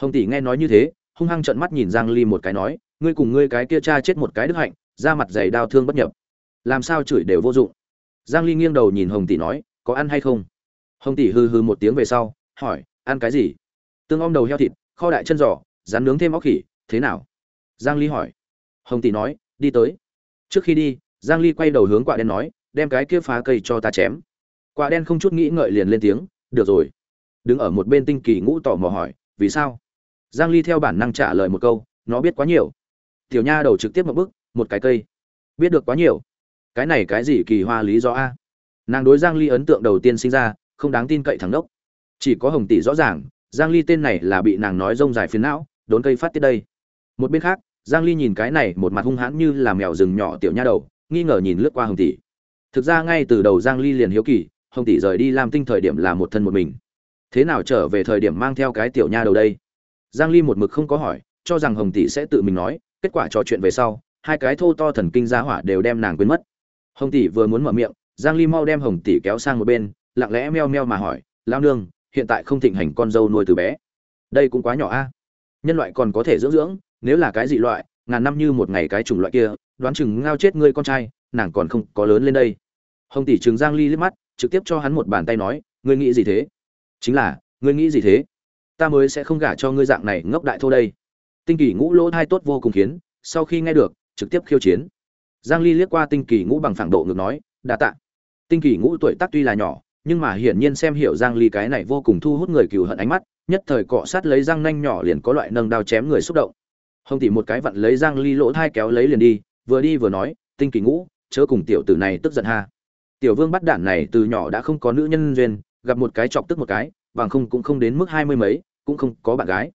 hồng tỷ nghe nói như thế, hung hăng trợn mắt nhìn giang ly một cái nói, ngươi cùng ngươi cái kia cha chết một cái đức hạnh, da mặt dày đau thương bất nhập. Làm sao chửi đều vô dụng. Giang ly nghiêng đầu nhìn hồng tỷ nói, có ăn hay không? Hồng tỷ hừ hừ một tiếng về sau, hỏi, ăn cái gì? Tương om đầu heo thịt, kho đại chân giò, rán nướng thêm óc khỉ, thế nào? Giang ly hỏi. Hồng tỷ nói, đi tới. Trước khi đi, giang ly quay đầu hướng quả đen nói, đem cái kia phá cây cho ta chém. Quả đen không chút nghĩ ngợi liền lên tiếng, được rồi. Đứng ở một bên tinh kỳ ngũ tỏ mò hỏi, vì sao? Giang ly theo bản năng trả lời một câu, nó biết quá nhiều. Tiểu nha đầu trực tiếp một bước, một cái cây. Biết được quá nhiều. Cái này cái gì kỳ hoa lý do a? Nàng đối giang ly ấn tượng đầu tiên sinh ra, không đáng tin cậy thằng đốc chỉ có hồng tỷ rõ ràng, giang ly tên này là bị nàng nói rông dài phiền não, đốn cây phát tiết đây. Một bên khác, giang ly nhìn cái này một mặt hung hãn như là mèo rừng nhỏ tiểu nha đầu, nghi ngờ nhìn lướt qua hồng tỷ. Thực ra ngay từ đầu giang ly liền hiếu kỳ, hồng tỷ rời đi làm tinh thời điểm là một thân một mình. Thế nào trở về thời điểm mang theo cái tiểu nha đầu đây? Giang ly một mực không có hỏi, cho rằng hồng tỷ sẽ tự mình nói, kết quả trò chuyện về sau, hai cái thô to thần kinh giá hỏa đều đem nàng quên mất. Hồng tỷ vừa muốn mở miệng, giang ly mau đem hồng tỷ kéo sang một bên, lặng lẽ meo meo mà hỏi, "Lão nương, hiện tại không thịnh hành con dâu nuôi từ bé. Đây cũng quá nhỏ a. Nhân loại còn có thể dưỡng dưỡng, nếu là cái dị loại, ngàn năm như một ngày cái chủng loại kia, đoán chừng ngao chết ngươi con trai, nàng còn không có lớn lên đây. Hồng tỷ trường giang ly liếc mắt, trực tiếp cho hắn một bàn tay nói, ngươi nghĩ gì thế? Chính là, ngươi nghĩ gì thế? Ta mới sẽ không gả cho ngươi dạng này ngốc đại thô đây. Tinh kỳ ngũ lỗ thai tốt vô cùng khiến, sau khi nghe được, trực tiếp khiêu chiến. Giang ly liếc qua tinh kỳ ngũ bằng phẳng độ ngược nói, đa tạ. Tinh kỳ ngũ tuổi tác tuy là nhỏ, nhưng mà hiển nhiên xem hiểu giang ly cái này vô cùng thu hút người cừu hận ánh mắt, nhất thời cọ sát lấy răng nanh nhỏ liền có loại nâng đao chém người xúc động. Hồng tỷ một cái vặn lấy giang ly lỗ thai kéo lấy liền đi, vừa đi vừa nói, tinh kỳ ngũ, chớ cùng tiểu tử này tức giận ha. Tiểu vương bắt đản này từ nhỏ đã không có nữ nhân duyên, gặp một cái chọc tức một cái, bằng không cũng không đến mức hai mươi mấy cũng không có bạn gái.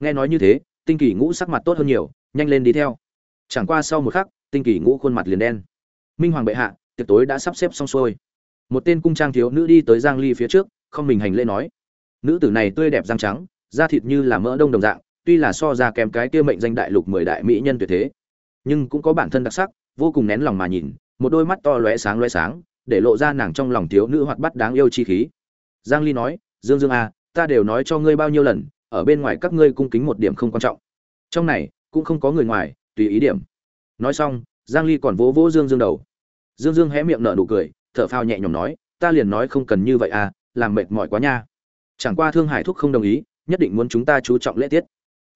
Nghe nói như thế, tinh kỳ ngũ sắc mặt tốt hơn nhiều, nhanh lên đi theo. Chẳng qua sau một khắc, tinh kỳ ngũ khuôn mặt liền đen. Minh hoàng bệ hạ, tiệc tối đã sắp xếp xong xuôi. Một tên cung trang thiếu nữ đi tới giang ly phía trước, không mình hành lễ nói. Nữ tử này tươi đẹp răng trắng, da thịt như là mỡ đông đồng dạng, tuy là so ra kém cái kia mệnh danh đại lục mười đại mỹ nhân tuyệt thế, nhưng cũng có bản thân đặc sắc, vô cùng nén lòng mà nhìn, một đôi mắt to lóe sáng lóe sáng, để lộ ra nàng trong lòng thiếu nữ hoạt bát đáng yêu chi khí. Giang ly nói, dương dương à ta đều nói cho ngươi bao nhiêu lần, ở bên ngoài các ngươi cung kính một điểm không quan trọng. Trong này, cũng không có người ngoài, tùy ý điểm. Nói xong, giang ly còn vỗ vỗ dương dương đầu. Dương dương hé miệng nở nụ cười, thở phào nhẹ nhõm nói, ta liền nói không cần như vậy à làm mệt mỏi quá nha. Chẳng qua thương hải thúc không đồng ý, nhất định muốn chúng ta chú trọng lễ tiết.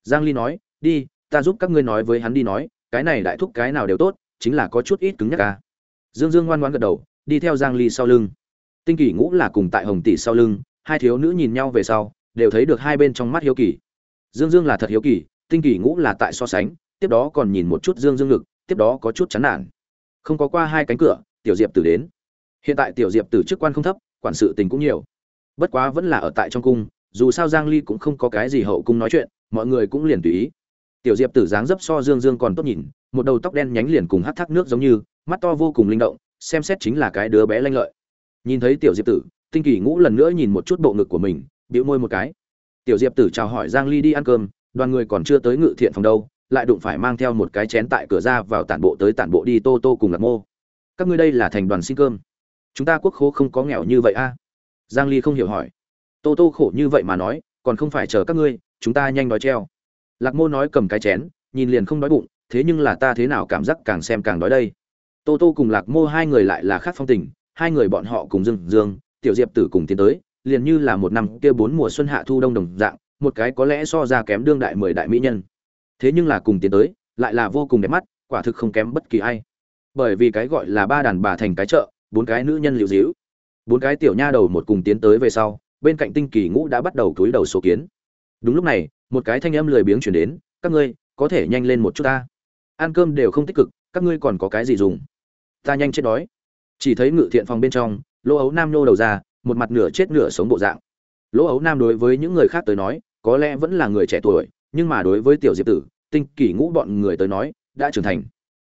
Giang ly nói, đi, ta giúp các ngươi nói với hắn đi nói, cái này đại thúc cái nào đều tốt, chính là có chút ít cứng nhắc à. Dương dương ngoan ngoãn gật đầu, đi theo giang ly sau lưng. Tinh kỳ ngũ là cùng tại hồng tỷ sau lưng hai thiếu nữ nhìn nhau về sau, đều thấy được hai bên trong mắt hiếu kỳ. Dương dương là thật hiếu kỳ, tinh kỳ ngũ là tại so sánh, tiếp đó còn nhìn một chút dương dương ngực, tiếp đó có chút chán nản. Không có qua hai cánh cửa, tiểu diệp tử đến. Hiện tại tiểu diệp tử chức quan không thấp, quản sự tình cũng nhiều. Bất quá vẫn là ở tại trong cung, dù sao giang ly cũng không có cái gì hậu cung nói chuyện, mọi người cũng liền tùy ý. Tiểu diệp tử dáng dấp so dương dương còn tốt nhìn, một đầu tóc đen nhánh liền cùng hát thác nước giống như, mắt to vô cùng linh động, xem xét chính là cái đứa bé lanh lợi. Nhìn thấy tiểu diệp tử tinh kỳ ngũ lần nữa nhìn một chút bộ ngực của mình, bĩu môi một cái. Tiểu diệp tử chào hỏi giang ly đi ăn cơm, đoàn người còn chưa tới ngự thiện phòng đâu, lại đụng phải mang theo một cái chén tại cửa ra vào tản bộ tới tản bộ đi tô tô cùng lạc mô. Các ngươi đây là thành đoàn xin cơm. Chúng ta quốc khố không có nghèo như vậy a? Giang ly không hiểu hỏi. Tô tô khổ như vậy mà nói, còn không phải chờ các ngươi, chúng ta nhanh đói treo. Lạc mô nói cầm cái chén, nhìn liền không đói bụng, thế nhưng là ta thế nào cảm giác càng xem càng đói đây? Tô tô cùng lạc mô hai người lại là khác phong tình, hai người bọn họ cùng dương dương tiểu diệp tử cùng tiến tới, liền như là một năm kia bốn mùa xuân hạ thu đông đồng dạng, một cái có lẽ so ra kém đương đại mười đại mỹ nhân. Thế nhưng là cùng tiến tới, lại là vô cùng đẹp mắt, quả thực không kém bất kỳ ai. Bởi vì cái gọi là ba đàn bà thành cái chợ, bốn cái nữ nhân liệu dĩu bốn cái tiểu nha đầu một cùng tiến tới về sau, bên cạnh tinh kỳ ngũ đã bắt đầu túi đầu số kiến. Đúng lúc này, một cái thanh âm lười biếng chuyển đến, các ngươi, có thể nhanh lên một chút ta. Ăn cơm đều không tích cực, các ngươi còn có cái gì dùng? Ta nhanh chết đói. Chỉ thấy ngự thiện phòng bên trong lỗ ấu nam nô đầu ra, một mặt nửa chết nửa sống bộ dạng. Lỗ ấu nam đối với những người khác tới nói, có lẽ vẫn là người trẻ tuổi, nhưng mà đối với tiểu diệp tử, tinh kỷ ngũ bọn người tới nói, đã trưởng thành.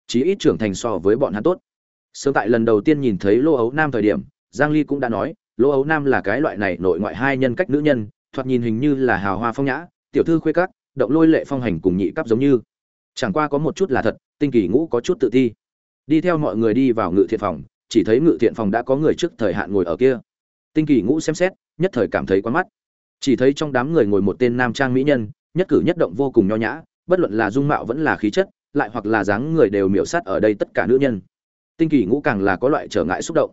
Chí ít trưởng thành so với bọn hắn tốt. Sớm tại lần đầu tiên nhìn thấy lỗ ấu nam thời điểm, giang ly cũng đã nói lỗ ấu nam là cái loại này nội ngoại hai nhân cách nữ nhân, thoạt nhìn hình như là hào hoa phong nhã, tiểu thư khuê các, động lôi lệ phong hành cùng nhị cấp giống như. Chẳng qua có một chút là thật, tinh kỳ ngũ có chút tự ti. Đi theo mọi người đi vào ngự thiện phòng chỉ thấy ngự thiện phòng đã có người trước thời hạn ngồi ở kia. Tinh kỳ ngũ xem xét, nhất thời cảm thấy quá mắt. Chỉ thấy trong đám người ngồi một tên nam trang mỹ nhân, nhất cử nhất động vô cùng nho nhã, bất luận là dung mạo vẫn là khí chất, lại hoặc là dáng người đều miểu sát ở đây tất cả nữ nhân. Tinh kỳ ngũ càng là có loại trở ngại xúc động.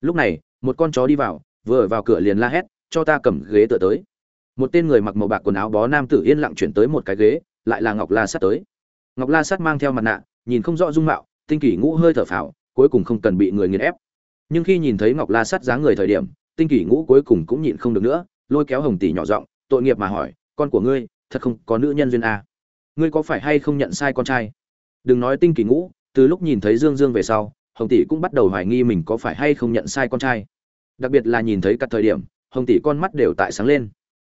Lúc này, một con chó đi vào, vừa vào cửa liền la hét, cho ta cầm ghế tựa tới. Một tên người mặc màu bạc quần áo bó nam tử yên lặng chuyển tới một cái ghế, lại là ngọc la sát tới. Ngọc la sát mang theo mặt nạ, nhìn không rõ dung mạo, tinh kỳ ngũ hơi thở phào cuối cùng không cần bị người nghiền ép. Nhưng khi nhìn thấy ngọc la sát dáng người thời điểm, tinh kỳ ngũ cuối cùng cũng nhịn không được nữa, lôi kéo hồng tỷ nhỏ giọng, tội nghiệp mà hỏi, con của ngươi, thật không có nữ nhân duyên à? ngươi có phải hay không nhận sai con trai? Đừng nói tinh kỳ ngũ, từ lúc nhìn thấy dương dương về sau, hồng tỷ cũng bắt đầu hoài nghi mình có phải hay không nhận sai con trai. Đặc biệt là nhìn thấy các thời điểm, hồng tỷ con mắt đều tại sáng lên.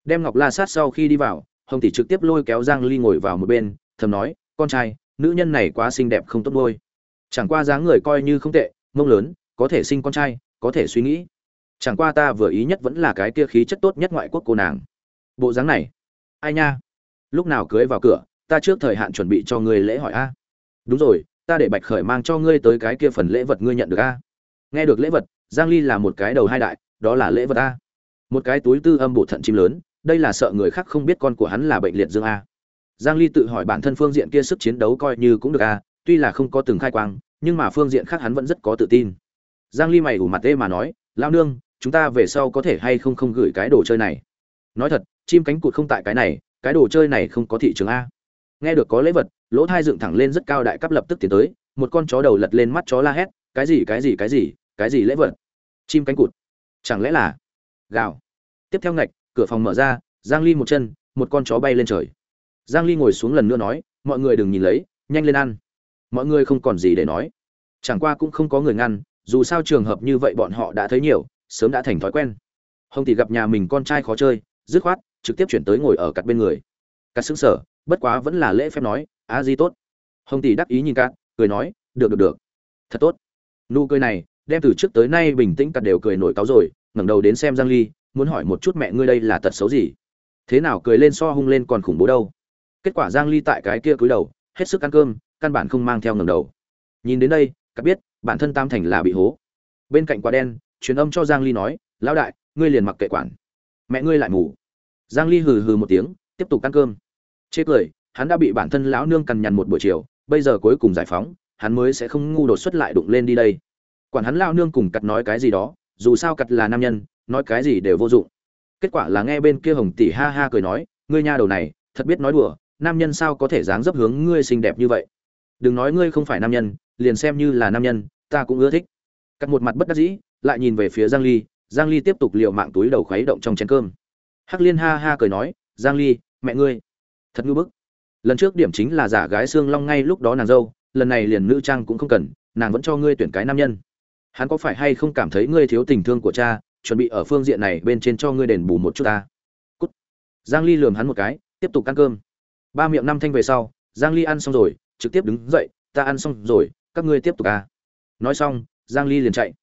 Đem ngọc la sát sau khi đi vào, hồng tỷ trực tiếp lôi kéo giang ly ngồi vào một bên, thầm nói, con trai, nữ nhân này quá xinh đẹp không tốt đôi chẳng qua dáng người coi như không tệ, mông lớn, có thể sinh con trai, có thể suy nghĩ. Chẳng qua ta vừa ý nhất vẫn là cái kia khí chất tốt nhất ngoại quốc cô nàng. Bộ dáng này, ai nha? Lúc nào cưới vào cửa, ta trước thời hạn chuẩn bị cho ngươi lễ hỏi a. Đúng rồi, ta để bạch khởi mang cho ngươi tới cái kia phần lễ vật ngươi nhận được a. Nghe được lễ vật, giang ly là một cái đầu hai đại, đó là lễ vật a. Một cái túi tư âm bộ thận chim lớn, đây là sợ người khác không biết con của hắn là bệnh liệt dương a. Giang ly tự hỏi bản thân phương diện kia sức chiến đấu coi như cũng được a tuy là không có từng khai quang, nhưng mà phương diện khác hắn vẫn rất có tự tin. Giang ly mày ủ mặt tê mà nói, Lão nương, chúng ta về sau có thể hay không không gửi cái đồ chơi này? Nói thật, chim cánh cụt không tại cái này, cái đồ chơi này không có thị trường a. Nghe được có lễ vật, lỗ thai dựng thẳng lên rất cao đại cấp lập tức tiến tới, một con chó đầu lật lên mắt chó la hét, cái gì cái gì cái gì cái gì lễ vật? Chim cánh cụt. Chẳng lẽ là gào tiếp theo ngạch, cửa phòng mở ra, giang ly một chân, một con chó bay lên trời. Giang ly ngồi xuống lần nữa nói, mọi người đừng nhìn lấy, nhanh lên ăn mọi người không còn gì để nói. Chẳng qua cũng không có người ngăn, dù sao trường hợp như vậy bọn họ đã thấy nhiều, sớm đã thành thói quen. Hồng tỷ gặp nhà mình con trai khó chơi, dứt khoát, trực tiếp chuyển tới ngồi ở cặt bên người. Cắt xứng sở bất quá vẫn là lễ phép nói, a di tốt. Hồng tỷ đắc ý nhìn cắt cười nói, được được được. Thật tốt. Nụ cười này, đem từ trước tới nay bình tĩnh cắt đều cười nổi cáo rồi, ngẩng đầu đến xem giang ly, muốn hỏi một chút mẹ ngươi đây là tật xấu gì? Thế nào cười lên so hung lên còn khủng bố đâu? Kết quả giang ly tại cái kia cúi đầu, hết sức ăn cơm căn bản không mang theo ngẩng đầu. Nhìn đến đây cả biết, bản thân tam thành là bị hố. Bên cạnh quả đen, truyền âm cho giang ly nói, lão đại, ngươi liền mặc kệ quản. Mẹ ngươi lại ngủ giang ly hừ hừ một tiếng, tiếp tục ăn cơm. Chê cười, hắn đã bị bản thân lão nương cằn nhằn một buổi chiều, bây giờ cuối cùng giải phóng, hắn mới sẽ không ngu đột xuất lại đụng lên đi đây. Quản hắn lão nương cùng cặt nói cái gì đó, dù sao cặt là nam nhân, nói cái gì đều vô dụng. Kết quả là nghe bên kia hồng tỷ ha ha cười nói, ngươi nha đầu này, thật biết nói đùa, nam nhân sao có thể dáng dấp hướng ngươi xinh đẹp như vậy? Đừng nói ngươi không phải nam nhân, liền xem như là nam nhân, ta cũng ưa thích. Cắt một mặt bất đắc dĩ, lại nhìn về phía giang ly. Giang ly tiếp tục liều mạng túi đầu khuấy động trong chén cơm. Hắc liên ha ha cười nói, giang ly, mẹ ngươi, thật ngu bức. Lần trước điểm chính là giả gái xương long ngay lúc đó nàng dâu, lần này liền nữ trang cũng không cần, nàng vẫn cho ngươi tuyển cái nam nhân. Hắn có phải hay không cảm thấy ngươi thiếu tình thương của cha, chuẩn bị ở phương diện này bên trên cho ngươi đền bù một chút ta? Cút. giang ly lườm hắn một cái, tiếp tục ăn cơm. Ba miệng năm thanh về sau, giang ly ăn xong rồi trực tiếp đứng dậy, ta ăn xong rồi, các ngươi tiếp tục à. Nói xong, giang ly liền chạy.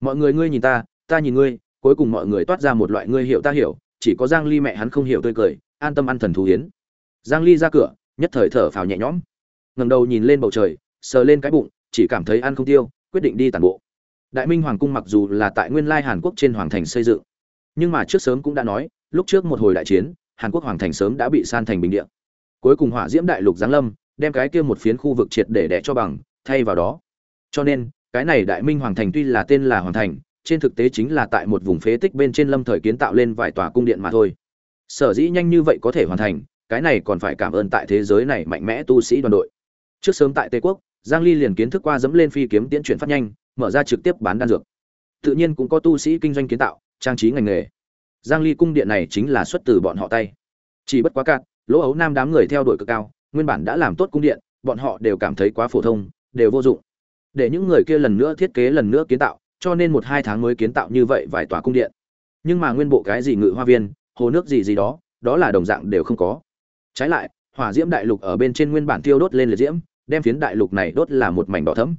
Mọi người ngươi nhìn ta ta nhìn ngươi. Cuối cùng mọi người toát ra một loại ngươi hiểu ta hiểu, chỉ có giang ly mẹ hắn không hiểu tươi cười, an tâm ăn thần thú hiến giang ly ra cửa, nhất thời thở phào nhẹ nhõm. Ngẩng đầu nhìn lên bầu trời, sờ lên cái bụng, chỉ cảm thấy ăn không tiêu, quyết định đi tản bộ. Đại minh hoàng cung mặc dù là tại nguyên lai hàn quốc trên hoàng thành xây dựng, nhưng mà trước sớm cũng đã nói, lúc trước một hồi đại chiến, hàn quốc hoàng thành sớm đã bị san thành bình địa. Cuối cùng hỏa diễm đại lục giáng lâm đem cái kia một phiến khu vực triệt để đẻ cho bằng, thay vào đó. Cho nên, cái này đại minh hoàng thành tuy là tên là hoàng thành, trên thực tế chính là tại một vùng phế tích bên trên lâm thời kiến tạo lên vài tòa cung điện mà thôi. Sở dĩ nhanh như vậy có thể hoàn thành, cái này còn phải cảm ơn tại thế giới này mạnh mẽ tu sĩ đoàn đội. Trước sớm tại tây quốc, giang ly liền kiến thức qua dẫm lên phi kiếm tiến chuyển phát nhanh, mở ra trực tiếp bán đan dược. Tự nhiên cũng có tu sĩ kinh doanh kiến tạo, trang trí ngành nghề. Giang ly cung điện này chính là xuất từ bọn họ tay. Chỉ bất quá cạn, lỗ ấu nam đám người theo đuổi cực cao nguyên bản đã làm tốt cung điện, bọn họ đều cảm thấy quá phổ thông, đều vô dụng. Để những người kia lần nữa thiết kế, lần nữa kiến tạo, cho nên một hai tháng mới kiến tạo như vậy vài tòa cung điện. Nhưng mà nguyên bộ cái gì ngự hoa viên, hồ nước gì gì đó đó là đồng dạng đều không có. Trái lại, hỏa diễm đại lục ở bên trên nguyên bản tiêu đốt lên liệt diễm, đem phiến đại lục này đốt là một mảnh đỏ thẫm.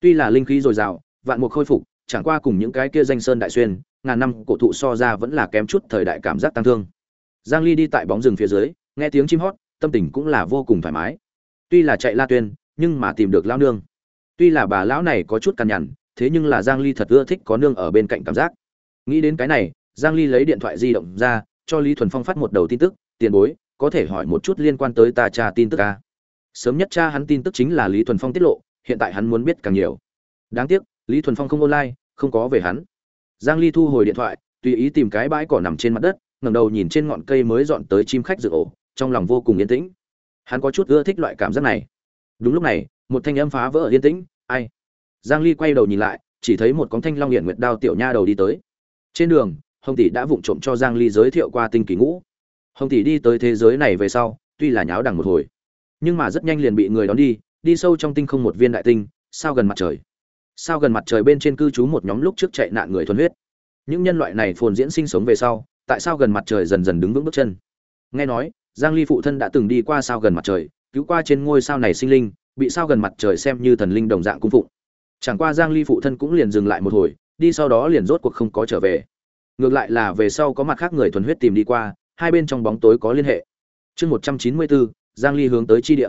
Tuy là linh khí dồi dào, vạn mục khôi phục, chẳng qua cùng những cái kia danh sơn đại xuyên, ngàn năm cổ thụ so ra vẫn là kém chút thời đại cảm giác tăng thương. Giang ly đi tại bóng rừng phía dưới, nghe tiếng chim hót tâm tình cũng là vô cùng thoải mái. Tuy là chạy la tuyên, nhưng mà tìm được lao nương. Tuy là bà lão này có chút cằn nhằn, thế nhưng là giang ly thật ưa thích có nương ở bên cạnh cảm giác. Nghĩ đến cái này, giang ly lấy điện thoại di động ra, cho lý thuần phong phát một đầu tin tức, tiền bối, có thể hỏi một chút liên quan tới ta cha tin tức a? Sớm nhất cha hắn tin tức chính là lý thuần phong tiết lộ, hiện tại hắn muốn biết càng nhiều. Đáng tiếc, lý thuần phong không online, không có về hắn. Giang ly thu hồi điện thoại, tùy ý tìm cái bãi cỏ nằm trên mặt đất, ngẩng đầu nhìn trên ngọn cây mới dọn tới chim khách dự ổ trong lòng vô cùng yên tĩnh. Hắn có chút ưa thích loại cảm giác này. Đúng lúc này, một thanh âm phá vỡ yên tĩnh, ai? Giang ly quay đầu nhìn lại, chỉ thấy một con thanh long hiển nguyệt đao tiểu nha đầu đi tới. Trên đường, hồng tỷ đã vụng trộm cho giang ly giới thiệu qua tinh kỳ ngũ. Hồng tỷ đi tới thế giới này về sau, tuy là nháo đằng một hồi, nhưng mà rất nhanh liền bị người đón đi đi sâu trong tinh không một viên đại tinh, sao gần mặt trời. Sao gần mặt trời bên trên cư trú một nhóm lúc trước chạy nạn người thuần huyết. Những nhân loại này phồn diễn sinh sống về sau, tại sao gần mặt trời dần dần đứng vững bước chân? Nghe nói giang ly phụ thân đã từng đi qua sao gần mặt trời cứu qua trên ngôi sao này sinh linh bị sao gần mặt trời xem như thần linh đồng dạng cung phụng. Chẳng qua giang ly phụ thân cũng liền dừng lại một hồi đi sau đó liền rốt cuộc không có trở về. Ngược lại là về sau có mặt khác người thuần huyết tìm đi qua hai bên trong bóng tối có liên hệ. Chương 194, giang ly hướng tới chi địa.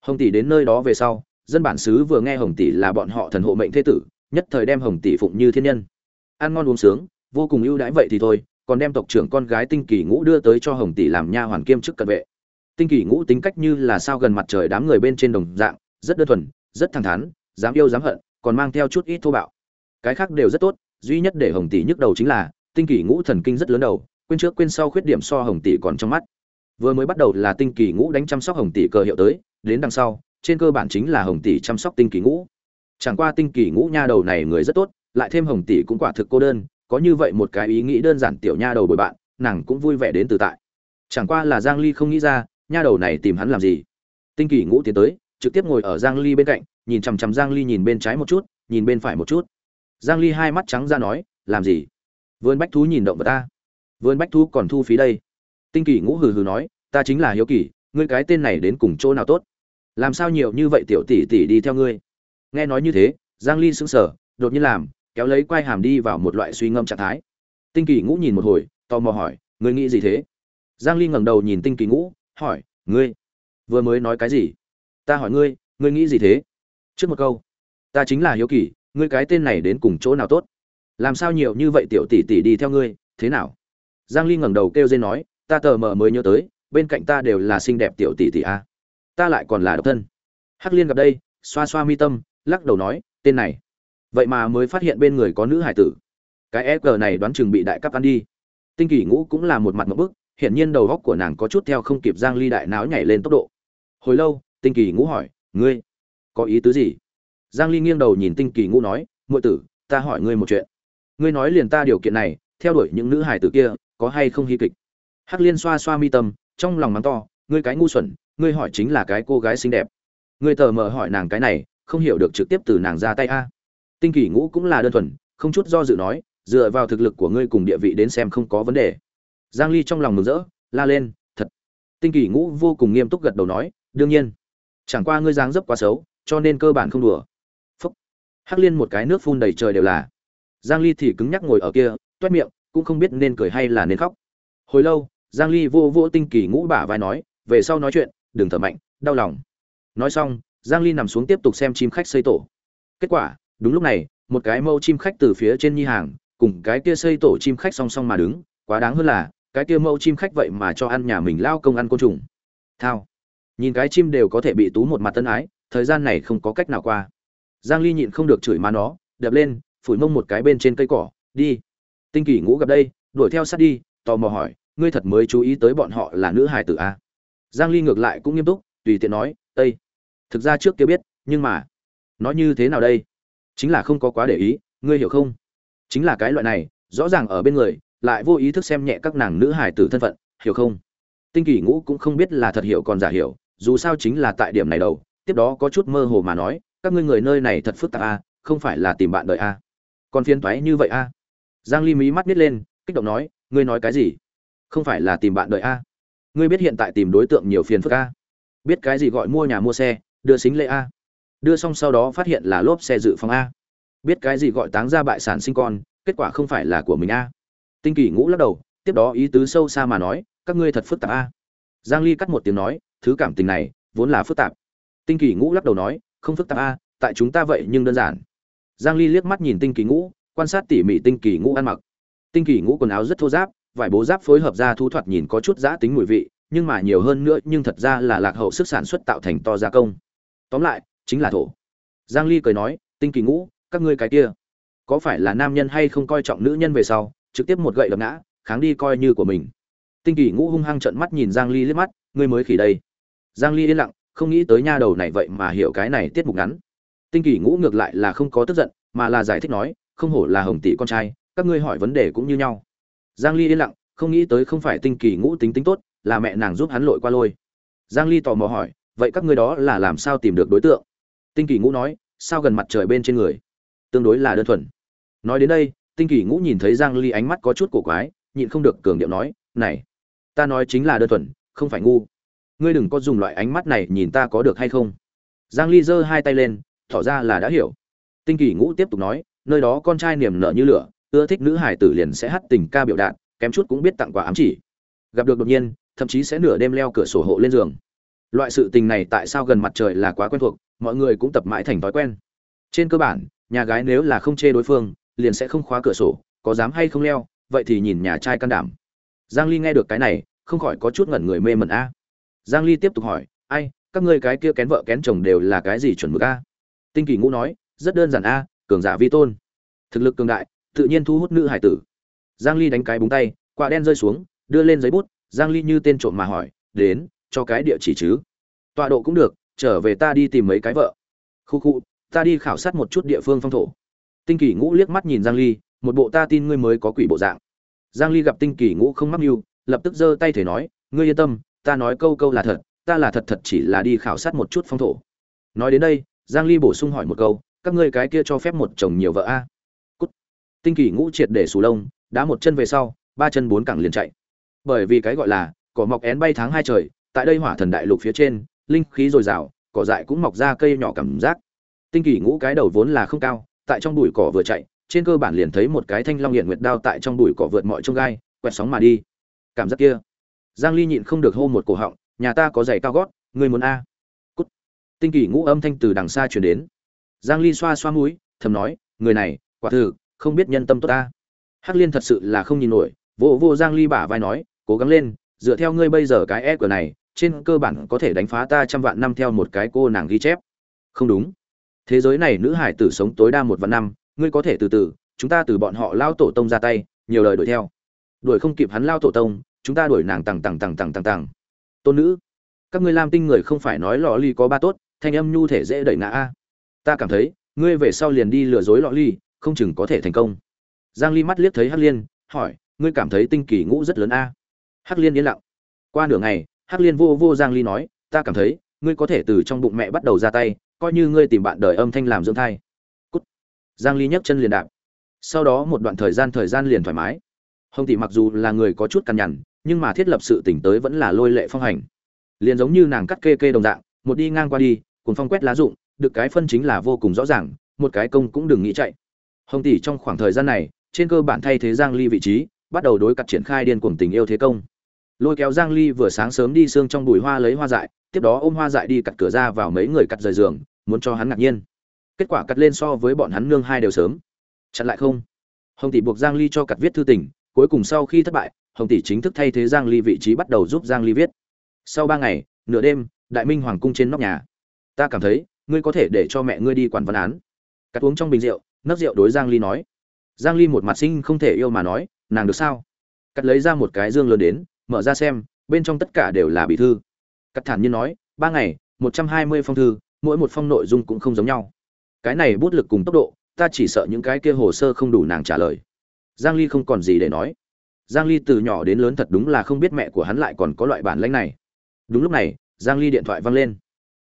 Hồng tỷ đến nơi đó về sau dân bản xứ vừa nghe hồng tỷ là bọn họ thần hộ mệnh thế tử nhất thời đem hồng tỷ phụng như thiên nhân. Ăn ngon uống sướng vô cùng ưu đãi vậy thì thôi còn đem tộc trưởng con gái tinh kỳ ngũ đưa tới cho hồng tỷ làm nha hoàn kiêm chức cận vệ. Tinh kỳ ngũ tính cách như là sao gần mặt trời đám người bên trên đồng dạng, rất đơn thuần, rất thẳng thắn, dám yêu dám hận, còn mang theo chút ít thô bạo. Cái khác đều rất tốt, duy nhất để hồng tỷ nhức đầu chính là, tinh kỳ ngũ thần kinh rất lớn đầu, quên trước quên sau khuyết điểm so hồng tỷ còn trong mắt. Vừa mới bắt đầu là tinh kỳ ngũ đánh chăm sóc hồng tỷ cờ hiệu tới, đến đằng sau, trên cơ bản chính là hồng tỷ chăm sóc tinh kỳ ngũ. Chẳng qua tinh kỳ ngũ nha đầu này người rất tốt, lại thêm hồng tỷ cũng quả thực cô đơn có như vậy một cái ý nghĩ đơn giản tiểu nha đầu bồi bạn, nàng cũng vui vẻ đến từ tại. Chẳng qua là giang ly không nghĩ ra, nha đầu này tìm hắn làm gì. Tinh kỳ ngũ tiến tới, trực tiếp ngồi ở giang ly bên cạnh, nhìn chằm chằm giang ly nhìn bên trái một chút, nhìn bên phải một chút. Giang ly hai mắt trắng ra nói, làm gì? Vườn bách thú nhìn động vật ta. Vườn bách thú còn thu phí đây. Tinh kỳ ngũ hừ hừ nói, ta chính là hiếu kỳ, ngươi cái tên này đến cùng chỗ nào tốt? Làm sao nhiều như vậy tiểu tỷ tỷ đi theo ngươi? Nghe nói như thế, giang ly sững sờ, đột nhiên làm kéo lấy quai hàm đi vào một loại suy ngâm trạng thái. Tinh kỳ ngũ nhìn một hồi, tò mò hỏi, ngươi nghĩ gì thế? Giang ly ngẩng đầu nhìn tinh kỳ ngũ, hỏi, ngươi vừa mới nói cái gì? Ta hỏi ngươi ngươi nghĩ gì thế? Trước một câu, ta chính là hiếu kỳ, ngươi cái tên này đến cùng chỗ nào tốt? Làm sao nhiều như vậy tiểu tỷ tỷ đi theo ngươi, thế nào? Giang ly ngẩng đầu kêu dên nói, ta tờ mờ mới nhớ tới, bên cạnh ta đều là xinh đẹp tiểu tỷ tỷ a. Ta lại còn là độc thân. Hắc liên gặp đây, xoa xoa mi tâm, lắc đầu nói, tên này vậy mà mới phát hiện bên người có nữ hải tử. Cái e g này đoán chừng bị đại cấp ăn đi. Tinh kỳ ngũ cũng là một mặt một bức, hiển nhiên đầu góc của nàng có chút theo không kịp giang ly đại náo nhảy lên tốc độ. Hồi lâu, tinh kỳ ngũ hỏi, ngươi, có ý tứ gì? Giang ly nghiêng đầu nhìn tinh kỳ ngũ nói, muội tử, ta hỏi ngươi một chuyện. Ngươi nói liền ta điều kiện này, theo đuổi những nữ hải tử kia, có hay không hy kịch? Hắc liên xoa xoa mi tâm, trong lòng mắng to, ngươi cái ngu xuẩn, ngươi hỏi chính là cái cô gái xinh đẹp. Ngươi tờ mờ hỏi nàng cái này, không hiểu được trực tiếp từ nàng ra tay a tinh kỳ ngũ cũng là đơn thuần, không chút do dự nói, dựa vào thực lực của ngươi cùng địa vị đến xem không có vấn đề. Giang ly trong lòng mừng rỡ, la lên, thật. Tinh kỳ ngũ vô cùng nghiêm túc gật đầu nói, đương nhiên. Chẳng qua ngươi dáng dấp quá xấu, cho nên cơ bản không đùa. Phúc. Hắc liên một cái nước phun đầy trời đều là. Giang ly thì cứng nhắc ngồi ở kia, toét miệng, cũng không biết nên cười hay là nên khóc. Hồi lâu, giang ly vô vô tinh kỳ ngũ bả vai nói, về sau nói chuyện, đừng thở mạnh, đau lòng. Nói xong, giang ly nằm xuống tiếp tục xem chim khách xây tổ. Kết quả đúng lúc này, một cái mâu chim khách từ phía trên nhi hàng, cùng cái kia xây tổ chim khách song song mà đứng, quá đáng hơn là, cái kia mâu chim khách vậy mà cho ăn nhà mình lao công ăn côn trùng. Thao. Nhìn cái chim đều có thể bị tú một mặt tân ái, thời gian này không có cách nào qua. Giang ly nhịn không được chửi má nó, đập lên, phủi mông một cái bên trên cây cỏ, đi. Tinh kỳ ngũ gặp đây, đuổi theo sát đi, tò mò hỏi, ngươi thật mới chú ý tới bọn họ là nữ hài tử a à? giang ly ngược lại cũng nghiêm túc, tùy tiện nói tây thực ra trước kia biết, nhưng mà nói như thế nào đây? Chính là không có quá để ý, ngươi hiểu không? Chính là cái loại này, rõ ràng ở bên người, lại vô ý thức xem nhẹ các nàng nữ hài tử thân phận, hiểu không? Tinh kỳ ngũ cũng không biết là thật hiểu còn giả hiểu, dù sao chính là tại điểm này đầu, tiếp đó có chút mơ hồ mà nói, các ngươi người nơi này thật phức tạp a, không phải là tìm bạn đợi a. Còn phiên toái như vậy a. Giang ly mí mắt biết lên, kích động nói, ngươi nói cái gì? Không phải là tìm bạn đợi a. Ngươi biết hiện tại tìm đối tượng nhiều phiền phức a. Biết cái gì gọi mua nhà mua xe, đưa xính lễ a đưa xong sau đó phát hiện là lốp xe dự phòng a. Biết cái gì gọi táng ra bại sản sinh con, kết quả không phải là của mình a. Tinh kỳ ngũ lắc đầu, tiếp đó ý tứ sâu xa mà nói, các ngươi thật phức tạp a. Giang ly cắt một tiếng nói, thứ cảm tình này, vốn là phức tạp. Tinh kỳ ngũ lắc đầu nói, không phức tạp a, tại chúng ta vậy nhưng đơn giản. Giang ly liếc mắt nhìn tinh kỳ ngũ, quan sát tỉ mỉ tinh kỳ ngũ ăn mặc. Tinh kỳ ngũ quần áo rất thô giáp, vải bố giáp phối hợp ra thu thoạt nhìn có chút giã tính mùi vị, nhưng mà nhiều hơn nữa, nhưng thật ra là lạc hậu sức sản xuất tạo thành to gia công. Tóm lại chính là thổ. Giang ly cười nói, tinh kỳ ngũ, các ngươi cái kia, có phải là nam nhân hay không coi trọng nữ nhân về sau, trực tiếp một gậy đập ngã, kháng đi coi như của mình. Tinh kỳ ngũ hung hăng trợn mắt nhìn giang ly liếc mắt, ngươi mới khỉ đây. Giang ly yên lặng, không nghĩ tới nha đầu này vậy mà hiểu cái này tiết mục ngắn. Tinh kỳ ngũ ngược lại là không có tức giận, mà là giải thích nói, không hổ là hồng tỷ con trai, các ngươi hỏi vấn đề cũng như nhau. Giang ly yên lặng, không nghĩ tới không phải tinh kỳ ngũ tính tính tốt, là mẹ nàng giúp hắn lội qua lôi. Giang ly tò mò hỏi, vậy các ngươi đó là làm sao tìm được đối tượng? Tinh kỳ ngũ nói, sao gần mặt trời bên trên người? Tương đối là đơn thuần. Nói đến đây, tinh kỳ ngũ nhìn thấy giang ly ánh mắt có chút cổ quái, nhịn không được cường điệu nói, này, ta nói chính là đơn thuần, không phải ngu. Ngươi đừng có dùng loại ánh mắt này nhìn ta có được hay không. Giang ly giơ hai tay lên, tỏ ra là đã hiểu. Tinh kỳ ngũ tiếp tục nói, nơi đó con trai niềm nở như lửa, ưa thích nữ hải tử liền sẽ hát tình ca biểu đạt, kém chút cũng biết tặng quà ám chỉ. Gặp được đột nhiên, thậm chí sẽ nửa đêm leo cửa sổ hộ lên giường. Loại sự tình này tại sao gần mặt trời là quá quen thuộc mọi người cũng tập mãi thành thói quen. Trên cơ bản, nhà gái nếu là không chê đối phương, liền sẽ không khóa cửa sổ, có dám hay không leo, vậy thì nhìn nhà trai can đảm. Giang ly nghe được cái này, không khỏi có chút ngẩn người mê mẩn a. Giang ly tiếp tục hỏi, ai, các ngươi cái kia kén vợ kén chồng đều là cái gì chuẩn mực a? Tinh kỳ ngũ nói, rất đơn giản a, cường giả vi tôn. Thực lực cường đại, tự nhiên thu hút nữ hải tử. Giang ly đánh cái búng tay, quả đen rơi xuống, đưa lên giấy bút. Giang ly như tên trộm mà hỏi, đến, cho cái địa chỉ chứ? Tọa độ cũng được trở về ta đi tìm mấy cái vợ. Khu khu, ta đi khảo sát một chút địa phương phong thổ. Tinh kỳ ngũ liếc mắt nhìn giang ly, một bộ ta tin ngươi mới có quỷ bộ dạng. Giang ly gặp tinh kỳ ngũ không mắc mưu, lập tức giơ tay thể nói, ngươi yên tâm, ta nói câu câu là thật, ta là thật thật chỉ là đi khảo sát một chút phong thổ. Nói đến đây, giang ly bổ sung hỏi một câu, các ngươi cái kia cho phép một chồng nhiều vợ a? Cút. Tinh kỳ ngũ triệt để sù lông, đá một chân về sau, ba chân bốn cẳng liền chạy. Bởi vì cái gọi là, cỏ mọc én bay tháng hai trời, tại đây hỏa thần đại lục phía trên linh khí dồi dào, cỏ dại cũng mọc ra cây nhỏ cảm giác. Tinh kỳ ngũ cái đầu vốn là không cao, tại trong bụi cỏ vừa chạy, trên cơ bản liền thấy một cái thanh long hiện nguyệt đao tại trong bụi cỏ vượt mọi trông gai, quẹt sóng mà đi. Cảm giác kia, giang ly nhịn không được hô một cổ họng, nhà ta có giày cao gót, ngươi muốn a? Cút. Tinh kỳ ngũ âm thanh từ đằng xa truyền đến. Giang ly xoa xoa mũi, thầm nói, người này, quả thực, không biết nhân tâm tốt ta. Hắc liên thật sự là không nhìn nổi vô vô giang ly bả vai nói, cố gắng lên, dựa theo ngươi bây giờ cái e của này trên cơ bản có thể đánh phá ta trăm vạn năm theo một cái cô nàng ghi chép. Không đúng. Thế giới này nữ hải tử sống tối đa một vạn năm, ngươi có thể từ từ, chúng ta từ bọn họ lao tổ tông ra tay, nhiều lời đuổi theo. Đuổi không kịp hắn lao tổ tông, chúng ta đuổi nàng tằng tằng tằng tằng tằng tằng. Tôn nữ, các ngươi lam tinh người không phải nói lọ ly có ba tốt, thanh âm nhu thể dễ đẩy ngã a. Ta cảm thấy, ngươi về sau liền đi lừa dối lọ ly, không chừng có thể thành công. Giang ly mắt liếc thấy hắc liên, hỏi, ngươi cảm thấy tinh kỳ ngũ rất lớn a? Hắc liên yên lặng. Qua nửa ngày hắc liên vô vô giang ly nói, ta cảm thấy, ngươi có thể từ trong bụng mẹ bắt đầu ra tay, coi như ngươi tìm bạn đời âm thanh làm dưỡng thai. Cút. Giang ly nhấc chân liền đạp. Sau đó một đoạn thời gian thời gian liền thoải mái. Hồng tỷ mặc dù là người có chút cằn nhằn, nhưng mà thiết lập sự tỉnh tới vẫn là lôi lệ phong hành. Liền giống như nàng cắt kê kê đồng dạng, một đi ngang qua đi cùng phong quét lá rụng, được cái phân chính là vô cùng rõ ràng, một cái công cũng đừng nghĩ chạy. Hồng tỷ trong khoảng thời gian này, trên cơ bản thay thế giang ly vị trí, bắt đầu đối cặt triển khai điên cuồng tình yêu thế công lôi kéo giang ly vừa sáng sớm đi xương trong bụi hoa lấy hoa dại, tiếp đó ôm hoa dại đi cặt cửa ra vào mấy người cặt rời giường, muốn cho hắn ngạc nhiên. Kết quả cặt lên so với bọn hắn nương hai đều sớm. Chặn lại không? Hồng tỷ buộc giang ly cho cặt viết thư tình, cuối cùng sau khi thất bại, hồng tỷ chính thức thay thế giang ly vị trí bắt đầu giúp giang ly viết. Sau ba ngày, nửa đêm, đại minh hoàng cung trên nóc nhà. Ta cảm thấy, ngươi có thể để cho mẹ ngươi đi quản văn án. Cắt uống trong bình rượu, nấc rượu đối giang ly nói. Giang ly một mặt sinh không thể yêu mà nói, nàng được sao? Cắt lấy ra một cái dương lớn đến mở ra xem, bên trong tất cả đều là bị thư. Cắt thản nhiên nói, ba ngày 120 phong thư, mỗi một phong nội dung cũng không giống nhau. Cái này bút lực cùng tốc độ, ta chỉ sợ những cái kia hồ sơ không đủ nàng trả lời. Giang ly không còn gì để nói. Giang ly từ nhỏ đến lớn thật đúng là không biết mẹ của hắn lại còn có loại bản lãnh này. Đúng lúc này, giang ly điện thoại vang lên.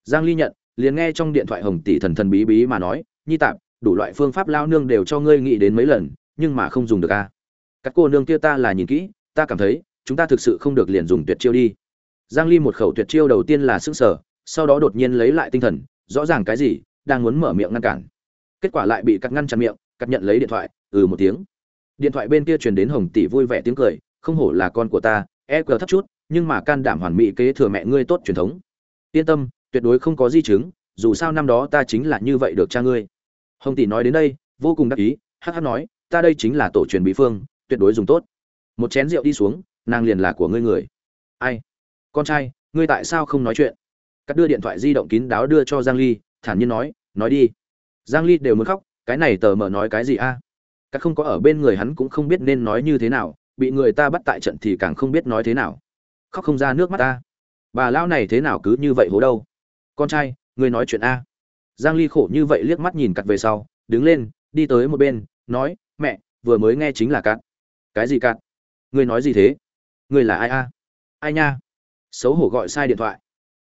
Giang ly nhận, liền nghe trong điện thoại hồng tỷ thần thần bí bí mà nói, nhi tạm đủ loại phương pháp lao nương đều cho ngươi nghĩ đến mấy lần, nhưng mà không dùng được a các cô nương kia ta là nhìn kỹ, ta cảm thấy chúng ta thực sự không được liền dùng tuyệt chiêu đi. Giang ly một khẩu tuyệt chiêu đầu tiên là sức sở, sau đó đột nhiên lấy lại tinh thần, rõ ràng cái gì, đang muốn mở miệng ngăn cản. Kết quả lại bị cắt ngăn chặn miệng, cắt nhận lấy điện thoại ừ một tiếng. Điện thoại bên kia truyền đến hồng tỷ vui vẻ tiếng cười, không hổ là con của ta e cờ thấp chút, nhưng mà can đảm hoàn mỹ kế thừa mẹ ngươi tốt truyền thống. Yên tâm, tuyệt đối không có di chứng, dù sao năm đó ta chính là như vậy được cha ngươi. Hồng tỷ nói đến đây, vô cùng đắc ý, hắc hắc nói, ta đây chính là tổ truyền bí phương, tuyệt đối dùng tốt. Một chén rượu đi xuống nàng liền là của ngươi người. Ai? Con trai, ngươi tại sao không nói chuyện? Cắt đưa điện thoại di động kín đáo đưa cho giang ly, thản nhiên nói nói đi. Giang ly đều muốn khóc, cái này tờ mở nói cái gì a? À? cắt không có ở bên người hắn cũng không biết nên nói như thế nào, bị người ta bắt tại trận thì càng không biết nói thế nào. Khóc không ra nước mắt ta bà lão này thế nào cứ như vậy hố đâu? Con trai, ngươi nói chuyện a. Giang ly khổ như vậy liếc mắt nhìn cắt về sau, đứng lên, đi tới một bên, nói, mẹ, vừa mới nghe chính là cắt. Cái gì cắt? Ngươi nói gì thế? Ngươi là ai a? Ai nha? Xấu hổ gọi sai điện thoại.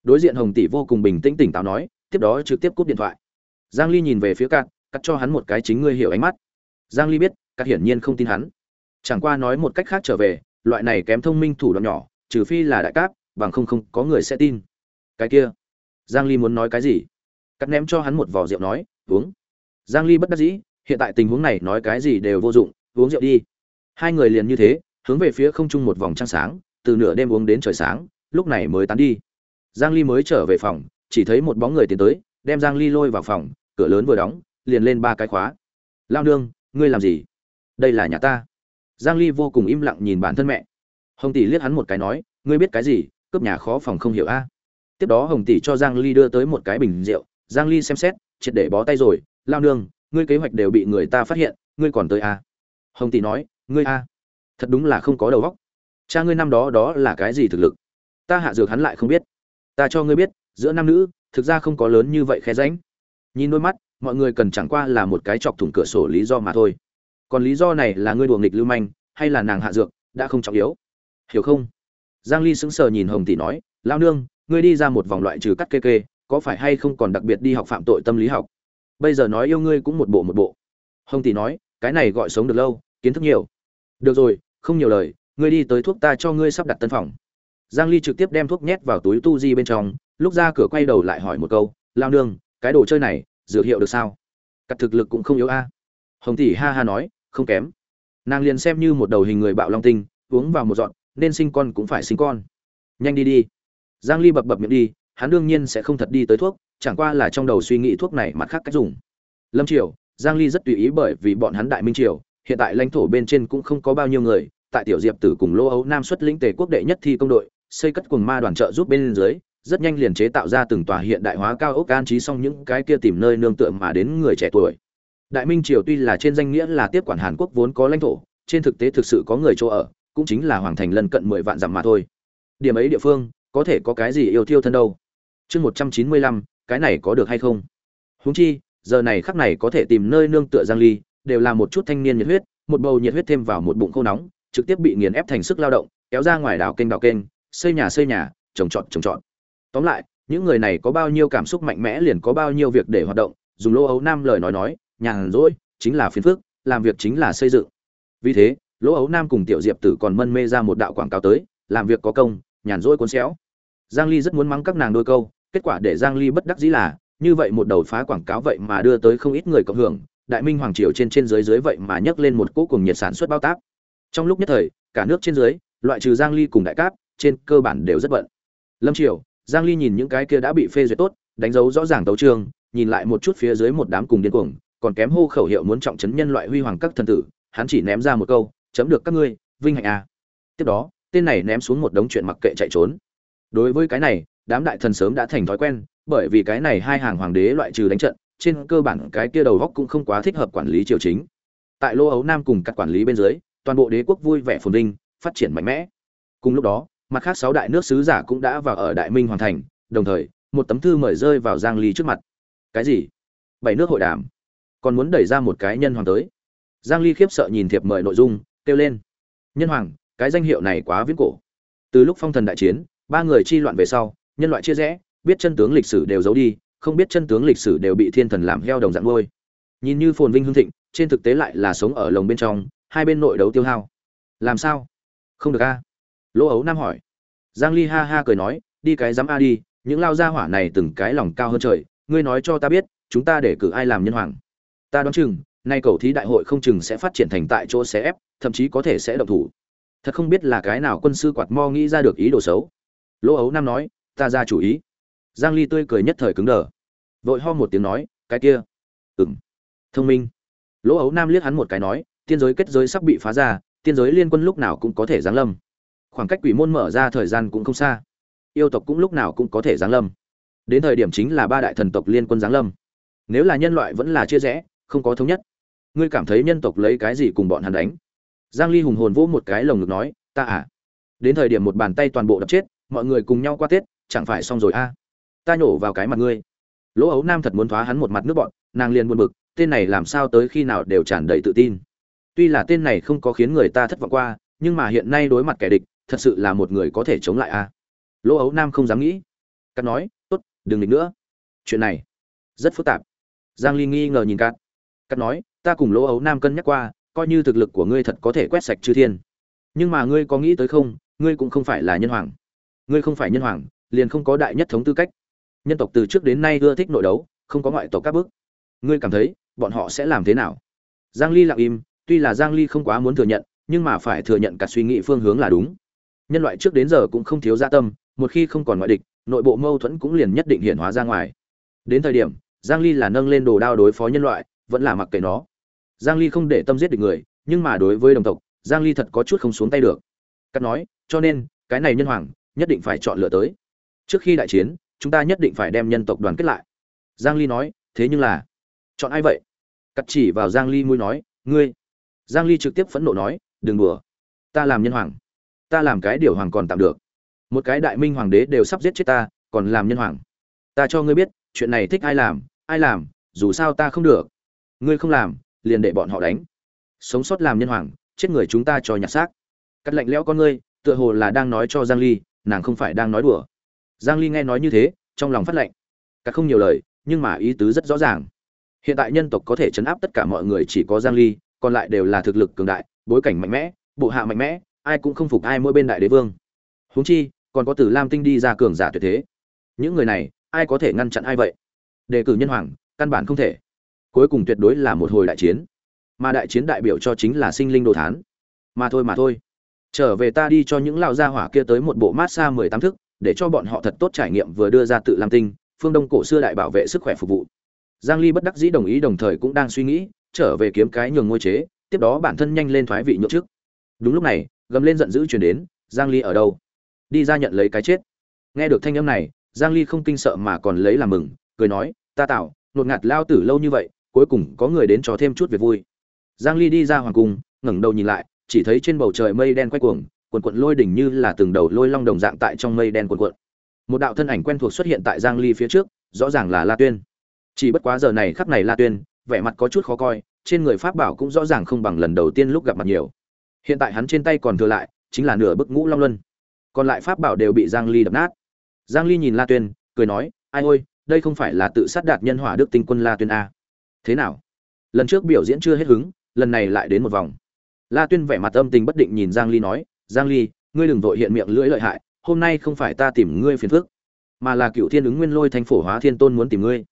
Đối diện hồng tỷ vô cùng bình tĩnh tỉnh táo nói, tiếp đó trực tiếp cúp điện thoại. Giang ly nhìn về phía cạn cắt cho hắn một cái chính ngươi hiểu ánh mắt. Giang ly biết cắt hiển nhiên không tin hắn. Chẳng qua nói một cách khác trở về, loại này kém thông minh thủ đoạn nhỏ, trừ phi là đại cáp bằng không không có người sẽ tin. Cái kia. Giang ly muốn nói cái gì? Cắt ném cho hắn một vò rượu nói, uống. Giang ly bất đắc dĩ, hiện tại tình huống này nói cái gì đều vô dụng, uống rượu đi. Hai người liền như thế hướng về phía không trung một vòng trăng sáng, từ nửa đêm uống đến trời sáng, lúc này mới tán đi. Giang ly mới trở về phòng, chỉ thấy một bóng người tiến tới, đem giang ly lôi vào phòng, cửa lớn vừa đóng, liền lên ba cái khóa. Lao nương, ngươi làm gì? Đây là nhà ta. Giang ly vô cùng im lặng nhìn bản thân mẹ. Hồng tỷ liếc hắn một cái nói, ngươi biết cái gì? Cướp nhà khó phòng không hiểu a. Tiếp đó hồng tỷ cho giang ly đưa tới một cái bình rượu. Giang ly xem xét, triệt để bó tay rồi lao nương, ngươi kế hoạch đều bị người ta phát hiện, ngươi còn tới a? Hồng tỷ nói, ngươi a? Thật đúng là không có đầu óc. Cha ngươi năm đó đó là cái gì thực lực? Ta hạ dược hắn lại không biết. Ta cho ngươi biết, giữa nam nữ, thực ra không có lớn như vậy khe ránh nhìn đôi mắt, mọi người cần chẳng qua là một cái chọc thủng cửa sổ lý do mà thôi. Còn lý do này là ngươi đùa nghịch lưu manh, hay là nàng hạ dược, đã không trọng yếu. Hiểu không? Giang ly sững sờ nhìn hồng tỷ nói lao nương, ngươi đi ra một vòng loại trừ cắt kê kê, có phải hay không còn đặc biệt đi học phạm tội tâm lý học? Bây giờ nói yêu ngươi cũng một bộ một bộ. Hồng tỷ nói, cái này gọi sống được lâu, kiến thức nhiều được rồi, không nhiều lời, ngươi đi tới thuốc ta cho ngươi sắp đặt tân phòng. Giang ly trực tiếp đem thuốc nhét vào túi tu di bên trong, lúc ra cửa quay đầu lại hỏi một câu, lao nương, cái đồ chơi này, dược hiệu được sao? Cắt thực lực cũng không yếu a. Hồng tỷ ha ha nói, không kém. Nàng liền xem như một đầu hình người bạo long tinh, uống vào một dọn nên sinh con cũng phải sinh con. Nhanh đi đi. Giang ly bập bập miệng đi, hắn đương nhiên sẽ không thật đi tới thuốc, chẳng qua là trong đầu suy nghĩ thuốc này mặt khác cách dùng. Lâm triều, giang ly rất tùy ý bởi vì bọn hắn đại minh triều hiện tại lãnh thổ bên trên cũng không có bao nhiêu người, tại tiểu diệp tử cùng lô ấu nam xuất lĩnh tề quốc đệ nhất thi công đội, xây cất cùng ma đoàn trợ giúp bên dưới, rất nhanh liền chế tạo ra từng tòa hiện đại hóa cao ốc an trí xong những cái kia tìm nơi nương tựa mà đến người trẻ tuổi. Đại minh triều tuy là trên danh nghĩa là tiếp quản hàn quốc vốn có lãnh thổ, trên thực tế thực sự có người chỗ ở, cũng chính là hoàng thành lân cận mười vạn dặm mà thôi. Điểm ấy địa phương, có thể có cái gì yêu thiêu thân đâu? Chương một trăm chín mươi lăm, cái này có được hay không? Huống chi, giờ này khắc này có thể tìm nơi nương tựa giang ly đều là một chút thanh niên nhiệt huyết, một bầu nhiệt huyết thêm vào một bụng khô nóng, trực tiếp bị nghiền ép thành sức lao động, kéo ra ngoài đảo kênh đảo kênh, xây nhà xây nhà, trồng trọt trồng trọt. Tóm lại, những người này có bao nhiêu cảm xúc mạnh mẽ liền có bao nhiêu việc để hoạt động, dùng lỗ ấu nam lời nói nói, nhàn rỗi, chính là phiền phức, làm việc chính là xây dựng. Vì thế lỗ ấu nam cùng tiểu diệp tử còn mân mê ra một đạo quảng cáo tới, làm việc có công, nhàn rỗi cuốn xéo. Giang ly rất muốn mắng các nàng đôi câu, kết quả để giang ly bất đắc dĩ là, như vậy một đầu phá quảng cáo vậy mà đưa tới không ít người cộng hưởng đại minh hoàng triều trên trên dưới dưới vậy mà nhấc lên một cỗ cùng nhiệt sản xuất bao tác trong lúc nhất thời, cả nước trên dưới, loại trừ giang ly cùng đại cáp, trên cơ bản đều rất bận. Lâm triều, giang ly nhìn những cái kia đã bị phê duyệt tốt, đánh dấu rõ ràng tấu trương nhìn lại một chút phía dưới một đám cùng điên cuồng, còn kém hô khẩu hiệu muốn trọng trấn nhân loại huy hoàng các thần tử, hắn chỉ ném ra một câu, chấm được các ngươi, vinh hạnh à. Tiếp đó, tên này ném xuống một đống chuyện mặc kệ chạy trốn. Đối với cái này, đám đại thần sớm đã thành thói quen, bởi vì cái này hai hàng hoàng đế loại trừ đánh trận trên cơ bản cái kia đầu góc cũng không quá thích hợp quản lý triều chính. Tại lô ấu nam cùng các quản lý bên dưới, toàn bộ đế quốc vui vẻ phồn vinh, phát triển mạnh mẽ. Cùng lúc đó, mặt khác sáu đại nước sứ giả cũng đã vào ở đại minh hoàn thành, đồng thời, một tấm thư mời rơi vào giang ly trước mặt. Cái gì? Bảy nước hội đàm. Còn muốn đẩy ra một cái nhân hoàng tới. Giang ly khiếp sợ nhìn thiệp mời nội dung, kêu lên. Nhân hoàng, cái danh hiệu này quá viễn cổ. Từ lúc phong thần đại chiến, ba người chi loạn về sau, nhân loại chia rẽ, biết chân tướng lịch sử đều giấu đi không biết chân tướng lịch sử đều bị thiên thần làm heo đồng dạng nuôi. nhìn như phồn vinh hưng thịnh, trên thực tế lại là sống ở lồng bên trong, hai bên nội đấu tiêu hao. Làm sao? Không được a. Lỗ ấu nam hỏi. Giang ly ha ha cười nói, đi cái dám a đi, những lao gia hỏa này từng cái lòng cao hơn trời, ngươi nói cho ta biết, chúng ta để cử ai làm nhân hoàng? Ta đoán chừng, nay cầu thí đại hội không chừng sẽ phát triển thành tại chỗ sẽ ép, thậm chí có thể sẽ động thủ. Thật không biết là cái nào quân sư quạt mo nghĩ ra được ý đồ xấu. Lỗ ấu nam nói, ta ra chủ ý. Giang ly tươi cười nhất thời cứng đờ vội ho một tiếng nói, cái kia. Ừm. Thông minh. Lỗ ấu nam liếc hắn một cái nói, tiên giới kết giới sắp bị phá ra, tiên giới liên quân lúc nào cũng có thể giáng lâm. Khoảng cách quỷ môn mở ra thời gian cũng không xa. Yêu tộc cũng lúc nào cũng có thể giáng lâm. Đến thời điểm chính là ba đại thần tộc liên quân giáng lâm. Nếu là nhân loại vẫn là chia rẽ, không có thống nhất. Ngươi cảm thấy nhân tộc lấy cái gì cùng bọn hắn đánh? Giang ly hùng hồn vỗ một cái lồng ngực nói, ta à đến thời điểm một bàn tay toàn bộ đập chết, mọi người cùng nhau qua tết, chẳng phải xong rồi a? À. ta nhổ vào cái mặt ngươi lỗ ấu nam thật muốn thoá hắn một mặt nước bọn, nàng liền buồn bực, tên này làm sao tới khi nào đều tràn đầy tự tin. Tuy là tên này không có khiến người ta thất vọng qua, nhưng mà hiện nay đối mặt kẻ địch, thật sự là một người có thể chống lại a. À. lỗ ấu nam không dám nghĩ. Cắt nói, tốt, đừng địch nữa. Chuyện này rất phức tạp. Giang ly nghi ngờ nhìn cắt cắt nói, ta cùng lỗ ấu nam cân nhắc qua, coi như thực lực của ngươi thật có thể quét sạch chư thiên. Nhưng mà ngươi có nghĩ tới không? Ngươi cũng không phải là nhân hoàng. Ngươi không phải nhân hoàng, liền không có đại nhất thống tư cách nhân tộc từ trước đến nay ưa thích nội đấu, không có ngoại tộc các bước. Ngươi cảm thấy, bọn họ sẽ làm thế nào? Giang ly lặng im, tuy là giang ly không quá muốn thừa nhận, nhưng mà phải thừa nhận cả suy nghĩ phương hướng là đúng. Nhân loại trước đến giờ cũng không thiếu gia tâm, một khi không còn ngoại địch, nội bộ mâu thuẫn cũng liền nhất định hiển hóa ra ngoài. Đến thời điểm, giang ly là nâng lên đồ đao đối phó nhân loại, vẫn là mặc kệ nó. Giang ly không để tâm giết địch người, nhưng mà đối với đồng tộc, giang ly thật có chút không xuống tay được. Cắt nói, cho nên, cái này nhân hoàng, nhất định phải chọn lựa tới. Trước khi đại chiến chúng ta nhất định phải đem nhân tộc đoàn kết lại. Giang ly nói, thế nhưng là, chọn ai vậy? Cắt chỉ vào giang ly mũi nói, ngươi. Giang ly trực tiếp phẫn nộ nói, đừng đùa. Ta làm nhân hoàng. Ta làm cái điều hoàng còn tạm được. Một cái đại minh hoàng đế đều sắp giết chết ta, còn làm nhân hoàng. Ta cho ngươi biết, chuyện này thích ai làm ai làm, dù sao ta không được. Ngươi không làm, liền để bọn họ đánh. Sống sót làm nhân hoàng, chết người chúng ta cho nhặt xác. Cắt lạnh lẽo con ngươi, tựa hồ là đang nói cho giang ly, nàng không phải đang nói đùa giang ly nghe nói như thế, trong lòng phát lạnh Cả không nhiều lời, nhưng mà ý tứ rất rõ ràng. Hiện tại nhân tộc có thể chấn áp tất cả mọi người chỉ có giang ly, còn lại đều là thực lực cường đại, bối cảnh mạnh mẽ, bộ hạ mạnh mẽ, ai cũng không phục ai mỗi bên đại đế vương. Huống chi, còn có tử lam tinh đi ra cường giả tuyệt thế. Những người này, ai có thể ngăn chặn ai vậy? Đề cử nhân hoàng, căn bản không thể. Cuối cùng tuyệt đối là một hồi đại chiến. Mà đại chiến đại biểu cho chính là sinh linh đồ thán. Mà thôi mà thôi. Trở về ta đi cho những lão gia hỏa kia tới một bộ mát xa mười tám thức để cho bọn họ thật tốt trải nghiệm vừa đưa ra tự làm tinh, phương đông cổ xưa đại bảo vệ sức khỏe phục vụ. Giang ly bất đắc dĩ đồng ý, đồng thời cũng đang suy nghĩ, trở về kiếm cái nhường ngôi chế, tiếp đó bản thân nhanh lên thoái vị nhượng trước. Đúng lúc này, gầm lên giận dữ truyền đến, giang ly ở đâu? Đi ra nhận lấy cái chết. Nghe được thanh âm này, giang ly không kinh sợ mà còn lấy làm mừng, cười nói, ta tạo nột ngạt lao tử lâu như vậy, cuối cùng có người đến cho thêm chút việc vui. Giang ly đi ra hoàng cung, ngẩng đầu nhìn lại, chỉ thấy trên bầu trời mây đen quay cuồng cuộn cuộn lôi đỉnh như là từng đầu lôi long đồng dạng tại trong mây đen cuộn cuộn một đạo thân ảnh quen thuộc xuất hiện tại giang ly phía trước, rõ ràng là la tuyên. Chỉ bất quá giờ này khắc này la tuyên, vẻ mặt có chút khó coi, trên người pháp bảo cũng rõ ràng không bằng lần đầu tiên lúc gặp mặt nhiều. Hiện tại hắn trên tay còn thừa lại, chính là nửa bức ngũ long luân. Còn lại pháp bảo đều bị giang ly đập nát. Giang ly nhìn la tuyên, cười nói, ai ôi, đây không phải là tự sát đạt nhân hỏa đức tinh quân la tuyên a? Thế nào? Lần trước biểu diễn chưa hết hứng, lần này lại đến một vòng. La tuyên vẻ mặt âm tình bất định nhìn giang ly nói giang ly, ngươi đừng vội hiện miệng lưỡi lợi hại, hôm nay không phải ta tìm ngươi phiền phức, mà là cựu thiên ứng nguyên lôi thanh phổ hóa thiên tôn muốn tìm ngươi.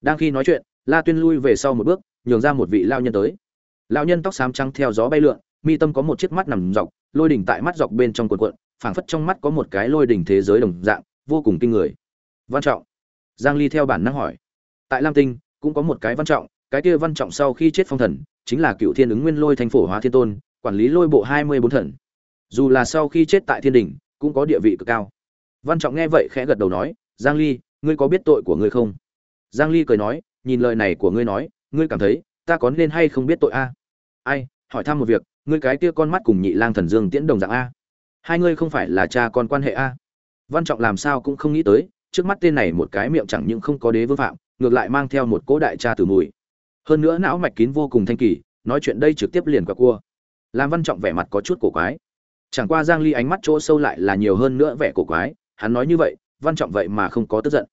Đang khi nói chuyện, la tuyên lui về sau một bước, nhường ra một vị lao nhân tới. Lao nhân tóc xám trắng theo gió bay lượn, mi tâm có một chiếc mắt nằm dọc, lôi đỉnh tại mắt dọc bên trong cuộn cuộn, phảng phất trong mắt có một cái lôi đỉnh thế giới đồng dạng, vô cùng kinh người. Văn trọng. Giang ly theo bản năng hỏi. Tại lam tinh, cũng có một cái văn trọng, cái kia văn trọng sau khi chết phong thần, chính là cựu thiên ứng nguyên lôi thành phổ hóa thiên tôn, quản lý lôi bộ hai mươi bốn thần dù là sau khi chết tại thiên đình, cũng có địa vị cực cao. Văn trọng nghe vậy khẽ gật đầu nói, giang ly, ngươi có biết tội của ngươi không? Giang ly cười nói, nhìn lời này của ngươi nói, ngươi cảm thấy ta có nên hay không biết tội a? Ai, hỏi thăm một việc, ngươi cái kia con mắt cùng nhị lang thần dương tiễn đồng dạng a? Hai ngươi không phải là cha con quan hệ a? Văn trọng làm sao cũng không nghĩ tới, trước mắt tên này một cái miệng chẳng những không có đế vương phạm, ngược lại mang theo một cỗ đại cha từ mùi. Hơn nữa não mạch kín vô cùng thanh kỳ, nói chuyện đây trực tiếp liền qua cua. Làm văn trọng vẻ mặt có chút cổ quái chẳng qua giang ly ánh mắt chỗ sâu lại là nhiều hơn nữa vẻ cổ quái, hắn nói như vậy, văn trọng vậy mà không có tức giận.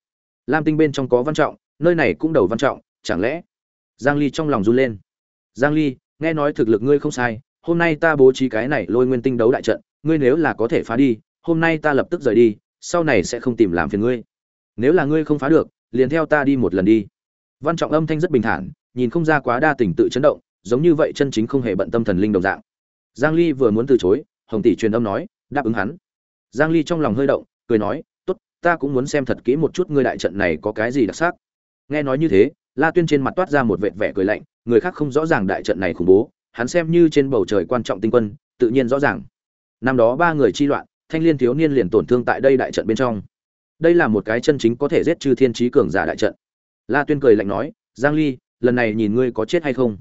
Lam tinh bên trong có văn trọng, nơi này cũng đầu văn trọng, chẳng lẽ? Giang ly trong lòng run lên. Giang ly, nghe nói thực lực ngươi không sai, hôm nay ta bố trí cái này lôi nguyên tinh đấu đại trận, ngươi nếu là có thể phá đi, hôm nay ta lập tức rời đi, sau này sẽ không tìm làm phiền ngươi. Nếu là ngươi không phá được, liền theo ta đi một lần đi. Văn trọng âm thanh rất bình thản, nhìn không ra quá đa tình tự chấn động, giống như vậy chân chính không hề bận tâm thần linh đồng dạng. Giang ly vừa muốn từ chối hồng tỷ truyền âm nói, đáp ứng hắn. Giang ly trong lòng hơi động, cười nói, tốt, ta cũng muốn xem thật kỹ một chút ngươi đại trận này có cái gì đặc sắc. Nghe nói như thế, la tuyên trên mặt toát ra một vệt vẻ cười lạnh, người khác không rõ ràng đại trận này khủng bố, hắn xem như trên bầu trời quan trọng tinh quân, tự nhiên rõ ràng. Năm đó ba người chi loạn, thanh liên thiếu niên liền tổn thương tại đây đại trận bên trong. Đây là một cái chân chính có thể giết chư thiên trí cường giả đại trận. La tuyên cười lạnh nói, giang ly, lần này nhìn ngươi có chết hay không?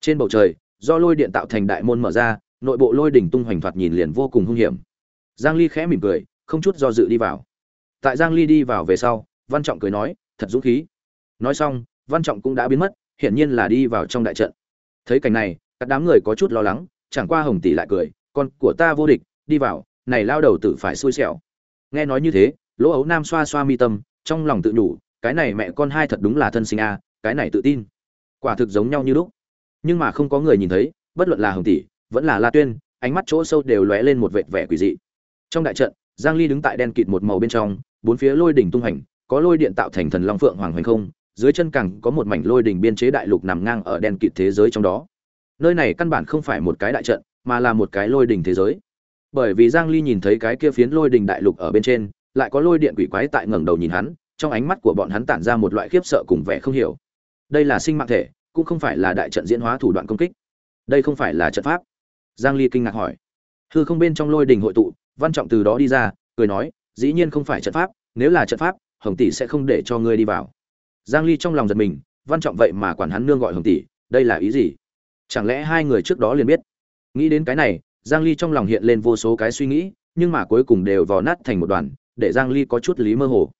Trên bầu trời, do lôi điện tạo thành đại môn mở ra nội bộ lôi đỉnh tung hoành thoạt nhìn liền vô cùng hung hiểm. Giang ly khẽ mỉm cười, không chút do dự đi vào. Tại giang ly đi vào về sau, văn trọng cười nói, thật dũng khí. Nói xong, văn trọng cũng đã biến mất, hiển nhiên là đi vào trong đại trận. Thấy cảnh này, các đám người có chút lo lắng, chẳng qua hồng tỷ lại cười, con của ta vô địch, đi vào, này lao đầu tử phải xui xẻo. Nghe nói như thế, lỗ ấu nam xoa xoa mi tâm, trong lòng tự nhủ cái này mẹ con hai thật đúng là thân sinh a, cái này tự tin. Quả thực giống nhau như lúc. Nhưng mà không có người nhìn thấy, bất luận là hồng tỷ vẫn là la tuyên, ánh mắt chỗ sâu đều lóe lên một vệt vẻ quỷ dị. Trong đại trận, giang ly đứng tại đen kịt một màu bên trong, bốn phía lôi đỉnh tung hành có lôi điện tạo thành thần long phượng hoàng hoành không, dưới chân cẳng có một mảnh lôi đỉnh biên chế đại lục nằm ngang ở đen kịt thế giới trong đó. Nơi này căn bản không phải một cái đại trận, mà là một cái lôi đỉnh thế giới. Bởi vì giang ly nhìn thấy cái kia phiến lôi đỉnh đại lục ở bên trên, lại có lôi điện quỷ quái tại ngẩng đầu nhìn hắn, trong ánh mắt của bọn hắn tản ra một loại khiếp sợ cùng vẻ không hiểu. Đây là sinh mạng thể, cũng không phải là đại trận diễn hóa thủ đoạn công kích. Đây không phải là trận pháp giang ly kinh ngạc hỏi. Hư không bên trong lôi đỉnh hội tụ, văn trọng từ đó đi ra, cười nói, dĩ nhiên không phải trận pháp, nếu là trận pháp, hồng tỷ sẽ không để cho ngươi đi vào. Giang ly trong lòng giật mình, văn trọng vậy mà quản hắn nương gọi hồng tỷ, đây là ý gì? Chẳng lẽ hai người trước đó liền biết? Nghĩ đến cái này, giang ly trong lòng hiện lên vô số cái suy nghĩ, nhưng mà cuối cùng đều vò nát thành một đoàn, để giang ly có chút lý mơ hồ.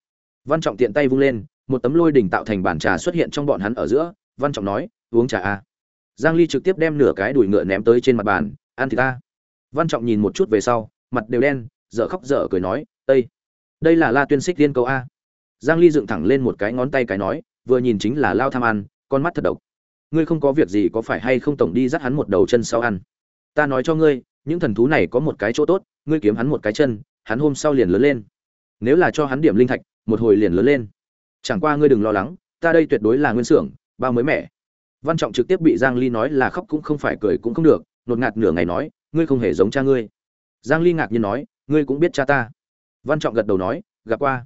Văn trọng tiện tay vung lên, một tấm lôi đỉnh tạo thành bàn trà xuất hiện trong bọn hắn ở giữa, văn trọng nói, uống trà a. Giang ly trực tiếp đem nửa cái đùi ngựa ném tới trên mặt bàn ăn thì ta. Văn trọng nhìn một chút về sau, mặt đều đen, dở khóc dở cười nói ây đây là la tuyên xích tiên câu a. Giang ly dựng thẳng lên một cái ngón tay cái nói, vừa nhìn chính là lao tham ăn con mắt thật độc. Ngươi không có việc gì có phải hay không tổng đi dắt hắn một đầu chân sau ăn? Ta nói cho ngươi, những thần thú này có một cái chỗ tốt, ngươi kiếm hắn một cái chân, hắn hôm sau liền lớn lên. Nếu là cho hắn điểm linh thạch, một hồi liền lớn lên. Chẳng qua ngươi đừng lo lắng, ta đây tuyệt đối là nguyên xưởng, bao mới mẻ. Văn trọng trực tiếp bị giang ly nói là khóc cũng không phải cười cũng không được nột ngạt nửa ngày nói, ngươi không hề giống cha ngươi. Giang ly ngạc nhiên nói, ngươi cũng biết cha ta. Văn trọng gật đầu nói, gặp qua.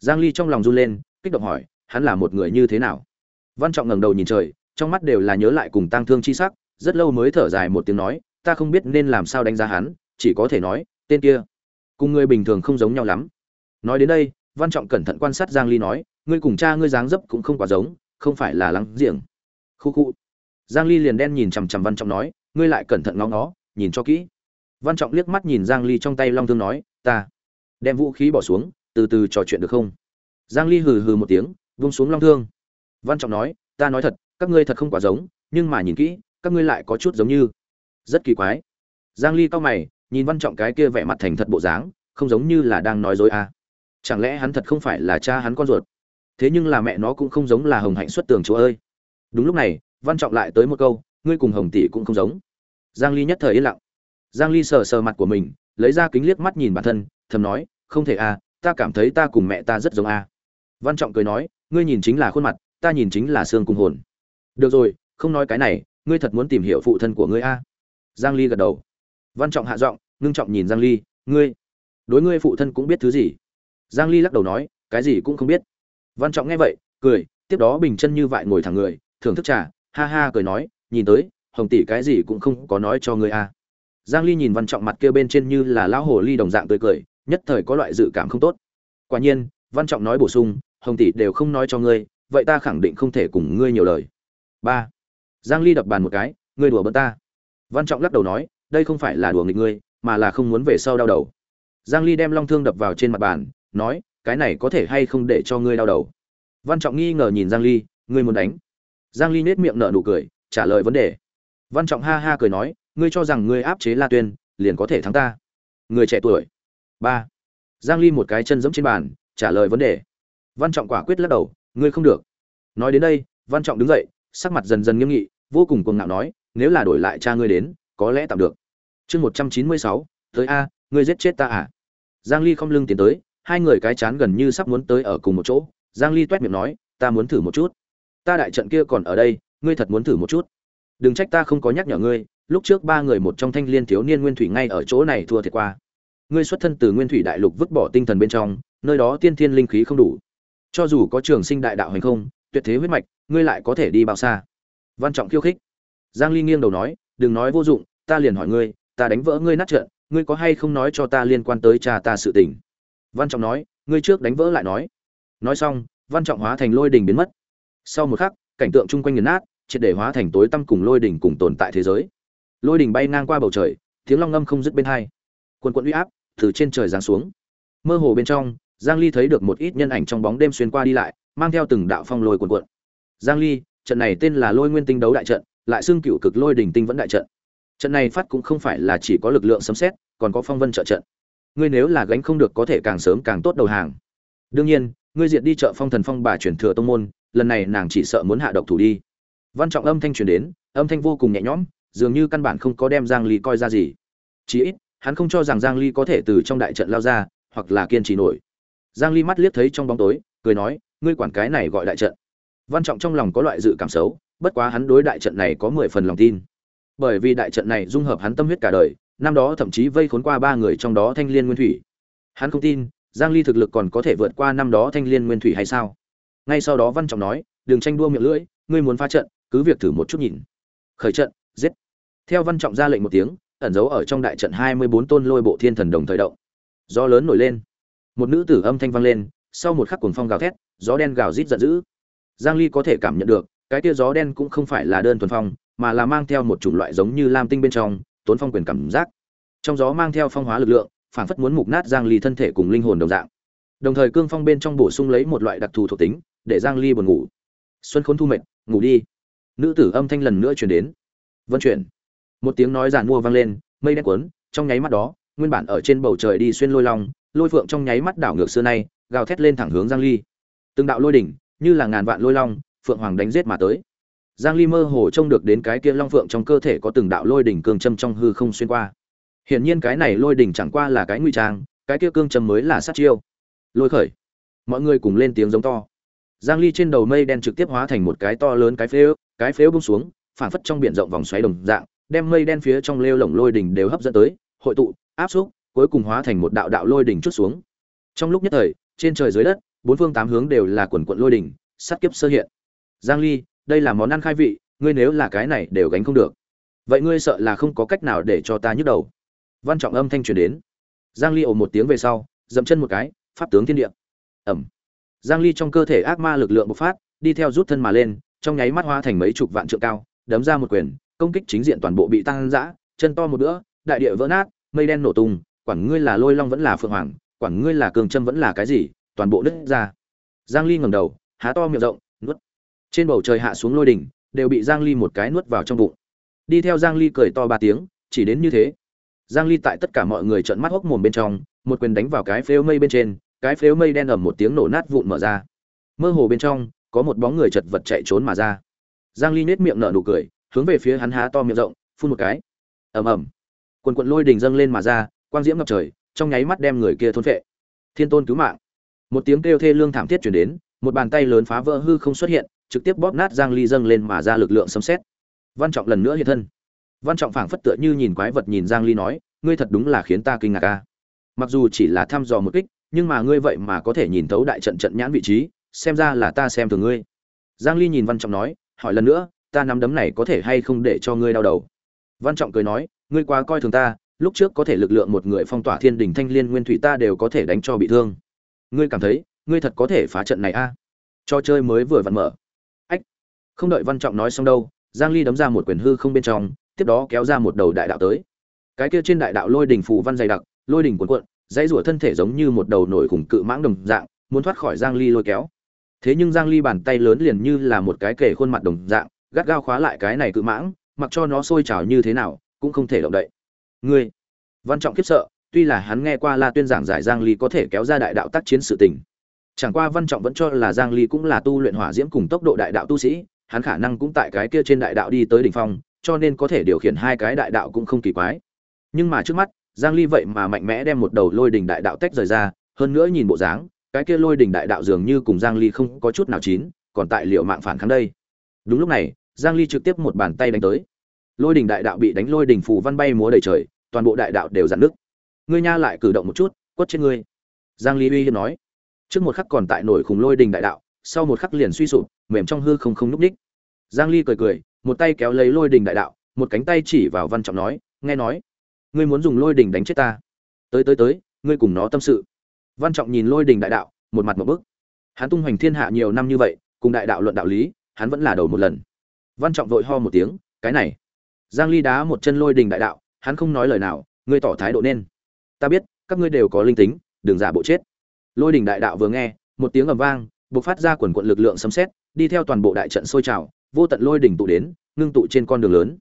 Giang ly trong lòng run lên, kích động hỏi, hắn là một người như thế nào? Văn trọng ngẩng đầu nhìn trời, trong mắt đều là nhớ lại cùng tang thương chi sắc, rất lâu mới thở dài một tiếng nói, ta không biết nên làm sao đánh giá hắn, chỉ có thể nói, tên kia, cùng người bình thường không giống nhau lắm. Nói đến đây, văn trọng cẩn thận quan sát giang ly nói, ngươi cùng cha ngươi dáng dấp cũng không quá giống, không phải là lắng giềng. Khu khu. Giang ly liền đen nhìn chằm chằm văn trọng nói ngươi lại cẩn thận ngó nó nhìn cho kỹ. Văn trọng liếc mắt nhìn giang ly trong tay long thương nói, ta đem vũ khí bỏ xuống, từ từ trò chuyện được không? Giang ly hừ hừ một tiếng vung xuống long thương. Văn trọng nói, ta nói thật, các ngươi thật không quá giống, nhưng mà nhìn kỹ, các ngươi lại có chút giống như. Rất kỳ quái. Giang ly cao mày, nhìn văn trọng cái kia vẻ mặt thành thật bộ dáng, không giống như là đang nói dối à. Chẳng lẽ hắn thật không phải là cha hắn con ruột? Thế nhưng là mẹ nó cũng không giống là hồng hạnh xuất tường chúa ơi. Đúng lúc này, văn trọng lại tới một câu ngươi cùng hồng tỷ cũng không giống. Giang ly nhất thời yên lặng. Giang ly sờ sờ mặt của mình, lấy ra kính liếc mắt nhìn bản thân, thầm nói, không thể à ta cảm thấy ta cùng mẹ ta rất giống à. Văn trọng cười nói, ngươi nhìn chính là khuôn mặt, ta nhìn chính là xương cùng hồn. Được rồi, không nói cái này, ngươi thật muốn tìm hiểu phụ thân của ngươi à? Giang ly gật đầu. Văn trọng hạ giọng, ngưng trọng nhìn giang ly, ngươi, đối ngươi phụ thân cũng biết thứ gì? Giang ly lắc đầu nói, cái gì cũng không biết. Văn trọng nghe vậy, cười, tiếp đó bình chân như vậy ngồi thẳng người, thưởng thức trà, ha ha cười nói nhìn tới, hồng tỷ cái gì cũng không có nói cho ngươi à. Giang ly nhìn văn trọng mặt kia bên trên như là lão hồ ly đồng dạng tươi cười, nhất thời có loại dự cảm không tốt. Quả nhiên, văn trọng nói bổ sung, hồng tỷ đều không nói cho ngươi, vậy ta khẳng định không thể cùng ngươi nhiều lời. Ba. Giang ly đập bàn một cái, ngươi đùa bỡn ta. Văn trọng lắc đầu nói, đây không phải là đùa nghịch ngươi, mà là không muốn về sau đau đầu. Giang ly đem long thương đập vào trên mặt bàn, nói, cái này có thể hay không để cho ngươi đau đầu. Văn trọng nghi ngờ nhìn giang ly, ngươi muốn đánh. Giang ly nết miệng nở nụ cười trả lời vấn đề. Văn trọng ha ha cười nói ngươi cho rằng ngươi áp chế la tuyên liền có thể thắng ta. Người trẻ tuổi. Ba. Giang ly một cái chân giẫm trên bàn trả lời vấn đề. Văn trọng quả quyết lắc đầu ngươi không được. Nói đến đây văn trọng đứng dậy sắc mặt dần dần nghiêm nghị vô cùng cuồng ngạo nói nếu là đổi lại cha ngươi đến có lẽ tạm được. Chương 196, tới a ngươi giết chết ta à? Giang ly không lưng tiến tới hai người cái chán gần như sắp muốn tới ở cùng một chỗ. Giang ly tuét miệng nói ta muốn thử một chút. Ta đại trận kia còn ở đây ngươi thật muốn thử một chút. Đừng trách ta không có nhắc nhở ngươi, lúc trước ba người một trong thanh liên thiếu niên nguyên thủy ngay ở chỗ này thua thiệt qua. Ngươi xuất thân từ nguyên thủy đại lục vứt bỏ tinh thần bên trong, nơi đó tiên thiên linh khí không đủ. Cho dù có trường sinh đại đạo hành không, tuyệt thế huyết mạch, ngươi lại có thể đi bao xa? Văn trọng khiêu khích. Giang ly nghiêng đầu nói, đừng nói vô dụng, ta liền hỏi ngươi, ta đánh vỡ ngươi nát trận, ngươi có hay không nói cho ta liên quan tới cha ta sự tình? Văn trọng nói, ngươi trước đánh vỡ lại nói. Nói xong, văn trọng hóa thành lôi đình biến mất. Sau một khắc, cảnh tượng chung quanh nghiền nát triệt để hóa thành tối tăm cùng lôi đỉnh cùng tồn tại thế giới. Lôi đỉnh bay ngang qua bầu trời tiếng long ngâm không dứt bên hai. Quần quần uy áp từ trên trời giáng xuống. Mơ hồ bên trong giang ly thấy được một ít nhân ảnh trong bóng đêm xuyên qua đi lại mang theo từng đạo phong lôi cuộn cuộn. Giang ly trận này tên là lôi nguyên tinh đấu đại trận lại xưng cựu cực lôi đỉnh tinh vẫn đại trận. Trận này phát cũng không phải là chỉ có lực lượng sấm sét, còn có phong vân trợ trận. Ngươi nếu là gánh không được có thể càng sớm càng tốt đầu hàng. Đương nhiên ngươi diệt đi chợ phong thần phong bà chuyển thừa tông môn lần này nàng chỉ sợ muốn hạ độc thủ đi văn trọng âm thanh truyền đến, âm thanh vô cùng nhẹ nhõm, dường như căn bản không có đem giang ly coi ra gì. Chí ít, hắn không cho rằng giang ly có thể từ trong đại trận lao ra, hoặc là kiên trì nổi. Giang ly mắt liếc thấy trong bóng tối, cười nói, ngươi quản cái này gọi đại trận. Văn trọng trong lòng có loại dự cảm xấu, bất quá hắn đối đại trận này có 10 phần lòng tin. Bởi vì đại trận này dung hợp hắn tâm huyết cả đời, năm đó thậm chí vây khốn qua ba người trong đó thanh liên nguyên thủy. Hắn không tin, giang ly thực lực còn có thể vượt qua năm đó thanh liên nguyên thủy hay sao? Ngay sau đó văn trọng nói, đừng tranh đua miệng lưỡi, ngươi muốn phá trận cứ việc thử một chút nhìn. Khởi trận, giết. Theo văn trọng ra lệnh một tiếng, ẩn giấu ở trong đại trận hai mươi bốn tôn lôi bộ thiên thần đồng thời động. Gió lớn nổi lên. Một nữ tử âm thanh vang lên, sau một khắc cuồng phong gào thét, gió đen gào rít giận dữ. Giang ly có thể cảm nhận được, cái tia gió đen cũng không phải là đơn thuần phong, mà là mang theo một chủng loại giống như lam tinh bên trong, tốn phong quyền cảm giác. Trong gió mang theo phong hóa lực lượng phản phất muốn mục nát giang ly thân thể cùng linh hồn đồng dạng. Đồng thời cương phong bên trong bổ sung lấy một loại đặc thù thuộc tính, để giang ly buồn ngủ. Xuân khốn thu mệt ngủ đi nữ tử âm thanh lần nữa truyền đến. Vân chuyển. Một tiếng nói giàn mua vang lên, mây đen cuốn, trong nháy mắt đó, nguyên bản ở trên bầu trời đi xuyên lôi long, lôi phượng trong nháy mắt đảo ngược xưa nay, gào thét lên thẳng hướng giang ly. Từng đạo lôi đỉnh, như là ngàn vạn lôi long, phượng hoàng đánh giết mà tới. Giang ly mơ hồ trông được đến cái kia long phượng trong cơ thể có từng đạo lôi đỉnh cương châm trong hư không xuyên qua. Hiển nhiên cái này lôi đỉnh chẳng qua là cái nguy trang, cái kia cương châm mới là sát chiêu. Lôi khởi. Mọi người cùng lên tiếng giống to. Giang ly trên đầu mây đen trực tiếp hóa thành một cái to lớn cái phếu cái phếu bung xuống phản phất trong biển rộng vòng xoáy đồng dạng, đem mây đen phía trong lêu lồng lôi đỉnh đều hấp dẫn tới, hội tụ, áp xúc, cuối cùng hóa thành một đạo đạo lôi đỉnh chút xuống. Trong lúc nhất thời, trên trời dưới đất, bốn phương tám hướng đều là quần quận lôi đỉnh, sắt kiếp sơ hiện. Giang ly, đây là món ăn khai vị, ngươi nếu là cái này đều gánh không được. Vậy ngươi sợ là không có cách nào để cho ta nhức đầu. Văn trọng âm thanh truyền đến. Giang ly ồ một tiếng về sau, dậm chân một cái, pháp tướng thiên địa. Ẩm. Giang ly trong cơ thể ác ma lực lượng bộc phát, đi theo rút thân mà lên trong nháy mắt hóa thành mấy chục vạn trượng cao, đấm ra một quyền, công kích chính diện toàn bộ bị tăng dã, chân to một bữa, đại địa vỡ nát, mây đen nổ tung, quản ngươi là lôi long vẫn là phượng hoàng, quản ngươi là cường châm vẫn là cái gì, toàn bộ đứt ra. Giang ly ngẩng đầu, há to miệng rộng, nuốt. Trên bầu trời hạ xuống lôi đỉnh, đều bị giang ly một cái nuốt vào trong bụng. Đi theo giang ly cười to ba tiếng, chỉ đến như thế. Giang ly tại tất cả mọi người trợn mắt hốc mồm bên trong, một quyền đánh vào cái phếu mây bên trên, cái phếu mây đen ầm một tiếng nổ nát vụn mở ra. Mơ hồ bên trong có một bóng người chật vật chạy trốn mà ra. Giang ly nết miệng nở nụ cười, hướng về phía hắn há to miệng rộng, phun một cái. Ầm ầm. Quần quần lôi đình dâng lên mà ra, quang diễm ngập trời, trong nháy mắt đem người kia thôn phệ. Thiên tôn cứu mạng. Một tiếng kêu thê lương thảm thiết truyền đến, một bàn tay lớn phá vỡ hư không xuất hiện, trực tiếp bóp nát giang ly dâng lên mà ra lực lượng sấm xét văn trọng lần nữa hiện thân. Văn trọng phảng phất tựa như nhìn quái vật nhìn giang ly nói, ngươi thật đúng là khiến ta kinh ngạc a. Mặc dù chỉ là thăm dò một kích, nhưng mà ngươi vậy mà có thể nhìn thấu đại trận trận nhãn vị trí xem ra là ta xem thường ngươi. Giang ly nhìn văn trọng nói, hỏi lần nữa, ta nắm đấm này có thể hay không để cho ngươi đau đầu? Văn trọng cười nói, ngươi quá coi thường ta, lúc trước có thể lực lượng một người phong tỏa thiên đình thanh liên nguyên thủy ta đều có thể đánh cho bị thương. Ngươi cảm thấy, ngươi thật có thể phá trận này a? À? cho chơi mới vừa vặn mở. Ách. Không đợi văn trọng nói xong đâu, giang ly đấm ra một quyền hư không bên trong, tiếp đó kéo ra một đầu đại đạo tới. Cái kia trên đại đạo lôi đỉnh phù văn dày đặc, lôi đỉnh cuộn cuộn, dãy rủa thân thể giống như một đầu nổi khủng cự mãng đồng dạng, muốn thoát khỏi giang ly lôi kéo thế nhưng giang ly bàn tay lớn liền như là một cái kề khuôn mặt đồng dạng, gắt gao khóa lại cái này cự mãng, mặc cho nó sôi trào như thế nào, cũng không thể động đậy. Ngươi! Văn trọng kiếp sợ, tuy là hắn nghe qua la tuyên giảng giải giang ly có thể kéo ra đại đạo tác chiến sự tình. Chẳng qua văn trọng vẫn cho là giang ly cũng là tu luyện hỏa diễm cùng tốc độ đại đạo tu sĩ, hắn khả năng cũng tại cái kia trên đại đạo đi tới đỉnh phong, cho nên có thể điều khiển hai cái đại đạo cũng không kỳ quái. Nhưng mà trước mắt, giang ly vậy mà mạnh mẽ đem một đầu lôi đỉnh đại đạo tách rời ra, hơn nữa nhìn bộ dáng cái kia lôi đỉnh đại đạo dường như cùng giang ly không có chút nào chín, còn tại liệu mạng phản kháng đây. Đúng lúc này, giang ly trực tiếp một bàn tay đánh tới. Lôi đỉnh đại đạo bị đánh, lôi đỉnh phù văn bay múa đầy trời, toàn bộ đại đạo đều giận nước ngươi nha lại cử động một chút, quất trên ngươi. Giang ly uy hiếp nói. Trước một khắc còn tại nổi khủng lôi đỉnh đại đạo, sau một khắc liền suy sụp, mềm trong hư không không núc đích. Giang ly cười cười, một tay kéo lấy lôi đỉnh đại đạo, một cánh tay chỉ vào văn trọng nói, nghe nói, ngươi muốn dùng lôi đỉnh đánh chết ta. Tới tới tới, ngươi cùng nó tâm sự văn trọng nhìn lôi đình đại đạo, một mặt một bức. Hắn tung hoành thiên hạ nhiều năm như vậy, cùng đại đạo luận đạo lý, hắn vẫn là đầu một lần. Văn trọng vội ho một tiếng, cái này, giang ly đá một chân lôi đình đại đạo, hắn không nói lời nào, ngươi tỏ thái độ nên. Ta biết, các ngươi đều có linh tính, đừng giả bộ chết. Lôi đình đại đạo vừa nghe, một tiếng ầm vang, bộc phát ra quần quận lực lượng sấm sét, đi theo toàn bộ đại trận sôi trào, vô tận lôi đỉnh tụ đến, ngưng tụ trên con đường lớn.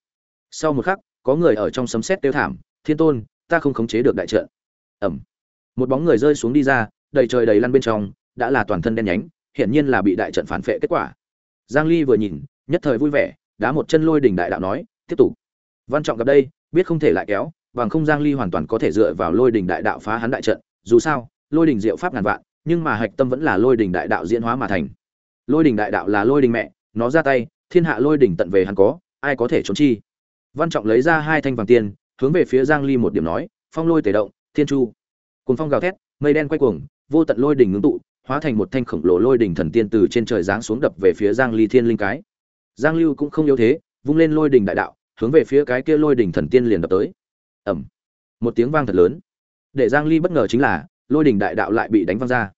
Sau một khắc, có người ở trong sấm sét tiêu thảm, thiên tôn, ta không khống chế được đại trận. Ẩm một bóng người rơi xuống đi ra, đầy trời đầy lăn bên trong, đã là toàn thân đen nhánh, hiển nhiên là bị đại trận phản phệ kết quả. Giang ly vừa nhìn, nhất thời vui vẻ, đá một chân lôi đỉnh đại đạo nói, tiếp tục. Văn trọng gặp đây, biết không thể lại kéo, bằng không giang ly hoàn toàn có thể dựa vào lôi đỉnh đại đạo phá hắn đại trận, dù sao, lôi đỉnh diệu pháp ngàn vạn, nhưng mà hạch tâm vẫn là lôi đỉnh đại đạo diễn hóa mà thành. Lôi đỉnh đại đạo là lôi đỉnh mẹ, nó ra tay, thiên hạ lôi đỉnh tận về hắn có, ai có thể trốn chi? Văn trọng lấy ra hai thanh vàng tiền, hướng về phía giang ly một điểm nói, phong lôi tề động, thiên chu. Cuồng phong gào thét, mây đen quay cuồng, vô tận lôi đỉnh ngưng tụ, hóa thành một thanh khổng lồ lôi đỉnh thần tiên từ trên trời giáng xuống đập về phía giang ly thiên linh cái. Giang lưu cũng không yếu thế, vung lên lôi đỉnh đại đạo, hướng về phía cái kia lôi đỉnh thần tiên liền đập tới. Ầm. Một tiếng vang thật lớn. Để giang ly bất ngờ chính là, lôi đỉnh đại đạo lại bị đánh văng ra.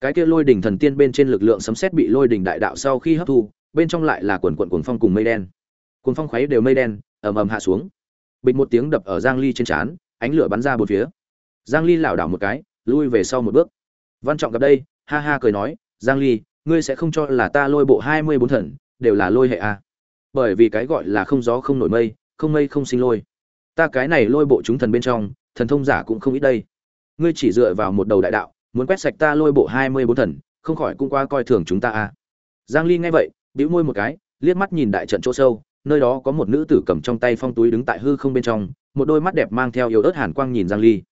Cái kia lôi đỉnh thần tiên bên trên lực lượng sấm sét bị lôi đỉnh đại đạo sau khi hấp thu, bên trong lại là quần quần cuồng phong cùng mây đen. Cuồng phong khuấy đều mây đen, ầm ầm hạ xuống. Bịch một tiếng đập ở giang ly trên trán, ánh lửa bắn ra bốn phía giang ly lảo đảo một cái, lui về sau một bước văn trọng gặp đây, ha ha cười nói, giang ly, ngươi sẽ không cho là ta lôi bộ 24 thần, đều là lôi hệ à? bởi vì cái gọi là không gió không nổi mây, không mây không sinh lôi ta cái này lôi bộ chúng thần bên trong, thần thông giả cũng không ít đây ngươi chỉ dựa vào một đầu đại đạo, muốn quét sạch ta lôi bộ 24 thần, không khỏi cũng qua coi thường chúng ta à? giang ly nghe vậy, bĩu môi một cái, liếc mắt nhìn đại trận chỗ sâu, nơi đó có một nữ tử cầm trong tay phong túi đứng tại hư không bên trong, một đôi mắt đẹp mang theo yếu ớt hàn quang nhìn giang ly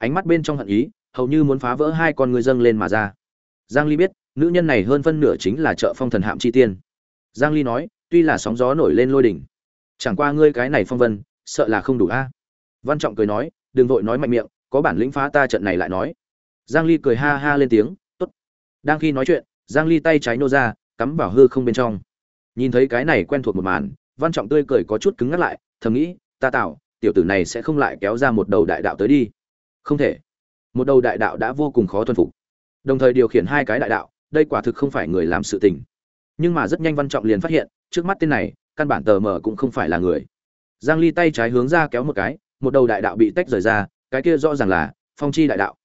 ánh mắt bên trong hận ý, hầu như muốn phá vỡ hai con người dâng lên mà ra. Giang ly biết, nữ nhân này hơn phân nửa chính là trợ phong thần hạm chi tiên. Giang ly nói, tuy là sóng gió nổi lên lôi đỉnh, chẳng qua ngươi cái này phong vân, sợ là không đủ a. Văn trọng cười nói, đừng vội nói mạnh miệng, có bản lĩnh phá ta trận này lại nói. Giang ly cười ha ha lên tiếng, tốt. Đang khi nói chuyện, giang ly tay trái nô ra, cắm vào hư không bên trong. Nhìn thấy cái này quen thuộc một màn, văn trọng tươi cười có chút cứng ngắt lại, thầm nghĩ, ta tạo, tiểu tử này sẽ không lại kéo ra một đầu đại đạo tới đi không thể. Một đầu đại đạo đã vô cùng khó thuần phục. Đồng thời điều khiển hai cái đại đạo, đây quả thực không phải người làm sự tình. Nhưng mà rất nhanh văn trọng liền phát hiện, trước mắt tên này, căn bản tờ mờ cũng không phải là người. Giang ly tay trái hướng ra kéo một cái, một đầu đại đạo bị tách rời ra, cái kia rõ ràng là phong chi đại đạo.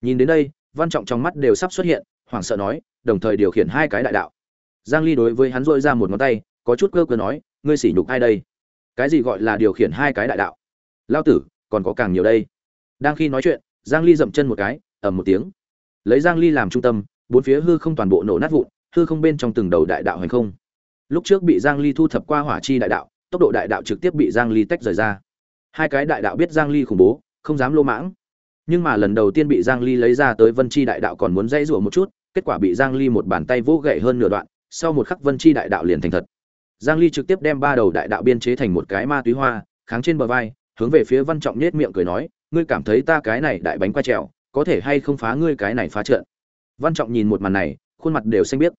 Nhìn đến đây, văn trọng trong mắt đều sắp xuất hiện, hoảng sợ nói, đồng thời điều khiển hai cái đại đạo. Giang ly đối với hắn dội ra một ngón tay, có chút cơ cơ nói, ngươi sỉ nhục ai đây? Cái gì gọi là điều khiển hai cái đại đạo? Lao tử, còn có càng nhiều đây đang khi nói chuyện, giang ly dậm chân một cái, ầm một tiếng. Lấy giang ly làm trung tâm, bốn phía hư không toàn bộ nổ nát vụn, hư không bên trong từng đầu đại đạo hành không. Lúc trước bị giang ly thu thập qua hỏa chi đại đạo, tốc độ đại đạo trực tiếp bị giang ly tách rời ra. Hai cái đại đạo biết giang ly khủng bố, không dám lô mãng. Nhưng mà lần đầu tiên bị giang ly lấy ra tới vân chi đại đạo còn muốn dây rủa một chút, kết quả bị giang ly một bàn tay vỗ gậy hơn nửa đoạn, sau một khắc vân chi đại đạo liền thành thật. Giang ly trực tiếp đem ba đầu đại đạo biên chế thành một cái ma túy hoa, kháng trên bờ vai, hướng về phía văn trọng nhếch miệng cười nói ngươi cảm thấy ta cái này đại bánh qua trèo, có thể hay không phá ngươi cái này phá trận? Văn trọng nhìn một màn này, khuôn mặt đều xanh biết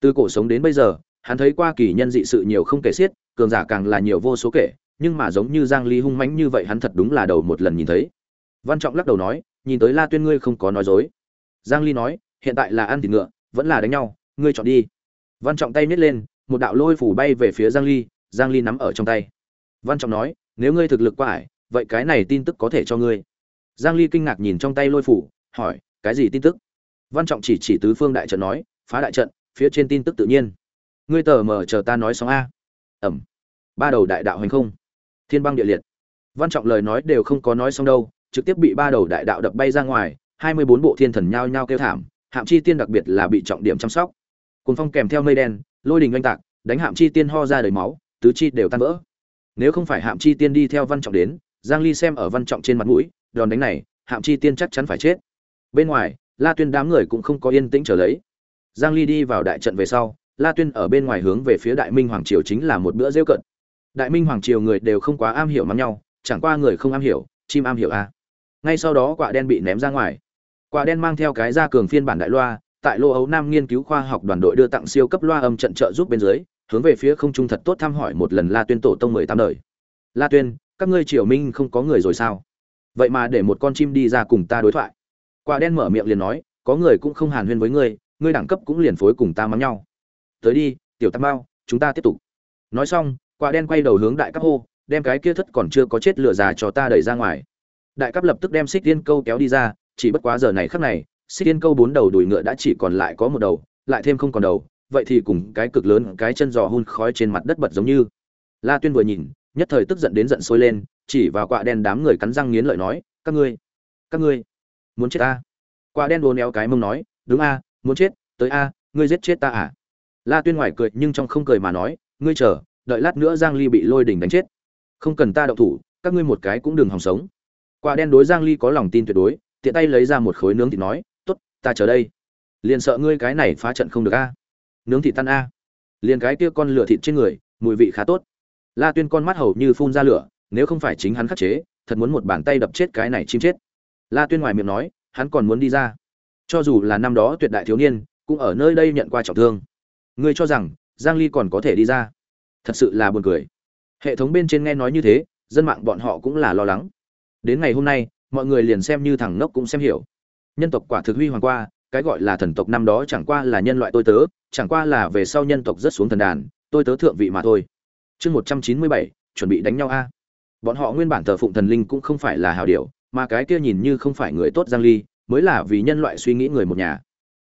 từ cổ sống đến bây giờ, hắn thấy qua kỳ nhân dị sự nhiều không kể xiết, cường giả càng là nhiều vô số kể, nhưng mà giống như giang ly hung mãnh như vậy hắn thật đúng là đầu một lần nhìn thấy. Văn trọng lắc đầu nói, nhìn tới la tuyên ngươi không có nói dối. Giang ly nói, hiện tại là ăn thịt ngựa, vẫn là đánh nhau, ngươi chọn đi. Văn trọng tay nhét lên, một đạo lôi phủ bay về phía giang ly giang ly nắm ở trong tay. Văn trọng nói, nếu ngươi thực lực quá ải vậy cái này tin tức có thể cho ngươi. Giang ly kinh ngạc nhìn trong tay lôi phủ, hỏi, cái gì tin tức? Văn trọng chỉ chỉ tứ phương đại trận nói, phá đại trận, phía trên tin tức tự nhiên. Ngươi tờ mở chờ ta nói xong a. Ẩm. Ba đầu đại đạo hành không. Thiên băng địa liệt. Văn trọng lời nói đều không có nói xong đâu, trực tiếp bị ba đầu đại đạo đập bay ra ngoài, hai mươi bốn bộ thiên thần nhao nhao kêu thảm, hạm chi tiên đặc biệt là bị trọng điểm chăm sóc. Cuốn phong kèm theo mây đen, lôi đình oanh tạc, đánh hạm chi tiên ho ra đầy máu, tứ chi đều tan vỡ. Nếu không phải hạm chi tiên đi theo văn trọng đến giang ly xem ở văn trọng trên mặt mũi, đòn đánh này, hạm chi tiên chắc chắn phải chết. Bên ngoài, la tuyên đám người cũng không có yên tĩnh trở lấy. Giang ly đi vào đại trận về sau, la tuyên ở bên ngoài hướng về phía đại minh hoàng triều chính là một bữa rêu cận. Đại minh hoàng triều người đều không quá am hiểu mắm nhau, chẳng qua người không am hiểu, chim am hiểu à. ngay sau đó quả đen bị ném ra ngoài. Quả đen mang theo cái ra cường phiên bản đại loa, tại lô ấu nam nghiên cứu khoa học đoàn đội đưa tặng siêu cấp loa âm trận trợ giúp bên dưới, hướng về phía không trung thật tốt thăm hỏi một lần la tuyên tổ tông mười tám đời. La tuyên các ngươi triều minh không có người rồi sao? Vậy mà để một con chim đi ra cùng ta đối thoại. Quả đen mở miệng liền nói, có người cũng không hàn huyên với ngươi ngươi đẳng cấp cũng liền phối cùng ta mắng nhau. Tới đi, tiểu tam bao chúng ta tiếp tục. Nói xong, quả đen quay đầu hướng đại cấp hô, đem cái kia thất còn chưa có chết lửa già cho ta đẩy ra ngoài. Đại cấp lập tức đem xích tiên câu kéo đi ra, chỉ bất quá giờ này khắc này, xích tiên câu bốn đầu đùi ngựa đã chỉ còn lại có một đầu, lại thêm không còn đầu, vậy thì cùng cái cực lớn, cái chân giò hun khói trên mặt đất bật giống như. La tuyên vừa nhìn nhất thời tức giận đến giận sôi lên, chỉ vào quạ đen đám người cắn răng nghiến lợi nói, các ngươi các ngươi muốn chết ta? Quạ đen đồ neo cái mông nói, đúng a, muốn chết, tới a, ngươi giết chết ta à? La tuyên ngoài cười nhưng trong không cười mà nói, ngươi chờ, đợi lát nữa giang ly bị lôi đỉnh đánh chết. Không cần ta động thủ, các ngươi một cái cũng đừng hòng sống. Quạ đen đối giang ly có lòng tin tuyệt đối, tiện tay lấy ra một khối nướng thịt nói, tốt, ta chờ đây. Liền sợ ngươi cái này phá trận không được a. Nướng thịt tan a. Liền cái kia con lửa thịt trên người, mùi vị khá tốt la tuyên con mắt hầu như phun ra lửa, nếu không phải chính hắn khắc chế, thật muốn một bàn tay đập chết cái này chim chết. La tuyên ngoài miệng nói, hắn còn muốn đi ra. Cho dù là năm đó tuyệt đại thiếu niên, cũng ở nơi đây nhận qua trọng thương. Ngươi cho rằng, giang ly còn có thể đi ra? Thật sự là buồn cười. Hệ thống bên trên nghe nói như thế, dân mạng bọn họ cũng là lo lắng. Đến ngày hôm nay, mọi người liền xem như thằng nốc cũng xem hiểu. Nhân tộc quả thực huy hoàng qua, cái gọi là thần tộc năm đó chẳng qua là nhân loại tôi tớ, chẳng qua là về sau nhân tộc rất xuống thần đàn, tôi tớ thượng vị mà thôi chương một trăm chín mươi bảy, chuẩn bị đánh nhau a. Bọn họ nguyên bản thờ phụng thần linh cũng không phải là hào điều mà cái kia nhìn như không phải người tốt giang ly, mới là vì nhân loại suy nghĩ người một nhà.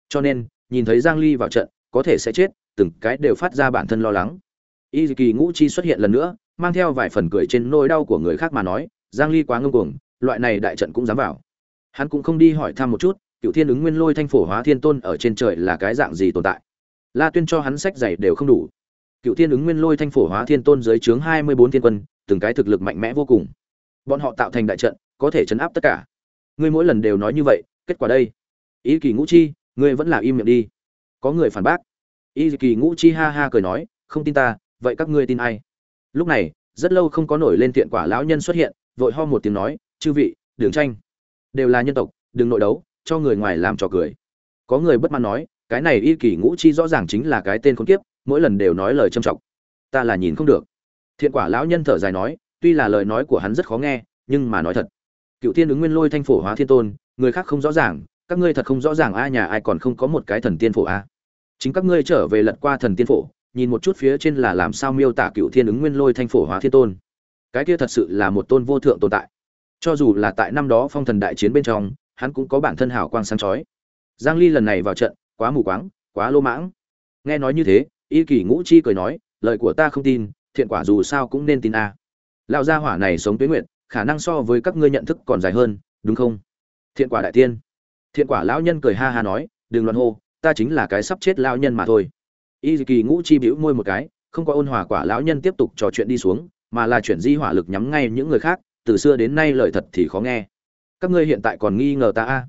Cho nên, nhìn thấy giang ly vào trận, có thể sẽ chết, từng cái đều phát ra bản thân lo lắng. Y kỳ ngũ chi xuất hiện lần nữa, mang theo vài phần cười trên nỗi đau của người khác mà nói, giang ly quá ngông cuồng, loại này đại trận cũng dám vào. Hắn cũng không đi hỏi thăm một chút cựu thiên ứng nguyên lôi thanh phổ hóa thiên tôn ở trên trời là cái dạng gì tồn tại. La tuyên cho hắn sách giày đều không đủ cựu thiên ứng nguyên lôi thanh phổ hóa thiên tôn dưới chướng hai mươi bốn thiên quân, từng cái thực lực mạnh mẽ vô cùng. Bọn họ tạo thành đại trận, có thể chấn áp tất cả. Ngươi mỗi lần đều nói như vậy, kết quả đây. Ý kỳ ngũ chi, ngươi vẫn là im miệng đi. Có người phản bác. Ý kỳ ngũ chi ha ha cười nói, không tin ta, vậy các ngươi tin ai? Lúc này, rất lâu không có nổi lên thiện quả lão nhân xuất hiện, vội ho một tiếng nói, chư vị, đường tranh. Đều là nhân tộc, đừng nội đấu, cho người ngoài làm trò cười. Có người bất mãn nói, cái này y kỳ ngũ chi rõ ràng chính là cái tên khốn kiếp mỗi lần đều nói lời trâm trọng ta là nhìn không được. Thiện quả lão nhân thở dài nói, tuy là lời nói của hắn rất khó nghe, nhưng mà nói thật. Cựu tiên ứng nguyên lôi thanh phổ hóa thiên tôn, người khác không rõ ràng, các ngươi thật không rõ ràng ai nhà ai còn không có một cái thần tiên phổ a. Chính các ngươi trở về lật qua thần tiên phổ, nhìn một chút phía trên là làm sao miêu tả cựu thiên ứng nguyên lôi thanh phổ hóa thiên tôn. Cái kia thật sự là một tôn vô thượng tồn tại. Cho dù là tại năm đó phong thần đại chiến bên trong, hắn cũng có bản thân hào quang sáng chói. Giang ly lần này vào trận, quá mù quáng, quá lô mãng. Nghe nói như thế y kỳ ngũ chi cười nói, lời của ta không tin, thiện quả dù sao cũng nên tin a. À. lão gia hỏa này sống tuế nguyện khả năng so với các ngươi nhận thức còn dài hơn, đúng không? Thiện quả đại tiên. Thiện quả lão nhân cười ha ha nói, đừng loạn hô, ta chính là cái sắp chết lão nhân mà thôi. Y kỳ ngũ chi bĩu môi một cái, không có ôn hòa quả lão nhân tiếp tục trò chuyện đi xuống, mà là chuyển di hỏa lực nhắm ngay những người khác, từ xưa đến nay lời thật thì khó nghe. Các ngươi hiện tại còn nghi ngờ ta a?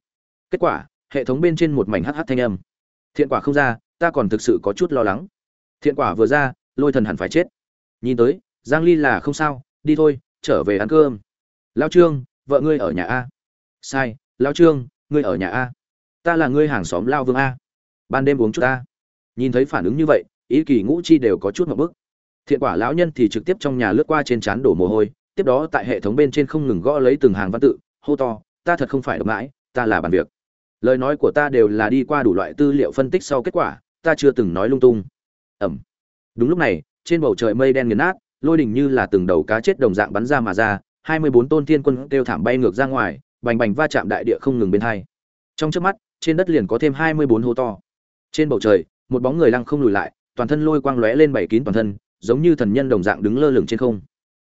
Kết quả, hệ thống bên trên một mảnh hh thanh âm. Thiện quả không ra, ta còn thực sự có chút lo lắng thiện quả vừa ra, lôi thần hẳn phải chết. Nhìn tới, giang ly là không sao, đi thôi, trở về ăn cơm. Lao trương, vợ ngươi ở nhà a. Sai lao trương, ngươi ở nhà a. Ta là ngươi hàng xóm lao vương a. Ban đêm uống chút ta. nhìn thấy phản ứng như vậy, ý kỳ ngũ chi đều có chút một bức thiện quả lão nhân thì trực tiếp trong nhà lướt qua trên trán đổ mồ hôi, tiếp đó tại hệ thống bên trên không ngừng gõ lấy từng hàng văn tự, hô to, ta thật không phải độc mãi, ta là bàn việc. Lời nói của ta đều là đi qua đủ loại tư liệu phân tích sau kết quả, ta chưa từng nói lung tung ẩm. Đúng lúc này, trên bầu trời mây đen nghiền nát, lôi đỉnh như là từng đầu cá chết đồng dạng bắn ra mà ra, hai mươi bốn tôn thiên quân kêu thảm bay ngược ra ngoài, bành bành va chạm đại địa không ngừng bên hai. Trong trước mắt, trên đất liền có thêm hai mươi bốn hố to. Trên bầu trời, một bóng người lăng không lùi lại, toàn thân lôi quang lóe lên bảy kín toàn thân, giống như thần nhân đồng dạng đứng lơ lửng trên không.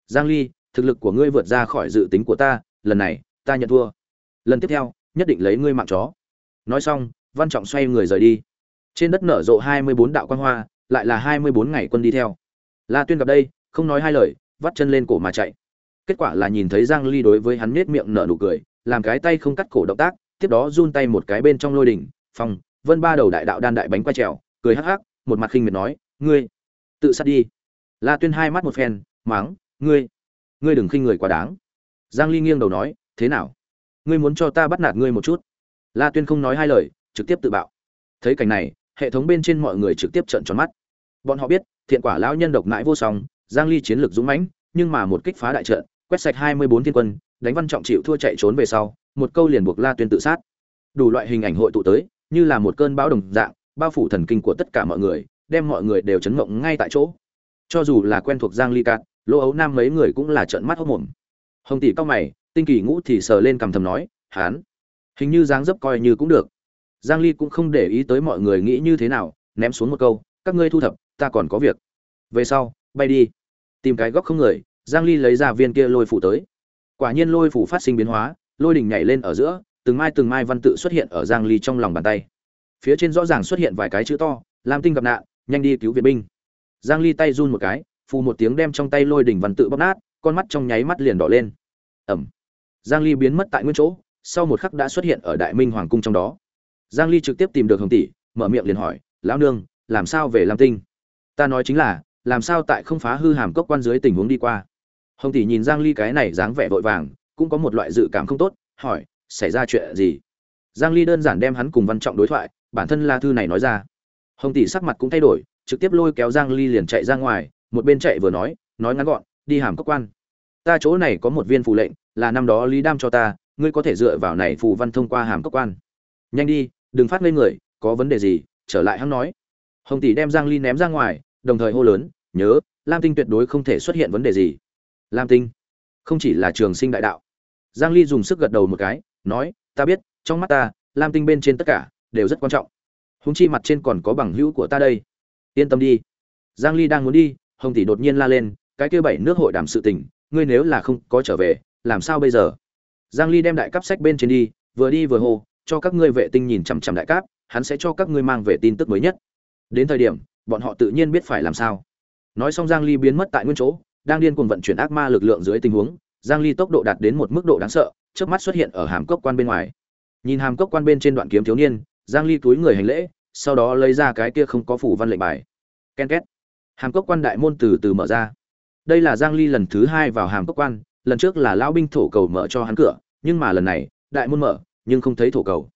Giang ly, thực lực của ngươi vượt ra khỏi dự tính của ta, lần này, ta nhận thua. Lần tiếp theo, nhất định lấy ngươi mạng chó. Nói xong, văn trọng xoay người rời đi. Trên đất nở rộ 24 đạo quang hoa lại là 24 ngày quân đi theo. La tuyên gặp đây, không nói hai lời, vắt chân lên cổ mà chạy. Kết quả là nhìn thấy giang ly đối với hắn nết miệng nở nụ cười, làm cái tay không cắt cổ động tác, tiếp đó run tay một cái bên trong lôi đỉnh phòng vân ba đầu đại đạo đan đại bánh quay trèo, cười hắc hắc, một mặt khinh miệt nói, ngươi, tự sát đi. La tuyên hai mắt một phen mắng ngươi ngươi đừng khinh người quá đáng. Giang ly nghiêng đầu nói, thế nào? Ngươi muốn cho ta bắt nạt ngươi một chút? La tuyên không nói hai lời, trực tiếp tự bạo. Thấy cảnh này hệ thống bên trên mọi người trực tiếp trợn tròn mắt. Bọn họ biết, thiện quả lão nhân độc mãi vô song, giang ly chiến lược dũng mãnh, nhưng mà một kích phá đại trận, quét sạch 24 thiên quân, đánh văn trọng chịu thua chạy trốn về sau, một câu liền buộc la tuyên tự sát. Đủ loại hình ảnh hội tụ tới, như là một cơn bão đồng dạng, bao phủ thần kinh của tất cả mọi người, đem mọi người đều chấn động ngay tại chỗ. Cho dù là quen thuộc giang ly cạn lỗ ấu nam mấy người cũng là trợn mắt hốc mồm hồng tỷ cao mày, tinh kỳ ngũ thì sờ lên cằm thầm nói, hán, hình như dáng dấp coi như cũng được giang ly cũng không để ý tới mọi người nghĩ như thế nào, ném xuống một câu, các ngươi thu thập, ta còn có việc. Về sau, bay đi. Tìm cái góc không người, giang ly lấy ra viên kia lôi phủ tới. Quả nhiên lôi phủ phát sinh biến hóa, lôi đỉnh nhảy lên ở giữa, từng mai từng mai văn tự xuất hiện ở giang ly trong lòng bàn tay. Phía trên rõ ràng xuất hiện vài cái chữ to, lam tinh gặp nạn, nhanh đi cứu viện binh. Giang ly tay run một cái, phù một tiếng đem trong tay lôi đỉnh văn tự bóp nát, con mắt trong nháy mắt liền đỏ lên. Ẩm. Giang ly biến mất tại nguyên chỗ, sau một khắc đã xuất hiện ở đại minh hoàng cung trong đó giang ly trực tiếp tìm được hồng tỷ, mở miệng liền hỏi, lão nương, làm sao về lam tinh? Ta nói chính là, làm sao tại không phá hư hàm cốc quan dưới tình huống đi qua? Hồng tỷ nhìn giang ly cái này dáng vẻ vội vàng, cũng có một loại dự cảm không tốt, hỏi, xảy ra chuyện gì? Giang ly đơn giản đem hắn cùng văn trọng đối thoại, bản thân la thư này nói ra. Hồng tỷ sắc mặt cũng thay đổi, trực tiếp lôi kéo giang ly liền chạy ra ngoài, một bên chạy vừa nói nói ngắn gọn, đi hàm cốc quan. Ta chỗ này có một viên phù lệnh, là năm đó lý đam cho ta, ngươi có thể dựa vào này phù văn thông qua hàm cốc quan. Nhanh đi đừng phát lên người, có vấn đề gì, trở lại hắn nói. Hồng tỷ đem giang ly ném ra ngoài, đồng thời hô lớn, nhớ, lam tinh tuyệt đối không thể xuất hiện vấn đề gì. Lam tinh? Không chỉ là trường sinh đại đạo. Giang ly dùng sức gật đầu một cái, nói, ta biết, trong mắt ta, lam tinh bên trên tất cả đều rất quan trọng. Húng chi mặt trên còn có bằng hữu của ta đây. Yên tâm đi. Giang ly đang muốn đi, hồng tỷ đột nhiên la lên, cái kia bảy nước hội đàm sự tình, ngươi nếu là không có trở về, làm sao bây giờ? Giang ly đem đại cấp sách bên trên đi, vừa đi vừa hô cho các ngươi vệ tinh nhìn chằm chằm đại cáp, hắn sẽ cho các ngươi mang về tin tức mới nhất. Đến thời điểm, bọn họ tự nhiên biết phải làm sao. Nói xong giang ly biến mất tại nguyên chỗ, đang điên cuồng vận chuyển ác ma lực lượng dưới tình huống, giang ly tốc độ đạt đến một mức độ đáng sợ trước mắt xuất hiện ở hàm cốc quan bên ngoài. Nhìn hàm cốc quan bên trên đoạn kiếm thiếu niên, giang ly túi người hành lễ, sau đó lấy ra cái kia không có phủ văn lệnh bài. Ken két. Hàm cốc quan đại môn từ từ mở ra. Đây là giang ly lần thứ hai vào hàm cốc quan, lần trước là lão binh thổ cầu mở cho hắn cửa, nhưng mà lần này, đại môn mở nhưng không thấy thổ cầu.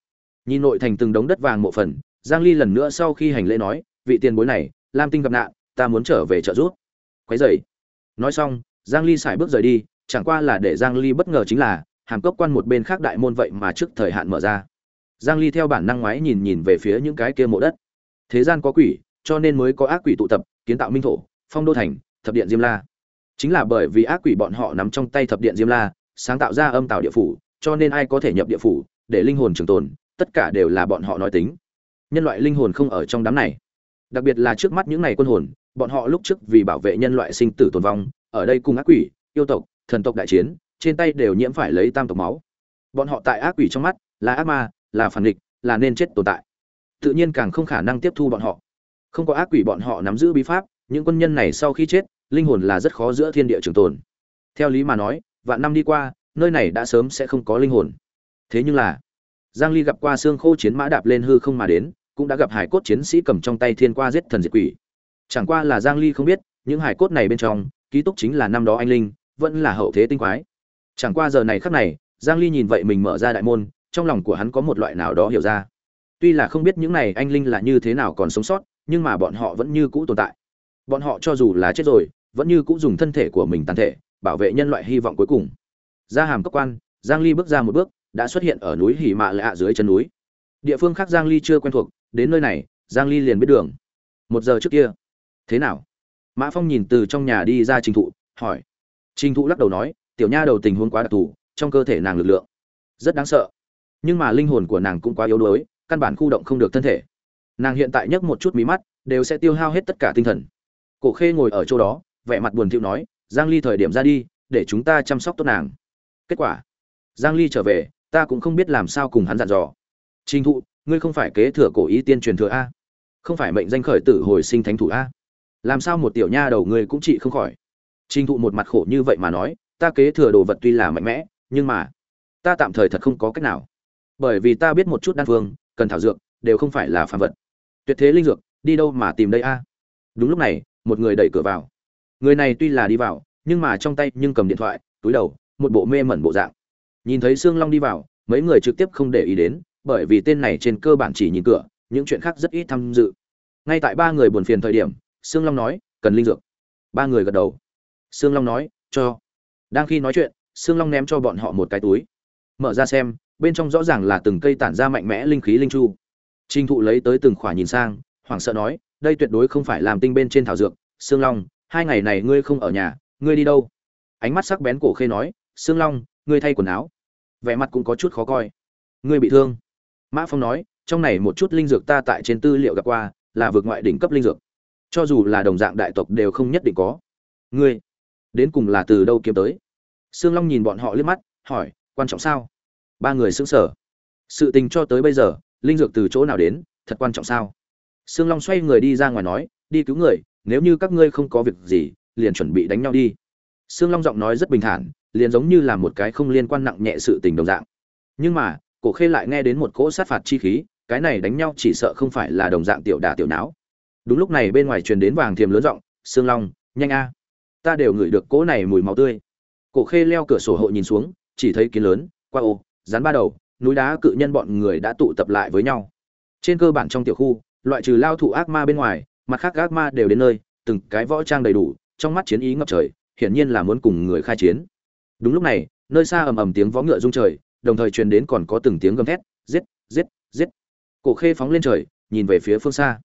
Nhìn nội thành từng đống đất vàng mộ phần, giang ly lần nữa sau khi hành lễ nói, vị tiền bối này, lam tinh gặp nạn, ta muốn trở về trợ giúp. Quấy dậy nói xong, giang ly xài bước rời đi, chẳng qua là để giang ly bất ngờ chính là, hàm cốc quan một bên khác đại môn vậy mà trước thời hạn mở ra. Giang ly theo bản năng ngoái nhìn nhìn về phía những cái kia mộ đất. Thế gian có quỷ, cho nên mới có ác quỷ tụ tập, kiến tạo minh thổ, phong đô thành, thập điện diêm la. Chính là bởi vì ác quỷ bọn họ nắm trong tay thập điện diêm la, sáng tạo ra âm tạo địa phủ, cho nên ai có thể nhập địa phủ để linh hồn trường tồn, tất cả đều là bọn họ nói tính. Nhân loại linh hồn không ở trong đám này. Đặc biệt là trước mắt những này quân hồn, bọn họ lúc trước vì bảo vệ nhân loại sinh tử tồn vong, ở đây cùng ác quỷ, yêu tộc, thần tộc đại chiến, trên tay đều nhiễm phải lấy tam tộc máu. Bọn họ tại ác quỷ trong mắt, là ác ma, là phản địch là nên chết tồn tại. Tự nhiên càng không khả năng tiếp thu bọn họ. Không có ác quỷ bọn họ nắm giữ bí pháp, những quân nhân này sau khi chết, linh hồn là rất khó giữa thiên địa trường tồn. Theo lý mà nói, vạn năm đi qua, nơi này đã sớm sẽ không có linh hồn thế nhưng là, giang ly gặp qua xương khô chiến mã đạp lên hư không mà đến, cũng đã gặp hải cốt chiến sĩ cầm trong tay thiên qua giết thần diệt quỷ. Chẳng qua là giang ly không biết, những hải cốt này bên trong, ký túc chính là năm đó anh linh, vẫn là hậu thế tinh quái. Chẳng qua giờ này khắc này, giang ly nhìn vậy mình mở ra đại môn, trong lòng của hắn có một loại nào đó hiểu ra. Tuy là không biết những này anh linh là như thế nào còn sống sót, nhưng mà bọn họ vẫn như cũ tồn tại. Bọn họ cho dù là chết rồi, vẫn như cũ dùng thân thể của mình tàn thể, bảo vệ nhân loại hy vọng cuối cùng. Ra hàm cấp quan, giang ly bước ra một bước đã xuất hiện ở núi hỉ mạ lạ dưới chân núi. Địa phương khác giang ly chưa quen thuộc, đến nơi này, giang ly liền biết đường. Một giờ trước kia. Thế nào? Mã phong nhìn từ trong nhà đi ra trình thụ, hỏi. Trình thụ lắc đầu nói, tiểu nha đầu tình huống quá đặc thù, trong cơ thể nàng lực lượng rất đáng sợ. Nhưng mà linh hồn của nàng cũng quá yếu đuối, căn bản khu động không được thân thể. Nàng hiện tại nhấc một chút mí mắt, đều sẽ tiêu hao hết tất cả tinh thần. Cổ khê ngồi ở chỗ đó, vẻ mặt buồn thiu nói, giang ly thời điểm ra đi, để chúng ta chăm sóc tốt nàng. Kết quả, giang ly trở về ta cũng không biết làm sao cùng hắn dặn dò. Trình thụ, ngươi không phải kế thừa cổ ý tiên truyền thừa a. Không phải mệnh danh khởi tử hồi sinh thánh thủ a. Làm sao một tiểu nha đầu ngươi cũng trị không khỏi? Trình thụ một mặt khổ như vậy mà nói, ta kế thừa đồ vật tuy là mạnh mẽ, nhưng mà ta tạm thời thật không có cách nào. Bởi vì ta biết một chút đan phương, cần thảo dược, đều không phải là phàm vật. Tuyệt thế linh dược, đi đâu mà tìm đây a? Đúng lúc này, một người đẩy cửa vào. Người này tuy là đi vào, nhưng mà trong tay nhưng cầm điện thoại, túi đầu, một bộ mê mẩn bộ dạng nhìn thấy sương long đi vào, mấy người trực tiếp không để ý đến, bởi vì tên này trên cơ bản chỉ nhìn cửa, những chuyện khác rất ít tham dự. Ngay tại ba người buồn phiền thời điểm, sương long nói, cần linh dược. Ba người gật đầu. Sương long nói, cho. Đang khi nói chuyện, sương long ném cho bọn họ một cái túi. Mở ra xem, bên trong rõ ràng là từng cây tản ra mạnh mẽ linh khí linh chu. Trinh thụ lấy tới từng khỏa nhìn sang, hoảng sợ nói, đây tuyệt đối không phải làm tinh bên trên thảo dược. Sương long, hai ngày này ngươi không ở nhà, ngươi đi đâu? Ánh mắt sắc bén cổ khê nói, sương long, ngươi thay quần áo vẻ mặt cũng có chút khó coi. Ngươi bị thương. Mã phong nói, trong này một chút linh dược ta tại trên tư liệu gặp qua, là vượt ngoại đỉnh cấp linh dược. Cho dù là đồng dạng đại tộc đều không nhất định có. Ngươi, đến cùng là từ đâu kiếm tới? Sương long nhìn bọn họ liếc mắt, hỏi, quan trọng sao? Ba người xứng sở sự tình cho tới bây giờ, linh dược từ chỗ nào đến, thật quan trọng sao? Sương long xoay người đi ra ngoài nói, đi cứu người, nếu như các ngươi không có việc gì, liền chuẩn bị đánh nhau đi. Sương long giọng nói rất bình thản liền giống như là một cái không liên quan nặng nhẹ sự tình đồng dạng. Nhưng mà, cổ khê lại nghe đến một cỗ sát phạt chi khí, cái này đánh nhau chỉ sợ không phải là đồng dạng tiểu đả tiểu não. Đúng lúc này bên ngoài truyền đến vàng thiềm lớn giọng, sương long, nhanh a. Ta đều ngửi được cỗ này mùi máu tươi. Cổ khê leo cửa sổ hộ nhìn xuống, chỉ thấy kiến lớn, qua ô, rắn ba đầu, núi đá cự nhân bọn người đã tụ tập lại với nhau. Trên cơ bản trong tiểu khu, loại trừ lao thủ ác ma bên ngoài, mặt khác ác ma đều đến nơi, từng cái võ trang đầy đủ, trong mắt chiến ý ngập trời, hiển nhiên là muốn cùng người khai chiến đúng lúc này, nơi xa ầm ầm tiếng vó ngựa rung trời, đồng thời truyền đến còn có từng tiếng gầm thét, giết giết giết. Cổ khê phóng lên trời, nhìn về phía phương xa.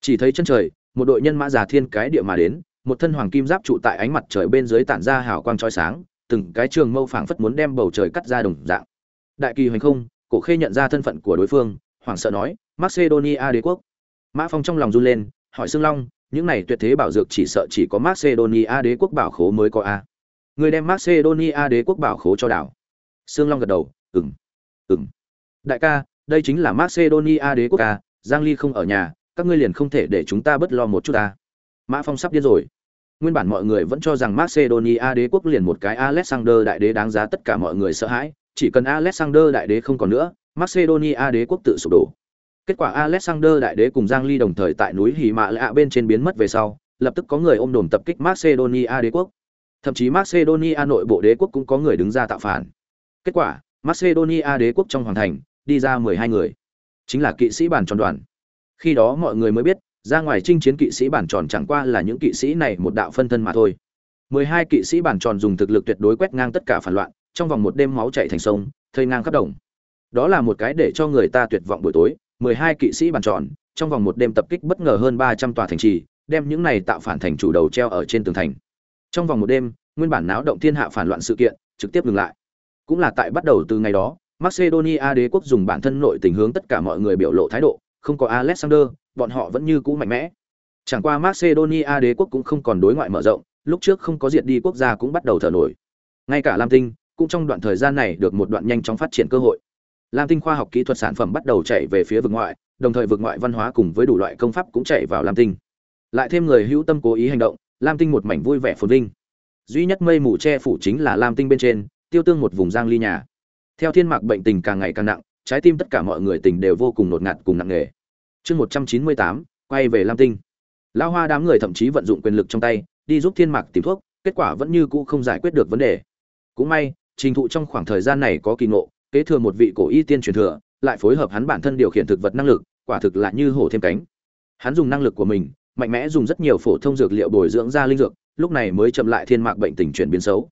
Chỉ thấy chân trời, một đội nhân mã già thiên cái địa mà đến, một thân hoàng kim giáp trụ tại ánh mặt trời bên dưới tản ra hào quang chói sáng, từng cái trường mâu phảng phất muốn đem bầu trời cắt ra đồng dạng. Đại kỳ hoành không, cổ khê nhận ra thân phận của đối phương, hoảng sợ nói, macedonia đế quốc. Mã phong trong lòng run lên, hỏi xương long, những này tuyệt thế bảo dược chỉ sợ chỉ có macedonia đế quốc bảo khố mới có a? Người đem macedonia đế quốc bảo khố cho đảo Sương long gật đầu, Ừm. Ừm. đại ca, đây chính là macedonia đế quốc ca giang ly không ở nhà, các ngươi liền không thể để chúng ta bất lo một chút ta mã phong sắp điên rồi nguyên bản mọi người vẫn cho rằng macedonia đế quốc liền một cái alexander đại đế đáng giá tất cả mọi người sợ hãi, chỉ cần alexander đại đế không còn nữa, macedonia đế quốc tự sụp đổ kết quả alexander đại đế cùng giang ly đồng thời tại núi hì mạ lạ bên trên biến mất về sau, lập tức có người ôm đồn tập kích macedonia đế quốc thậm chí macedonia nội bộ đế quốc cũng có người đứng ra tạo phản. Kết quả, macedonia đế quốc trong hoàng thành, đi ra 12 người. Chính là kỵ sĩ bản tròn đoàn. Khi đó mọi người mới biết, ra ngoài chinh chiến kỵ sĩ bản tròn chẳng qua là những kỵ sĩ này một đạo phân thân mà thôi. 12 kỵ sĩ bản tròn dùng thực lực tuyệt đối quét ngang tất cả phản loạn, trong vòng một đêm máu chảy thành sông, thây ngang khắp đồng. Đó là một cái để cho người ta tuyệt vọng buổi tối 12 kỵ sĩ bản tròn, trong vòng một đêm tập kích bất ngờ hơn 300 tòa thành trì, đem những này tạo phản thành chủ đầu treo ở trên tường thành trong vòng một đêm, nguyên bản náo động thiên hạ phản loạn sự kiện trực tiếp ngừng lại. Cũng là tại bắt đầu từ ngày đó, macedonia đế quốc dùng bản thân nội tình hướng tất cả mọi người biểu lộ thái độ, không có alexander, bọn họ vẫn như cũ mạnh mẽ. Chẳng qua macedonia đế quốc cũng không còn đối ngoại mở rộng, lúc trước không có diệt đi quốc gia cũng bắt đầu thở nổi. Ngay cả lam tinh, cũng trong đoạn thời gian này được một đoạn nhanh chóng phát triển cơ hội. Lam tinh khoa học kỹ thuật sản phẩm bắt đầu chạy về phía vực ngoại, đồng thời vực ngoại văn hóa cùng với đủ loại công pháp cũng chạy vào lam tinh. Lại thêm người hữu tâm cố ý hành động lam tinh một mảnh vui vẻ phồn vinh. Duy nhất mây mù che phủ chính là lam tinh bên trên tiêu tương một vùng giang ly nhà. Theo thiên mạc bệnh tình càng ngày càng nặng trái tim tất cả mọi người tình đều vô cùng nột ngạt cùng nặng nề. Chương 198, quay về lam tinh. Lao hoa đám người thậm chí vận dụng quyền lực trong tay đi giúp thiên mạc tìm thuốc kết quả vẫn như cũ không giải quyết được vấn đề. Cũng may trình thụ trong khoảng thời gian này có kỳ ngộ kế thừa một vị cổ y tiên truyền thừa lại phối hợp hắn bản thân điều khiển thực vật năng lực quả thực là như hổ thêm cánh. Hắn dùng năng lực của mình mạnh mẽ dùng rất nhiều phổ thông dược liệu bồi dưỡng ra linh dược, lúc này mới chậm lại thiên mạc bệnh tình chuyển biến xấu.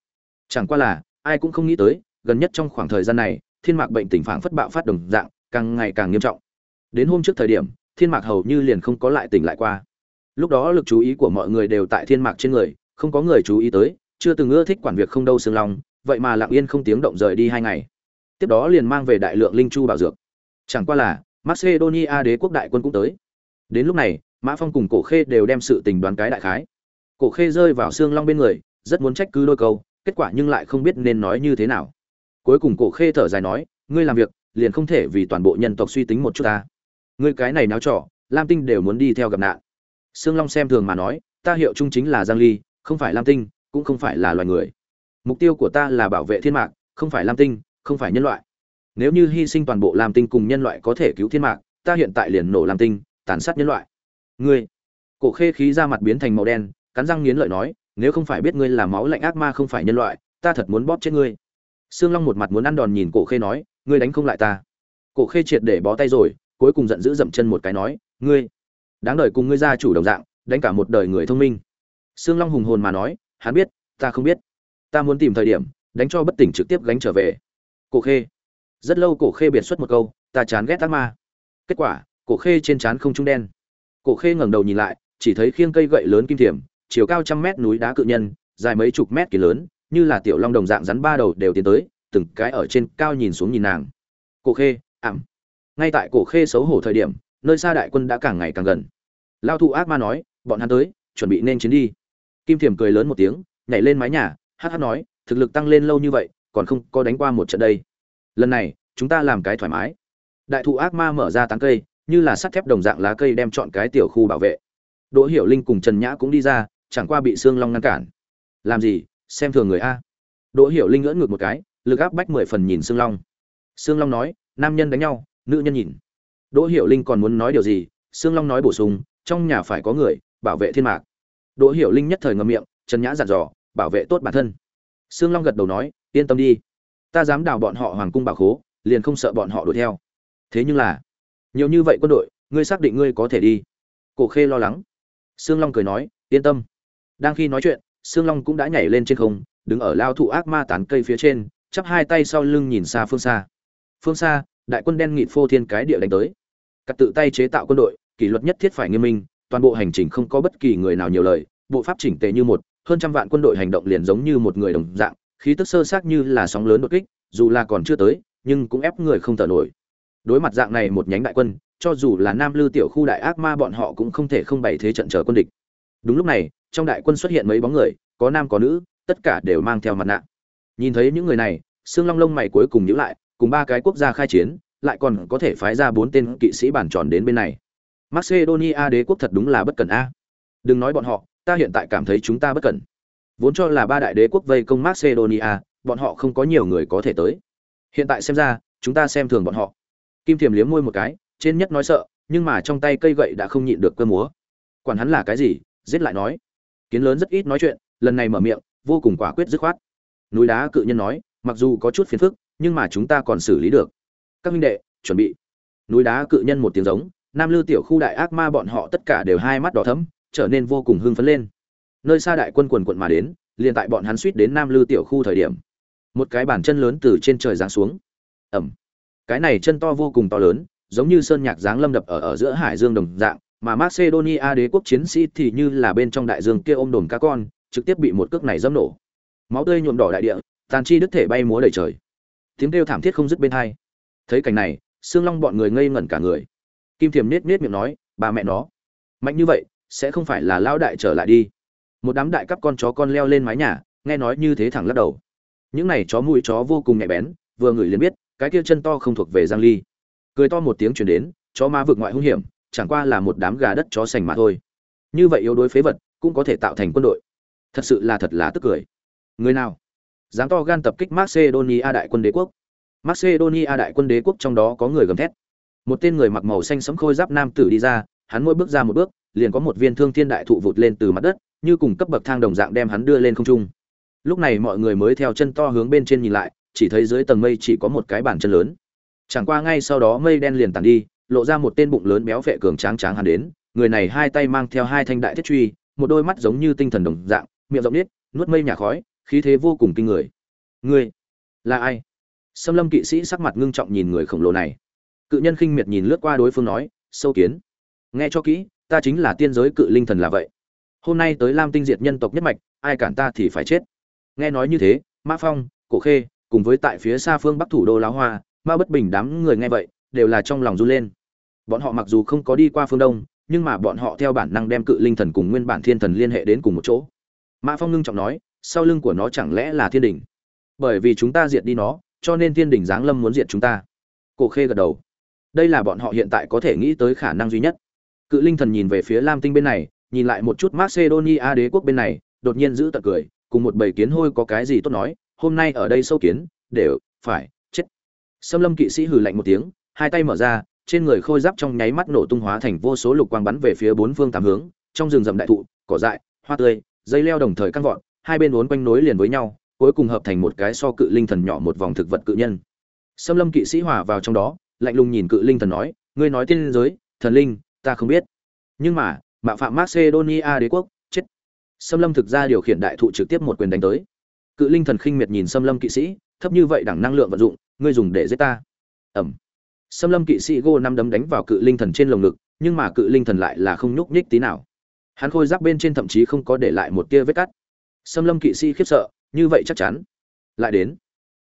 Chẳng qua là, ai cũng không nghĩ tới, gần nhất trong khoảng thời gian này, thiên mạc bệnh tình phảng phất bạo phát đồng dạng, càng ngày càng nghiêm trọng. Đến hôm trước thời điểm, thiên mạc hầu như liền không có lại tỉnh lại qua. Lúc đó lực chú ý của mọi người đều tại thiên mạc trên người, không có người chú ý tới, chưa từng ưa thích quản việc không đâu xương long, vậy mà lặng yên không tiếng động rời đi hai ngày. Tiếp đó liền mang về đại lượng linh chu bảo dược. Chẳng qua là, macedonia đế quốc đại quân cũng tới. Đến lúc này mã phong cùng cổ khê đều đem sự tình đoán cái đại khái. Cổ khê rơi vào xương long bên người rất muốn trách cứ đôi câu kết quả nhưng lại không biết nên nói như thế nào. Cuối cùng cổ khê thở dài nói ngươi làm việc liền không thể vì toàn bộ nhân tộc suy tính một chút ta. Ngươi cái này náo trò, lam tinh đều muốn đi theo gặp nạn. Sương long xem thường mà nói ta hiệu trung chính là giang ly không phải lam tinh cũng không phải là loài người. Mục tiêu của ta là bảo vệ thiên mạc không phải lam tinh không phải nhân loại. Nếu như hy sinh toàn bộ lam tinh cùng nhân loại có thể cứu thiên mạc ta hiện tại liền nổ lam tinh tàn sát nhân loại ngươi. Cổ khê khí ra mặt biến thành màu đen, cắn răng nghiến lợi nói, nếu không phải biết ngươi là máu lạnh ác ma không phải nhân loại, ta thật muốn bóp chết ngươi. Sương long một mặt muốn ăn đòn nhìn cổ khê nói, ngươi đánh không lại ta. Cổ khê triệt để bó tay rồi, cuối cùng giận dữ dậm chân một cái nói, ngươi, đáng đời cùng ngươi gia chủ đồng dạng, đánh cả một đời người thông minh. Sương long hùng hồn mà nói, hắn biết, ta không biết. Ta muốn tìm thời điểm, đánh cho bất tỉnh trực tiếp gánh trở về. Cổ khê, rất lâu cổ khê biệt xuất một câu, ta chán ghét ác ma. Kết quả, cổ khê trên trán không trung đen cổ khê ngẩng đầu nhìn lại, chỉ thấy khiêng cây gậy lớn kim thiểm, chiều cao trăm mét núi đá cự nhân, dài mấy chục mét kỳ lớn, như là tiểu long đồng dạng rắn ba đầu đều tiến tới, từng cái ở trên cao nhìn xuống nhìn nàng. Cổ khê, ảm. Ngay tại cổ khê xấu hổ thời điểm, nơi xa đại quân đã càng ngày càng gần. Lao thụ ác ma nói, bọn hắn tới, chuẩn bị nên chiến đi. Kim thiểm cười lớn một tiếng, nhảy lên mái nhà, hát hát nói, thực lực tăng lên lâu như vậy, còn không có đánh qua một trận đây. Lần này, chúng ta làm cái thoải mái. Đại thụ ác ma mở ra tán cây như là sắt thép đồng dạng lá cây đem chọn cái tiểu khu bảo vệ. Đỗ hiểu linh cùng trần nhã cũng đi ra, chẳng qua bị sương long ngăn cản. Làm gì? Xem thường người a. Đỗ hiểu linh ngỡ ngược một cái, lực áp bách mười phần nhìn sương long. Sương long nói, nam nhân đánh nhau, nữ nhân nhìn. Đỗ hiểu linh còn muốn nói điều gì? Sương long nói bổ sung, trong nhà phải có người, bảo vệ thiên mạc. Đỗ hiểu linh nhất thời ngậm miệng, trần nhã dặn dò, bảo vệ tốt bản thân. Sương long gật đầu nói, yên tâm đi. Ta dám đào bọn họ hoàng cung bảo khố, liền không sợ bọn họ đuổi theo. Thế nhưng là nhiều như vậy quân đội, ngươi xác định ngươi có thể đi. Cổ khê lo lắng. Sương long cười nói, yên tâm. Đang khi nói chuyện, sương long cũng đã nhảy lên trên không, đứng ở lao thụ ác ma tán cây phía trên, chắp hai tay sau lưng nhìn xa phương xa. Phương xa, đại quân đen nghịt phô thiên cái địa đánh tới. Cắt tự tay chế tạo quân đội, kỷ luật nhất thiết phải nghiêm minh, toàn bộ hành trình không có bất kỳ người nào nhiều lời, bộ pháp chỉnh tề như một, hơn trăm vạn quân đội hành động liền giống như một người đồng dạng, khí tức sơ xác như là sóng lớn đột kích, dù là còn chưa tới, nhưng cũng ép người không thở nổi đối mặt dạng này một nhánh đại quân, cho dù là nam lư tiểu khu đại ác ma bọn họ cũng không thể không bày thế trận chờ quân địch. Đúng lúc này, trong đại quân xuất hiện mấy bóng người, có nam có nữ, tất cả đều mang theo mặt nạ. Nhìn thấy những người này xương long lông mày cuối cùng nhữ lại, cùng ba cái quốc gia khai chiến, lại còn có thể phái ra bốn tên kỵ sĩ bản tròn đến bên này. Macedonia đế quốc thật đúng là bất cần a. Đừng nói bọn họ, ta hiện tại cảm thấy chúng ta bất cần vốn cho là ba đại đế quốc vây công macedonia, bọn họ không có nhiều người có thể tới. Hiện tại xem ra, chúng ta xem thường bọn họ kim thiềm liếm môi một cái, trên nhất nói sợ, nhưng mà trong tay cây gậy đã không nhịn được cơ múa. Quản hắn là cái gì, giết lại nói. Kiến lớn rất ít nói chuyện, lần này mở miệng, vô cùng quả quyết dứt khoát. Núi đá cự nhân nói, mặc dù có chút phiền phức, nhưng mà chúng ta còn xử lý được. Các minh đệ, chuẩn bị. Núi đá cự nhân một tiếng giống, nam lư tiểu khu đại ác ma bọn họ tất cả đều hai mắt đỏ thấm trở nên vô cùng hưng phấn lên. Nơi xa đại quân quần quận mà đến, liền tại bọn hắn suýt đến nam lư tiểu khu thời điểm. Một cái bàn chân lớn từ trên trời giáng xuống. Ẩm cái này chân to vô cùng to lớn, giống như sơn nhạc giáng lâm đập ở ở giữa hải dương đồng dạng, mà macedonia đế quốc chiến sĩ thì như là bên trong đại dương kia ôm đồn cá con, trực tiếp bị một cước này dẫm nổ. Máu tươi nhuộm đỏ đại địa, tàn chi đứt thể bay múa đầy trời. Tiếng kêu thảm thiết không dứt bên hai. Thấy cảnh này xương long bọn người ngây ngẩn cả người. Kim thiềm nết nết miệng nói bà mẹ nó, mạnh như vậy, sẽ không phải là lão đại trở lại đi. Một đám đại cấp con chó con leo lên mái nhà, nghe nói như thế thẳng lắc đầu. Những này chó mũi chó vô cùng nhạy bén, vừa ngửi liền biết cái kia chân to không thuộc về giang ly. Cười to một tiếng truyền đến, chó ma vực ngoại hung hiểm, chẳng qua là một đám gà đất chó sành mà thôi. Như vậy yếu đối phế vật, cũng có thể tạo thành quân đội. Thật sự là thật là tức cười. Người nào? Dám to gan tập kích macedonia đại quân đế quốc. Macedonia đại quân đế quốc trong đó có người gầm thét. Một tên người mặc màu xanh sẫm khôi giáp nam tử đi ra, hắn mỗi bước ra một bước, liền có một viên thương thiên đại thụ vụt lên từ mặt đất, như cùng cấp bậc thang đồng dạng đem hắn đưa lên không trung. Lúc này mọi người mới theo chân to hướng bên trên nhìn lại chỉ thấy dưới tầng mây chỉ có một cái bàn chân lớn. Chẳng qua ngay sau đó mây đen liền tàn đi, lộ ra một tên bụng lớn béo phệ cường tráng tráng hắn đến. Người này hai tay mang theo hai thanh đại thiết truy, một đôi mắt giống như tinh thần đồng dạng, miệng rộng nít nuốt mây nhà khói, khí thế vô cùng kinh người. Ngươi là ai? Xâm lâm kỵ sĩ sắc mặt ngưng trọng nhìn người khổng lồ này. Cự nhân khinh miệt nhìn lướt qua đối phương nói, sâu kiến, nghe cho kỹ, ta chính là tiên giới cự linh thần là vậy. Hôm nay tới lam tinh diệt nhân tộc nhất mạch, ai cản ta thì phải chết. Nghe nói như thế, mã phong, cổ khê cùng với tại phía xa phương bắc thủ đô láo hoa, ma bất bình đám người nghe vậy, đều là trong lòng run lên. Bọn họ mặc dù không có đi qua phương đông, nhưng mà bọn họ theo bản năng đem cự linh thần cùng nguyên bản thiên thần liên hệ đến cùng một chỗ. Mã phong ngưng trọng nói, sau lưng của nó chẳng lẽ là thiên đình? Bởi vì chúng ta diệt đi nó, cho nên thiên đình giáng lâm muốn diệt chúng ta. Cổ khê gật đầu. Đây là bọn họ hiện tại có thể nghĩ tới khả năng duy nhất. Cự linh thần nhìn về phía lam tinh bên này, nhìn lại một chút macedonia đế quốc bên này, đột nhiên giữ tật cười, cùng một bầy kiến hôi có cái gì tốt nói hôm nay ở đây sâu kiến, đều phải chết. Xâm lâm kỵ sĩ hừ lạnh một tiếng, hai tay mở ra, trên người khôi giáp trong nháy mắt nổ tung hóa thành vô số lục quang bắn về phía bốn phương tám hướng, trong rừng rậm đại thụ, cỏ dại, hoa tươi, dây leo đồng thời căng vọt, hai bên uốn quanh nối liền với nhau, cuối cùng hợp thành một cái so cự linh thần nhỏ một vòng thực vật cự nhân. Xâm lâm kỵ sĩ hòa vào trong đó, lạnh lùng nhìn cự linh thần nói, ngươi nói tiên giới, thần linh, ta không biết. Nhưng mà mạo phạm macedonia đế quốc, chết. Xâm lâm thực ra điều khiển đại thụ trực tiếp một quyền đánh tới cự linh thần khinh miệt nhìn xâm lâm kỵ sĩ, thấp như vậy đẳng năng lượng vận dụng, ngươi dùng để giết ta. Ẩm. Xâm lâm kỵ sĩ gô năm đấm đánh vào cự linh thần trên lồng ngực, nhưng mà cự linh thần lại là không nhúc nhích tí nào. Hắn khôi giáp bên trên thậm chí không có để lại một tia vết cắt. Xâm lâm kỵ sĩ khiếp sợ, như vậy chắc chắn. Lại đến.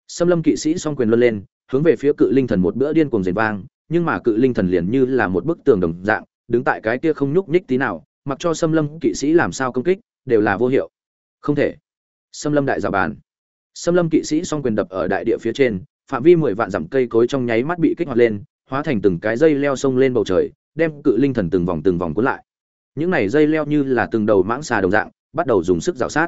Xâm lâm kỵ sĩ s o n g quyền luân lên, hướng về phía cự linh thần một bữa điên cuồng rền vang, nhưng mà cự linh thần liền như là một bức tường đồng dạng, đứng tại cái kia không nhúc nhích tí nào, mặc cho xâm lâm kỵ sĩ làm sao công kích, đều là vô hiệu. Không thể xâm lâm đại giả bàn. Xâm lâm kỵ sĩ s o n g quyền đập ở đại địa phía trên, phạm vi mười vạn dặm cây cối trong nháy mắt bị kích hoạt lên, hóa thành từng cái dây leo sông lên bầu trời, đem cự linh thần từng vòng từng vòng cuốn lại. Những này dây leo như là từng đầu mãng xà đồng dạng, bắt đầu dùng sức rào sát.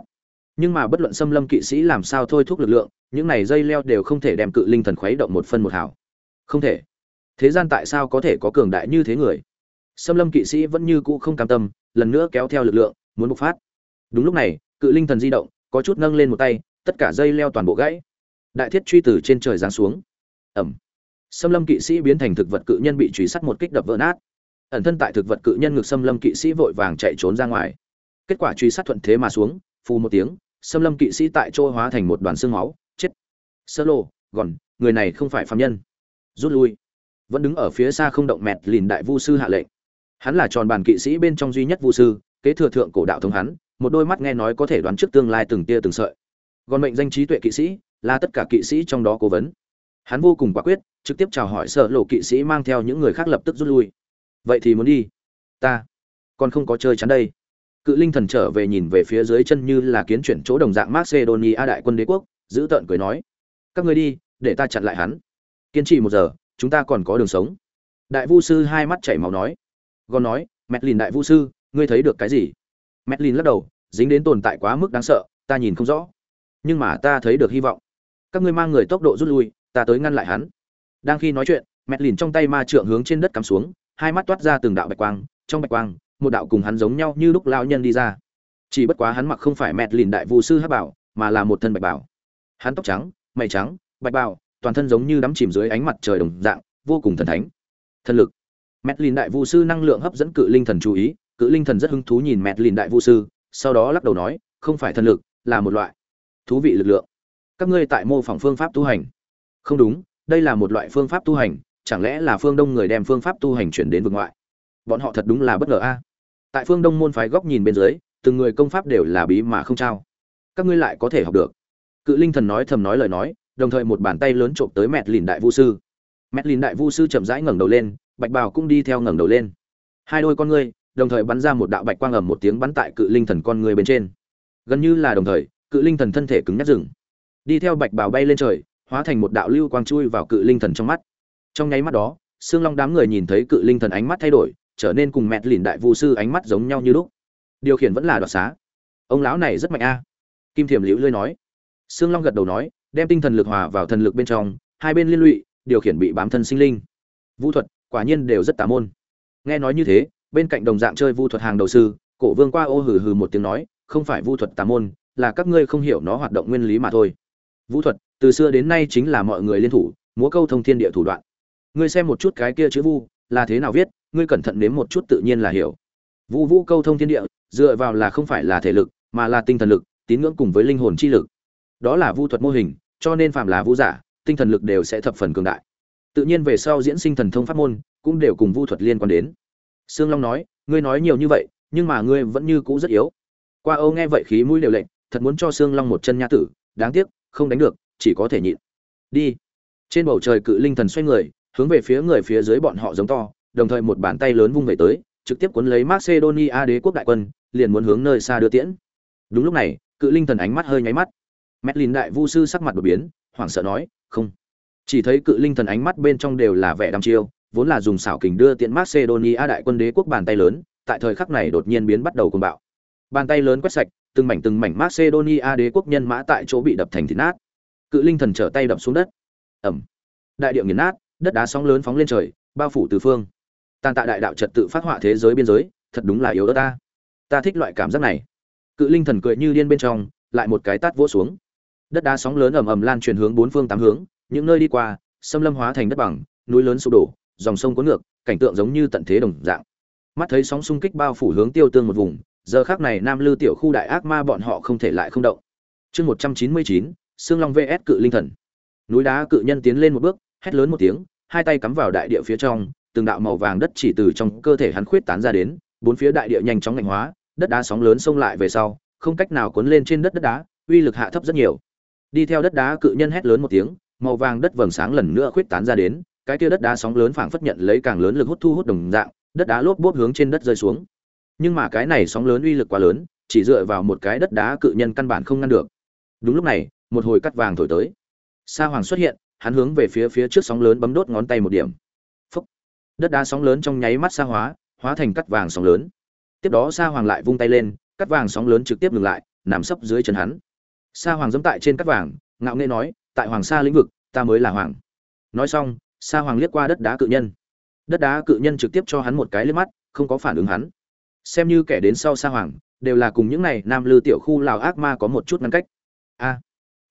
Nhưng mà bất luận xâm lâm kỵ sĩ làm sao thôi thúc lực lượng, những này dây leo đều không thể đem cự linh thần khuấy động một phân một hào. Không thể. Thế gian tại sao có thể có cường đại như thế người? Xâm lâm kỵ sĩ vẫn như cũ không cam tâm, lần nữa kéo theo lực lượng, muốn bộc phát. Đúng lúc này, cự linh thần di động có chút nâng lên một tay, tất cả dây leo toàn bộ gãy. Đại thiết truy từ trên trời giáng xuống. Ẩm. Xâm lâm kỵ sĩ biến thành thực vật cự nhân bị truy sát một kích đập vỡ nát. Ẩn thân tại thực vật cự nhân ngực xâm lâm kỵ sĩ vội vàng chạy trốn ra ngoài. Kết quả truy sát thuận thế mà xuống, phù một tiếng, xâm lâm kỵ sĩ tại chỗ hóa thành một đoàn xương máu, chết. Sơ lô, gòn, người này không phải phạm nhân. Rút lui. Vẫn đứng ở phía xa không động mẹt lìn đại vu sư hạ lệnh. Hắn là tròn bàn kỵ sĩ bên trong duy nhất vu sư, kế thừa thượng cổ đạo thống hắn một đôi mắt nghe nói có thể đoán trước tương lai từng tia từng sợi. Còn mệnh danh trí tuệ kỵ sĩ là tất cả kỵ sĩ trong đó cố vấn. Hắn vô cùng quả quyết, trực tiếp chào hỏi sợ lộ kỵ sĩ mang theo những người khác lập tức rút lui. Vậy thì muốn đi. Ta còn không có chơi chắn đây. Cự linh thần trở về nhìn về phía dưới chân như là kiến chuyển chỗ đồng dạng macedonia đại quân đế quốc, giữ tợn cười nói. Các ngươi đi, để ta chặn lại hắn. Kiên trì một giờ, chúng ta còn có đường sống. Đại vu sư hai mắt chảy máu nói. Gòn nói, mẹt lìn đại vu sư, ngươi thấy được cái gì? Mẹt lìn lắc đầu dính đến tồn tại quá mức đáng sợ, ta nhìn không rõ. Nhưng mà ta thấy được hy vọng. Các ngươi mang người tốc độ rút lui, ta tới ngăn lại hắn. Đang khi nói chuyện, mẹt lìn trong tay ma trượng hướng trên đất cắm xuống, hai mắt toát ra từng đạo bạch quang, trong bạch quang, một đạo cùng hắn giống nhau như lúc lao nhân đi ra. Chỉ bất quá hắn mặc không phải mẹt lìn đại vu sư hát bảo, mà là một thân bạch bảo. Hắn tóc trắng, mày trắng, bạch bảo, toàn thân giống như đắm chìm dưới ánh mặt trời đồng dạng, vô cùng thần thánh. Thần lực. Mẹt lìn đại vu sư năng lượng hấp dẫn cự linh thần chú ý, cự linh thần rất hứng thú nhìn mẹt lìn đại vu sư sau đó lắc đầu nói, không phải thần lực, là một loại thú vị lực lượng. Các ngươi tại mô phỏng phương pháp tu hành. Không đúng, đây là một loại phương pháp tu hành, chẳng lẽ là phương đông người đem phương pháp tu hành chuyển đến vực ngoại? Bọn họ thật đúng là bất ngờ a. Tại phương đông môn phái góc nhìn bên dưới, từng người công pháp đều là bí mà không trao. Các ngươi lại có thể học được. Cự linh thần nói thầm nói lời nói, đồng thời một bàn tay lớn trộm tới mẹt lìn đại vu sư. Mẹt lìn đại vu sư chậm rãi ngẩng đầu lên, bạch bào cũng đi theo ngẩng đầu lên. Hai đôi con ngươi đồng thời bắn ra một đạo bạch quang ầm một tiếng bắn tại cự linh thần con người bên trên. Gần như là đồng thời, cự linh thần thân thể cứng nhắc rừng đi theo bạch bào bay lên trời, hóa thành một đạo lưu quang chui vào cự linh thần trong mắt. Trong nháy mắt đó xương long đám người nhìn thấy cự linh thần ánh mắt thay đổi, trở nên cùng mẹ lìn đại vu sư ánh mắt giống nhau như lúc. Điều khiển vẫn là đoạt xá. Ông lão này rất mạnh a. Kim thiểm liễu lơi nói. Xương long gật đầu nói, đem tinh thần lực hòa vào thần lực bên trong, hai bên liên lụy, điều khiển bị bám thân sinh linh. Vũ thuật, quả nhiên đều rất tà môn. Nghe nói như thế bên cạnh đồng dạng chơi vu thuật hàng đầu sư, cổ vương qua ô hừ hừ một tiếng nói, không phải vu thuật tà môn, là các ngươi không hiểu nó hoạt động nguyên lý mà thôi. Vũ thuật, từ xưa đến nay chính là mọi người liên thủ, múa câu thông thiên địa thủ đoạn. Ngươi xem một chút cái kia chữ vu, là thế nào viết, ngươi cẩn thận nếm một chút tự nhiên là hiểu. Vũ vũ câu thông thiên địa, dựa vào là không phải là thể lực, mà là tinh thần lực, tín ngưỡng cùng với linh hồn chi lực. Đó là vu thuật mô hình, cho nên phạm là vũ giả, tinh thần lực đều sẽ thập phần cường đại. Tự nhiên về sau diễn sinh thần thông pháp môn, cũng đều cùng vu thuật liên quan đến sương long nói ngươi nói nhiều như vậy nhưng mà ngươi vẫn như cũ rất yếu. Qua âu nghe vậy khí mũi đều lệnh thật muốn cho sương long một chân nha tử đáng tiếc không đánh được chỉ có thể nhịn. Đi. Trên bầu trời cự linh thần xoay người hướng về phía người phía dưới bọn họ giống to đồng thời một bàn tay lớn vung về tới trực tiếp cuốn lấy macedonia đế quốc đại quân liền muốn hướng nơi xa đưa tiễn. Đúng lúc này cự linh thần ánh mắt hơi nháy mắt. Medlin đại vu sư sắc mặt đột biến, hoảng sợ nói, "Không." Chỉ thấy cự linh thần ánh mắt bên trong đều là vẻ đăm chiêu, vốn là dùng xảo kình đưa tiện Macedonia đại quân đế quốc bàn tay lớn, tại thời khắc này đột nhiên biến bắt đầu cuồng bạo. Bàn tay lớn quét sạch, từng mảnh từng mảnh Macedonia đế quốc nhân mã tại chỗ bị đập thành thịt nát. Cự linh thần trở tay đập xuống đất. Ầm. Đại địa nghiền nát, đất đá sóng lớn phóng lên trời, bao phủ tứ phương. Tàn tạ đại đạo trật tự phát họa thế giới biên giới, thật đúng là yếu ớt ta. Ta thích loại cảm giác này. Cự linh thần cười như điên bên trong, lại một cái tát vỗ xuống đất đá sóng lớn ầm ầm lan truyền hướng bốn phương tám hướng những nơi đi qua xâm lâm hóa thành đất bằng núi lớn sụp đổ dòng sông cuốn ngược, cảnh tượng giống như tận thế đồng dạng. Mắt thấy sóng xung kích bao phủ hướng tiêu tương một vùng, giờ khắc này nam lư tiểu khu đại ác ma bọn họ không thể lại không động. Chương một trăm chín mươi chín xương long vs cự linh thần. Núi đá cự nhân tiến lên một bước, hét lớn một tiếng, hai tay cắm vào đại địa phía trong, từng đạo màu vàng đất chỉ từ trong cơ thể hắn khuyết tán ra đến, bốn phía đại địa nhanh chóng ngạnh hóa, đất đá sóng lớn xông lại về sau, không cách nào cuốn lên trên đất đất đá, uy lực hạ thấp rất nhiều. Đi theo đất đá cự nhân hét lớn một tiếng, màu vàng đất vầng sáng lần nữa khuyết tán ra đến cái kia đất đá sóng lớn phảng phất nhận lấy càng lớn lực hút thu hút đồng dạng, đất đá lốp bốp hướng trên đất rơi xuống. Nhưng mà cái này sóng lớn uy lực quá lớn, chỉ dựa vào một cái đất đá cự nhân căn bản không ngăn được. Đúng lúc này, một hồi cắt vàng thổi tới. Sa hoàng xuất hiện, hắn hướng về phía phía trước sóng lớn bấm đốt ngón tay một điểm. Phúc. đất đá sóng lớn trong nháy mắt sa hóa hóa thành cắt vàng sóng lớn. Tiếp đó sa hoàng lại vung tay lên, cắt vàng sóng lớn trực tiếp ngừng lại, nằm sấp dưới chân hắn. Sa hoàng giẫm tại trên cắt vàng, ngạo nghễ nói, tại hoàng sa lĩnh vực, ta mới là hoàng. Nói xong sa hoàng liếc qua đất đá cự nhân. Đất đá cự nhân trực tiếp cho hắn một cái liếc mắt, không có phản ứng hắn. Xem như kẻ đến sau sa hoàng, đều là cùng những này nam lư tiểu khu lào ác ma có một chút ngăn cách. A,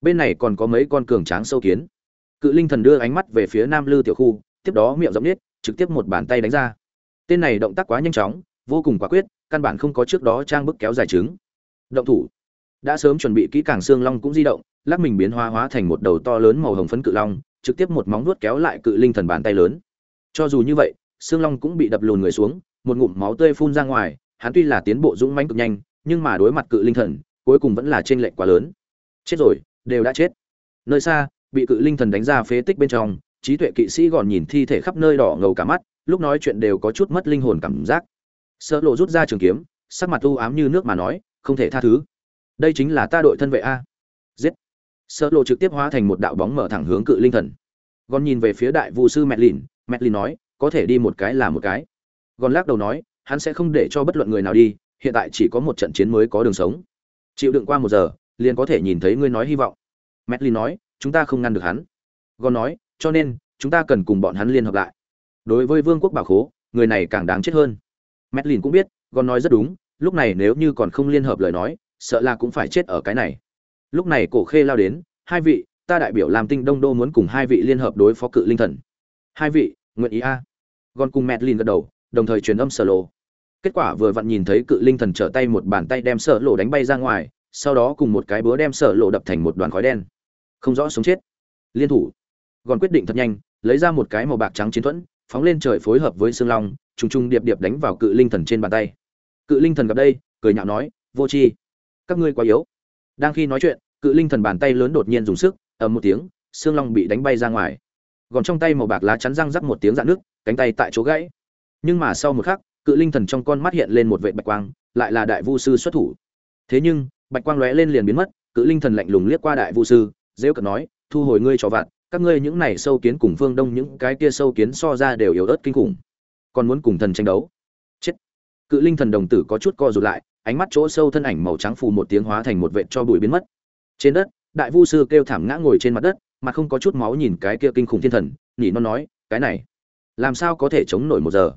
bên này còn có mấy con cường tráng sâu kiến. Cự linh thần đưa ánh mắt về phía nam lư tiểu khu, tiếp đó miệng rộng nết, trực tiếp một bàn tay đánh ra. Tên này động tác quá nhanh chóng, vô cùng quả quyết, căn bản không có trước đó trang bức kéo dài trứng động thủ. Đã sớm chuẩn bị kỹ càng xương long cũng di động, lắc mình biến hóa hóa thành một đầu to lớn màu hồng phấn cự long trực tiếp một móng vuốt kéo lại cự linh thần bàn tay lớn. Cho dù như vậy xương long cũng bị đập lùn người xuống, một ngụm máu tươi phun ra ngoài, hắn tuy là tiến bộ dũng mãnh cực nhanh, nhưng mà đối mặt cự linh thần, cuối cùng vẫn là trên lệch quá lớn. Chết rồi, đều đã chết. Nơi xa, bị cự linh thần đánh ra phế tích bên trong, trí tuệ kỵ sĩ gòn nhìn thi thể khắp nơi đỏ ngầu cả mắt, lúc nói chuyện đều có chút mất linh hồn cảm giác. Sở lộ rút ra trường kiếm, sắc mặt u ám như nước mà nói, không thể tha thứ. Đây chính là ta đội thân vệ a. Giết sợ lộ trực tiếp hóa thành một đạo bóng mở thẳng hướng cự linh thần. Gòn nhìn về phía đại vu sư mẹ lìn mẹ lìn nói, có thể đi một cái là một cái. Gòn lắc đầu nói, hắn sẽ không để cho bất luận người nào đi, hiện tại chỉ có một trận chiến mới có đường sống. Chịu đựng qua một giờ, liền có thể nhìn thấy ngươi nói hy vọng. Mẹ lìn nói, chúng ta không ngăn được hắn. Gòn nói, cho nên, chúng ta cần cùng bọn hắn liên hợp lại. Đối với vương quốc bảo khố, người này càng đáng chết hơn. Mẹ lìn cũng biết gòn nói rất đúng, lúc này nếu như còn không liên hợp lời nói, sợ là cũng phải chết ở cái này lúc này cổ khê lao đến, hai vị, ta đại biểu làm tinh đông đô muốn cùng hai vị liên hợp đối phó cự linh thần. Hai vị, nguyện ý a? À. gòn cùng mẹ lìn gật đầu, đồng thời truyền âm sở lộ. Kết quả vừa vặn nhìn thấy cự linh thần trở tay một bàn tay đem sở lộ đánh bay ra ngoài, sau đó cùng một cái búa đem sở lộ đập thành một đoàn khói đen. Không rõ sống chết. Liên thủ. Gòn quyết định thật nhanh, lấy ra một cái màu bạc trắng chiến thuẫn, phóng lên trời phối hợp với xương long, trùng trùng điệp điệp đánh vào cự linh thần trên bàn tay. Cự linh thần gặp đây, cười nhạo nói, vô tri, các ngươi quá yếu. Đang khi nói chuyện cự linh thần bàn tay lớn đột nhiên dùng sức, ầm một tiếng, xương long bị đánh bay ra ngoài. Gòn trong tay màu bạc lá chắn răng rắc một tiếng dạn nước cánh tay tại chỗ gãy. Nhưng mà sau một khắc, cự linh thần trong con mắt hiện lên một vệ bạch quang, lại là đại vu sư xuất thủ. Thế nhưng, bạch quang lóe lên liền biến mất, cự linh thần lạnh lùng liếc qua đại vu sư dễ cận nói, thu hồi ngươi cho vặt, các ngươi những này sâu kiến cùng phương đông những cái kia sâu kiến so ra đều yếu ớt kinh khủng. Còn muốn cùng thần tranh đấu? Chết. Cự linh thần đồng tử có chút co rụt lại, ánh mắt chỗ sâu thân ảnh màu trắng phù một tiếng hóa thành một vệt cho bụi biến mất trên đất, đại vu sư kêu thảm ngã ngồi trên mặt đất, mà không có chút máu nhìn cái kia kinh khủng thiên thần, nhỉ nó nói, cái này, làm sao có thể chống nổi một giờ?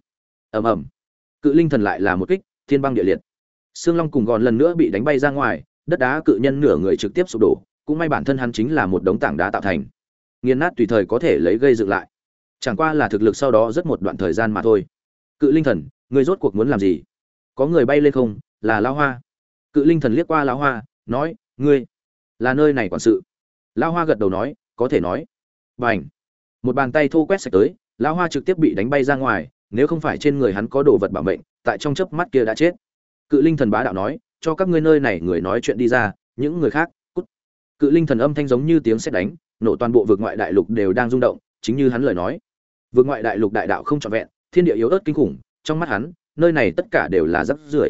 Ầm ầm. Cự linh thần lại là một kích, thiên băng địa liệt. Xương long cùng gòn lần nữa bị đánh bay ra ngoài, đất đá cự nhân nửa người trực tiếp sụp đổ, cũng may bản thân hắn chính là một đống tảng đá tạo thành. Nghiền nát tùy thời có thể lấy gây dựng lại. Chẳng qua là thực lực sau đó rất một đoạn thời gian mà thôi. Cự linh thần, người rốt cuộc muốn làm gì? Có người bay lên không? Là lão hoa. Cự linh thần liếc qua lão hoa, nói, ngươi là nơi này quản sự. Lão hoa gật đầu nói, có thể nói. B à n h một bàn tay thô quét sạch tới, lão hoa trực tiếp bị đánh bay ra ngoài, nếu không phải trên người hắn có đồ vật bảo mệnh, tại trong chớp mắt kia đã chết. Cự linh thần bá đạo nói, cho các ngươi nơi này người nói chuyện đi ra, những người khác, cút. Cự linh thần âm thanh giống như tiếng sét đánh, nổ toàn bộ vực ngoại đại lục đều đang rung động, chính như hắn lời nói. Vực ngoại đại lục đại đạo không trọn vẹn, thiên địa yếu ớt kinh khủng, trong mắt hắn, nơi này tất cả đều là rắc rưởi.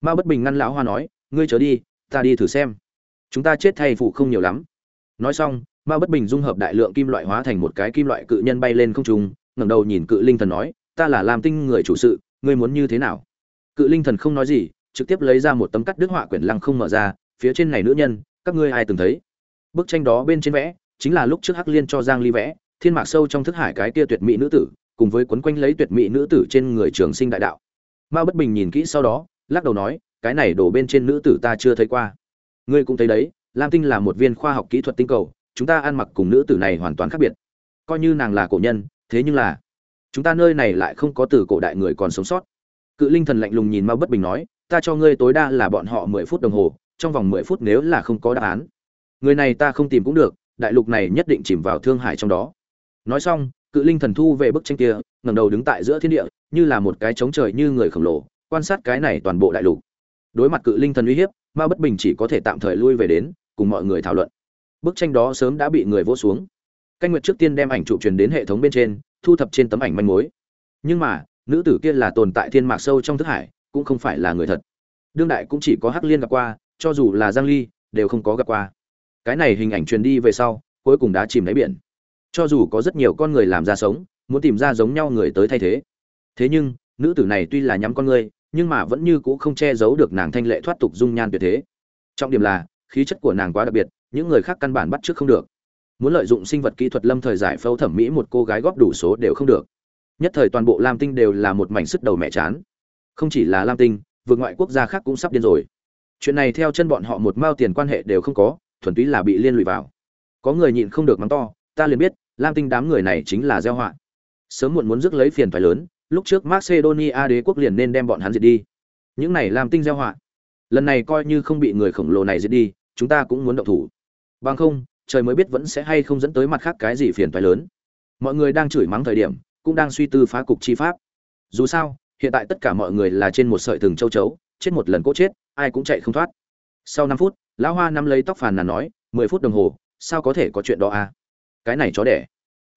Ma bất bình ngăn lão hoa nói, ngươi trở đi, ta đi thử xem chúng ta chết thay phụ không nhiều lắm. Nói xong, ma bất bình dung hợp đại lượng kim loại hóa thành một cái kim loại cự nhân bay lên không trung, ngẩng đầu nhìn cự linh thần nói, ta là làm tinh người chủ sự, ngươi muốn như thế nào? Cự linh thần không nói gì, trực tiếp lấy ra một tấm cắt đứt họa quyển lăng không mở ra, phía trên này nữ nhân, các ngươi ai từng thấy? Bức tranh đó bên trên vẽ, chính là lúc trước hắc liên cho giang ly vẽ, thiên mạc sâu trong thức hải cái kia tuyệt mỹ nữ tử, cùng với quấn quanh lấy tuyệt mỹ nữ tử trên người trường sinh đại đạo. Ma bất bình nhìn kỹ sau đó, lắc đầu nói, cái này đổ bên trên nữ tử ta chưa thấy qua ngươi cũng thấy đấy, lam tinh là một viên khoa học kỹ thuật tinh cầu, chúng ta ăn mặc cùng nữ tử này hoàn toàn khác biệt. Coi như nàng là cổ nhân, thế nhưng là, chúng ta nơi này lại không có từ cổ đại người còn sống sót. Cự linh thần lạnh lùng nhìn ma bất bình nói, ta cho ngươi tối đa là bọn họ mười phút đồng hồ, trong vòng mười phút nếu là không có đáp án. Người này ta không tìm cũng được, đại lục này nhất định chìm vào thương hải trong đó. Nói xong, cự linh thần thu về bức tranh kia, ngẩng đầu đứng tại giữa thiên địa, như là một cái trống trời như người khổng lồ, quan sát cái này toàn bộ đại lục. Đối mặt cự linh thần uy hiếp ma bất bình chỉ có thể tạm thời lui về đến, cùng mọi người thảo luận. Bức tranh đó sớm đã bị người vỗ xuống. Canh nguyệt trước tiên đem ảnh chụp truyền đến hệ thống bên trên, thu thập trên tấm ảnh manh mối. Nhưng mà, nữ tử kia là tồn tại thiên mạc sâu trong thức hải, cũng không phải là người thật. Đương đại cũng chỉ có hắc liên gặp qua, cho dù là giang ly, đều không có gặp qua. Cái này hình ảnh truyền đi về sau, cuối cùng đã chìm đáy biển. Cho dù có rất nhiều con người làm ra sống, muốn tìm ra giống nhau người tới thay thế. Thế nhưng, nữ tử này tuy là nhắm con người nhưng mà vẫn như cũ không che giấu được nàng thanh lệ thoát tục dung nhan tuyệt thế. Trọng điểm là, khí chất của nàng quá đặc biệt, những người khác căn bản bắt trước không được. Muốn lợi dụng sinh vật kỹ thuật lâm thời giải phẫu thẩm mỹ một cô gái góp đủ số đều không được. Nhất thời toàn bộ lam tinh đều là một mảnh sức đầu mẹ chán. Không chỉ là lam tinh, vượt ngoại quốc gia khác cũng sắp điên rồi. Chuyện này theo chân bọn họ một mao tiền quan hệ đều không có, thuần túy là bị liên lụy vào. Có người nhịn không được mắng to, ta liền biết, lam tinh đám người này chính là gieo họa. Sớm muộn muốn rước lấy phiền phải lớn lúc trước macedonia đế quốc liền nên đem bọn hắn diệt đi. Những này làm tinh gieo họa. Lần này coi như không bị người khổng lồ này diệt đi, chúng ta cũng muốn động thủ. Bằng không, trời mới biết vẫn sẽ hay không dẫn tới mặt khác cái gì phiền toái lớn. Mọi người đang chửi mắng thời điểm, cũng đang suy tư phá cục chi pháp. Dù sao, hiện tại tất cả mọi người là trên một sợi thừng châu chấu, chết một lần cốt chết, ai cũng chạy không thoát. Sau năm phút, lão hoa nắm lấy tóc phàn nàn nói, mười phút đồng hồ, sao có thể có chuyện đó à? Cái này chó đẻ.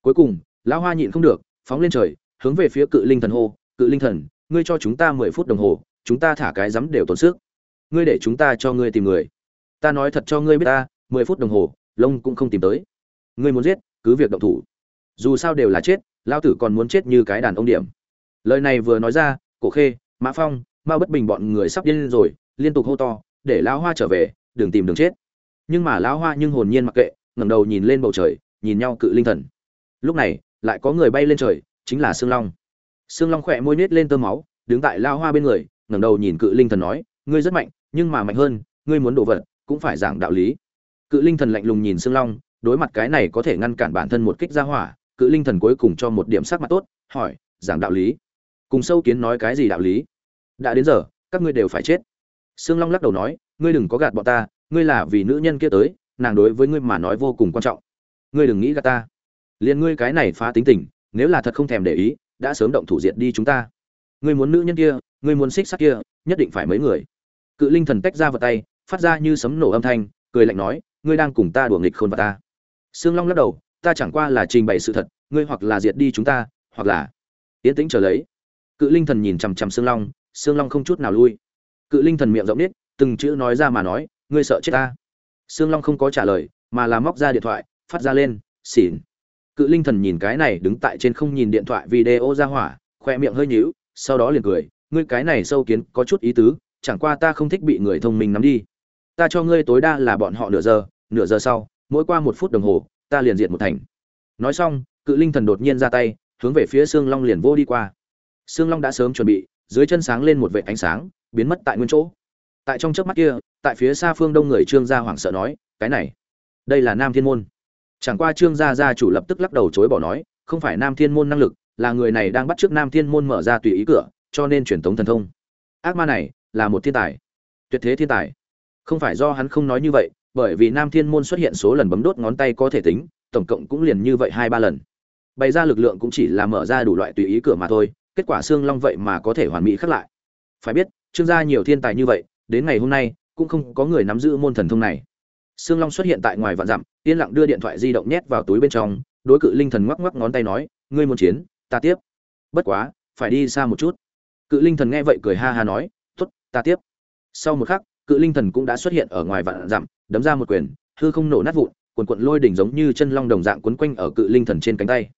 Cuối cùng, lão hoa nhịn không được, phóng lên trời hướng về phía cự linh thần hô, cự linh thần, ngươi cho chúng ta mười phút đồng hồ, chúng ta thả cái rắm đều tốn sức. Ngươi để chúng ta cho ngươi tìm người. Ta nói thật cho ngươi biết ta, mười phút đồng hồ, lông cũng không tìm tới. Ngươi muốn giết, cứ việc động thủ. Dù sao đều là chết, lao tử còn muốn chết như cái đàn ông điểm. Lời này vừa nói ra, cổ khê, mã phong, mao bất bình bọn người sắp điên rồi, liên tục hô to, để lão hoa trở về, đừng tìm đường chết. Nhưng mà lão hoa nhưng hồn nhiên mặc kệ, ngẩng đầu nhìn lên bầu trời, nhìn nhau cự linh thần. Lúc này, lại có người bay lên trời chính là sương long. Sương long khỏe môi nhếch lên tơ máu, đứng tại lao hoa bên người, ngẩng đầu nhìn cự linh thần nói, ngươi rất mạnh, nhưng mà mạnh hơn, ngươi muốn đổ vật, cũng phải giảng đạo lý. Cự linh thần lạnh lùng nhìn sương long, đối mặt cái này có thể ngăn cản bản thân một kích ra hỏa, cự linh thần cuối cùng cho một điểm sắc mặt tốt, hỏi, giảng đạo lý? Cùng sâu kiến nói cái gì đạo lý? Đã đến giờ, các ngươi đều phải chết. Sương long lắc đầu nói, ngươi đừng có gạt bọn ta, ngươi là vì nữ nhân kia tới, nàng đối với ngươi mà nói vô cùng quan trọng. Ngươi đừng nghĩ gạt ta. Liên ngươi cái này phá tính tình nếu là thật không thèm để ý, đã sớm động thủ diệt đi chúng ta. Ngươi muốn nữ nhân kia, ngươi muốn xích sắt kia, nhất định phải mấy người. Cự linh thần tách ra vào tay, phát ra như sấm nổ âm thanh, cười lạnh nói, ngươi đang cùng ta đùa nghịch khôn vào ta. Sương long lắc đầu, ta chẳng qua là trình bày sự thật, ngươi hoặc là diệt đi chúng ta, hoặc là yến tĩnh trở lấy. Cự linh thần nhìn chằm chằm sương long sương long không chút nào lui. Cự linh thần miệng rộng nít từng chữ nói ra mà nói, ngươi sợ chết ta. Sương long không có trả lời, mà là móc ra điện thoại, phát ra lên, xỉn cự linh thần nhìn cái này đứng tại trên không nhìn điện thoại video ra hỏa, khoe miệng hơi nhíu, sau đó liền cười, ngươi cái này sâu kiến, có chút ý tứ, chẳng qua ta không thích bị người thông minh nắm đi. Ta cho ngươi tối đa là bọn họ nửa giờ nửa giờ sau, mỗi qua một phút đồng hồ, ta liền diệt một thành. Nói xong, cự linh thần đột nhiên ra tay, hướng về phía xương long liền vô đi qua. Xương long đã sớm chuẩn bị, dưới chân sáng lên một vệt ánh sáng, biến mất tại nguyên chỗ. Tại trong chớp mắt kia, tại phía xa phương đông người trương gia hoảng sợ nói, cái này, đây là nam thiên môn chẳng qua trương gia gia chủ lập tức lắc đầu chối bỏ nói, không phải nam thiên môn năng lực, là người này đang bắt trước nam thiên môn mở ra tùy ý cửa, cho nên truyền tống thần thông. Ác ma này, là một thiên tài. Tuyệt thế thiên tài. Không phải do hắn không nói như vậy, bởi vì nam thiên môn xuất hiện số lần bấm đốt ngón tay có thể tính, tổng cộng cũng liền như vậy hai ba lần. Bày ra lực lượng cũng chỉ là mở ra đủ loại tùy ý cửa mà thôi, kết quả xương long vậy mà có thể hoàn mỹ khắc lại. Phải biết, trương gia nhiều thiên tài như vậy, đến ngày hôm nay, cũng không có người nắm giữ môn thần thông này. Sương long xuất hiện tại ngoài vạn dặm yên lặng đưa điện thoại di động nhét vào túi bên trong đối cự linh thần ngoắc ngoắc ngón tay nói ngươi muốn chiến ta tiếp. Bất quá phải đi xa một chút. Cự linh thần nghe vậy cười ha ha nói tốt, ta tiếp. Sau một khắc cự linh thần cũng đã xuất hiện ở ngoài vạn dặm đấm ra một quyền hư không nổ nát vụn quần cuộn lôi đỉnh giống như chân long đồng dạng quấn quanh ở cự linh thần trên cánh tay.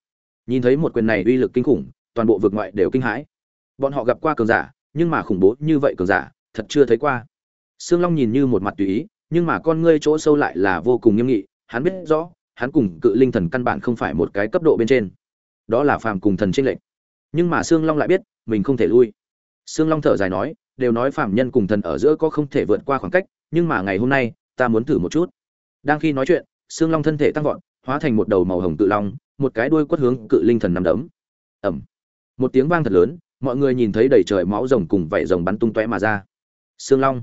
Nhìn thấy một quyền này uy lực kinh khủng toàn bộ vực ngoại đều kinh hãi. Bọn họ gặp qua cường giả nhưng mà khủng bố như vậy cường giả thật chưa thấy qua. Sương long nhìn như một mặt tùy ý nhưng mà con ngươi chỗ sâu lại là vô cùng nghiêm nghị, hắn biết rõ, hắn cùng cự linh thần căn bản không phải một cái cấp độ bên trên. Đó là phàm cùng thần tranh lệch. Nhưng mà sương long lại biết, mình không thể lui. Sương long thở dài nói, đều nói phàm nhân cùng thần ở giữa có không thể vượt qua khoảng cách, nhưng mà ngày hôm nay, ta muốn thử một chút. Đang khi nói chuyện, sương long thân thể tăng vọt, hóa thành một đầu màu hồng tự long, một cái đuôi quất hướng cự linh thần nằm đấm. Ẩm một tiếng vang thật lớn, mọi người nhìn thấy đầy trời máu rồng cùng vảy rồng bắn tung tóe mà ra. Sương long.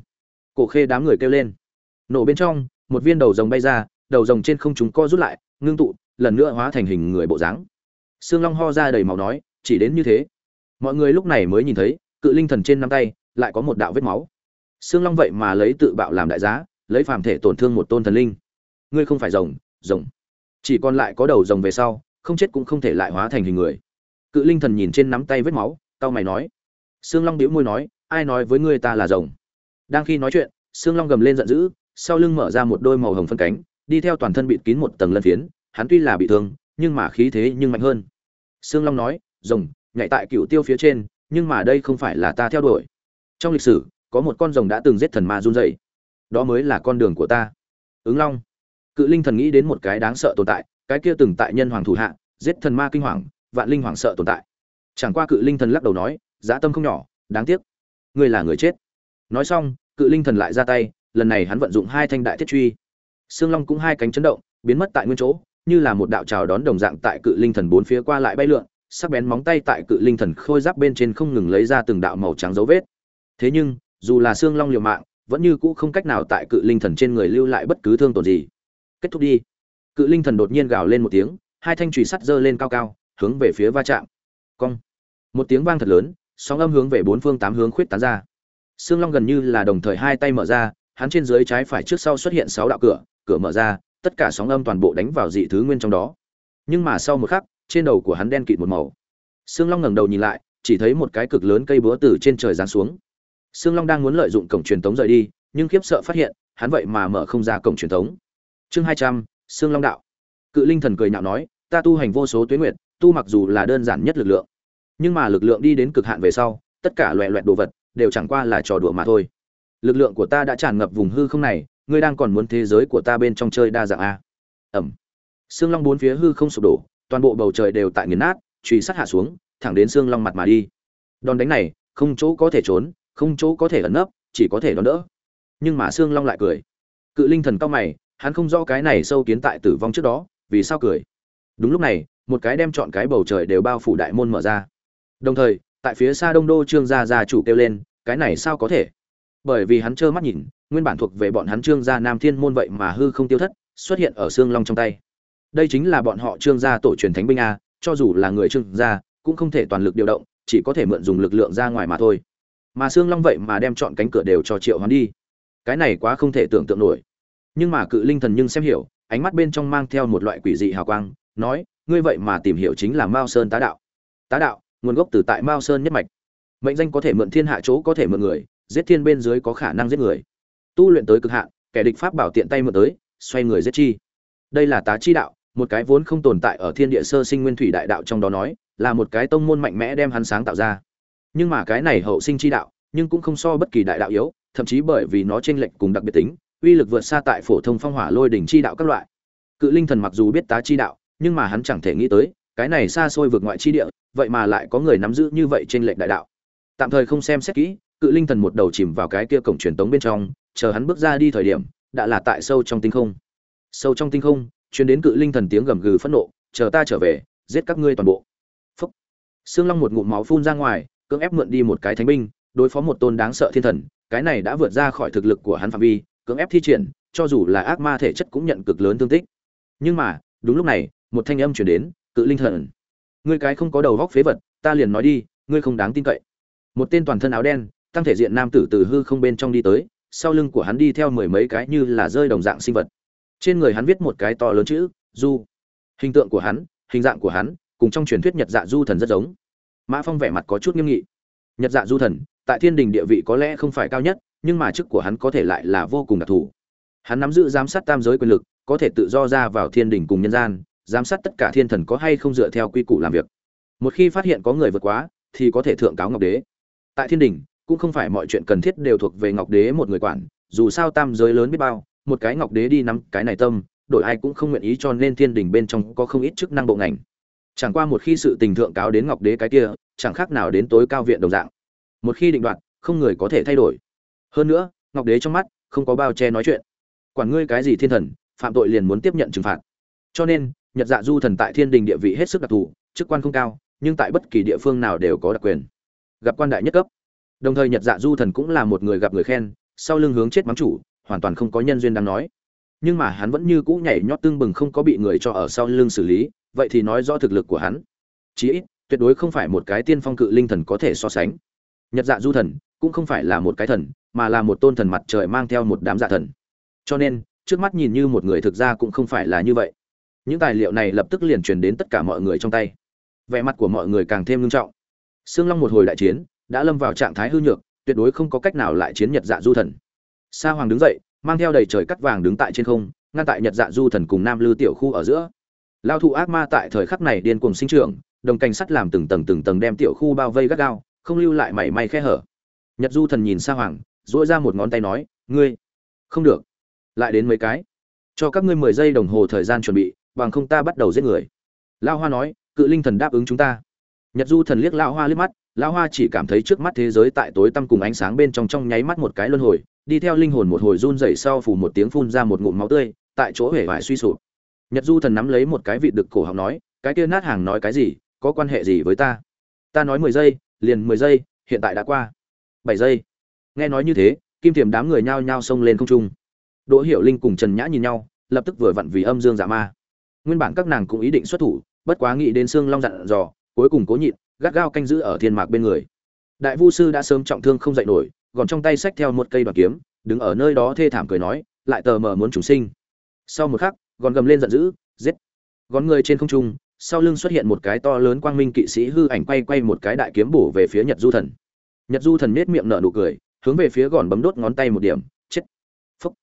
Cổ khê đám người kêu lên nổ bên trong một viên đầu rồng bay ra đầu rồng trên không chúng co rút lại ngưng tụ lần nữa hóa thành hình người bộ dáng Sương Long ho ra đầy màu nói, chỉ đến như thế. Mọi người lúc này mới nhìn thấy, cự linh thần trên nắm tay lại có một đạo vết máu. Sương Long vậy mà lấy tự bạo làm đại giá, lấy phàm thể tổn thương một tôn thần linh. Ngươi không phải rồng, rồng. Chỉ còn lại có đầu rồng về sau, không chết cũng không thể lại hóa thành hình người. Cự linh thần nhìn trên nắm tay vết máu, tao mày nói. Sương Long bĩu môi nói, ai nói với ngươi ta là rồng? Đang khi nói chuyện, Sương Long gầm lên giận dữ, sau lưng mở ra một đôi màu hồng phân cánh, đi theo toàn thân bịt kín một tầng lân phiến, hắn tuy là bị thương, nhưng mà khí thế nhưng mạnh hơn. Sương Long nói, rồng, nhảy tại cựu tiêu phía trên, nhưng mà đây không phải là ta theo đuổi. Trong lịch sử, có một con rồng đã từng giết thần ma run rẩy, đó mới là con đường của ta. Ứng Long, cự linh thần nghĩ đến một cái đáng sợ tồn tại, cái kia từng tại nhân hoàng thủ hạ, giết thần ma kinh hoàng, vạn linh hoàng sợ tồn tại. Chẳng qua cự linh thần lắc đầu nói, giá tâm không nhỏ, đáng tiếc, ngươi là người chết. Nói xong, cự linh thần lại ra tay, lần này hắn vận dụng hai thanh đại thiết truy. Sương Long cũng hai cánh chấn động, biến mất tại nguyên chỗ, như là một đạo chào đón đồng dạng tại cự linh thần bốn phía qua lại bay lượn, sắc bén móng tay tại cự linh thần khôi giáp bên trên không ngừng lấy ra từng đạo màu trắng dấu vết. Thế nhưng, dù là xương long liều mạng, vẫn như cũ không cách nào tại cự linh thần trên người lưu lại bất cứ thương tổn gì. Kết thúc đi. Cự linh thần đột nhiên gào lên một tiếng, hai thanh chùy sắt giơ lên cao cao, hướng về phía va chạm. Cong. Một tiếng vang thật lớn, sóng âm hướng về bốn phương tám hướng khuyết tán ra. Xương long gần như là đồng thời hai tay mở ra, hắn trên dưới trái phải trước sau xuất hiện sáu đạo cửa, cửa mở ra, tất cả sóng âm toàn bộ đánh vào dị thứ nguyên trong đó. Nhưng mà sau một khắc trên đầu của hắn đen kịt một màu. Sương long ngẩng đầu nhìn lại chỉ thấy một cái cực lớn cây búa từ trên trời giáng xuống. Sương long đang muốn lợi dụng cổng truyền tống rời đi nhưng khiếp sợ phát hiện hắn vậy mà mở không ra cổng truyền tống. Chương hai trăm sương long đạo. Cự linh thần cười nhạo nói ta tu hành vô số tuyến nguyện tu mặc dù là đơn giản nhất lực lượng nhưng mà lực lượng đi đến cực hạn về sau tất cả loẹ loẹt đồ vật đều chẳng qua là trò đùa mà thôi lực lượng của ta đã tràn ngập vùng hư không này, ngươi đang còn muốn thế giới của ta bên trong chơi đa dạng a. Ẩm. Xương long bốn phía hư không sụp đổ, toàn bộ bầu trời đều tại nghiền nát, truy sát hạ xuống, thẳng đến xương long mặt mà đi. Đòn đánh này, không chỗ có thể trốn, không chỗ có thể ẩn nấp, chỉ có thể đón đỡ. Nhưng mà xương long lại cười. Cự linh thần cao mày, hắn không rõ cái này sâu kiến tại tử vong trước đó, vì sao cười. Đúng lúc này, một cái đem chọn cái bầu trời đều bao phủ đại môn mở ra. Đồng thời, tại phía xa đông đô trương gia gia chủ kêu lên, cái này sao có thể? Bởi vì hắn trơ mắt nhìn, nguyên bản thuộc về bọn hắn trương gia nam thiên môn vậy mà hư không tiêu thất, xuất hiện ở xương long trong tay. Đây chính là bọn họ trương gia tổ truyền thánh binh a, cho dù là người trương gia, cũng không thể toàn lực điều động, chỉ có thể mượn dùng lực lượng ra ngoài mà thôi. Mà xương long vậy mà đem chọn cánh cửa đều cho triệu hoán đi. Cái này quá không thể tưởng tượng nổi. Nhưng mà cự linh thần nhưng xem hiểu, ánh mắt bên trong mang theo một loại quỷ dị hào quang, nói, ngươi vậy mà tìm hiểu chính là mao sơn tá đạo. Tá đạo, nguồn gốc từ tại mao sơn nhất mạch. Mệnh danh có thể mượn thiên hạ chỗ có thể mượn người giết thiên bên dưới có khả năng giết người. Tu luyện tới cực hạn, kẻ địch pháp bảo tiện tay mượn tới, xoay người giết chi. Đây là tá chi đạo, một cái vốn không tồn tại ở thiên địa sơ sinh nguyên thủy đại đạo trong đó nói, là một cái tông môn mạnh mẽ đem hắn sáng tạo ra. Nhưng mà cái này hậu sinh chi đạo, nhưng cũng không so bất kỳ đại đạo yếu, thậm chí bởi vì nó chênh lệch cùng đặc biệt tính, uy lực vượt xa tại phổ thông phong hỏa lôi đỉnh chi đạo các loại. Cự linh thần mặc dù biết tá chi đạo, nhưng mà hắn chẳng thể nghĩ tới, cái này xa xôi vượt ngoại chi địa, vậy mà lại có người nắm giữ như vậy trên lệnh đại đạo. Tạm thời không xem xét kỹ cự linh thần một đầu chìm vào cái kia cổng truyền tống bên trong, chờ hắn bước ra đi thời điểm, đã là tại sâu trong tinh không. Sâu trong tinh không chuyến đến cự linh thần tiếng gầm gừ phẫn nộ, chờ ta trở về, giết các ngươi toàn bộ. Phúc. Xương long một ngụm máu phun ra ngoài, cưỡng ép mượn đi một cái thánh binh, đối phó một tôn đáng sợ thiên thần, cái này đã vượt ra khỏi thực lực của hắn phạm vi, cưỡng ép thi triển, cho dù là ác ma thể chất cũng nhận cực lớn thương tích. Nhưng mà, đúng lúc này, một thanh âm chuyển đến, cự linh thần, ngươi cái không có đầu góc phế vật, ta liền nói đi, ngươi không đáng tin cậy. Một tên toàn thân áo đen tăng thể diện nam tử từ hư không bên trong đi tới, sau lưng của hắn đi theo mười mấy cái như là rơi đồng dạng sinh vật. Trên người hắn viết một cái to lớn chữ, du. Hình tượng của hắn, hình dạng của hắn, cùng trong truyền thuyết nhật dạ du thần rất giống. Mã phong vẻ mặt có chút nghiêm nghị. Nhật dạ du thần, tại thiên đình địa vị có lẽ không phải cao nhất, nhưng mà chức của hắn có thể lại là vô cùng đặc thù. Hắn nắm giữ giám sát tam giới quyền lực, có thể tự do ra vào thiên đình cùng nhân gian, giám sát tất cả thiên thần có hay không dựa theo quy củ làm việc. Một khi phát hiện có người vượt quá, thì có thể thượng cáo ngọc đế. Tại thiên đình cũng không phải mọi chuyện cần thiết đều thuộc về ngọc đế một người quản, dù sao tam giới lớn biết bao, một cái ngọc đế đi nắm cái này tâm, đổi ai cũng không nguyện ý cho nên thiên đình bên trong có không ít chức năng bộ ngành. Chẳng qua một khi sự tình thượng cáo đến ngọc đế cái kia, chẳng khác nào đến tối cao viện đồng dạng. Một khi định đoạt, không người có thể thay đổi. Hơn nữa, ngọc đế trong mắt, không có bao che nói chuyện. Quản ngươi cái gì thiên thần, phạm tội liền muốn tiếp nhận trừng phạt. Cho nên, nhật dạ du thần tại thiên đình địa vị hết sức đặc thù, chức quan không cao, nhưng tại bất kỳ địa phương nào đều có đặc quyền. Gặp quan đại nhất cấp đồng thời nhật dạ du thần cũng là một người gặp người khen, sau lưng hướng chết mắng chủ, hoàn toàn không có nhân duyên đang nói. Nhưng mà hắn vẫn như cũ nhảy nhót tương bừng không có bị người cho ở sau lưng xử lý, vậy thì nói rõ thực lực của hắn. Chí ít, tuyệt đối không phải một cái tiên phong cự linh thần có thể so sánh. Nhật dạ du thần cũng không phải là một cái thần, mà là một tôn thần mặt trời mang theo một đám dạ thần. Cho nên, trước mắt nhìn như một người thực ra cũng không phải là như vậy. Những tài liệu này lập tức liền truyền đến tất cả mọi người trong tay. Vẻ mặt của mọi người càng thêm nghiêm trọng. Sương long một hồi đại chiến đã lâm vào trạng thái hư nhược, tuyệt đối không có cách nào lại chiến nhật dạ du thần. Sa hoàng đứng dậy, mang theo đầy trời cắt vàng đứng tại trên không, ngăn tại nhật dạ du thần cùng nam lư tiểu khu ở giữa. Lao thụ ác ma tại thời khắc này điên cuồng sinh trưởng, đồng cành sắt làm từng tầng từng tầng đem tiểu khu bao vây gắt gao, không lưu lại mảy may khe hở. Nhật du thần nhìn sa hoàng dỗi ra một ngón tay nói, ngươi, không được. Lại đến mấy cái. Cho các ngươi mười giây đồng hồ thời gian chuẩn bị, bằng không ta bắt đầu giết người. Lao hoa nói, cự linh thần đáp ứng chúng ta. Nhật du thần liếc lao hoa liếc mắt Lão hoa chỉ cảm thấy trước mắt thế giới tại tối tăm cùng ánh sáng bên trong trong nháy mắt một cái luân hồi, đi theo linh hồn một hồi run rẩy sau phủ một tiếng phun ra một ngụm máu tươi, tại chỗ hể vải suy sụp. Nhật du thần nắm lấy một cái vị đực cổ họng nói, cái kia nát hàng nói cái gì, có quan hệ gì với ta? Ta nói mười giây, liền mười giây, hiện tại đã qua. Bảy giây. Nghe nói như thế, kim thiềm đám người nhao nhao xông lên không trung. Đỗ hiểu linh cùng trần nhã nhìn nhau, lập tức vừa vặn vì âm dương giả ma. Nguyên bản các nàng cũng ý định xuất thủ, bất quá nghĩ đến xương long dặn dò, cuối cùng cố nhịn gắt gao canh giữ ở thiên mạc bên người. Đại vu sư đã sớm trọng thương không dậy nổi, gọn trong tay xách theo một cây đoàn kiếm, đứng ở nơi đó thê thảm cười nói, lại tờ mờ muốn trùng sinh. Sau một khắc, gọn gầm lên giận dữ, giết. Gọn người trên không trung, sau lưng xuất hiện một cái to lớn quang minh kỵ sĩ hư ảnh quay quay một cái đại kiếm bổ về phía nhật du thần. Nhật du thần nết miệng nở nụ cười, hướng về phía gọn bấm đốt ngón tay một điểm, chết. Phúc.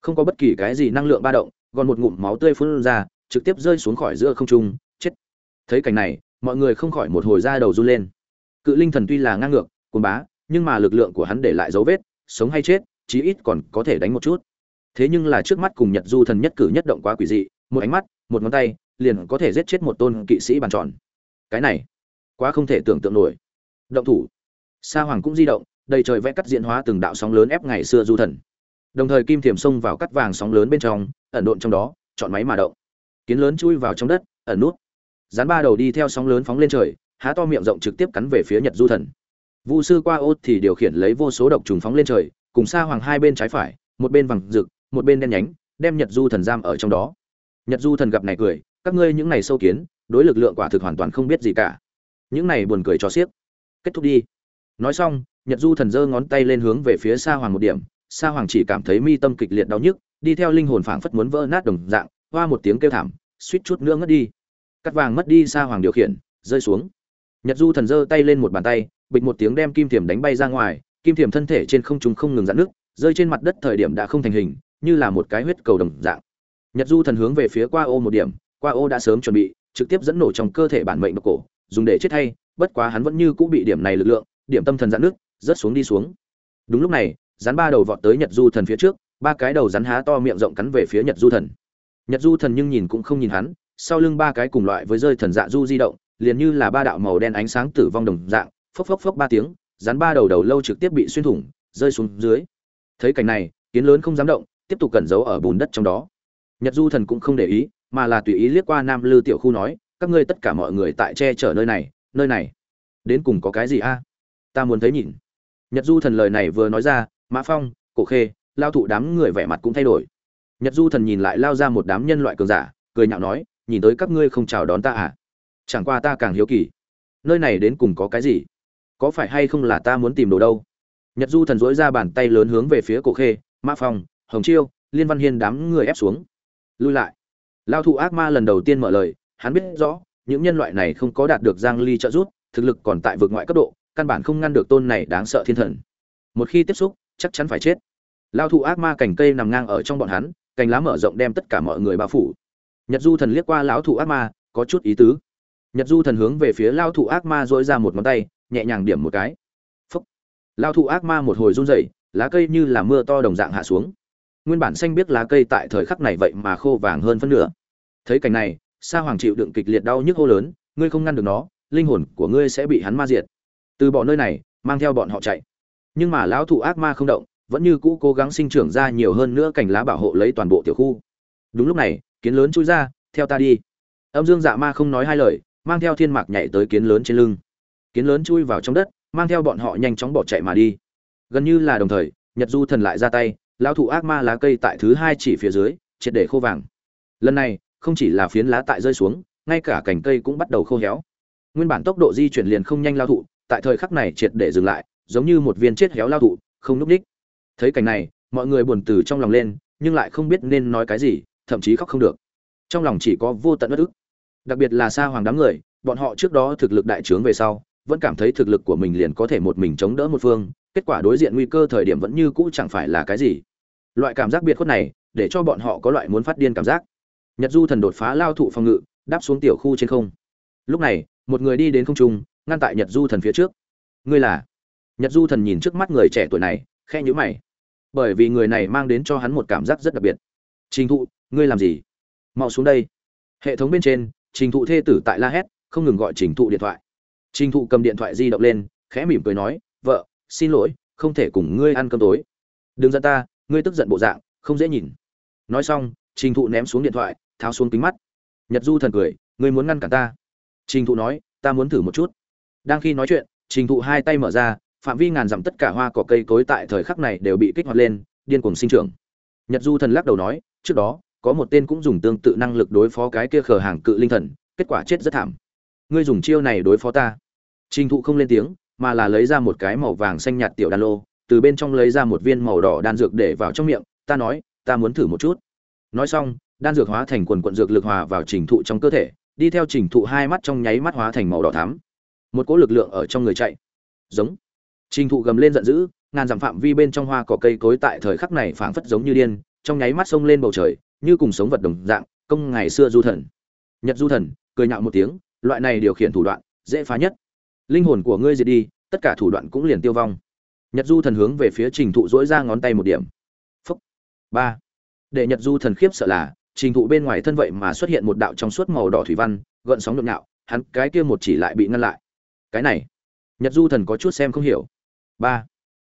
Không có bất kỳ cái gì năng lượng ba động, gọn một ngụm máu tươi phun ra, trực tiếp rơi xuống khỏi giữa không trung, chết. Thấy cảnh này mọi người không khỏi một hồi ra đầu run lên. Cự linh thần tuy là ngang ngược, cuồng bá, nhưng mà lực lượng của hắn để lại dấu vết, sống hay chết, chí ít còn có thể đánh một chút. Thế nhưng là trước mắt cùng nhật du thần nhất cử nhất động quá quỷ dị, một ánh mắt, một ngón tay, liền có thể giết chết một tôn kỵ sĩ bàn tròn. Cái này, quá không thể tưởng tượng nổi. Động thủ. Sa hoàng cũng di động, đầy trời vẽ cắt diễn hóa từng đạo sóng lớn ép ngày xưa du thần. Đồng thời kim thiềm xông vào cắt vàng sóng lớn bên trong, ẩn độn trong đó, chọn máy mà động. Kiến lớn chui vào trong đất, ẩn nút dán ba đầu đi theo sóng lớn phóng lên trời, há to miệng rộng trực tiếp cắn về phía nhật du thần. Vu sư qua ô thì điều khiển lấy vô số độc trùng phóng lên trời, cùng sa hoàng hai bên trái phải, một bên vàng rực, một bên đen nhánh, đem nhật du thần giam ở trong đó. Nhật du thần gặp này cười, các ngươi những này sâu kiến, đối lực lượng quả thực hoàn toàn không biết gì cả. Những này buồn cười cho xiếc. Kết thúc đi. Nói xong, nhật du thần giơ ngón tay lên hướng về phía sa hoàng một điểm. Sa hoàng chỉ cảm thấy mi tâm kịch liệt đau nhức, đi theo linh hồn phảng phất muốn vỡ nát đồng dạng, hoa một tiếng kêu thảm, suýt chút nữa ngất đi cắt vàng mất đi sa hoàng điều khiển, rơi xuống. Nhật du thần giơ tay lên một bàn tay, bịch một tiếng đem kim thiềm đánh bay ra ngoài, kim thiềm thân thể trên không trung không ngừng dạn nước rơi trên mặt đất thời điểm đã không thành hình, như là một cái huyết cầu đồng dạng. Nhật du thần hướng về phía qua ô một điểm, qua ô đã sớm chuẩn bị, trực tiếp dẫn nổ trong cơ thể bản mệnh độc cổ, dùng để chết hay bất quá hắn vẫn như cũ bị điểm này lực lượng, điểm tâm thần dạn nước rớt xuống đi xuống. Đúng lúc này, rắn ba đầu vọt tới nhật du thần phía trước, ba cái đầu rắn há to miệng rộng cắn về phía nhật du thần. Nhật du thần nhưng nhìn cũng không nhìn hắn sau lưng ba cái cùng loại với rơi thần dạ du di động, liền như là ba đạo màu đen ánh sáng tử vong đồng dạng, phốc phốc phốc ba tiếng, rắn ba đầu đầu lâu trực tiếp bị xuyên thủng, rơi xuống dưới. Thấy cảnh này, kiến lớn không dám động, tiếp tục cẩn giấu ở bùn đất trong đó. Nhật du thần cũng không để ý, mà là tùy ý liếc qua nam lư tiểu khu nói, các ngươi tất cả mọi người tại che chở nơi này nơi này. Đến cùng có cái gì a? Ta muốn thấy nhìn. Nhật du thần lời này vừa nói ra, mã phong, cổ khê, lao thụ đám người vẻ mặt cũng thay đổi. Nhật du thần nhìn lại lao ra một đám nhân loại cường giả, cười nhạo nói nhìn tới các ngươi không chào đón ta à? Chẳng qua ta càng hiếu kỳ. Nơi này đến cùng có cái gì? Có phải hay không là ta muốn tìm đồ đâu? Nhật du thần dỗi ra bàn tay lớn hướng về phía cổ khê mã phong, hồng chiêu, liên văn hiên đám người ép xuống. Lui lại. Lao thụ ác ma lần đầu tiên mở lời, hắn biết rõ, những nhân loại này không có đạt được giang ly trợ giúp, thực lực còn tại vượt ngoại cấp độ, căn bản không ngăn được tôn này đáng sợ thiên thần. Một khi tiếp xúc, chắc chắn phải chết. Lao thụ ác ma cành cây nằm ngang ở trong bọn hắn, cành lá mở rộng đem tất cả mọi người bao phủ nhật du thần liếc qua lão thụ ác ma, có chút ý tứ. Nhật du thần hướng về phía lao thụ ác ma dỗi ra một ngón tay, nhẹ nhàng điểm một cái. Phúc. Lao thụ ác ma một hồi run rẩy, lá cây như là mưa to đồng dạng hạ xuống. Nguyên bản xanh biết lá cây tại thời khắc này vậy mà khô vàng hơn phân nửa. Thấy cảnh này, sa hoàng chịu đựng kịch liệt đau nhức hô lớn, ngươi không ngăn được nó, linh hồn của ngươi sẽ bị hắn ma diệt. Từ bỏ nơi này, mang theo bọn họ chạy. Nhưng mà lão thụ ác ma không động, vẫn như cũ cố gắng sinh trưởng ra nhiều hơn nữa cành lá bảo hộ lấy toàn bộ tiểu khu. Đúng lúc này kiến lớn chui ra, theo ta đi. Âm dương dạ ma không nói hai lời, mang theo thiên mạc nhảy tới kiến lớn trên lưng. Kiến lớn chui vào trong đất, mang theo bọn họ nhanh chóng bỏ chạy mà đi. Gần như là đồng thời, nhật du thần lại ra tay lao thụ ác ma lá cây tại thứ hai chỉ phía dưới, triệt để khô vàng. Lần này, không chỉ là phiến lá tại rơi xuống, ngay cả cành cây cũng bắt đầu khô héo. Nguyên bản tốc độ di chuyển liền không nhanh lao thụ, tại thời khắc này triệt để dừng lại, giống như một viên chết héo lao thụ, không núp đích. Thấy cảnh này, mọi người buồn từ trong lòng lên, nhưng lại không biết nên nói cái gì thậm chí khóc không được. Trong lòng chỉ có vô tận bất ức. Đặc biệt là xa hoàng đám người, bọn họ trước đó thực lực đại trướng về sau, vẫn cảm thấy thực lực của mình liền có thể một mình chống đỡ một phương, kết quả đối diện nguy cơ thời điểm vẫn như cũ chẳng phải là cái gì. Loại cảm giác biệt khuất này, để cho bọn họ có loại muốn phát điên cảm giác. Nhật du thần đột phá lao thụ phòng ngự, đáp xuống tiểu khu trên không. Lúc này, một người đi đến không trung, ngăn tại nhật du thần phía trước. Ngươi là? Nhật du thần nhìn trước mắt người trẻ tuổi này khe nhữ mày. Bởi vì người này mang đến cho hắn một cảm giác rất đặc biệt trình thụ, ngươi làm gì? Mau xuống đây. Hệ thống bên trên, trình thụ thê tử tại la hét, không ngừng gọi trình thụ điện thoại. Trình thụ cầm điện thoại di động lên, khẽ mỉm cười nói, vợ, xin lỗi, không thể cùng ngươi ăn cơm tối. Đừng ra ta, ngươi tức giận bộ dạng, không dễ nhìn. Nói xong, trình thụ ném xuống điện thoại, tháo xuống kính mắt. Nhật du thần cười, ngươi muốn ngăn cản ta? Trình thụ nói, ta muốn thử một chút. Đang khi nói chuyện, trình thụ hai tay mở ra, phạm vi ngàn dặm tất cả hoa cỏ cây cối tại thời khắc này đều bị kích hoạt lên, điên cuồng sinh trưởng. Nhật du thần lắc đầu nói trước đó, có một tên cũng dùng tương tự năng lực đối phó cái kia khờ hàng cự linh thần, kết quả chết rất thảm. Ngươi dùng chiêu này đối phó ta. Trình thụ không lên tiếng, mà là lấy ra một cái màu vàng xanh nhạt tiểu đan lô, từ bên trong lấy ra một viên màu đỏ đan dược để vào trong miệng, ta nói, ta muốn thử một chút. Nói xong, đan dược hóa thành quần quận dược lực hòa vào trình thụ trong cơ thể, đi theo trình thụ hai mắt trong nháy mắt hóa thành màu đỏ thắm. Một cỗ lực lượng ở trong người chạy. Giống. Trình thụ gầm lên giận dữ, ngàn dặm phạm vi bên trong hoa cỏ cây cối tại thời khắc này phảng phất giống như điên trong nháy mắt xông lên bầu trời, như cùng sống vật đồng dạng, công ngày xưa du thần. Nhật du thần, cười nhạo một tiếng, loại này điều khiển thủ đoạn, dễ phá nhất. Linh hồn của ngươi diệt đi, tất cả thủ đoạn cũng liền tiêu vong. Nhật du thần hướng về phía trình thụ dỗi ra ngón tay một điểm. Phúc. Ba. Để nhật du thần khiếp sợ là, trình thụ bên ngoài thân vậy mà xuất hiện một đạo trong suốt màu đỏ thủy văn, gợn sóng nhộn nhạo, hắn cái kia một chỉ lại bị ngăn lại. Cái này, nhật du thần có chút xem không hiểu. Ba.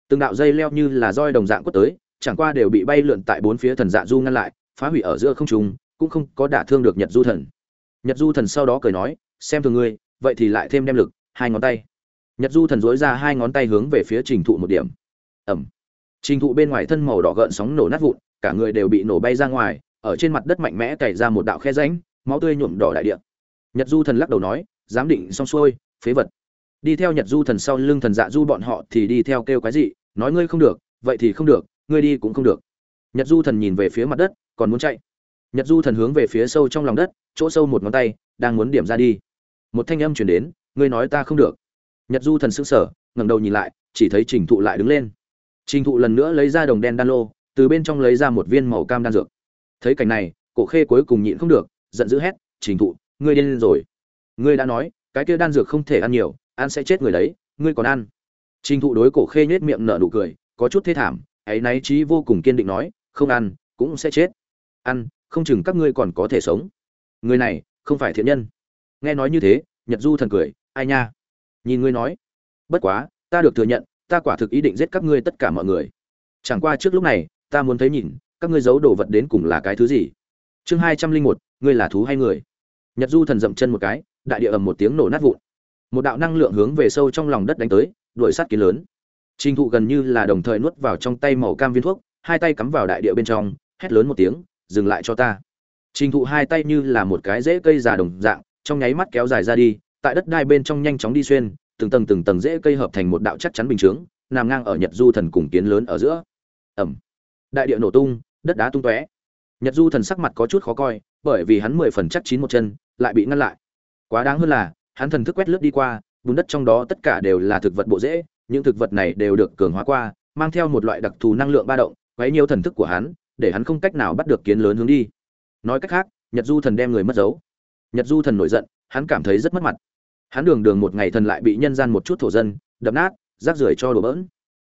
Từng đạo dây leo như là roi đồng dạng quất tới chẳng qua đều bị bay lượn tại bốn phía thần dạ du ngăn lại, phá hủy ở giữa không trung, cũng không có đả thương được nhật du thần. Nhật du thần sau đó cười nói, xem thường ngươi, vậy thì lại thêm đem lực, hai ngón tay. Nhật du thần dối ra hai ngón tay hướng về phía trình thụ một điểm. Ẩm. Trình thụ bên ngoài thân màu đỏ gợn sóng nổ nát vụn, cả người đều bị nổ bay ra ngoài, ở trên mặt đất mạnh mẽ cày ra một đạo khe ránh máu tươi nhuộm đỏ đại địa. Nhật du thần lắc đầu nói, giám định xong xuôi, phế vật. Đi theo nhật du thần sau lưng thần dạ du bọn họ thì đi theo kêu cái gì nói, ngươi không được, vậy thì không được ngươi đi cũng không được. Nhật du thần nhìn về phía mặt đất, còn muốn chạy. Nhật du thần hướng về phía sâu trong lòng đất, chỗ sâu một ngón tay, đang muốn điểm ra đi. Một thanh âm chuyển đến, ngươi nói ta không được. Nhật du thần sững sờ, ngẩng đầu nhìn lại, chỉ thấy trình thụ lại đứng lên. Trình thụ lần nữa lấy ra đồng đen đan lô, từ bên trong lấy ra một viên màu cam đan dược. Thấy cảnh này, cổ khê cuối cùng nhịn không được, giận dữ hét, trình thụ, ngươi điên lên rồi. Ngươi đã nói, cái kia đan dược không thể ăn nhiều, ăn sẽ chết người đấy, ngươi còn ăn. Trình thụ đối cổ khê nhếch miệng nở nụ cười, có chút thê thảm ấy náy trí vô cùng kiên định nói, không ăn, cũng sẽ chết. Ăn, không chừng các ngươi còn có thể sống. Người này, không phải thiện nhân. Nghe nói như thế, nhật du thần cười, ai nha? Nhìn ngươi nói, bất quá, ta được thừa nhận, ta quả thực ý định giết các ngươi tất cả mọi người. Chẳng qua trước lúc này, ta muốn thấy nhìn, các ngươi giấu đồ vật đến cùng là cái thứ gì? Chương hai trăm linh một, ngươi là thú hay người? Nhật du thần dậm chân một cái, đại địa ầm một tiếng nổ nát vụn. Một đạo năng lượng hướng về sâu trong lòng đất đánh tới, đuổi sát kiến lớn trình thụ gần như là đồng thời nuốt vào trong tay màu cam viên thuốc, hai tay cắm vào đại địa bên trong, hét lớn một tiếng, dừng lại cho ta. Trình thụ hai tay như là một cái rễ cây già đồng dạng, trong nháy mắt kéo dài ra đi, tại đất đai bên trong nhanh chóng đi xuyên, từng tầng từng tầng rễ cây hợp thành một đạo chắc chắn bình chướng, nằm ngang ở nhật du thần cùng kiến lớn ở giữa. Ẩm đại địa nổ tung, đất đá tung tóe. Nhật du thần sắc mặt có chút khó coi, bởi vì hắn mười phần chắc chín một chân, lại bị ngăn lại. Quá đáng hơn là, hắn thần thức quét lướt đi qua, bùn đất trong đó tất cả đều là thực vật bộ rễ những thực vật này đều được cường hóa qua, mang theo một loại đặc thù năng lượng ba động, quấy nhiều thần thức của hắn, để hắn không cách nào bắt được kiến lớn hướng đi. Nói cách khác, nhật du thần đem người mất dấu. Nhật du thần nổi giận, hắn cảm thấy rất mất mặt. Hắn đường đường một ngày thần lại bị nhân gian một chút thổ dân, đập nát, rác rưởi cho đổ bỡn.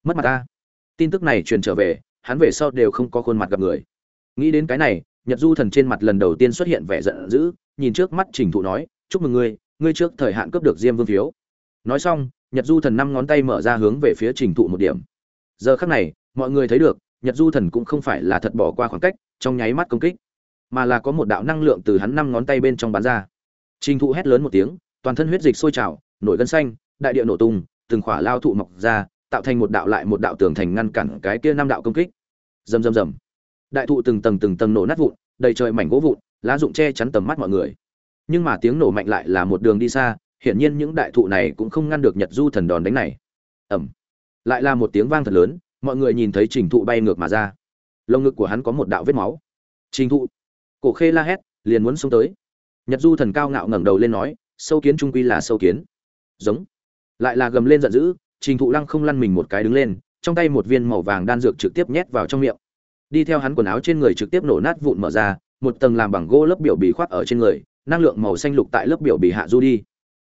Mất mặt ta. Tin tức này truyền trở về, hắn về sau đều không có khuôn mặt gặp người. Nghĩ đến cái này, nhật du thần trên mặt lần đầu tiên xuất hiện vẻ giận dữ, nhìn trước mắt trình thụ nói, chúc mừng ngươi ngươi trước thời hạn cướp được diêm vương phiếu. Nói xong nhật du thần năm ngón tay mở ra hướng về phía trình thụ một điểm. Giờ khắc này, mọi người thấy được, nhật du thần cũng không phải là thật bỏ qua khoảng cách, trong nháy mắt công kích, mà là có một đạo năng lượng từ hắn năm ngón tay bên trong bán ra. Trình thụ hét lớn một tiếng, toàn thân huyết dịch sôi trào, nổi gân xanh, đại địa nổ tung, từng khỏa lao thụ mọc ra, tạo thành một đạo lại một đạo tường thành ngăn cản cái kia năm đạo công kích. Rầm rầm rầm. Đại thụ từng tầng từng tầng nổ nát vụn, đầy trời mảnh gỗ vụn, lá rụng che chắn tầm mắt mọi người. Nhưng mà tiếng nổ mạnh lại là một đường đi xa hiển nhiên những đại thụ này cũng không ngăn được nhật du thần đòn đánh này. Ầm. Lại là một tiếng vang thật lớn, mọi người nhìn thấy trình thụ bay ngược mà ra. Lông ngực của hắn có một đạo vết máu. Trình thụ. Cổ khê la hét, liền muốn xông tới. Nhật du thần cao ngạo ngẩng đầu lên nói, sâu kiến trung quy là sâu kiến. Giống. Lại là gầm lên giận dữ, trình thụ lăng không lăn mình một cái đứng lên, trong tay một viên màu vàng đan dược trực tiếp nhét vào trong miệng. Đi theo hắn quần áo trên người trực tiếp nổ nát vụn mở ra, một tầng làm bằng gỗ lớp biểu bì khoác ở trên người, năng lượng màu xanh lục tại lớp biểu bì hạ du đi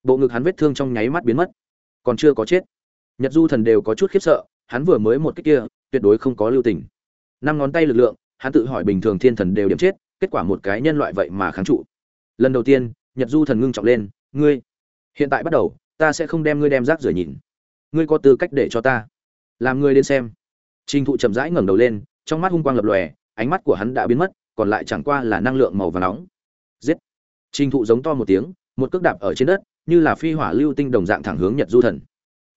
bộ ngực hắn vết thương trong nháy mắt biến mất. Còn chưa có chết. Nhật du thần đều có chút khiếp sợ, hắn vừa mới một cách kia, tuyệt đối không có lưu tình. Năm ngón tay lực lượng, hắn tự hỏi bình thường thiên thần đều điểm chết, kết quả một cái nhân loại vậy mà kháng trụ. Lần đầu tiên, nhật du thần ngưng trọng lên, ngươi, hiện tại bắt đầu, ta sẽ không đem ngươi đem rác rửa nhìn. Ngươi có tư cách để cho ta làm ngươi đến xem. Trình thụ chậm rãi ngẩng đầu lên, trong mắt hung quang lập lòe, ánh mắt của hắn đã biến mất, còn lại chẳng qua là năng lượng màu vàng nóng. Giết! Trình thụ giống to một tiếng, một cước đạp ở trên đất như là phi hỏa lưu tinh đồng dạng thẳng hướng nhật du thần.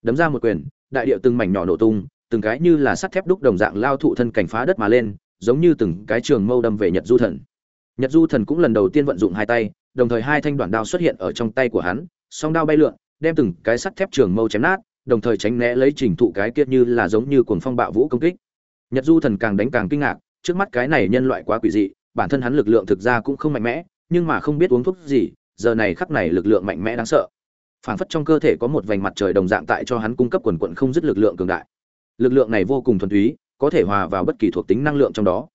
Đấm ra một quyền, đại địa từng mảnh nhỏ nổ tung, từng cái như là sắt thép đúc đồng dạng lao thụ thân cảnh phá đất mà lên, giống như từng cái trường mâu đâm về nhật du thần. Nhật du thần cũng lần đầu tiên vận dụng hai tay, đồng thời hai thanh đoạn đao xuất hiện ở trong tay của hắn, song đao bay lượn, đem từng cái sắt thép trường mâu chém nát, đồng thời tránh né lấy trình thụ cái kiệt như là giống như cuồng phong bạo vũ công kích. Nhật du thần càng đánh càng kinh ngạc, trước mắt cái này nhân loại quá quỷ dị, bản thân hắn lực lượng thực ra cũng không mạnh mẽ, nhưng mà không biết uống thuốc gì giờ này khắc này lực lượng mạnh mẽ đáng sợ. Phảng phất trong cơ thể có một vành mặt trời đồng dạng tại cho hắn cung cấp quần quận không dứt lực lượng cường đại. Lực lượng này vô cùng thuần túy, có thể hòa vào bất kỳ thuộc tính năng lượng trong đó.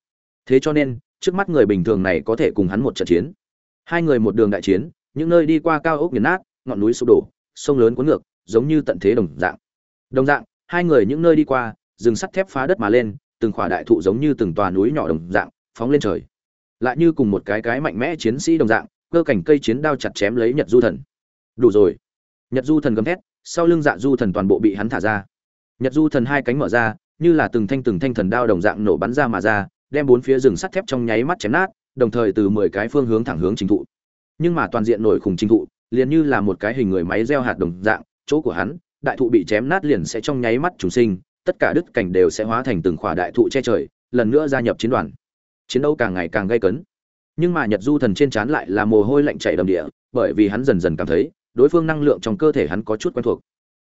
Thế cho nên, trước mắt người bình thường này có thể cùng hắn một trận chiến. Hai người một đường đại chiến, những nơi đi qua cao ốc nghiền nát, ngọn núi sụp đổ, sông lớn cuốn ngược, giống như tận thế đồng dạng. Đồng dạng, hai người những nơi đi qua, rừng sắt thép phá đất mà lên, từng khỏa đại thụ giống như từng tòa núi nhỏ đồng dạng, phóng lên trời. Lại như cùng một cái cái mạnh mẽ chiến sĩ đồng dạng cơ cảnh cây chiến đao chặt chém lấy nhật du thần. Đủ rồi. Nhật du thần gầm thét, sau lưng dạ du thần toàn bộ bị hắn thả ra. Nhật du thần hai cánh mở ra, như là từng thanh từng thanh thần đao đồng dạng nổ bắn ra mà ra, đem bốn phía rừng sắt thép trong nháy mắt chém nát, đồng thời từ mười cái phương hướng thẳng hướng chính thụ. Nhưng mà toàn diện nổi khủng chính thụ, liền như là một cái hình người máy gieo hạt đồng dạng, chỗ của hắn, đại thụ bị chém nát liền sẽ trong nháy mắt trùng sinh, tất cả đứt cảnh đều sẽ hóa thành từng khỏa đại thụ che trời, lần nữa gia nhập chiến đoàn. Chiến đấu càng ngày càng gay cấn nhưng mà nhật du thần trên trán lại là mồ hôi lạnh chảy đầm địa, bởi vì hắn dần dần cảm thấy, đối phương năng lượng trong cơ thể hắn có chút quen thuộc.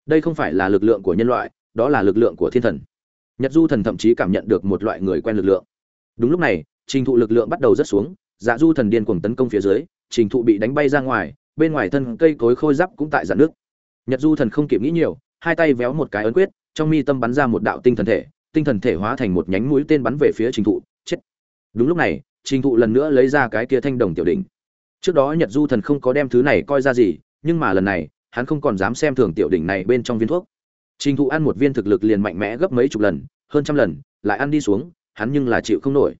Đây không phải là lực lượng của nhân loại, đó là lực lượng của thiên thần. Nhật du thần thậm chí cảm nhận được một loại người quen lực lượng. Đúng lúc này, trình thụ lực lượng bắt đầu rất xuống dạ du thần điên cuồng tấn công phía dưới, trình thụ bị đánh bay ra ngoài, bên ngoài thân cây cối khôi giáp cũng tại dạn nước. Nhật du thần không kịp nghĩ nhiều, hai tay véo một cái ấn quyết, trong mi tâm bắn ra một đạo tinh thần thể, tinh thần thể hóa thành một nhánh mũi tên bắn về phía trình thụ, chết. Đúng lúc này trình thụ lần nữa lấy ra cái kia thanh đồng tiểu đỉnh. Trước đó nhật du thần không có đem thứ này coi ra gì, nhưng mà lần này, hắn không còn dám xem thường tiểu đỉnh này bên trong viên thuốc. Trình thụ ăn một viên thực lực liền mạnh mẽ gấp mấy chục lần, hơn trăm lần, lại ăn đi xuống, hắn nhưng là chịu không nổi.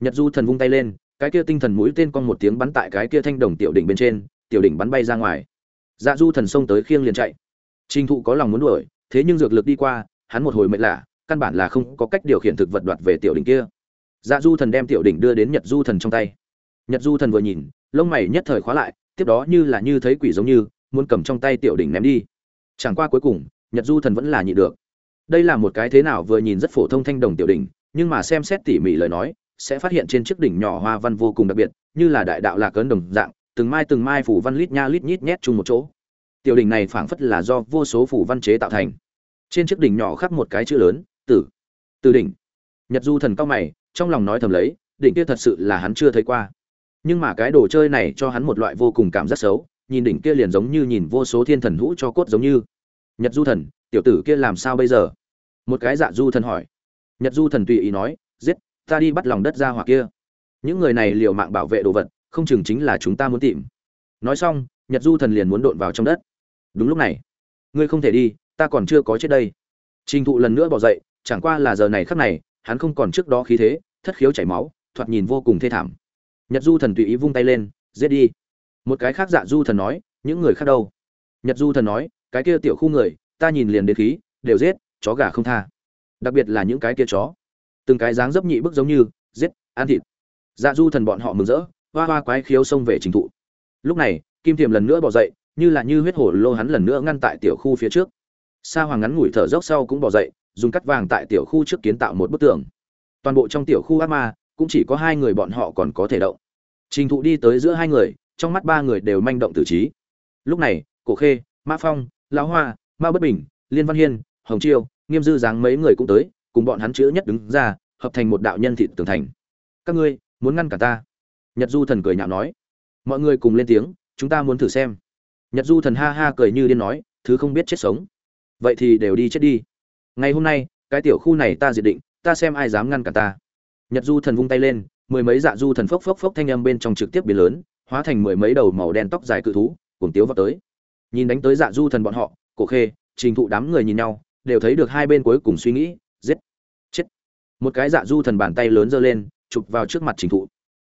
Nhật du thần vung tay lên, cái kia tinh thần mũi tên con một tiếng bắn tại cái kia thanh đồng tiểu đỉnh bên trên, tiểu đỉnh bắn bay ra ngoài. Dạ du thần xông tới khiêng liền chạy. Trình thụ có lòng muốn đuổi, thế nhưng dược lực đi qua, hắn một hồi mệt lạ, căn bản là không có cách điều khiển thực vật đoạt về tiểu đỉnh kia dạ du thần đem tiểu đỉnh đưa đến nhật du thần trong tay. Nhật du thần vừa nhìn, lông mày nhất thời khóa lại, tiếp đó như là như thấy quỷ giống như, muốn cầm trong tay tiểu đỉnh ném đi. Chẳng qua cuối cùng, nhật du thần vẫn là nhịn được. Đây là một cái thế nào vừa nhìn rất phổ thông thanh đồng tiểu đỉnh, nhưng mà xem xét tỉ mỉ lời nói, sẽ phát hiện trên chiếc đỉnh nhỏ hoa văn vô cùng đặc biệt, như là đại đạo lạc ấn đồng dạng, từng mai từng mai phủ văn lít nha lít nhít nhét chung một chỗ. Tiểu đỉnh này phảng phất là do vô số phủ văn chế tạo thành. Trên chiếc đỉnh nhỏ khắc một cái chữ lớn, tử. Từ đỉnh. Nhật du thần cao mày trong lòng nói thầm lấy, đỉnh kia thật sự là hắn chưa thấy qua. Nhưng mà cái đồ chơi này cho hắn một loại vô cùng cảm giác xấu, nhìn đỉnh kia liền giống như nhìn vô số thiên thần hũ cho cốt giống như. Nhật du thần, tiểu tử kia làm sao bây giờ? Một cái dạ du thần hỏi. Nhật du thần tùy ý nói, giết, ta đi bắt lòng đất ra hoặc kia. Những người này liều mạng bảo vệ đồ vật, không chừng chính là chúng ta muốn tìm. Nói xong, nhật du thần liền muốn đột vào trong đất. Đúng lúc này, ngươi không thể đi, ta còn chưa có chết đây. Trình thụ lần nữa bỏ dậy, chẳng qua là giờ này khắc này hắn không còn trước đó khí thế, thất khiếu chảy máu, thoạt nhìn vô cùng thê thảm. Nhật du thần tùy ý vung tay lên, giết đi. Một cái khác dạ du thần nói, những người khác đâu? Nhật du thần nói, cái kia tiểu khu người, ta nhìn liền đến khí, đều giết, chó gà không tha. Đặc biệt là những cái kia chó. Từng cái dáng dấp nhị bức giống như, giết, ăn thịt. Dạ du thần bọn họ mừng rỡ, hoa hoa quái khiếu xông về trình thụ. Lúc này, kim thiềm lần nữa bỏ dậy, như là như huyết hổ lô hắn lần nữa ngăn tại tiểu khu phía trước. Sa hoàng ngắn ngủi thở dốc sau cũng bỏ dậy dùng cắt vàng tại tiểu khu trước kiến tạo một bức tường. Toàn bộ trong tiểu khu ác ma, cũng chỉ có hai người bọn họ còn có thể động. Trình thụ đi tới giữa hai người, trong mắt ba người đều manh động tử trí. Lúc này, cổ khê mã phong, lão hoa, ma bất bình, liên văn hiên, hồng chiêu, nghiêm dư dáng mấy người cũng tới, cùng bọn hắn chữ nhất đứng ra, hợp thành một đạo nhân thị tường thành. Các ngươi muốn ngăn cả ta? Nhật du thần cười nhạo nói. Mọi người cùng lên tiếng, chúng ta muốn thử xem. Nhật du thần ha ha cười như điên nói, thứ không biết chết sống. Vậy thì đều đi chết đi ngày hôm nay, cái tiểu khu này ta diệt định, ta xem ai dám ngăn cả ta. Nhật du thần vung tay lên, mười mấy dạ du thần phốc phốc phốc thanh âm bên trong trực tiếp biến lớn, hóa thành mười mấy đầu màu đen tóc dài cự thú cùng tiếu vào tới. Nhìn đánh tới dạ du thần bọn họ, cổ khê, trình thụ đám người nhìn nhau, đều thấy được hai bên cuối cùng suy nghĩ, giết, chết. Một cái dạ du thần bàn tay lớn giơ lên, chụp vào trước mặt trình thụ.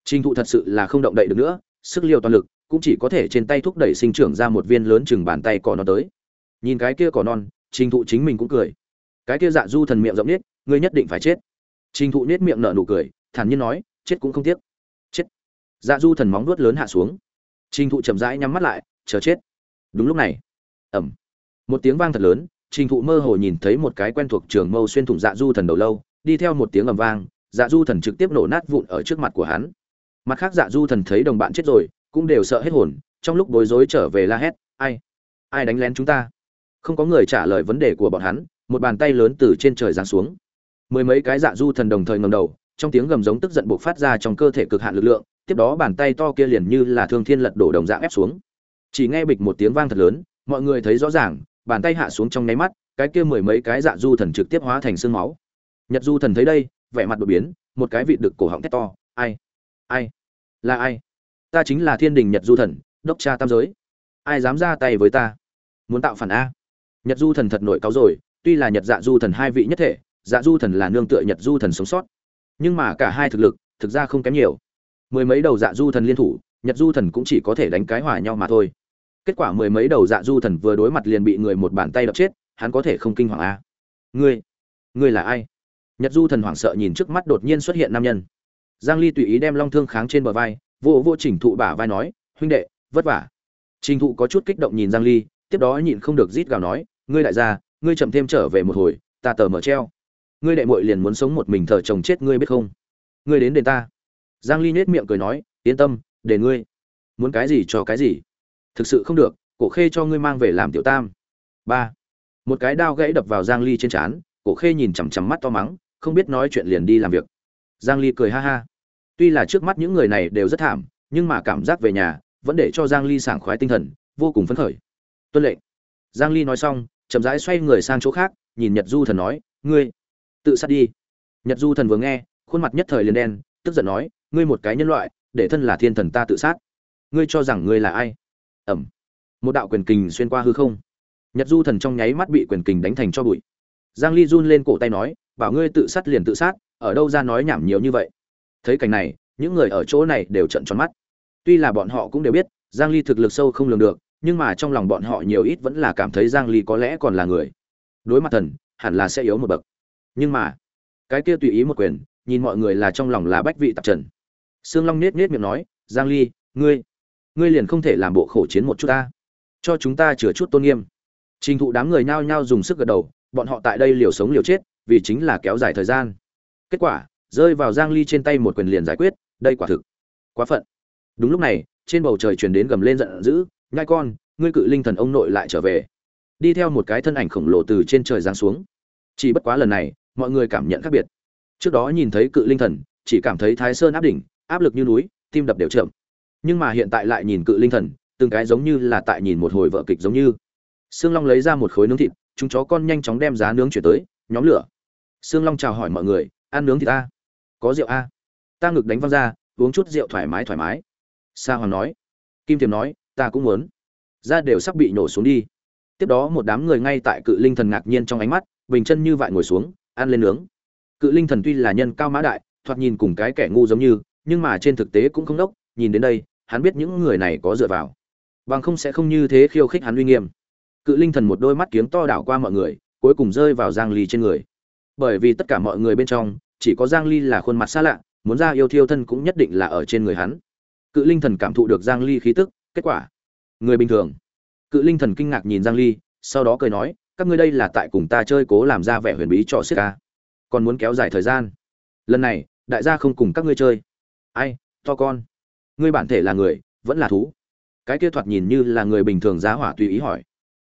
Trình thụ thật sự là không động đậy được nữa, sức liều toàn lực, cũng chỉ có thể trên tay thúc đẩy sinh trưởng ra một viên lớn chừng bàn tay cỏ non tới. Nhìn cái kia cỏ non, trình thụ chính mình cũng cười cái kia dạ du thần miệng rộng nết, ngươi nhất định phải chết. Trình thụ nết miệng nở nụ cười, thản nhiên nói, chết cũng không tiếc. Chết. Dạ du thần móng vuốt lớn hạ xuống. Trình thụ chậm rãi nhắm mắt lại, chờ chết. Đúng lúc này ẩm một tiếng vang thật lớn, trình thụ mơ hồ nhìn thấy một cái quen thuộc trường mâu xuyên thủng dạ du thần đầu lâu, đi theo một tiếng ầm vang dạ du thần trực tiếp nổ nát vụn ở trước mặt của hắn. Mặt khác dạ du thần thấy đồng bạn chết rồi, cũng đều sợ hết hồn, trong lúc bối rối trở về la hét, ai? Ai đánh lén chúng ta? Không có người trả lời vấn đề của bọn hắn một bàn tay lớn từ trên trời giáng xuống. Mười mấy cái dạ du thần đồng thời ngầm đầu, trong tiếng gầm giống tức giận buộc phát ra trong cơ thể cực hạn lực lượng, tiếp đó bàn tay to kia liền như là thương thiên lật đổ đồng dạng ép xuống. Chỉ nghe bịch một tiếng vang thật lớn, mọi người thấy rõ ràng, bàn tay hạ xuống trong nháy mắt, cái kia mười mấy cái dạ du thần trực tiếp hóa thành xương máu. Nhật du thần thấy đây, vẻ mặt đột biến, một cái vị đực cổ họng thét to, ai? Ai? Là ai? Ta chính là thiên đình nhật du thần, đốc cha tam giới. Ai dám ra tay với ta? Muốn tạo phản a? Nhật du thần thật nổi cáo rồi tuy là nhật dạ du thần hai vị nhất thể dạ du thần là nương tựa nhật du thần sống sót. Nhưng mà cả hai thực lực, thực ra không kém nhiều. Mười mấy đầu dạ du thần liên thủ, nhật du thần cũng chỉ có thể đánh cái hòa nhau mà thôi. Kết quả mười mấy đầu dạ du thần vừa đối mặt liền bị người một bàn tay đập chết, hắn có thể không kinh hoàng a ngươi ngươi là ai? Nhật du thần hoảng sợ nhìn trước mắt đột nhiên xuất hiện nam nhân. Giang ly tùy ý đem long thương kháng trên bờ vai, vô vô chỉnh thụ bả vai nói, huynh đệ, vất vả. Trình thụ có chút kích động nhìn giang ly, tiếp đó nhịn không được rít gào nói, ngươi đại gia ngươi chậm thêm trở về một hồi, ta tờ mở treo. Ngươi đệ muội liền muốn sống một mình thờ chồng chết ngươi biết không? Ngươi đến đền ta. Giang ly nhếch miệng cười nói, yên tâm để ngươi. Muốn cái gì cho cái gì. Thực sự không được, cổ khê cho ngươi mang về làm tiểu tam. Ba. Một cái đao gãy đập vào giang ly trên trán, cổ khê nhìn chằm chằm mắt to mắng, không biết nói chuyện liền đi làm việc. Giang ly cười ha ha. Tuy là trước mắt những người này đều rất thảm, nhưng mà cảm giác về nhà, vẫn để cho giang ly sảng khoái tinh thần, vô cùng phấn khởi. Tuân lệnh. Giang ly nói xong chậm rãi xoay người sang chỗ khác, nhìn nhật du thần nói, ngươi, tự sát đi. Nhật du thần vừa nghe, khuôn mặt nhất thời liền đen, tức giận nói, ngươi một cái nhân loại, để thân là thiên thần ta tự sát. Ngươi cho rằng ngươi là ai? Ẩm. Một đạo quyền kình xuyên qua hư không. Nhật du thần trong nháy mắt bị quyền kình đánh thành cho bụi. Giang ly run lên cổ tay nói, bảo ngươi tự sát liền tự sát, ở đâu ra nói nhảm nhiều như vậy? Thấy cảnh này, những người ở chỗ này đều trợn tròn mắt. Tuy là bọn họ cũng đều biết, giang ly thực lực sâu không lường được nhưng mà trong lòng bọn họ nhiều ít vẫn là cảm thấy giang ly có lẽ còn là người. Đối mặt thần, hẳn là sẽ yếu một bậc. Nhưng mà, cái kia tùy ý một quyền, nhìn mọi người là trong lòng là bách vị tạp trần. Sương long nết nết miệng nói, giang ly, ngươi ngươi liền không thể làm bộ khổ chiến một chút ta. Cho chúng ta chừa chút tôn nghiêm. Trình thụ đám người nhao nhao dùng sức gật đầu, bọn họ tại đây liều sống liều chết, vì chính là kéo dài thời gian. Kết quả, rơi vào giang ly trên tay một quyền liền giải quyết, đây quả thực quá phận. Đúng lúc này, trên bầu trời truyền đến gầm lên giận dữ nhai con, ngươi cự linh thần ông nội lại trở về. Đi theo một cái thân ảnh khổng lồ từ trên trời giáng xuống. Chỉ bất quá lần này, mọi người cảm nhận khác biệt. Trước đó nhìn thấy cự linh thần, chỉ cảm thấy thái sơn áp đỉnh, áp lực như núi, tim đập đều chậm nhưng mà hiện tại lại nhìn cự linh thần, từng cái giống như là tại nhìn một hồi vợ kịch giống như. Sương long lấy ra một khối nướng thịt, chúng chó con nhanh chóng đem giá nướng chuyển tới, nhóm lửa. Sương long chào hỏi mọi người, ăn nướng thịt a? Có rượu a? Ta ngực đánh văng ra, uống chút rượu thoải mái thoải mái. Sa hoàng nói. Kim tiềm nói ta cũng muốn. Ra đều sắp bị nổ xuống đi. Tiếp đó một đám người ngay tại cự linh thần ngạc nhiên trong ánh mắt, bình chân như vậy ngồi xuống, ăn lên nướng. Cự linh thần tuy là nhân cao mã đại, thoạt nhìn cùng cái kẻ ngu giống như, nhưng mà trên thực tế cũng không đốc, nhìn đến đây, hắn biết những người này có dựa vào. Bằng không sẽ không như thế khiêu khích hắn uy nghiêm. Cự linh thần một đôi mắt kiếng to đảo qua mọi người, cuối cùng rơi vào giang ly trên người. Bởi vì tất cả mọi người bên trong, chỉ có giang ly là khuôn mặt xa lạ, muốn ra yêu thiêu thân cũng nhất định là ở trên người hắn. Cự linh thần cảm thụ được giang ly khí tức kết quả. Người bình thường. Cự linh thần kinh ngạc nhìn giang ly, sau đó cười nói, các ngươi đây là tại cùng ta chơi cố làm ra vẻ huyền bí cho siết ca. Còn muốn kéo dài thời gian. Lần này, đại gia không cùng các ngươi chơi. Ai, to con. Ngươi bản thể là người, vẫn là thú. Cái kia thoạt nhìn như là người bình thường giá hỏa tùy ý hỏi.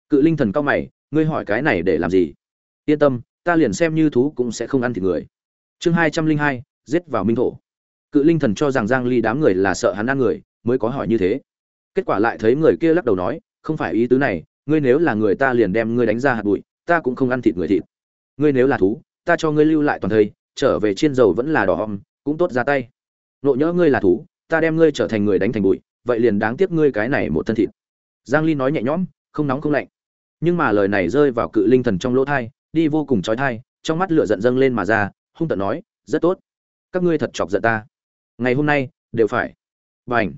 Cự linh thần cao mày, ngươi hỏi cái này để làm gì? Yên tâm, ta liền xem như thú cũng sẽ không ăn thịt người. Chương hai trăm linh hai, giết vào minh thổ. Cự linh thần cho rằng giang ly đám người là sợ hắn ăn người, mới có hỏi như thế kết quả lại thấy người kia lắc đầu nói, không phải ý tứ này, ngươi nếu là người ta liền đem ngươi đánh ra hạt bụi, ta cũng không ăn thịt người thịt. Ngươi nếu là thú, ta cho ngươi lưu lại toàn thây, trở về chiên dầu vẫn là đỏ hòm, cũng tốt ra tay. Nộ nhỡ ngươi là thú, ta đem ngươi trở thành người đánh thành bụi, vậy liền đáng tiếc ngươi cái này một thân thịt. Giang ly nói nhẹ nhõm, không nóng không lạnh. Nhưng mà lời này rơi vào cự linh thần trong lỗ thai, đi vô cùng trói thai trong mắt lửa giận dâng lên mà ra, hung tận nói, rất tốt. Các ngươi thật chọc giận ta. Ngày hôm nay, đều phải. Bảnh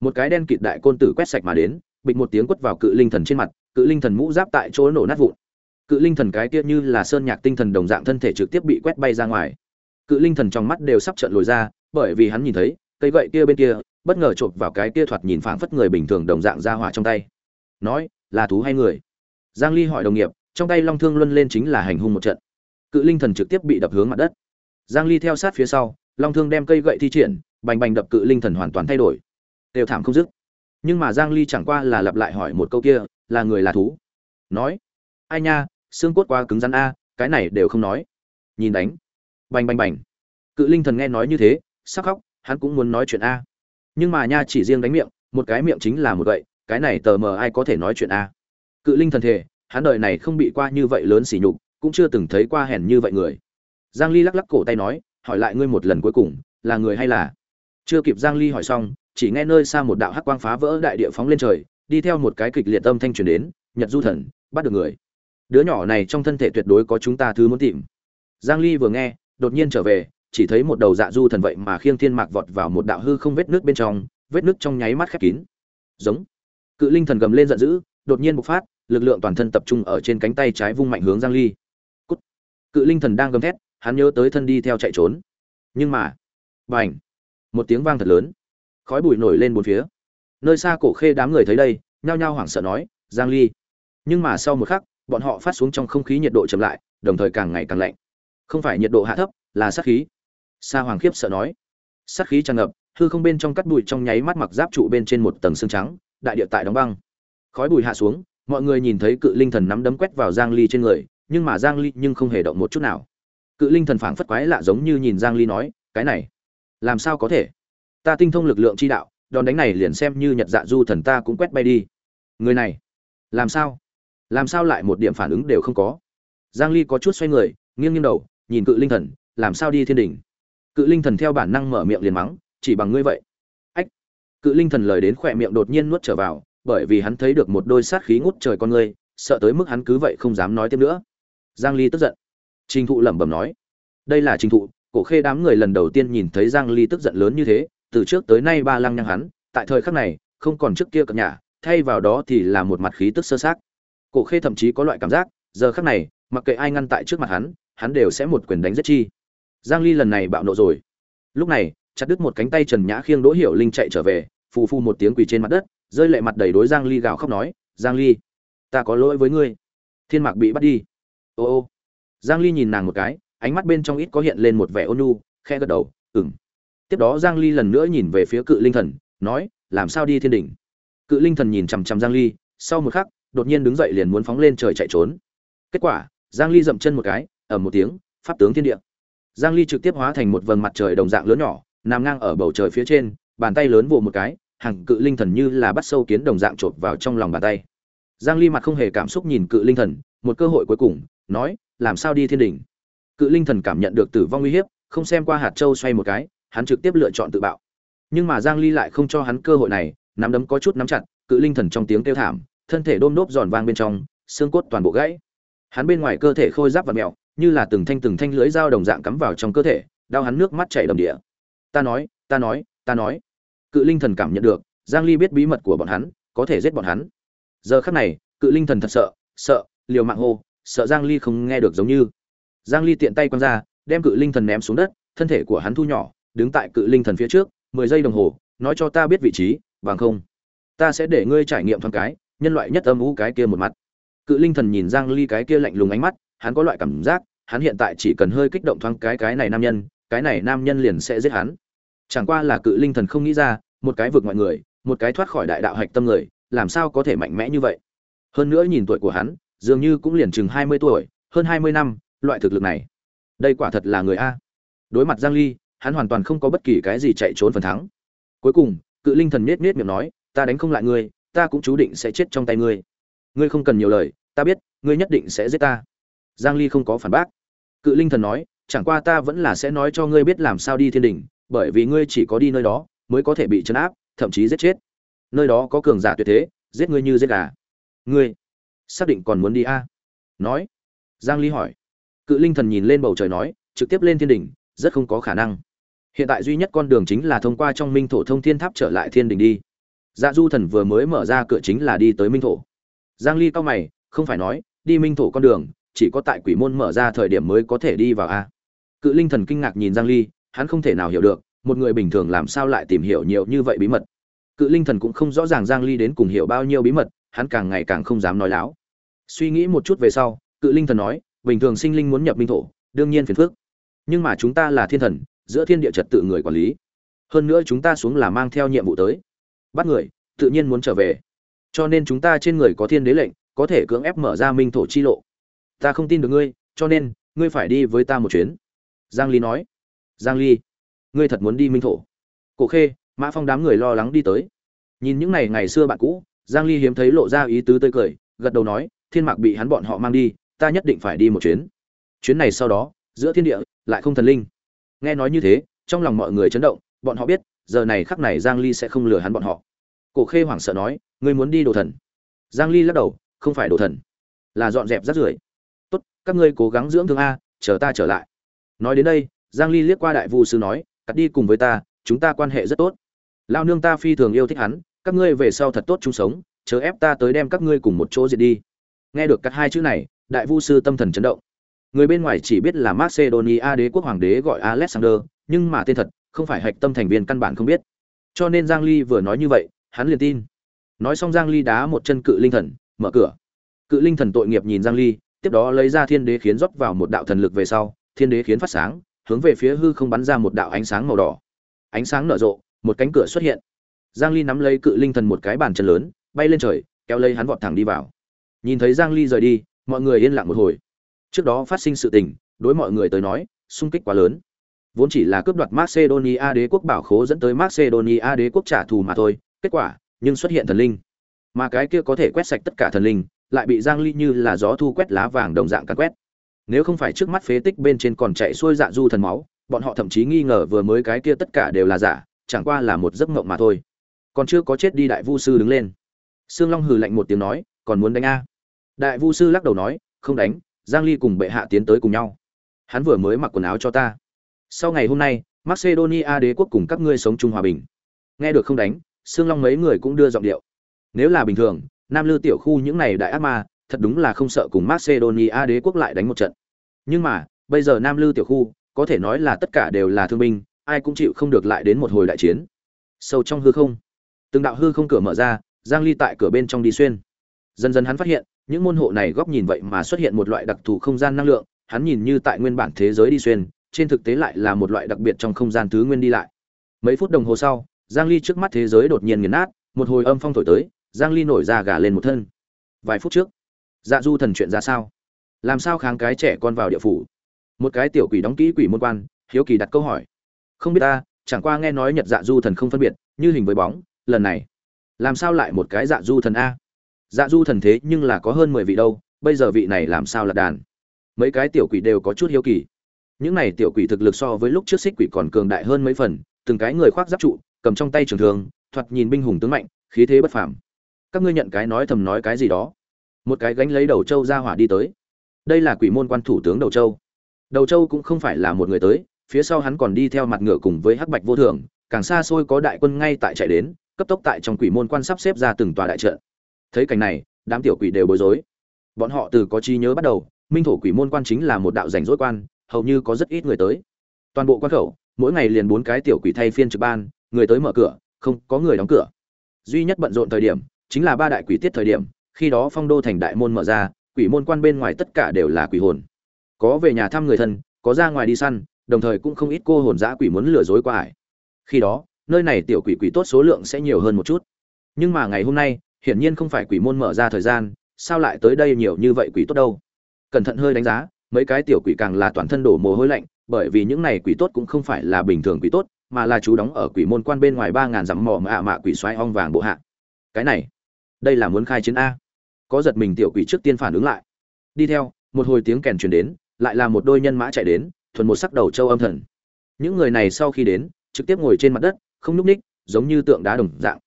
một cái đen kịt đại côn tử quét sạch mà đến, bịch một tiếng quất vào cự linh thần trên mặt, cự linh thần mũ giáp tại chỗ nổ nát vụn. Cự linh thần cái kia như là sơn nhạc tinh thần đồng dạng thân thể trực tiếp bị quét bay ra ngoài. Cự linh thần trong mắt đều sắp trợn lồi ra, bởi vì hắn nhìn thấy, cây gậy kia bên kia, bất ngờ chộp vào cái kia thoạt nhìn phảng phất người bình thường đồng dạng ra hỏa trong tay. Nói, là thú hay người? Giang ly hỏi đồng nghiệp, trong tay long thương luân lên chính là hành hung một trận. Cự linh thần trực tiếp bị đập hướng mặt đất. Giang ly theo sát phía sau, long thương đem cây gậy thi triển, bành bành đập cự linh thần hoàn toàn thay đổi đều thảm không dứt. Nhưng mà giang ly chẳng qua là lặp lại hỏi một câu kia, là người là thú. Nói, ai nha, xương cốt quá cứng rắn a, cái này đều không nói. Nhìn đánh. Bành bành bành. Cự linh thần nghe nói như thế sắc khóc, hắn cũng muốn nói chuyện a. Nhưng mà nha chỉ riêng đánh miệng, một cái miệng chính là một vậy cái này tờ mờ ai có thể nói chuyện a? Cự linh thần thể hắn đời này không bị qua như vậy lớn sỉ nhục, cũng chưa từng thấy qua hèn như vậy người. Giang ly lắc lắc cổ tay nói, hỏi lại ngươi một lần cuối cùng, là người hay là? Chưa kịp giang ly hỏi xong chỉ nghe nơi xa một đạo hắc quang phá vỡ đại địa phóng lên trời, đi theo một cái kịch liệt âm thanh truyền đến, nhật du thần, bắt được người. Đứa nhỏ này trong thân thể tuyệt đối có chúng ta thứ muốn tìm. Giang ly vừa nghe, đột nhiên trở về, chỉ thấy một đầu dạ du thần vậy mà khiêng thiên mạc vọt vào một đạo hư không vết nước bên trong, vết nước trong nháy mắt khép kín. Giống. Cự linh thần gầm lên giận dữ, đột nhiên bộc phát, lực lượng toàn thân tập trung ở trên cánh tay trái vung mạnh hướng giang ly. Cút. cự linh thần đang gầm thét, hắn nhớ tới thân đi theo chạy trốn. Nhưng mà, bành! Một tiếng vang thật lớn khói bụi nổi lên bốn phía. Nơi xa cổ khê đám người thấy đây, nhao nhao hoảng sợ nói, giang ly. Nhưng mà sau một khắc, bọn họ phát xuống trong không khí nhiệt độ chậm lại, đồng thời càng ngày càng lạnh. Không phải nhiệt độ hạ thấp, là sát khí. Sa hoàng khiếp sợ nói. Sát khí tràn ngập, hư không bên trong cắt bụi trong nháy mắt mặc giáp trụ bên trên một tầng xương trắng, đại địa tại đóng băng. Khói bụi hạ xuống, mọi người nhìn thấy cự linh thần nắm đấm quét vào giang ly trên người, nhưng mà giang ly nhưng không hề động một chút nào. Cự linh thần phảng phất quái lạ giống như nhìn giang ly nói, cái này, làm sao có thể? Ta tinh thông lực lượng chi đạo, đòn đánh này liền xem như nhật dạ du thần ta cũng quét bay đi. Người này, làm sao? Làm sao lại một điểm phản ứng đều không có? Giang ly có chút xoay người, nghiêng nghiêng đầu, nhìn cự linh thần, làm sao đi thiên đỉnh? Cự linh thần theo bản năng mở miệng liền mắng, chỉ bằng ngươi vậy. Ách! Cự linh thần lời đến khỏe miệng đột nhiên nuốt trở vào, bởi vì hắn thấy được một đôi sát khí ngút trời con ngươi, sợ tới mức hắn cứ vậy không dám nói tiếp nữa. Giang ly tức giận. Trình thụ lẩm bẩm nói, đây là trình thụ, cổ khê đám người lần đầu tiên nhìn thấy giang ly tức giận lớn như thế từ trước tới nay ba lăng nhăng hắn, tại thời khắc này, không còn trước kia cập nhà thay vào đó thì là một mặt khí tức sơ sát cổ khê thậm chí có loại cảm giác, giờ khắc này, mặc kệ ai ngăn tại trước mặt hắn hắn đều sẽ một quyền đánh giết chi. Giang ly lần này bạo nộ rồi. Lúc này, chặt đứt một cánh tay trần nhã khiêng đỗ hiểu linh chạy trở về, phù phu một tiếng quỳ trên mặt đất, rơi lệ mặt đầy đối giang ly gào khóc nói, giang ly, ta có lỗi với ngươi. Thiên mạc bị bắt đi. Ô ô. Giang ly nhìn nàng một cái, ánh mắt bên trong ít có hiện lên một vẻ ôn nhu, khẽ gật đầu, ừm tiếp đó giang ly lần nữa nhìn về phía cự linh thần, nói, làm sao đi thiên đỉnh? Cự linh thần nhìn chằm chằm giang ly, sau một khắc, đột nhiên đứng dậy liền muốn phóng lên trời chạy trốn. Kết quả, giang ly dậm chân một cái, ầm một tiếng, pháp tướng thiên địa. Giang ly trực tiếp hóa thành một vầng mặt trời đồng dạng lớn nhỏ, nằm ngang ở bầu trời phía trên, bàn tay lớn vồ một cái, hàng cự linh thần như là bắt sâu kiến đồng dạng trộn vào trong lòng bàn tay. Giang ly mặt không hề cảm xúc nhìn cự linh thần, một cơ hội cuối cùng, nói, làm sao đi thiên đỉnh? Cự linh thần cảm nhận được tử vong nguy hiếp, không xem qua hạt châu xoay một cái hắn trực tiếp lựa chọn tự bạo. Nhưng mà giang ly lại không cho hắn cơ hội này, nắm đấm có chút nắm chặt, cự linh thần trong tiếng kêu thảm, thân thể đôm đốp giòn vang bên trong, xương cốt toàn bộ gãy. Hắn bên ngoài cơ thể khôi giáp và mèo, như là từng thanh từng thanh lưới dao đồng dạng cắm vào trong cơ thể, đau hắn nước mắt chảy đầm địa ta nói ta nói ta nói. Cự linh thần cảm nhận được, giang ly biết bí mật của bọn hắn, có thể giết bọn hắn. Giờ khắc này, cự linh thần thật sợ sợ, liều mạng hô, sợ giang ly không nghe được giống như. Giang ly tiện tay quăng ra, đem cự linh thần ném xuống đất, thân thể của hắn thu nhỏ đứng tại cự linh thần phía trước 10 giây đồng hồ, nói cho ta biết vị trí, bằng không, ta sẽ để ngươi trải nghiệm thoáng cái, nhân loại nhất âm u cái kia một mặt. Cự linh thần nhìn giang ly cái kia lạnh lùng ánh mắt, hắn có loại cảm giác, hắn hiện tại chỉ cần hơi kích động thoáng cái cái này nam nhân, cái này nam nhân liền sẽ giết hắn. Chẳng qua là cự linh thần không nghĩ ra, một cái vượt mọi người, một cái thoát khỏi đại đạo hạch tâm người, làm sao có thể mạnh mẽ như vậy? Hơn nữa nhìn tuổi của hắn, dường như cũng liền chừng hai mươi tuổi, hơn hai mươi năm, loại thực lực này. Đây quả thật là người a. Đối mặt giang ly hắn hoàn toàn không có bất kỳ cái gì chạy trốn phần thắng. Cuối cùng, cự linh thần nết nết miệng nói, ta đánh không lại ngươi, ta cũng chú định sẽ chết trong tay ngươi. Ngươi không cần nhiều lời, ta biết, ngươi nhất định sẽ giết ta. Giang ly không có phản bác. Cự linh thần nói, chẳng qua ta vẫn là sẽ nói cho ngươi biết làm sao đi thiên đỉnh, bởi vì ngươi chỉ có đi nơi đó, mới có thể bị chấn áp, thậm chí giết chết. Nơi đó có cường giả tuyệt thế, giết ngươi như giết gà. Ngươi xác định còn muốn đi a? À? nói. Giang ly hỏi. Cự linh thần nhìn lên bầu trời nói, trực tiếp lên thiên đỉnh rất không có khả năng. Hiện tại duy nhất con đường chính là thông qua trong minh thổ thông thiên tháp trở lại thiên Đình đi. Dạ du thần vừa mới mở ra cửa chính là đi tới minh thổ. Giang ly cao mày, không phải nói, đi minh thổ con đường, chỉ có tại quỷ môn mở ra thời điểm mới có thể đi vào a cự linh thần kinh ngạc nhìn giang ly, hắn không thể nào hiểu được, một người bình thường làm sao lại tìm hiểu nhiều như vậy bí mật. Cự linh thần cũng không rõ ràng giang ly đến cùng hiểu bao nhiêu bí mật, hắn càng ngày càng không dám nói láo. Suy nghĩ một chút về sau, cự linh thần nói, bình thường sinh linh muốn nhập minh thổ, đương nhiên phiền phức nhưng mà chúng ta là thiên thần, giữa thiên địa trật tự người quản lý. Hơn nữa chúng ta xuống là mang theo nhiệm vụ tới. Bắt người, tự nhiên muốn trở về. Cho nên chúng ta trên người có thiên đế lệnh, có thể cưỡng ép mở ra minh thổ chi lộ. Ta không tin được ngươi, cho nên, ngươi phải đi với ta một chuyến. Giang ly nói. Giang ly, ngươi thật muốn đi minh thổ. Cổ khê, mã phong đám người lo lắng đi tới. Nhìn những ngày ngày xưa bạn cũ, giang ly hiếm thấy lộ ra ý tứ tươi cười, gật đầu nói, thiên mạc bị hắn bọn họ mang đi, ta nhất định phải đi một chuyến. Chuyến này sau đó, giữa thiên địa lại không thần linh. Nghe nói như thế, trong lòng mọi người chấn động, bọn họ biết, giờ này khắc này giang ly sẽ không lừa hắn bọn họ. Cổ khê hoảng sợ nói, ngươi muốn đi đồ thần? Giang ly lắc đầu, không phải đồ thần, là dọn dẹp rác rưởi. Tốt, các ngươi cố gắng dưỡng thương a, chờ ta trở lại. Nói đến đây, giang ly liếc qua đại vu sư nói, cắt đi cùng với ta, chúng ta quan hệ rất tốt. Lao nương ta phi thường yêu thích hắn, các ngươi về sau thật tốt chung sống chớ ép ta tới đem các ngươi cùng một chỗ diệt đi. Nghe được cắt hai chữ này, đại vu sư tâm thần chấn động người bên ngoài chỉ biết là macedonia đế quốc hoàng đế gọi alexander, nhưng mà tên thật, không phải hạch tâm thành viên căn bản không biết. Cho nên giang ly vừa nói như vậy, hắn liền tin. Nói xong giang ly đá một chân cự linh thần, mở cửa. Cự linh thần tội nghiệp nhìn giang ly, tiếp đó lấy ra thiên đế khiến rót vào một đạo thần lực về sau, thiên đế khiến phát sáng, hướng về phía hư không bắn ra một đạo ánh sáng màu đỏ. Ánh sáng nở rộ, một cánh cửa xuất hiện. Giang ly nắm lấy cự linh thần một cái bàn chân lớn, bay lên trời, kéo lấy hắn vọt thẳng đi vào. Nhìn thấy giang ly rời đi, mọi người yên lặng một hồi trước đó phát sinh sự tình, đối mọi người tới nói, xung kích quá lớn. Vốn chỉ là cướp đoạt macedonia đế quốc bảo khố dẫn tới macedonia đế quốc trả thù mà thôi, kết quả, nhưng xuất hiện thần linh. Mà cái kia có thể quét sạch tất cả thần linh, lại bị giang ly như là gió thu quét lá vàng đồng dạng cắn quét. Nếu không phải trước mắt phế tích bên trên còn chạy xuôi dạ du thần máu, bọn họ thậm chí nghi ngờ vừa mới cái kia tất cả đều là giả, chẳng qua là một giấc mộng mà thôi. Còn chưa có chết đi đại vu sư đứng lên. Sương long hừ lạnh một tiếng nói, còn muốn đánh a? Đại vu sư lắc đầu nói, không đánh giang ly cùng bệ hạ tiến tới cùng nhau. Hắn vừa mới mặc quần áo cho ta. Sau ngày hôm nay, macedonia đế quốc cùng các ngươi sống chung hòa bình. Nghe được không đánh xương long mấy người cũng đưa giọng điệu. Nếu là bình thường, nam lư tiểu khu những này đại ác ma, thật đúng là không sợ cùng macedonia đế quốc lại đánh một trận. Nhưng mà, bây giờ nam lư tiểu khu, có thể nói là tất cả đều là thương binh, ai cũng chịu không được lại đến một hồi đại chiến. Sâu trong hư không, từng đạo hư không cửa mở ra, giang ly tại cửa bên trong đi xuyên. Dần dần hắn phát hiện những môn hộ này góc nhìn vậy mà xuất hiện một loại đặc thù không gian năng lượng, hắn nhìn như tại nguyên bản thế giới đi xuyên, trên thực tế lại là một loại đặc biệt trong không gian thứ nguyên đi lại. Mấy phút đồng hồ sau, giang ly trước mắt thế giới đột nhiên nghiền nát, một hồi âm phong thổi tới, giang ly nổi ra gà lên một thân. Vài phút trước dạ du thần chuyện ra sao? Làm sao kháng cái trẻ con vào địa phủ? Một cái tiểu quỷ đóng kỹ quỷ môn quan, hiếu kỳ đặt câu hỏi. Không biết ta, chẳng qua nghe nói nhật dạ du thần không phân biệt, như hình với bóng, lần này, làm sao lại một cái dạ du thần a? Dạ du thần thế nhưng là có hơn mười vị đâu, bây giờ vị này làm sao là đàn? Mấy cái tiểu quỷ đều có chút hiếu kỳ. Những này tiểu quỷ thực lực so với lúc trước xích quỷ còn cường đại hơn mấy phần, từng cái người khoác giáp trụ, cầm trong tay trường thường thoạt nhìn binh hùng tướng mạnh, khí thế bất phàm. Các ngươi nhận cái nói thầm nói cái gì đó. Một cái gánh lấy đầu châu ra hỏa đi tới. Đây là quỷ môn quan thủ tướng đầu châu đầu châu cũng không phải là một người tới, phía sau hắn còn đi theo mặt ngựa cùng với hắc bạch vô thường, càng xa xôi có đại quân ngay tại chạy đến, cấp tốc tại trong quỷ môn quan sắp xếp ra từng tòa đại trận thấy cảnh này, đám tiểu quỷ đều bối rối. Bọn họ từ có chi nhớ bắt đầu, minh thổ quỷ môn quan chính là một đạo rảnh rỗi quan, hầu như có rất ít người tới. Toàn bộ quan khẩu, mỗi ngày liền bốn cái tiểu quỷ thay phiên trực ban, người tới mở cửa, không có người đóng cửa. Duy nhất bận rộn thời điểm, chính là ba đại quỷ tiết thời điểm, khi đó phong đô thành đại môn mở ra, quỷ môn quan bên ngoài tất cả đều là quỷ hồn. Có về nhà thăm người thân, có ra ngoài đi săn, đồng thời cũng không ít cô hồn giã quỷ muốn lừa dối qua ải. Khi đó, nơi này tiểu quỷ quỷ tốt số lượng sẽ nhiều hơn một chút. Nhưng mà ngày hôm nay hiển nhiên không phải quỷ môn mở ra thời gian, sao lại tới đây nhiều như vậy quỷ tốt đâu? Cẩn thận hơi đánh giá, mấy cái tiểu quỷ càng là toàn thân đổ mồ hôi lạnh, bởi vì những này quỷ tốt cũng không phải là bình thường quỷ tốt, mà là chú đóng ở quỷ môn quan bên ngoài ba ngàn dặm mỏ mà ạ mạ quỷ xoáy ong vàng bộ hạ. Cái này, đây là muốn khai chiến a. Có giật mình tiểu quỷ trước tiên phản ứng lại. Đi theo, một hồi tiếng kèn truyền đến, lại là một đôi nhân mã chạy đến, thuần một sắc đầu châu âm thần. Những người này sau khi đến, trực tiếp ngồi trên mặt đất, không nhúc ních giống như tượng đá đồng dạng.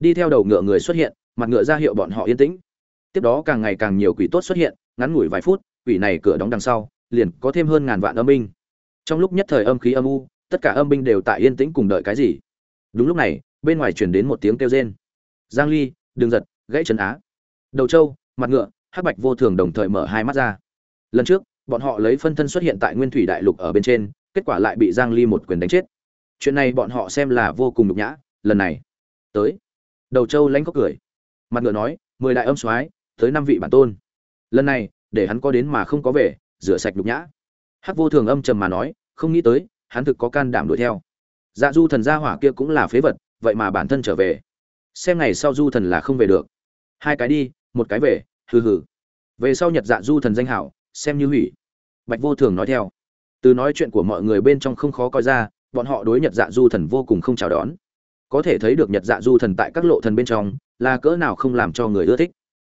Đi theo đầu ngựa người xuất hiện mặt ngựa ra hiệu bọn họ yên tĩnh. Tiếp đó càng ngày càng nhiều quỷ tốt xuất hiện, ngắn ngủi vài phút, quỷ này cửa đóng đằng sau, liền có thêm hơn ngàn vạn âm binh. Trong lúc nhất thời âm khí âm u, tất cả âm binh đều tại yên tĩnh cùng đợi cái gì? Đúng lúc này, bên ngoài chuyển đến một tiếng kêu rên. Giang ly, đừng giật, gãy chân á. Đầu trâu, mặt ngựa, hắc bạch vô thường đồng thời mở hai mắt ra. Lần trước, bọn họ lấy phân thân xuất hiện tại nguyên thủy đại lục ở bên trên, kết quả lại bị giang ly một quyền đánh chết. Chuyện này bọn họ xem là vô cùng nhục nhã, lần này, tới. Đầu châu lánh có cười mặt ngựa nói, mười đại âm soái, tới năm vị bản tôn. Lần này, để hắn có đến mà không có về, rửa sạch nhục nhã. Hắc vô thường âm trầm mà nói, không nghĩ tới, hắn thực có can đảm đuổi theo. Dạ du thần gia hỏa kia cũng là phế vật, vậy mà bản thân trở về. Xem ngày sau du thần là không về được. Hai cái đi, một cái về, hừ hừ. Về sau nhật dạ du thần danh hảo, xem như hủy. Bạch vô thường nói theo. Từ nói chuyện của mọi người bên trong không khó coi ra, bọn họ đối nhật dạ du thần vô cùng không chào đón có thể thấy được nhật dạ du thần tại các lộ thần bên trong, là cỡ nào không làm cho người ưa thích.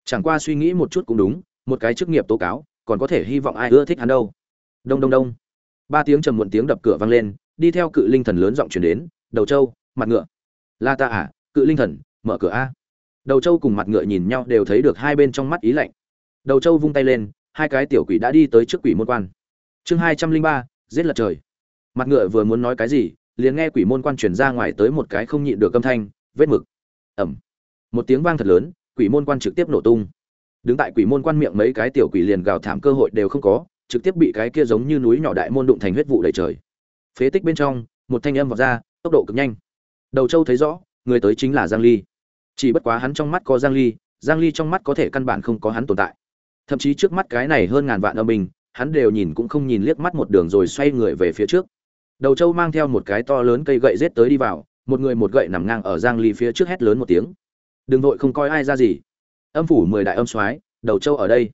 Chẳng qua suy nghĩ một chút cũng đúng, một cái chức nghiệp tố cáo, còn có thể hy vọng ai ưa thích hắn đâu. Đông đông đông. Ba tiếng trầm muộn tiếng đập cửa vang lên, đi theo cự linh thần lớn giọng chuyển đến, đầu trâu, mặt ngựa. La ta à cự linh thần, mở cửa a. Đầu trâu cùng mặt ngựa nhìn nhau đều thấy được hai bên trong mắt ý lạnh. Đầu trâu vung tay lên, hai cái tiểu quỷ đã đi tới trước quỷ môn quan. Chương hai trăm linh ba, giết lật trời. Mặt ngựa vừa muốn nói cái gì liền nghe quỷ môn quan truyền ra ngoài tới một cái không nhịn được âm thanh vết mực. Ẩm một tiếng vang thật lớn quỷ môn quan trực tiếp nổ tung. Đứng tại quỷ môn quan miệng mấy cái tiểu quỷ liền gào thảm cơ hội đều không có trực tiếp bị cái kia giống như núi nhỏ đại môn đụng thành huyết vụ đầy trời. Phế tích bên trong một thanh âm vọt ra tốc độ cực nhanh. Đầu châu thấy rõ người tới chính là giang ly. Chỉ bất quá hắn trong mắt có giang ly giang ly trong mắt có thể căn bản không có hắn tồn tại. Thậm chí trước mắt cái này hơn ngàn vạn âm bình, hắn đều nhìn cũng không nhìn liếc mắt một đường rồi xoay người về phía trước đầu châu mang theo một cái to lớn cây gậy giết tới đi vào, một người một gậy nằm ngang ở giang ly phía trước hét lớn một tiếng. Đừng vội không coi ai ra gì. Âm phủ mười đại âm soái, đầu châu ở đây.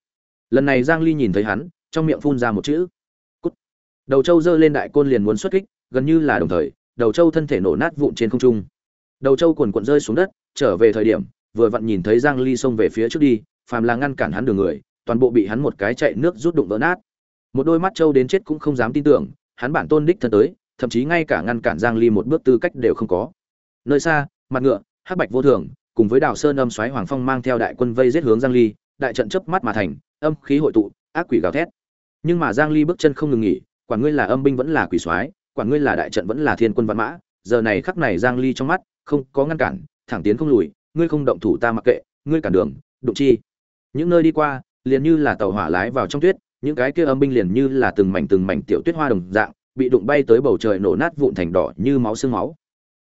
Lần này giang ly nhìn thấy hắn, trong miệng phun ra một chữ. Cút. Đầu châu giơ lên đại côn liền muốn xuất kích, gần như là đồng thời, đầu châu thân thể nổ nát vụn trên không trung. Đầu châu cuồn cuộn rơi xuống đất, trở về thời điểm, vừa vặn nhìn thấy giang ly xông về phía trước đi, phàm là ngăn cản hắn đường người, toàn bộ bị hắn một cái chạy nước rút đụng vỡ nát. Một đôi mắt châu đến chết cũng không dám tin tưởng hắn bản tôn đích thân tới, thậm chí ngay cả ngăn cản giang ly một bước tư cách đều không có. Nơi xa, mặt ngựa, hắc bạch vô thường, cùng với đào sơn âm xoáy hoàng phong mang theo đại quân vây giết hướng giang ly, đại trận chớp mắt mà thành, âm khí hội tụ, ác quỷ gào thét. Nhưng mà giang ly bước chân không ngừng nghỉ quản ngươi là âm binh vẫn là quỷ soái quản ngươi là đại trận vẫn là thiên quân văn mã, giờ này khắc này giang ly trong mắt, không có ngăn cản, thẳng tiến không lùi, ngươi không động thủ ta mặc kệ, ngươi cản đường, đụng chi. Những nơi đi qua, liền như là tàu hỏa lái vào trong tuyết những cái kia âm binh liền như là từng mảnh từng mảnh tiểu tuyết hoa đồng dạng, bị đụng bay tới bầu trời nổ nát vụn thành đỏ như máu xương máu.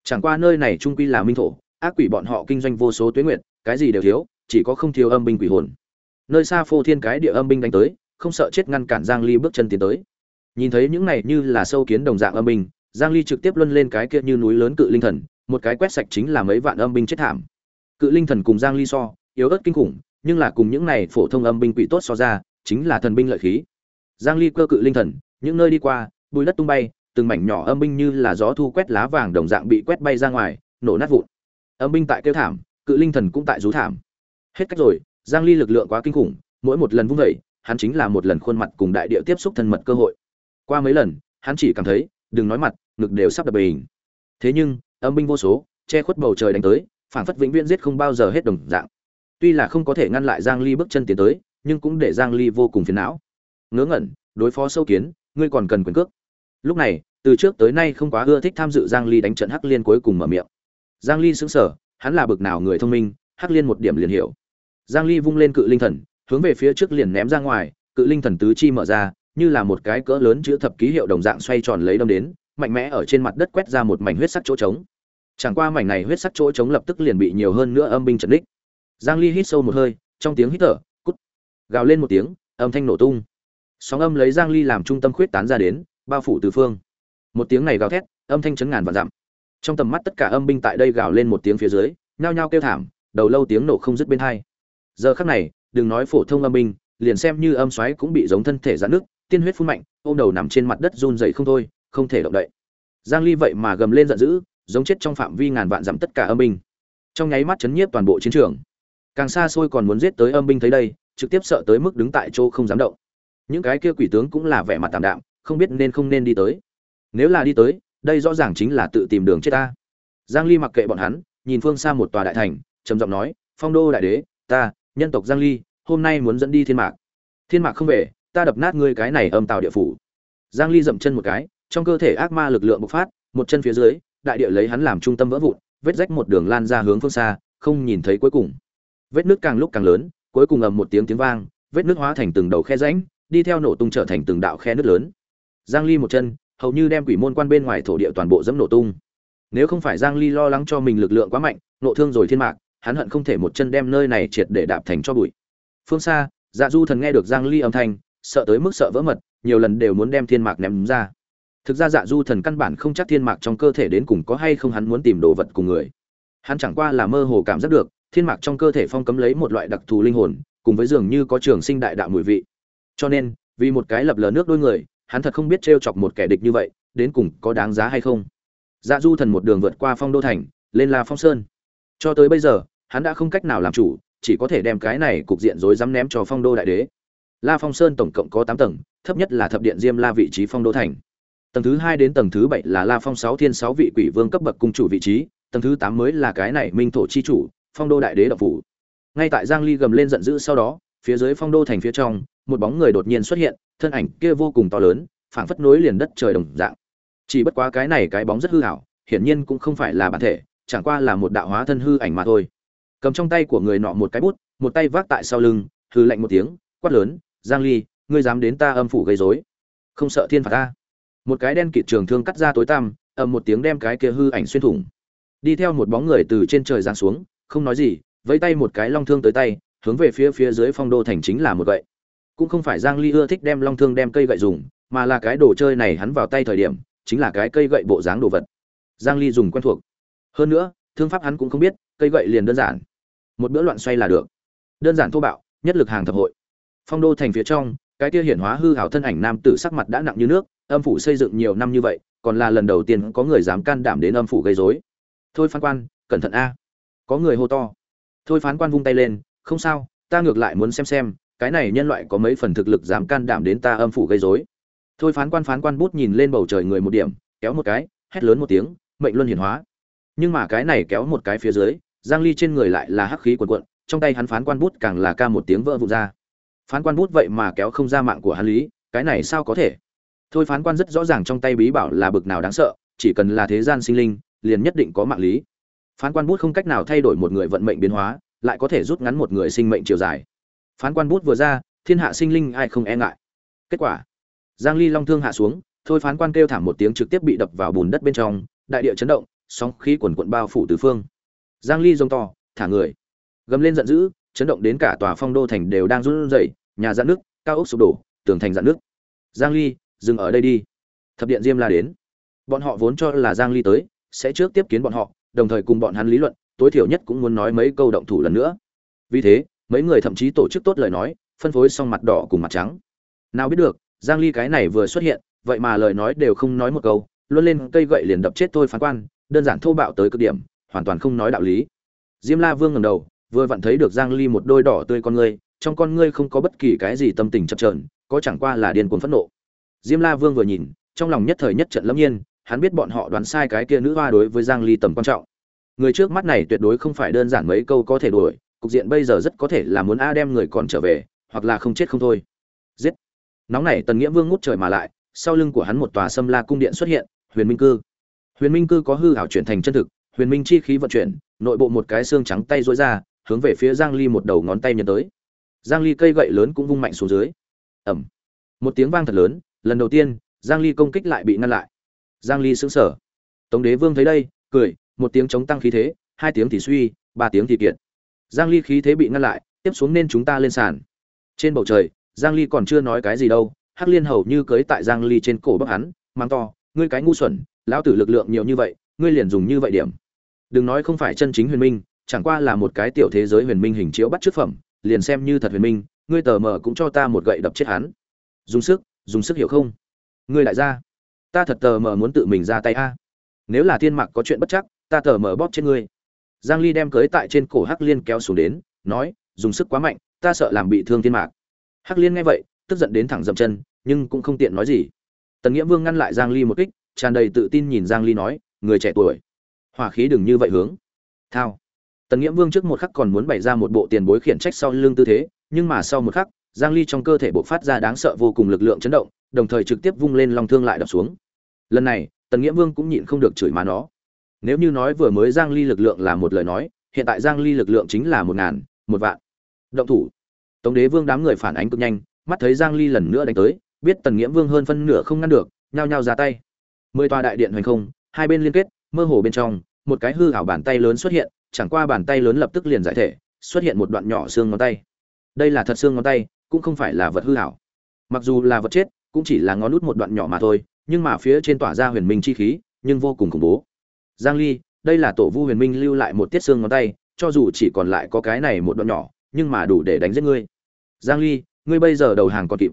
Chẳng qua nơi này trung quy là minh thổ, ác quỷ bọn họ kinh doanh vô số tuyết nguyện cái gì đều thiếu, chỉ có không thiếu âm binh quỷ hồn. Nơi xa phô thiên cái địa âm binh đánh tới, không sợ chết ngăn cản giang ly bước chân tiến tới. Nhìn thấy những này như là sâu kiến đồng dạng âm binh, giang ly trực tiếp luân lên cái kia như núi lớn cự linh thần, một cái quét sạch chính là mấy vạn âm binh chết thảm. Cự linh thần cùng giang ly so, yếu ớt kinh khủng, nhưng là cùng những này phổ thông âm binh quỷ tốt so ra chính là thần binh lợi khí. Giang ly cơ cự linh thần, những nơi đi qua, bùi đất tung bay, từng mảnh nhỏ âm binh như là gió thu quét lá vàng đồng dạng bị quét bay ra ngoài, nổ nát vụn. Âm binh tại kêu thảm, cự linh thần cũng tại rú thảm. Hết cách rồi, giang ly lực lượng quá kinh khủng, mỗi một lần vung dậy, hắn chính là một lần khuôn mặt cùng đại địa tiếp xúc thân mật cơ hội. Qua mấy lần, hắn chỉ cảm thấy, đừng nói mặt, ngực đều sắp đập bình thế nhưng, âm binh vô số, che khuất bầu trời đánh tới phản phất vĩnh viễn giết không bao giờ hết đồng dạng. Tuy là không có thể ngăn lại giang ly bước chân tiến tới nhưng cũng để giang ly vô cùng phiền não. Ngớ ngẩn, đối phó sâu kiến, ngươi còn cần quyền cước. Lúc này, từ trước tới nay không quá ưa thích tham dự giang ly đánh trận hắc liên cuối cùng mở miệng. Giang ly sững sờ, hắn là bực nào người thông minh, hắc liên một điểm liền hiểu. Giang ly vung lên cự linh thần, hướng về phía trước liền ném ra ngoài, cự linh thần tứ chi mở ra, như là một cái cỡ lớn chữ thập ký hiệu đồng dạng xoay tròn lấy đâm đến, mạnh mẽ ở trên mặt đất quét ra một mảnh huyết sắc chỗ trống. Chẳng qua mảnh này huyết sắc chỗ trống lập tức liền bị nhiều hơn nữa âm binh trấn đích. Giang ly hít sâu một hơi, trong tiếng hít thở gào lên một tiếng, âm thanh nổ tung. Sóng âm lấy giang ly làm trung tâm khuyết tán ra đến, bao phủ từ phương. Một tiếng này gào thét, âm thanh chấn ngàn vạn dặm. Trong tầm mắt tất cả âm binh tại đây gào lên một tiếng phía dưới, nhao nhao kêu thảm, đầu lâu tiếng nổ không dứt bên hai. Giờ khắc này, đừng nói phổ thông âm binh, liền xem như âm xoáy cũng bị giống thân thể giãn nước, tiên huyết phun mạnh, ôm đầu nằm trên mặt đất run rẩy không thôi, không thể động đậy. Giang ly vậy mà gầm lên giận dữ, giống chết trong phạm vi ngàn vạn dặm tất cả âm binh. Trong nháy mắt chấn nhiếp toàn bộ chiến trường. Càng xa xôi còn muốn giết tới âm binh thấy đây trực tiếp sợ tới mức đứng tại chỗ không dám động. Những cái kia quỷ tướng cũng là vẻ mặt tạm đạm, không biết nên không nên đi tới. Nếu là đi tới, đây rõ ràng chính là tự tìm đường chết ta. Giang ly mặc kệ bọn hắn, nhìn phương xa một tòa đại thành, trầm giọng nói, phong đô đại đế, ta, nhân tộc giang ly, hôm nay muốn dẫn đi thiên mạc. Thiên mạc không về, ta đập nát ngươi cái này âm tào địa phủ. Giang ly dậm chân một cái, trong cơ thể ác ma lực lượng bộc phát, một chân phía dưới, đại địa lấy hắn làm trung tâm vỡ vụn, vết rách một đường lan ra hướng phương xa, không nhìn thấy cuối cùng. Vết nước càng lúc càng lớn cuối cùng ầm một tiếng tiếng vang, vết nước hóa thành từng đầu khe rãnh, đi theo nổ tung trở thành từng đạo khe nước lớn. Giang ly một chân, hầu như đem quỷ môn quan bên ngoài thổ địa toàn bộ dẫm nổ tung. Nếu không phải giang ly lo lắng cho mình lực lượng quá mạnh, nộ thương rồi thiên mạc, hắn hận không thể một chân đem nơi này triệt để đạp thành cho bụi. Phương xa dạ du thần nghe được giang ly âm thanh, sợ tới mức sợ vỡ mật, nhiều lần đều muốn đem thiên mạc ném ra. Thực ra dạ du thần căn bản không chắc thiên mạc trong cơ thể đến cùng có hay không hắn muốn tìm đồ vật cùng người. Hắn chẳng qua là mơ hồ cảm giác được thiên mạc trong cơ thể phong cấm lấy một loại đặc thù linh hồn, cùng với dường như có trường sinh đại đạo mùi vị. Cho nên, vì một cái lập lờ nước đôi người, hắn thật không biết trêu chọc một kẻ địch như vậy, đến cùng có đáng giá hay không. Dạ du thần một đường vượt qua phong đô thành, lên la phong sơn. Cho tới bây giờ, hắn đã không cách nào làm chủ, chỉ có thể đem cái này cục diện rối rắm ném cho phong đô đại đế. La phong sơn tổng cộng có tám tầng, thấp nhất là thập điện diêm la vị trí phong đô thành. Tầng thứ hai đến tầng thứ bảy là la phong sáu thiên sáu vị quỷ vương cấp bậc cung chủ vị trí, tầng thứ tám mới là cái này minh thổ chi chủ phong đô đại đế độc phủ. Ngay tại giang ly gầm lên giận dữ sau đó, phía dưới phong đô thành phía trong, một bóng người đột nhiên xuất hiện, thân ảnh kia vô cùng to lớn, phảng phất nối liền đất trời đồng dạng. Chỉ bất quá cái này cái bóng rất hư ảo hiển nhiên cũng không phải là bản thể, chẳng qua là một đạo hóa thân hư ảnh mà thôi. Cầm trong tay của người nọ một cái bút, một tay vác tại sau lưng hư lạnh một tiếng, quát lớn, giang ly, ngươi dám đến ta âm phủ gây rối? Không sợ thiên phạt ta? Một cái đen kịt trường thương cắt ra tối tăm, ầm một tiếng đem cái kia hư ảnh xuyên thủng. Đi theo một bóng người từ trên trời giáng xuống không nói gì, vẫy tay một cái long thương tới tay, hướng về phía phía dưới phong đô thành chính là một gậy. Cũng không phải giang ly ưa thích đem long thương đem cây gậy dùng, mà là cái đồ chơi này hắn vào tay thời điểm, chính là cái cây gậy bộ dáng đồ vật. Giang ly dùng quen thuộc. Hơn nữa, thương pháp hắn cũng không biết, cây gậy liền đơn giản. Một bữa loạn xoay là được. Đơn giản thô bạo, nhất lực hàng thập hội. Phong đô thành phía trong, cái kia hiển hóa hư hảo thân ảnh nam tử sắc mặt đã nặng như nước, âm phủ xây dựng nhiều năm như vậy, còn là lần đầu tiên có người dám can đảm đến âm phủ gây rối. Thôi phan quan, cẩn thận a có người hô to. Thôi phán quan vung tay lên, không sao, ta ngược lại muốn xem xem, cái này nhân loại có mấy phần thực lực dám can đảm đến ta âm phủ gây rối. Thôi phán quan phán quan bút nhìn lên bầu trời người một điểm, kéo một cái, hét lớn một tiếng, mệnh luân hiển hóa. Nhưng mà cái này kéo một cái phía dưới, giang ly trên người lại là hắc khí quần quận trong tay hắn phán quan bút càng là ca một tiếng vỡ vụn ra. Phán quan bút vậy mà kéo không ra mạng của hắn lý, cái này sao có thể? Thôi phán quan rất rõ ràng trong tay bí bảo là bực nào đáng sợ, chỉ cần là thế gian sinh linh, liền nhất định có mạng lý phán quan bút không cách nào thay đổi một người vận mệnh biến hóa, lại có thể rút ngắn một người sinh mệnh chiều dài. Phán quan bút vừa ra, thiên hạ sinh linh ai không e ngại. Kết quả, giang ly long thương hạ xuống, thôi phán quan kêu thảm một tiếng trực tiếp bị đập vào bùn đất bên trong, đại địa chấn động, sóng khí quần quận bao phủ tứ phương. Giang ly rông to, thả người. Gầm lên giận dữ, chấn động đến cả tòa phong đô thành đều đang run rẩy, nhà dạn nước, cao ốc sụp đổ, tường thành dạn nước. Giang ly, dừng ở đây đi. Thập điện diêm la đến. Bọn họ vốn cho là giang ly tới, sẽ trước tiếp kiến bọn họ đồng thời cùng bọn hắn lý luận, tối thiểu nhất cũng muốn nói mấy câu động thủ lần nữa. Vì thế, mấy người thậm chí tổ chức tốt lời nói, phân phối xong mặt đỏ cùng mặt trắng. Nào biết được, giang ly cái này vừa xuất hiện, vậy mà lời nói đều không nói một câu, luôn lên cây gậy liền đập chết tôi phán quan, đơn giản thô bạo tới cực điểm, hoàn toàn không nói đạo lý. Diêm la vương ngẩng đầu, vừa vặn thấy được giang ly một đôi đỏ tươi con ngươi, trong con ngươi không có bất kỳ cái gì tâm tình chập chờn, có chẳng qua là điên cuồng phẫn nộ. Diêm la vương vừa nhìn, trong lòng nhất thời nhất trận lâm nhiên hắn biết bọn họ đoán sai cái kia nữ hoa đối với giang ly tầm quan trọng. Người trước mắt này tuyệt đối không phải đơn giản mấy câu có thể đuổi, cục diện bây giờ rất có thể là muốn a đem người còn trở về, hoặc là không chết không thôi. Giết! Nóng này tần nghĩa vương ngút trời mà lại, sau lưng của hắn một tòa sâm la cung điện xuất hiện, huyền minh cư. Huyền minh cư có hư ảo chuyển thành chân thực, huyền minh chi khí vận chuyển, nội bộ một cái xương trắng tay duỗi ra, hướng về phía giang ly một đầu ngón tay nhấn tới. Giang ly cây gậy lớn cũng vung mạnh xuống dưới. Ầm! Một tiếng vang thật lớn, lần đầu tiên, giang ly công kích lại bị ngăn lại giang ly sững sờ. Tống đế vương thấy đây, cười, một tiếng chống tăng khí thế, hai tiếng thì suy, ba tiếng thì kiệt. Giang ly khí thế bị ngăn lại, tiếp xuống nên chúng ta lên sàn. Trên bầu trời, giang ly còn chưa nói cái gì đâu, hắc liên hầu như cưới tại giang ly trên cổ bắp hắn mang to, ngươi cái ngu xuẩn, lão tử lực lượng nhiều như vậy, ngươi liền dùng như vậy điểm. Đừng nói không phải chân chính huyền minh, chẳng qua là một cái tiểu thế giới huyền minh hình chiếu bắt trước phẩm, liền xem như thật huyền minh, ngươi tờ mờ cũng cho ta một gậy đập chết hắn. Dùng sức dùng sức hiểu không? Ngươi lại ra ta thật tờ mờ muốn tự mình ra tay a. Nếu là thiên mạc có chuyện bất chắc, ta tờ mờ bóp trên ngươi. Giang ly đem cưới tại trên cổ hắc liên kéo xuống đến, nói, dùng sức quá mạnh, ta sợ làm bị thương thiên mạc. Hắc liên nghe vậy, tức giận đến thẳng dậm chân, nhưng cũng không tiện nói gì. Tần nghĩa vương ngăn lại giang ly một kích, tràn đầy tự tin nhìn giang ly nói, người trẻ tuổi hỏa khí đừng như vậy hướng. Thao. Tần nghĩa vương trước một khắc còn muốn bày ra một bộ tiền bối khiển trách sau lưng tư thế, nhưng mà sau một khắc, giang ly trong cơ thể bộc phát ra đáng sợ vô cùng lực lượng chấn động đồng thời trực tiếp vung lên long thương lại đập xuống. Lần này, tần nghĩa vương cũng nhịn không được chửi má nó. Nếu như nói vừa mới giang ly lực lượng là một lời nói, hiện tại giang ly lực lượng chính là một ngàn, một vạn. Động thủ. Tống đế vương đám người phản ánh cực nhanh, mắt thấy giang ly lần nữa đánh tới, biết tần nghĩa vương hơn phân nửa không ngăn được, nhao nhao ra tay. Mười tòa đại điện hoành không, hai bên liên kết, mơ hồ bên trong, một cái hư ảo bàn tay lớn xuất hiện, chẳng qua bàn tay lớn lập tức liền giải thể, xuất hiện một đoạn nhỏ xương ngón tay. Đây là thật xương ngón tay, cũng không phải là vật hư ảo. Mặc dù là vật chết cũng chỉ là ngón nút một đoạn nhỏ mà thôi, nhưng mà phía trên tỏa ra huyền minh chi khí, nhưng vô cùng khủng bố. Giang ly, đây là tổ vu huyền minh lưu lại một tiết xương ngón tay, cho dù chỉ còn lại có cái này một đoạn nhỏ, nhưng mà đủ để đánh giết ngươi. Giang ly, ngươi bây giờ đầu hàng còn kịp.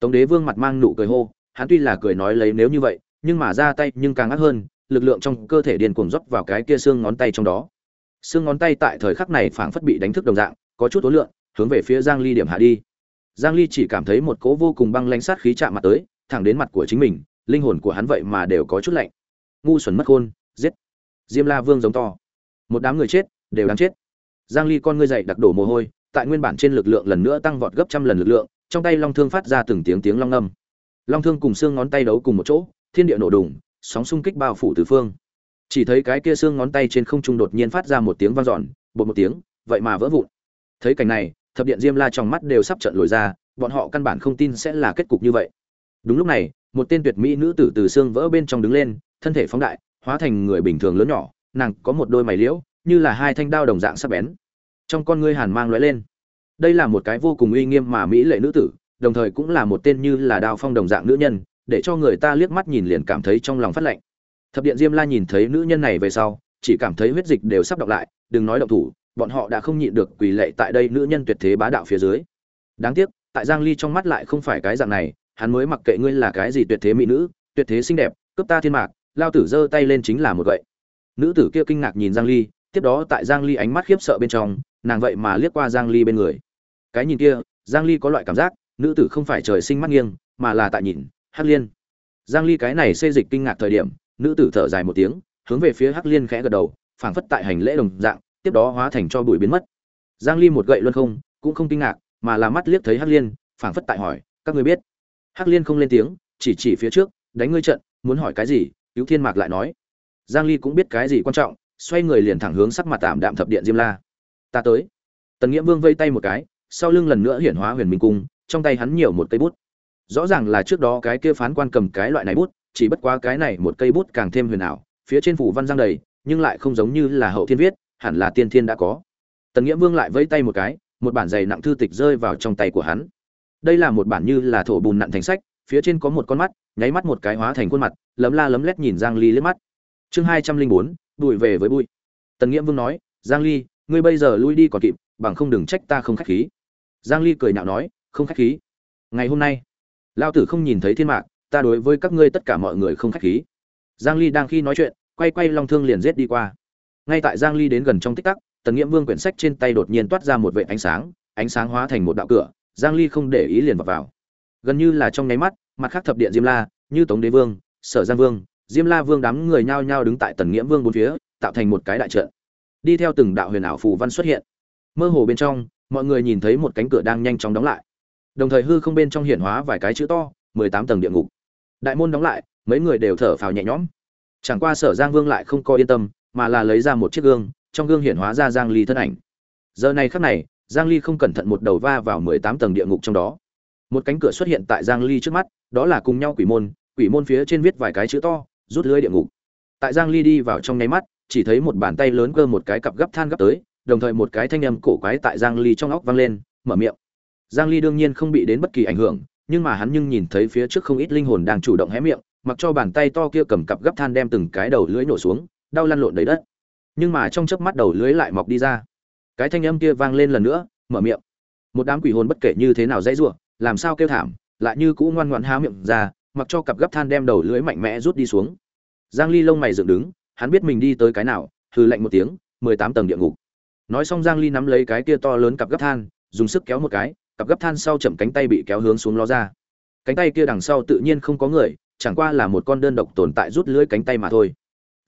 Tống đế vương mặt mang nụ cười hô, hắn tuy là cười nói lấy nếu như vậy, nhưng mà ra tay nhưng càng ác hơn, lực lượng trong cơ thể điên cuồng dốc vào cái kia xương ngón tay trong đó. Xương ngón tay tại thời khắc này phảng phất bị đánh thức đồng dạng, có chút tối lượng hướng về phía giang ly điểm hạ đi giang ly chỉ cảm thấy một cỗ vô cùng băng lãnh sát khí chạm mặt tới, thẳng đến mặt của chính mình, linh hồn của hắn vậy mà đều có chút lạnh. Ngu xuẩn mất khôn, giết. Diêm la vương giống to. Một đám người chết, đều đáng chết. Giang ly con ngươi dậy đặc đổ mồ hôi, tại nguyên bản trên lực lượng lần nữa tăng vọt gấp trăm lần lực lượng, trong tay long thương phát ra từng tiếng tiếng long ngâm long thương cùng xương ngón tay đấu cùng một chỗ, thiên địa nổ đùng, sóng xung kích bao phủ tứ phương. Chỉ thấy cái kia xương ngón tay trên không trung đột nhiên phát ra một tiếng vang dọn, bột một tiếng, vậy mà vỡ vụn. Thấy cảnh này thập điện diêm la trong mắt đều sắp trận lồi ra, bọn họ căn bản không tin sẽ là kết cục như vậy. Đúng lúc này, một tên tuyệt mỹ nữ tử từ xương vỡ bên trong đứng lên, thân thể phóng đại, hóa thành người bình thường lớn nhỏ, nàng có một đôi mày liễu, như là hai thanh đao đồng dạng sắc bén. Trong con ngươi hàn mang lóe lên. Đây là một cái vô cùng uy nghiêm mà mỹ lệ nữ tử, đồng thời cũng là một tên như là đao phong đồng dạng nữ nhân, để cho người ta liếc mắt nhìn liền cảm thấy trong lòng phát lạnh. Thập điện diêm la nhìn thấy nữ nhân này về sau, chỉ cảm thấy huyết dịch đều sắp đọc lại, đừng nói động thủ bọn họ đã không nhịn được quỳ lệ tại đây nữ nhân tuyệt thế bá đạo phía dưới. Đáng tiếc, tại giang ly trong mắt lại không phải cái dạng này, hắn mới mặc kệ ngươi là cái gì tuyệt thế mỹ nữ, tuyệt thế xinh đẹp, cướp ta thiên mạc, lao tử giơ tay lên chính là một gậy. Nữ tử kia kinh ngạc nhìn giang ly, tiếp đó tại giang ly ánh mắt khiếp sợ bên trong, nàng vậy mà liếc qua giang ly bên người. Cái nhìn kia, giang ly có loại cảm giác, nữ tử không phải trời sinh mắt nghiêng, mà là tại nhìn, hắc liên. Giang ly cái này xê dịch kinh ngạc thời điểm, nữ tử thở dài một tiếng, hướng về phía hắc liên khẽ gật đầu, phảng phất tại hành lễ đồng dạng tiếp đó hóa thành cho bụi biến mất. Giang ly một gậy luân không, cũng không kinh ngạc, mà là mắt liếc thấy hắc liên, phảng phất tại hỏi, các ngươi biết? Hắc liên không lên tiếng, chỉ chỉ phía trước, đánh ngươi trận, muốn hỏi cái gì? Cứu thiên mạc lại nói. Giang ly cũng biết cái gì quan trọng, xoay người liền thẳng hướng sắc mặt tạm đạm thập điện diêm la. Ta tới. Tần nghĩa vương vây tay một cái, sau lưng lần nữa hiển hóa huyền minh cung, trong tay hắn nhiều một cây bút. Rõ ràng là trước đó cái kia phán quan cầm cái loại này bút, chỉ bất quá cái này một cây bút càng thêm huyền ảo, phía trên phủ văn giang đầy, nhưng lại không giống như là hậu thiên viết hẳn là tiên thiên đã có. Tần nghĩa vương lại vẫy tay một cái, một bản dày nặng thư tịch rơi vào trong tay của hắn. Đây là một bản như là thổ bùn nặn thành sách, phía trên có một con mắt, nháy mắt một cái hóa thành khuôn mặt, lấm la lấm lét nhìn giang ly liếc mắt. Chương hai trăm linh bốn bụi về với bụi. Tần nghĩa vương nói, giang ly, ngươi bây giờ lui đi còn kịp, bằng không đừng trách ta không khách khí. Giang ly cười nhạo nói, không khách khí. Ngày hôm nay, lao tử không nhìn thấy thiên mạc, ta đối với các ngươi tất cả mọi người không khách khí. Giang ly đang khi nói chuyện, quay quay long thương liền giết đi qua ngay tại giang ly đến gần trong tích tắc, tần nghiễm vương quyển sách trên tay đột nhiên toát ra một vệt ánh sáng ánh sáng hóa thành một đạo cửa, giang ly không để ý liền vào vào. Gần như là trong nháy mắt, mặt khác thập điện diêm la, như tống đế vương, sở giang vương, diêm la vương đám người nhao nhao đứng tại tần nghiễm vương bốn phía, tạo thành một cái đại trận. Đi theo từng đạo huyền ảo phù văn xuất hiện. Mơ hồ bên trong, mọi người nhìn thấy một cánh cửa đang nhanh chóng đóng lại. Đồng thời hư không bên trong hiển hóa vài cái chữ to 18 tầng địa ngục. Đại môn đóng lại, mấy người đều thở phào nhẹ nhõm. Chẳng qua sở giang vương lại không coi yên tâm mà là lấy ra một chiếc gương, trong gương hiện hóa ra giang ly thân ảnh. Giờ này khắc này, giang ly không cẩn thận một đầu va vào 18 tầng địa ngục trong đó. Một cánh cửa xuất hiện tại giang ly trước mắt, đó là cùng nhau quỷ môn quỷ môn phía trên viết vài cái chữ to, rút lưới địa ngục. Tại giang ly đi vào trong nháy mắt, chỉ thấy một bàn tay lớn cơ một cái cặp gấp than gấp tới, đồng thời một cái thanh âm cổ quái tại giang ly trong óc vang lên, mở miệng. Giang ly đương nhiên không bị đến bất kỳ ảnh hưởng, nhưng mà hắn nhưng nhìn thấy phía trước không ít linh hồn đang chủ động hé miệng, mặc cho bàn tay to kia cầm cặp gấp than đem từng cái đầu lưỡi nổ xuống đau lăn lộn đầy đất. Nhưng mà trong chớp mắt đầu lưới lại mọc đi ra. Cái thanh âm kia vang lên lần nữa, mở miệng. Một đám quỷ hồn bất kể như thế nào dãy ruộng làm sao kêu thảm, lại như cũ ngoan ngoãn há miệng ra, mặc cho cặp gấp than đem đầu lưới mạnh mẽ rút đi xuống. Giang ly lông mày dựng đứng, hắn biết mình đi tới cái nào, hừ lạnh một tiếng 18 tầng địa ngục. Nói xong giang ly nắm lấy cái kia to lớn cặp gấp than, dùng sức kéo một cái, cặp gấp than sau chậm cánh tay bị kéo hướng xuống ló ra. Cánh tay kia đằng sau tự nhiên không có người, chẳng qua là một con đơn độc tồn tại rút lưới cánh tay mà thôi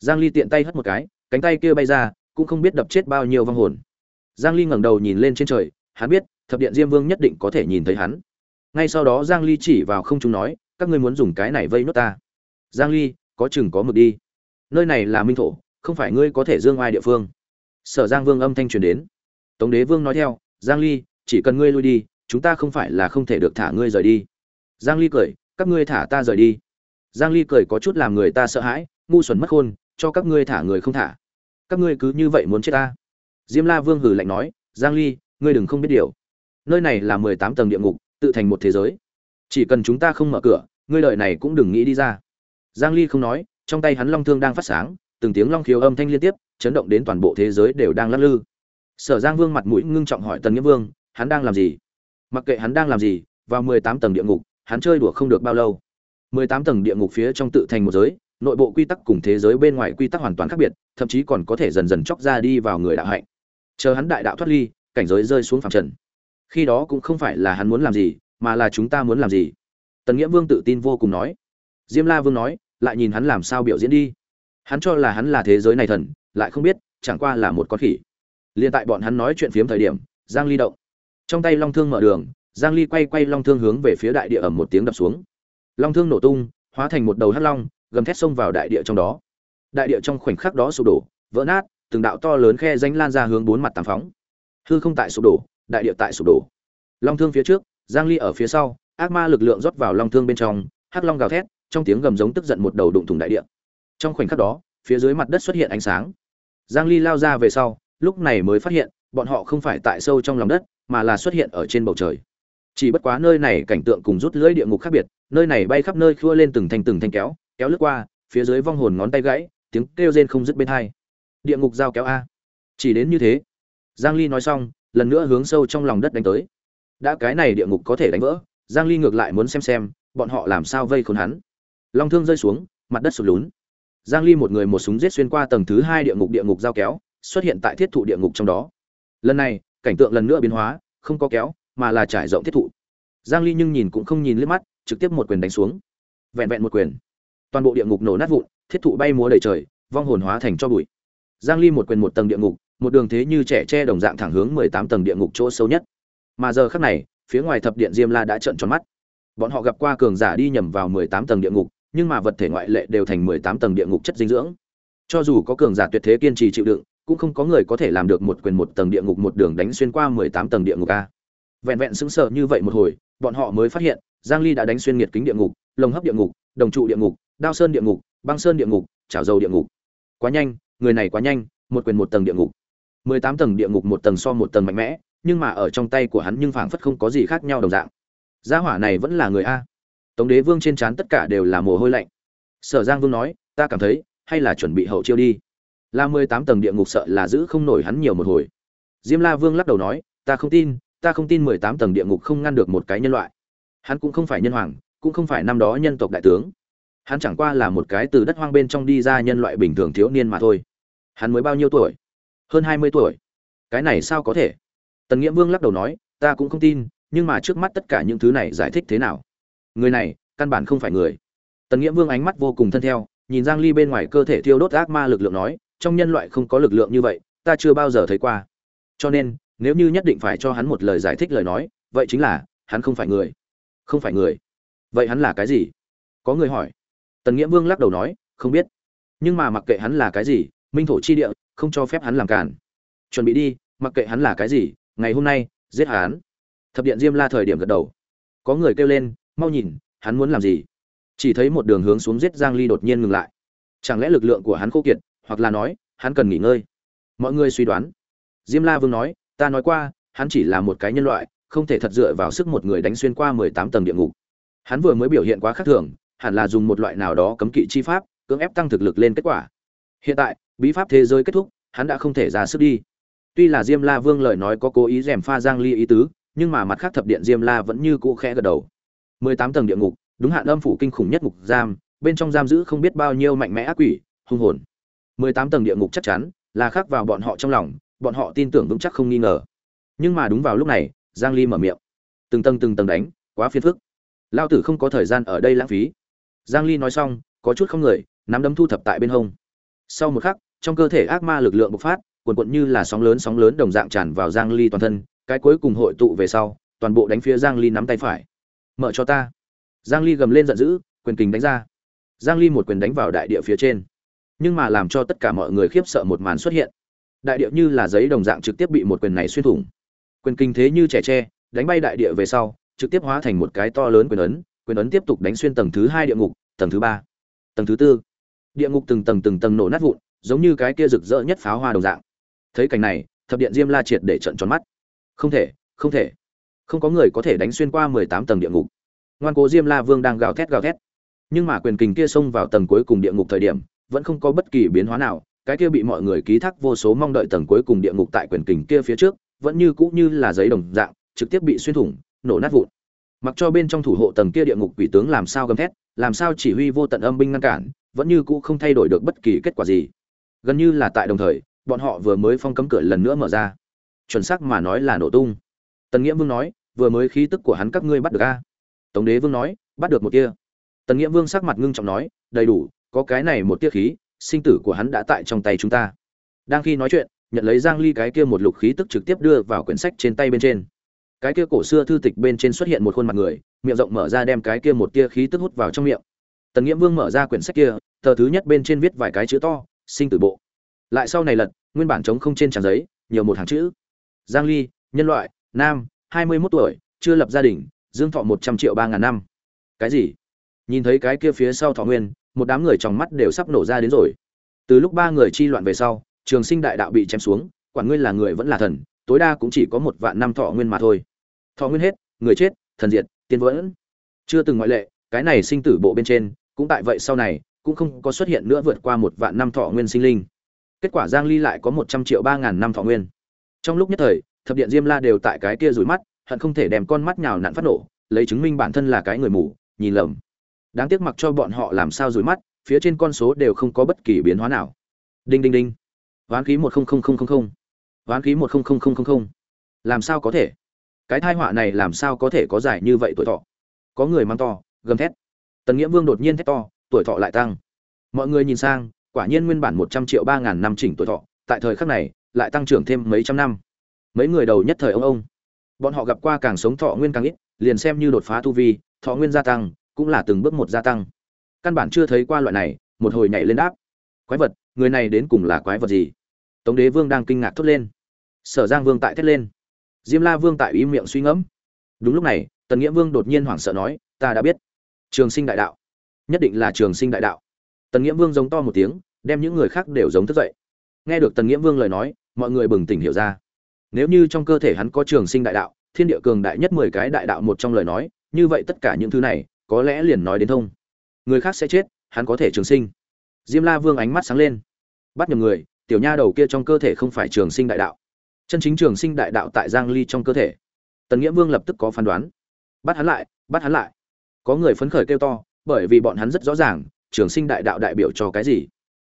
giang ly tiện tay hất một cái, cánh tay kia bay ra, cũng không biết đập chết bao nhiêu vong hồn. Giang ly ngẩng đầu nhìn lên trên trời, hắn biết, thập điện diêm vương nhất định có thể nhìn thấy hắn. Ngay sau đó giang ly chỉ vào không trung nói, các ngươi muốn dùng cái này vây nốt ta? Giang ly, có chừng có mực đi. Nơi này là minh thổ, không phải ngươi có thể dương ai địa phương. Sở giang vương âm thanh truyền đến. Tống đế vương nói theo, giang ly, chỉ cần ngươi lui đi, chúng ta không phải là không thể được thả ngươi rời đi. Giang ly cười, các ngươi thả ta rời đi. Giang ly cười có chút làm người ta sợ hãi, ngu xuẩn mất khôn cho các ngươi thả người không thả. Các ngươi cứ như vậy muốn chết ta. Diêm la vương hử lạnh nói, giang ly, ngươi đừng không biết điều. Nơi này là 18 tầng địa ngục, tự thành một thế giới. Chỉ cần chúng ta không mở cửa, ngươi đợi này cũng đừng nghĩ đi ra. Giang ly không nói, trong tay hắn long thương đang phát sáng, từng tiếng long khiếu âm thanh liên tiếp, chấn động đến toàn bộ thế giới đều đang lắc lư. Sở giang vương mặt mũi ngưng trọng hỏi tần nghĩa vương, hắn đang làm gì? Mặc kệ hắn đang làm gì, vào 18 tầng địa ngục, hắn chơi đùa không được bao lâu. 18 tầng địa ngục phía trong tự thành một giới nội bộ quy tắc cùng thế giới bên ngoài quy tắc hoàn toàn khác biệt, thậm chí còn có thể dần dần chóc ra đi vào người đạo hạnh. Chờ hắn đại đạo thoát ly, cảnh giới rơi xuống phàm trần. Khi đó cũng không phải là hắn muốn làm gì, mà là chúng ta muốn làm gì. Tần nghĩa vương tự tin vô cùng nói. Diêm la vương nói, lại nhìn hắn làm sao biểu diễn đi. Hắn cho là hắn là thế giới này thần, lại không biết, chẳng qua là một con khỉ. Liền tại bọn hắn nói chuyện phiếm thời điểm, giang ly động. Trong tay long thương mở đường, giang ly quay quay long thương hướng về phía đại địa ầm một tiếng đập xuống. Long thương nổ tung, hóa thành một đầu hắc long gầm thét xông vào đại địa trong đó. Đại địa trong khoảnh khắc đó sụp đổ, vỡ nát, từng đạo to lớn khe danh lan ra hướng bốn mặt tám phóng. Hư không tại sụp đổ, đại địa tại sụp đổ. Long thương phía trước, giang ly ở phía sau, ác ma lực lượng rót vào long thương bên trong, hắc long gào thét, trong tiếng gầm giống tức giận một đầu đụng thủng đại địa. Trong khoảnh khắc đó, phía dưới mặt đất xuất hiện ánh sáng. Giang ly lao ra về sau, lúc này mới phát hiện, bọn họ không phải tại sâu trong lòng đất, mà là xuất hiện ở trên bầu trời. Chỉ bất quá nơi này cảnh tượng cùng rút lưỡi địa ngục khác biệt, nơi này bay khắp nơi khua lên từng thanh từng thanh kéo kéo lướt qua, phía dưới vong hồn ngón tay gãy, tiếng kêu rên không dứt bên hai. Địa ngục giao kéo a. Chỉ đến như thế, giang ly nói xong, lần nữa hướng sâu trong lòng đất đánh tới. Đã cái này địa ngục có thể đánh vỡ, giang ly ngược lại muốn xem xem, bọn họ làm sao vây khốn hắn. Long thương rơi xuống, mặt đất sụt lún. Giang ly một người một súng giết xuyên qua tầng thứ hai địa ngục địa ngục giao kéo, xuất hiện tại thiết thụ địa ngục trong đó. Lần này, cảnh tượng lần nữa biến hóa, không có kéo, mà là trải rộng thiết thụ. Giang ly nhưng nhìn cũng không nhìn liếc mắt, trực tiếp một quyền đánh xuống. Vẹn vẹn một quyền toàn bộ địa ngục nổ nát vụn, thiết thụ bay múa đầy trời, vong hồn hóa thành cho bụi. Giang ly một quyền một tầng địa ngục, một đường thế như trẻ tre đồng dạng thẳng hướng 18 tầng địa ngục chỗ sâu nhất. Mà giờ khắc này, phía ngoài thập điện diêm la đã trợn tròn mắt. Bọn họ gặp qua cường giả đi nhầm vào 18 tầng địa ngục, nhưng mà vật thể ngoại lệ đều thành 18 tầng địa ngục chất dinh dưỡng. Cho dù có cường giả tuyệt thế kiên trì chịu đựng, cũng không có người có thể làm được một quyền một tầng địa ngục một đường đánh xuyên qua 18 tầng địa ngục a. Vẹn vẹn sững sờ như vậy một hồi, bọn họ mới phát hiện, giang ly đã đánh xuyên nghiệt kính địa ngục, lồng hấp địa ngục, đồng trụ địa ngục đao sơn địa ngục, băng sơn địa ngục, chảo dầu địa ngục. Quá nhanh, người này quá nhanh, một quyền một tầng địa ngục. 18 tầng địa ngục một tầng so một tầng mạnh mẽ, nhưng mà ở trong tay của hắn nhưng phảng phất không có gì khác nhau đồng dạng. Gia hỏa này vẫn là người a. Tống đế vương trên trán tất cả đều là mồ hôi lạnh. Sở giang vương nói, ta cảm thấy, hay là chuẩn bị hậu chiêu đi. Là 18 tầng địa ngục sợ là giữ không nổi hắn nhiều một hồi. Diêm la vương lắc đầu nói, ta không tin, ta không tin 18 tầng địa ngục không ngăn được một cái nhân loại. Hắn cũng không phải nhân hoàng, cũng không phải năm đó nhân tộc đại tướng hắn chẳng qua là một cái từ đất hoang bên trong đi ra nhân loại bình thường thiếu niên mà thôi. Hắn mới bao nhiêu tuổi? Hơn hai mươi tuổi. Cái này sao có thể? Tần nghĩa vương lắc đầu nói, ta cũng không tin, nhưng mà trước mắt tất cả những thứ này giải thích thế nào? Người này, căn bản không phải người. Tần nghĩa vương ánh mắt vô cùng thân theo, nhìn giang ly bên ngoài cơ thể thiêu đốt ác ma lực lượng nói, trong nhân loại không có lực lượng như vậy, ta chưa bao giờ thấy qua. Cho nên, nếu như nhất định phải cho hắn một lời giải thích lời nói, vậy chính là, hắn không phải người. Không phải người. Vậy hắn là cái gì? Có người hỏi tần nghĩa vương lắc đầu nói, không biết. Nhưng mà mặc kệ hắn là cái gì, minh thổ chi địa, không cho phép hắn làm cản chuẩn bị đi, mặc kệ hắn là cái gì, ngày hôm nay, giết hắn. Thập điện diêm la thời điểm gật đầu. Có người kêu lên, mau nhìn, hắn muốn làm gì? Chỉ thấy một đường hướng xuống giết giang ly đột nhiên ngừng lại. Chẳng lẽ lực lượng của hắn khô kiệt, hoặc là nói, hắn cần nghỉ ngơi? Mọi người suy đoán. Diêm la vương nói, ta nói qua, hắn chỉ là một cái nhân loại, không thể thật dựa vào sức một người đánh xuyên qua 18 tầng địa ngục. Hắn vừa mới biểu hiện quá khác thường hẳn là dùng một loại nào đó cấm kỵ chi pháp, cưỡng ép tăng thực lực lên kết quả. Hiện tại, bí pháp thế giới kết thúc, hắn đã không thể ra sức đi. Tuy là diêm la vương lời nói có cố ý rèm pha giang ly ý tứ, nhưng mà mặt khác thập điện diêm la vẫn như cũ khẽ gật đầu. 18 tầng địa ngục, đúng hạn âm phủ kinh khủng nhất ngục giam, bên trong giam giữ không biết bao nhiêu mạnh mẽ ác quỷ, hung hồn. 18 tầng địa ngục chắc chắn, là khắc vào bọn họ trong lòng, bọn họ tin tưởng vững chắc không nghi ngờ. Nhưng mà đúng vào lúc này, giang ly mở miệng. Từng tầng từng tầng đánh, quá phiền phức. Lao tử không có thời gian ở đây lãng phí giang ly nói xong, có chút không người, nắm đấm thu thập tại bên hông. Sau một khắc, trong cơ thể ác ma lực lượng bộc phát, cuồn cuộn như là sóng lớn sóng lớn đồng dạng tràn vào giang ly toàn thân, cái cuối cùng hội tụ về sau, toàn bộ đánh phía giang ly nắm tay phải. Mở cho ta. Giang ly gầm lên giận dữ, quyền kình đánh ra. Giang ly một quyền đánh vào đại địa phía trên. Nhưng mà làm cho tất cả mọi người khiếp sợ một màn xuất hiện. Đại địa như là giấy đồng dạng trực tiếp bị một quyền này xuyên thủng. Quyền kinh thế như trẻ tre, đánh bay đại địa về sau, trực tiếp hóa thành một cái to lớn quyền ấn quyền ấn tiếp tục đánh xuyên tầng thứ hai địa ngục, tầng thứ ba, tầng thứ tư. Địa ngục từng tầng từng tầng nổ nát vụn, giống như cái kia rực rỡ nhất pháo hoa đồng dạng. Thấy cảnh này, thập điện diêm la triệt để trận tròn mắt. Không thể không thể. Không có người có thể đánh xuyên qua mười tám tầng địa ngục. Ngoan cố diêm la vương đang gào thét gào thét. Nhưng mà quyền kình kia xông vào tầng cuối cùng địa ngục thời điểm, vẫn không có bất kỳ biến hóa nào. Cái kia bị mọi người ký thác vô số mong đợi tầng cuối cùng địa ngục tại quyền kình kia phía trước, vẫn như cũ như là giấy đồng dạng, trực tiếp bị xuyên thủng, nổ nát vụn mặc cho bên trong thủ hộ tầng kia địa ngục quỷ tướng làm sao gầm thét, làm sao chỉ huy vô tận âm binh ngăn cản, vẫn như cũ không thay đổi được bất kỳ kết quả gì. Gần như là tại đồng thời, bọn họ vừa mới phong cấm cửa lần nữa mở ra. Chuẩn xác mà nói là nổ tung. Tần nghĩa vương nói, vừa mới khí tức của hắn các ngươi bắt được a? Tống đế vương nói, bắt được một tia. Tần nghĩa vương sắc mặt ngưng trọng nói, đầy đủ, có cái này một tia khí, sinh tử của hắn đã tại trong tay chúng ta. Đang khi nói chuyện, nhận lấy giang ly cái kia một lục khí tức trực tiếp đưa vào quyển sách trên tay bên trên cái kia cổ xưa thư tịch bên trên xuất hiện một khuôn mặt người, miệng rộng mở ra đem cái kia một tia khí tức hút vào trong miệng. Tần nghĩa vương mở ra quyển sách kia, tờ thứ nhất bên trên viết vài cái chữ to, sinh tử bộ. Lại sau này lật, nguyên bản trống không trên trang giấy, nhiều một hàng chữ. Giang ly, nhân loại, nam 21 tuổi, chưa lập gia đình, dương thọ 100 triệu ba ngàn năm. Cái gì? Nhìn thấy cái kia phía sau thọ nguyên, một đám người trong mắt đều sắp nổ ra đến rồi. Từ lúc ba người chi loạn về sau, trường sinh đại đạo bị chém xuống, quản ngươi là người vẫn là thần tối đa cũng chỉ có một vạn năm thọ nguyên mà thôi. Thọ nguyên hết, người chết, thần diệt, tiên vẫn chưa từng ngoại lệ, cái này sinh tử bộ bên trên, cũng tại vậy sau này, cũng không có xuất hiện nữa vượt qua một vạn năm thọ nguyên sinh linh. Kết quả giang ly lại có một trăm triệu ba ngàn năm thọ nguyên. Trong lúc nhất thời, thập điện diêm la đều tại cái kia rủi mắt, hận không thể đem con mắt nhào nặn phát nổ, lấy chứng minh bản thân là cái người mù, nhìn lầm. Đáng tiếc mặc cho bọn họ làm sao rủi mắt, phía trên con số đều không có bất kỳ biến hóa nào. Đinh đinh đinh. Ván khí một không không không không không ván khí một không không không không không. Làm sao có thể? Cái thai họa này làm sao có thể có giải như vậy tuổi thọ? Có người mang to, gầm thét. Tần nghĩa vương đột nhiên thét to, tuổi thọ lại tăng. Mọi người nhìn sang, quả nhiên nguyên bản một trăm triệu ba ngàn năm chỉnh tuổi thọ, tại thời khắc này, lại tăng trưởng thêm mấy trăm năm. Mấy người đầu nhất thời ông ông. Bọn họ gặp qua càng sống thọ nguyên càng ít, liền xem như đột phá tu vi, thọ nguyên gia tăng, cũng là từng bước một gia tăng. Căn bản chưa thấy qua loại này, một hồi nhảy lên đáp. Quái vật, người này đến cùng là quái vật gì? Tống đế vương đang kinh ngạc thốt lên. Sở giang vương tại thét lên. Diêm la vương tại ý miệng suy ngẫm. Đúng lúc này, tần nghĩa vương đột nhiên hoảng sợ nói, ta đã biết. Trường sinh đại đạo. Nhất định là trường sinh đại đạo. Tần nghĩa vương giống to một tiếng, đem những người khác đều giống thức dậy. Nghe được tần nghĩa vương lời nói, mọi người bừng tỉnh hiểu ra. Nếu như trong cơ thể hắn có trường sinh đại đạo, thiên địa cường đại nhất mười cái đại đạo một trong lời nói, như vậy tất cả những thứ này, có lẽ liền nói đến thông. Người khác sẽ chết, hắn có thể trường sinh. Diêm la vương ánh mắt sáng lên. Bắt nhầm người tiểu nha đầu kia trong cơ thể không phải trường sinh đại đạo. Chân chính trường sinh đại đạo tại giang ly trong cơ thể. Tần nghĩa vương lập tức có phán đoán. Bắt hắn lại, bắt hắn lại. Có người phấn khởi kêu to, bởi vì bọn hắn rất rõ ràng, trường sinh đại đạo đại biểu cho cái gì.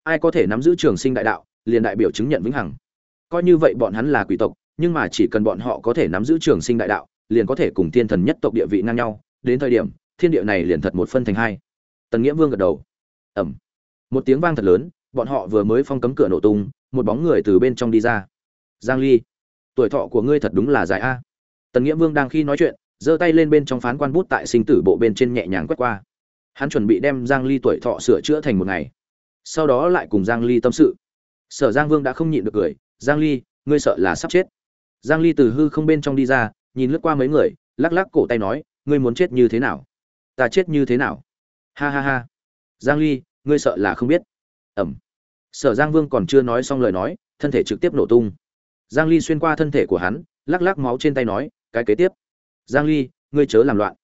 Ai có thể nắm giữ trường sinh đại đạo, liền đại biểu chứng nhận vĩnh hằng. Coi như vậy bọn hắn là quỷ tộc, nhưng mà chỉ cần bọn họ có thể nắm giữ trường sinh đại đạo, liền có thể cùng thiên thần nhất tộc địa vị ngang nhau. Đến thời điểm, thiên địa này liền thật một phân thành hai. Tần nghĩa vương gật đầu. Ẩm một tiếng vang thật lớn bọn họ vừa mới phong cấm cửa nổ tung, một bóng người từ bên trong đi ra. Giang ly, tuổi thọ của ngươi thật đúng là dài a. Tần nghĩa vương đang khi nói chuyện, giơ tay lên bên trong phán quan bút tại sinh tử bộ bên trên nhẹ nhàng quét qua. Hắn chuẩn bị đem giang ly tuổi thọ sửa chữa thành một ngày. Sau đó lại cùng giang ly tâm sự. Sở giang vương đã không nhịn được cười, giang ly, ngươi sợ là sắp chết. Giang ly từ hư không bên trong đi ra, nhìn lướt qua mấy người, lắc lắc cổ tay nói, ngươi muốn chết như thế nào? Ta chết như thế nào? Ha ha ha. Giang ly, ngươi sợ là không biết ẩm. Sở giang vương còn chưa nói xong lời nói, thân thể trực tiếp nổ tung. Giang ly xuyên qua thân thể của hắn, lắc lắc máu trên tay nói, cái kế tiếp. Giang ly, ngươi chớ làm loạn.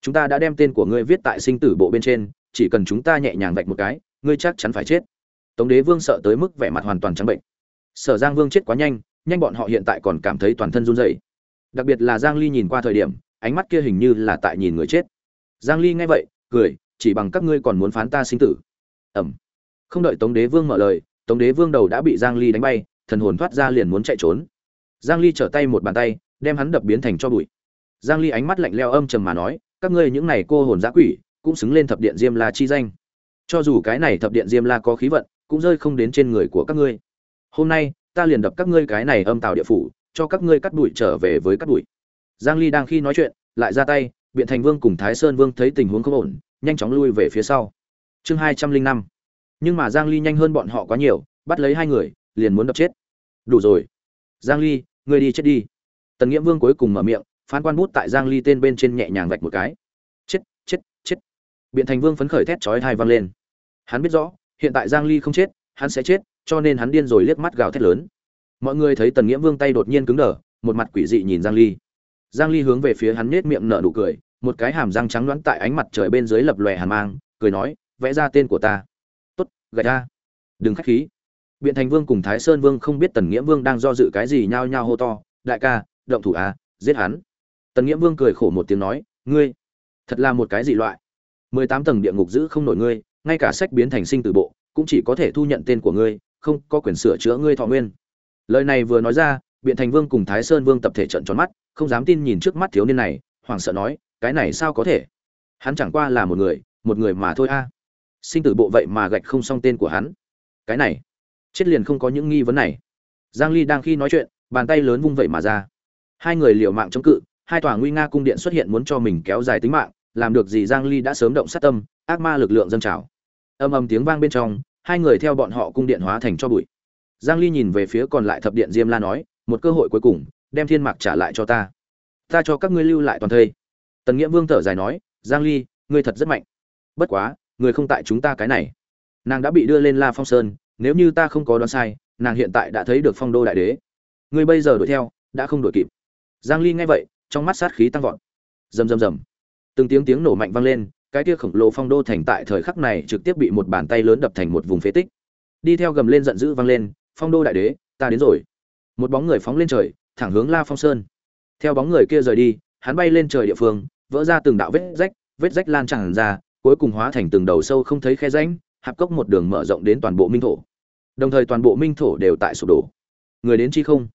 Chúng ta đã đem tên của ngươi viết tại sinh tử bộ bên trên, chỉ cần chúng ta nhẹ nhàng vạch một cái, ngươi chắc chắn phải chết. Tống đế vương sợ tới mức vẻ mặt hoàn toàn trắng bệnh. Sở giang vương chết quá nhanh nhanh bọn họ hiện tại còn cảm thấy toàn thân run rẩy. Đặc biệt là giang ly nhìn qua thời điểm, ánh mắt kia hình như là tại nhìn người chết. Giang ly nghe vậy, cười, chỉ bằng các ngươi còn muốn phán ta sinh tử. Ẩm không đợi tống đế vương mở lời, tống đế vương đầu đã bị giang ly đánh bay, thần hồn thoát ra liền muốn chạy trốn. Giang ly trở tay một bàn tay, đem hắn đập biến thành cho bụi. Giang ly ánh mắt lạnh lẽo âm trầm mà nói, các ngươi những này cô hồn dã quỷ, cũng xứng lên thập điện diêm la chi danh. Cho dù cái này thập điện diêm la có khí vận, cũng rơi không đến trên người của các ngươi. Hôm nay, ta liền đập các ngươi cái này âm tào địa phủ, cho các ngươi cắt đuổi trở về với cắt đuổi giang ly đang khi nói chuyện, lại ra tay, biện thành vương cùng thái sơn vương thấy tình huống không ổn, nhanh chóng lui về phía sau. Chương 205 nhưng mà giang ly nhanh hơn bọn họ quá nhiều, bắt lấy hai người, liền muốn đập chết. Đủ rồi. Giang ly, ngươi đi chết đi. Tần nghĩa vương cuối cùng mở miệng, phán quan bút tại giang ly tên bên trên nhẹ nhàng vạch một cái. Chết chết chết. Biện thành vương phấn khởi thét chói tai vang lên. Hắn biết rõ, hiện tại giang ly không chết, hắn sẽ chết, cho nên hắn điên rồi liếc mắt gào thét lớn. Mọi người thấy tần nghĩa vương tay đột nhiên cứng đờ, một mặt quỷ dị nhìn giang ly. Giang ly hướng về phía hắn nết miệng nở nụ cười, một cái hàm răng trắng đoán tại ánh mặt trời bên dưới lập lòe hàn mang, cười nói, vẽ ra tên của ta gạch ra. Đừng khách khí. Biện thành vương cùng thái sơn vương không biết tần nghĩa vương đang do dự cái gì nhao nhao hô to, đại ca, động thủ à giết hắn. Tần nghĩa vương cười khổ một tiếng nói, ngươi, thật là một cái dị loại. Mười tám tầng địa ngục giữ không nổi ngươi, ngay cả sách biến thành sinh từ bộ, cũng chỉ có thể thu nhận tên của ngươi, không có quyền sửa chữa ngươi thọ nguyên. Lời này vừa nói ra, biện thành vương cùng thái sơn vương tập thể trận tròn mắt, không dám tin nhìn trước mắt thiếu niên này, hoảng sợ nói, cái này sao có thể? Hắn chẳng qua là một người một người mà thôi a sinh tử bộ vậy mà gạch không xong tên của hắn. Cái này, chết liền không có những nghi vấn này. Giang ly đang khi nói chuyện, bàn tay lớn vung vậy mà ra. Hai người liều mạng chống cự, hai tòa nguy nga cung điện xuất hiện muốn cho mình kéo dài tính mạng, làm được gì giang ly đã sớm động sát tâm, ác ma lực lượng dâng trào. Âm âm tiếng vang bên trong, hai người theo bọn họ cung điện hóa thành cho bụi. Giang ly nhìn về phía còn lại thập điện diêm la nói, một cơ hội cuối cùng, đem thiên mạc trả lại cho ta. Ta cho các ngươi lưu lại toàn thây. Tần nghĩa vương thở dài nói, giang ly, ngươi thật rất mạnh. Bất quá người không tại chúng ta cái này. Nàng đã bị đưa lên la phong sơn, nếu như ta không có đoán sai, nàng hiện tại đã thấy được phong đô đại đế. Ngươi bây giờ đuổi theo, đã không đuổi kịp. Giang ly nghe vậy, trong mắt sát khí tăng vọt. Rầm rầm rầm. Từng tiếng tiếng nổ mạnh vang lên, cái kia khổng lồ phong đô thành tại thời khắc này trực tiếp bị một bàn tay lớn đập thành một vùng phế tích. Đi theo gầm lên giận dữ vang lên, phong đô đại đế, ta đến rồi. Một bóng người phóng lên trời, thẳng hướng la phong sơn. Theo bóng người kia rời đi, hắn bay lên trời địa phương, vỡ ra từng đạo vết rách vết rách lan tràn ra cuối cùng hóa thành từng đầu sâu không thấy khe rãnh, hạp cốc một đường mở rộng đến toàn bộ minh thổ. Đồng thời toàn bộ minh thổ đều tại sụp đổ. Người đến chi không?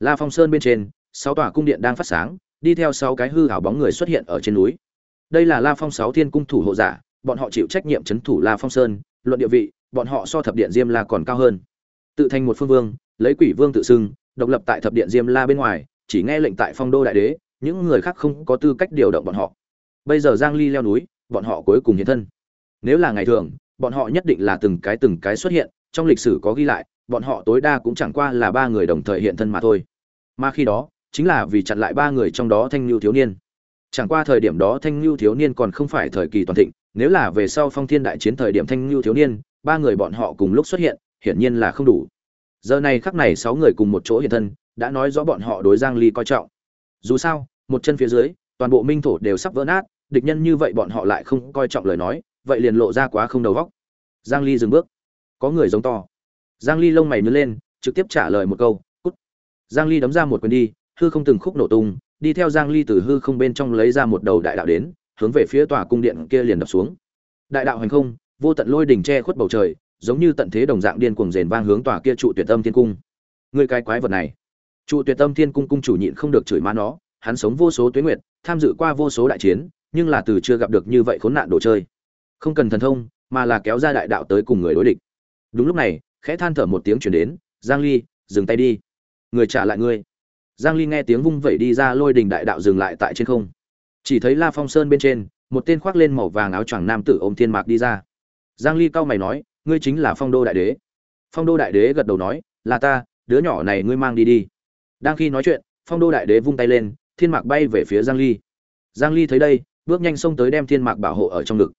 La phong sơn bên trên, sáu tòa cung điện đang phát sáng, đi theo sáu cái hư ảo bóng người xuất hiện ở trên núi. Đây là la phong sáu thiên cung thủ hộ giả, bọn họ chịu trách nhiệm chấn thủ la phong sơn, luận địa vị, bọn họ so thập điện diêm la còn cao hơn. Tự thành một phương vương, lấy quỷ vương tự xưng, độc lập tại thập điện diêm la bên ngoài, chỉ nghe lệnh tại phong đô đại đế, những người khác không có tư cách điều động bọn họ. Bây giờ giang ly leo núi bọn họ cuối cùng hiện thân. Nếu là ngày thường, bọn họ nhất định là từng cái từng cái xuất hiện, trong lịch sử có ghi lại, bọn họ tối đa cũng chẳng qua là ba người đồng thời hiện thân mà thôi. Mà khi đó, chính là vì chặn lại ba người trong đó thanh lưu thiếu niên. Chẳng qua thời điểm đó thanh lưu thiếu niên còn không phải thời kỳ toàn thịnh, nếu là về sau phong thiên đại chiến thời điểm thanh lưu thiếu niên, ba người bọn họ cùng lúc xuất hiện, hiển nhiên là không đủ. Giờ này khắc này sáu người cùng một chỗ hiện thân, đã nói rõ bọn họ đối giang ly coi trọng. Dù sao, một chân phía dưới, toàn bộ minh thổ đều sắp vỡ nát địch nhân như vậy bọn họ lại không coi trọng lời nói, vậy liền lộ ra quá không đầu vóc giang ly dừng bước. Có người giống to. Giang ly lông mày nhướng lên, trực tiếp trả lời một câu, cút. Giang ly đấm ra một quyền đi, hư không từng khúc nổ tung, đi theo giang ly từ hư không bên trong lấy ra một đầu đại đạo đến, hướng về phía tòa cung điện kia liền đập xuống. Đại đạo hành không, vô tận lôi đỉnh che khuất bầu trời, giống như tận thế đồng dạng điên cuồng rền vang hướng tòa kia trụ tuyệt âm thiên cung. Người cái quái vật này. Trụ tuyệt âm thiên cung cung chủ nhịn không được chửi má nó, hắn sống vô số tuyến nguyệt, tham dự qua vô số đại chiến nhưng là từ chưa gặp được như vậy khốn nạn đồ chơi. Không cần thần thông, mà là kéo ra đại đạo tới cùng người đối địch. Đúng lúc này, khẽ than thở một tiếng chuyển đến, giang ly, dừng tay đi. Người trả lại ngươi. Giang ly nghe tiếng vung vẩy đi ra lôi đình đại đạo dừng lại tại trên không. Chỉ thấy la phong sơn bên trên, một tên khoác lên màu vàng áo choàng nam tử ôm thiên mạc đi ra. Giang ly cau mày nói, ngươi chính là phong đô đại đế. Phong đô đại đế gật đầu nói, là ta, đứa nhỏ này ngươi mang đi đi. Đang khi nói chuyện, phong đô đại đế vung tay lên, thiên mạc bay về phía giang ly. Giang ly thấy đây bước nhanh xông tới đem thiên mạc bảo hộ ở trong ngực.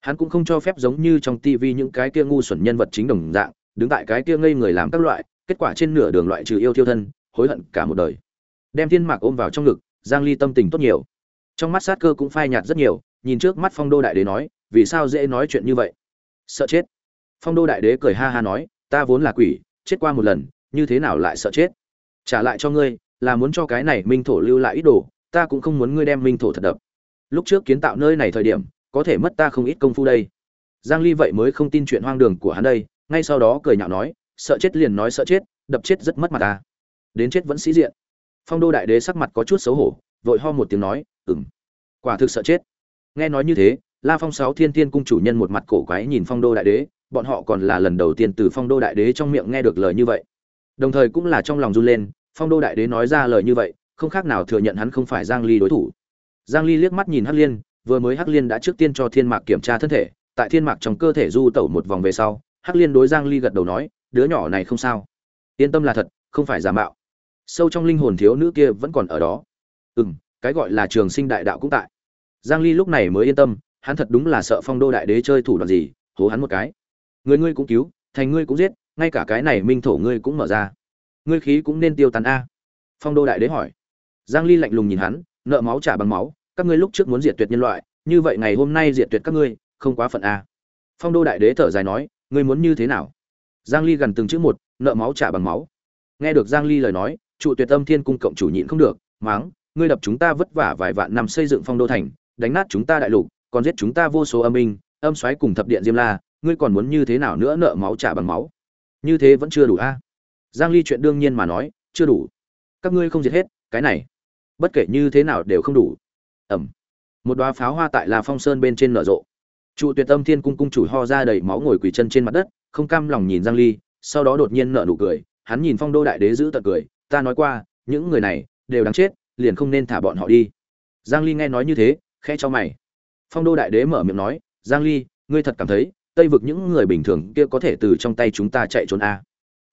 Hắn cũng không cho phép giống như trong tivi những cái kia ngu xuẩn nhân vật chính đồng dạng, đứng tại cái kia ngây người làm các loại, kết quả trên nửa đường loại trừ yêu thiêu thân, hối hận cả một đời. Đem thiên mạc ôm vào trong ngực, giang ly tâm tình tốt nhiều. Trong mắt sát cơ cũng phai nhạt rất nhiều, nhìn trước mắt phong đô đại đế nói, vì sao dễ nói chuyện như vậy? Sợ chết. Phong đô đại đế cười ha ha nói, ta vốn là quỷ, chết qua một lần, như thế nào lại sợ chết? Trả lại cho ngươi, là muốn cho cái này minh thổ lưu lại ít đồ, ta cũng không muốn ngươi đem minh thổ thật đập lúc trước kiến tạo nơi này thời điểm, có thể mất ta không ít công phu đây. Giang ly vậy mới không tin chuyện hoang đường của hắn đây, ngay sau đó cười nhạo nói, sợ chết liền nói sợ chết, đập chết rất mất mặt ta. Đến chết vẫn sĩ diện. Phong đô đại đế sắc mặt có chút xấu hổ, vội ho một tiếng nói, ừm, quả thực sợ chết. Nghe nói như thế, la phong sáu thiên thiên cung chủ nhân một mặt cổ quái nhìn phong đô đại đế, bọn họ còn là lần đầu tiên từ phong đô đại đế trong miệng nghe được lời như vậy. Đồng thời cũng là trong lòng run lên, phong đô đại đế nói ra lời như vậy, không khác nào thừa nhận hắn không phải giang ly đối thủ giang ly liếc mắt nhìn hắc liên, vừa mới hắc liên đã trước tiên cho thiên mạc kiểm tra thân thể, tại thiên mạc trong cơ thể du tẩu một vòng về sau, hắc liên đối giang ly gật đầu nói, đứa nhỏ này không sao. Yên tâm là thật, không phải giả mạo. Sâu trong linh hồn thiếu nữ kia vẫn còn ở đó. Ừm, cái gọi là trường sinh đại đạo cũng tại. Giang ly lúc này mới yên tâm, hắn thật đúng là sợ phong đô đại đế chơi thủ đoạn gì, hố hắn một cái. Người ngươi cũng cứu, thành ngươi cũng giết, ngay cả cái này minh thổ ngươi cũng mở ra. Ngươi khí cũng nên tiêu tán a. Phong đô đại đế hỏi. Giang ly lạnh lùng nhìn hắn nợ máu trả bằng máu, các ngươi lúc trước muốn diệt tuyệt nhân loại, như vậy ngày hôm nay diệt tuyệt các ngươi, không quá phận a phong đô đại đế thở dài nói, ngươi muốn như thế nào? Giang ly gần từng chữ một, nợ máu trả bằng máu. Nghe được giang ly lời nói, trụ tuyệt tâm thiên cung cộng chủ nhịn không được, máng, ngươi đập chúng ta vất vả vài vạn năm xây dựng phong đô thành, đánh nát chúng ta đại lục, còn giết chúng ta vô số âm minh âm xoáy cùng thập điện diêm la, ngươi còn muốn như thế nào nữa nợ máu trả bằng máu? Như thế vẫn chưa đủ a giang ly chuyện đương nhiên mà nói, chưa đủ. Các ngươi không diệt hết, cái này bất kể như thế nào đều không đủ. Ẩm. Một đoá pháo hoa tại la phong sơn bên trên nở rộ. Trụ tuyệt tâm thiên cung cung chủ ho ra đầy máu ngồi quỳ chân trên mặt đất, không cam lòng nhìn giang ly, sau đó đột nhiên nở nụ cười, hắn nhìn phong đô đại đế giữ tận cười, ta nói qua, những người này đều đáng chết, liền không nên thả bọn họ đi. Giang ly nghe nói như thế, khẽ cho mày. Phong đô đại đế mở miệng nói, giang ly, ngươi thật cảm thấy, tây vực những người bình thường kia có thể từ trong tay chúng ta chạy trốn à.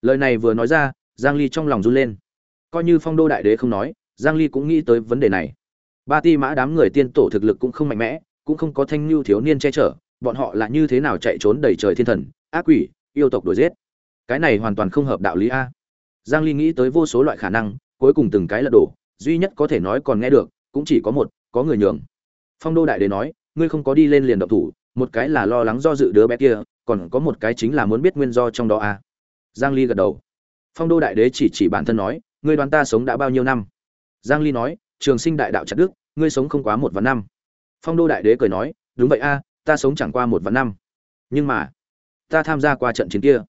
lời này vừa nói ra, giang ly trong lòng run lên. Coi như phong đô đại đế không nói giang ly cũng nghĩ tới vấn đề này. Ba ti mã đám người tiên tổ thực lực cũng không mạnh mẽ, cũng không có thanh lưu thiếu niên che chở, bọn họ là như thế nào chạy trốn đầy trời thiên thần, ác quỷ, yêu tộc đuổi giết? Cái này hoàn toàn không hợp đạo lý a. Giang ly nghĩ tới vô số loại khả năng, cuối cùng từng cái là đổ, duy nhất có thể nói còn nghe được, cũng chỉ có một, có người nhường. Phong đô đại đế nói, ngươi không có đi lên liền động thủ, một cái là lo lắng do dự đứa bé kia, còn có một cái chính là muốn biết nguyên do trong đó a. Giang ly gật đầu. Phong đô đại đế chỉ chỉ bản thân nói, ngươi đoán ta sống đã bao nhiêu năm? Giang ly nói, trường sinh đại đạo chặt đức ngươi sống không quá một vạn năm. Phong đô đại đế cười nói, đúng vậy a, ta sống chẳng qua một vạn năm. Nhưng mà, ta tham gia qua trận chiến kia.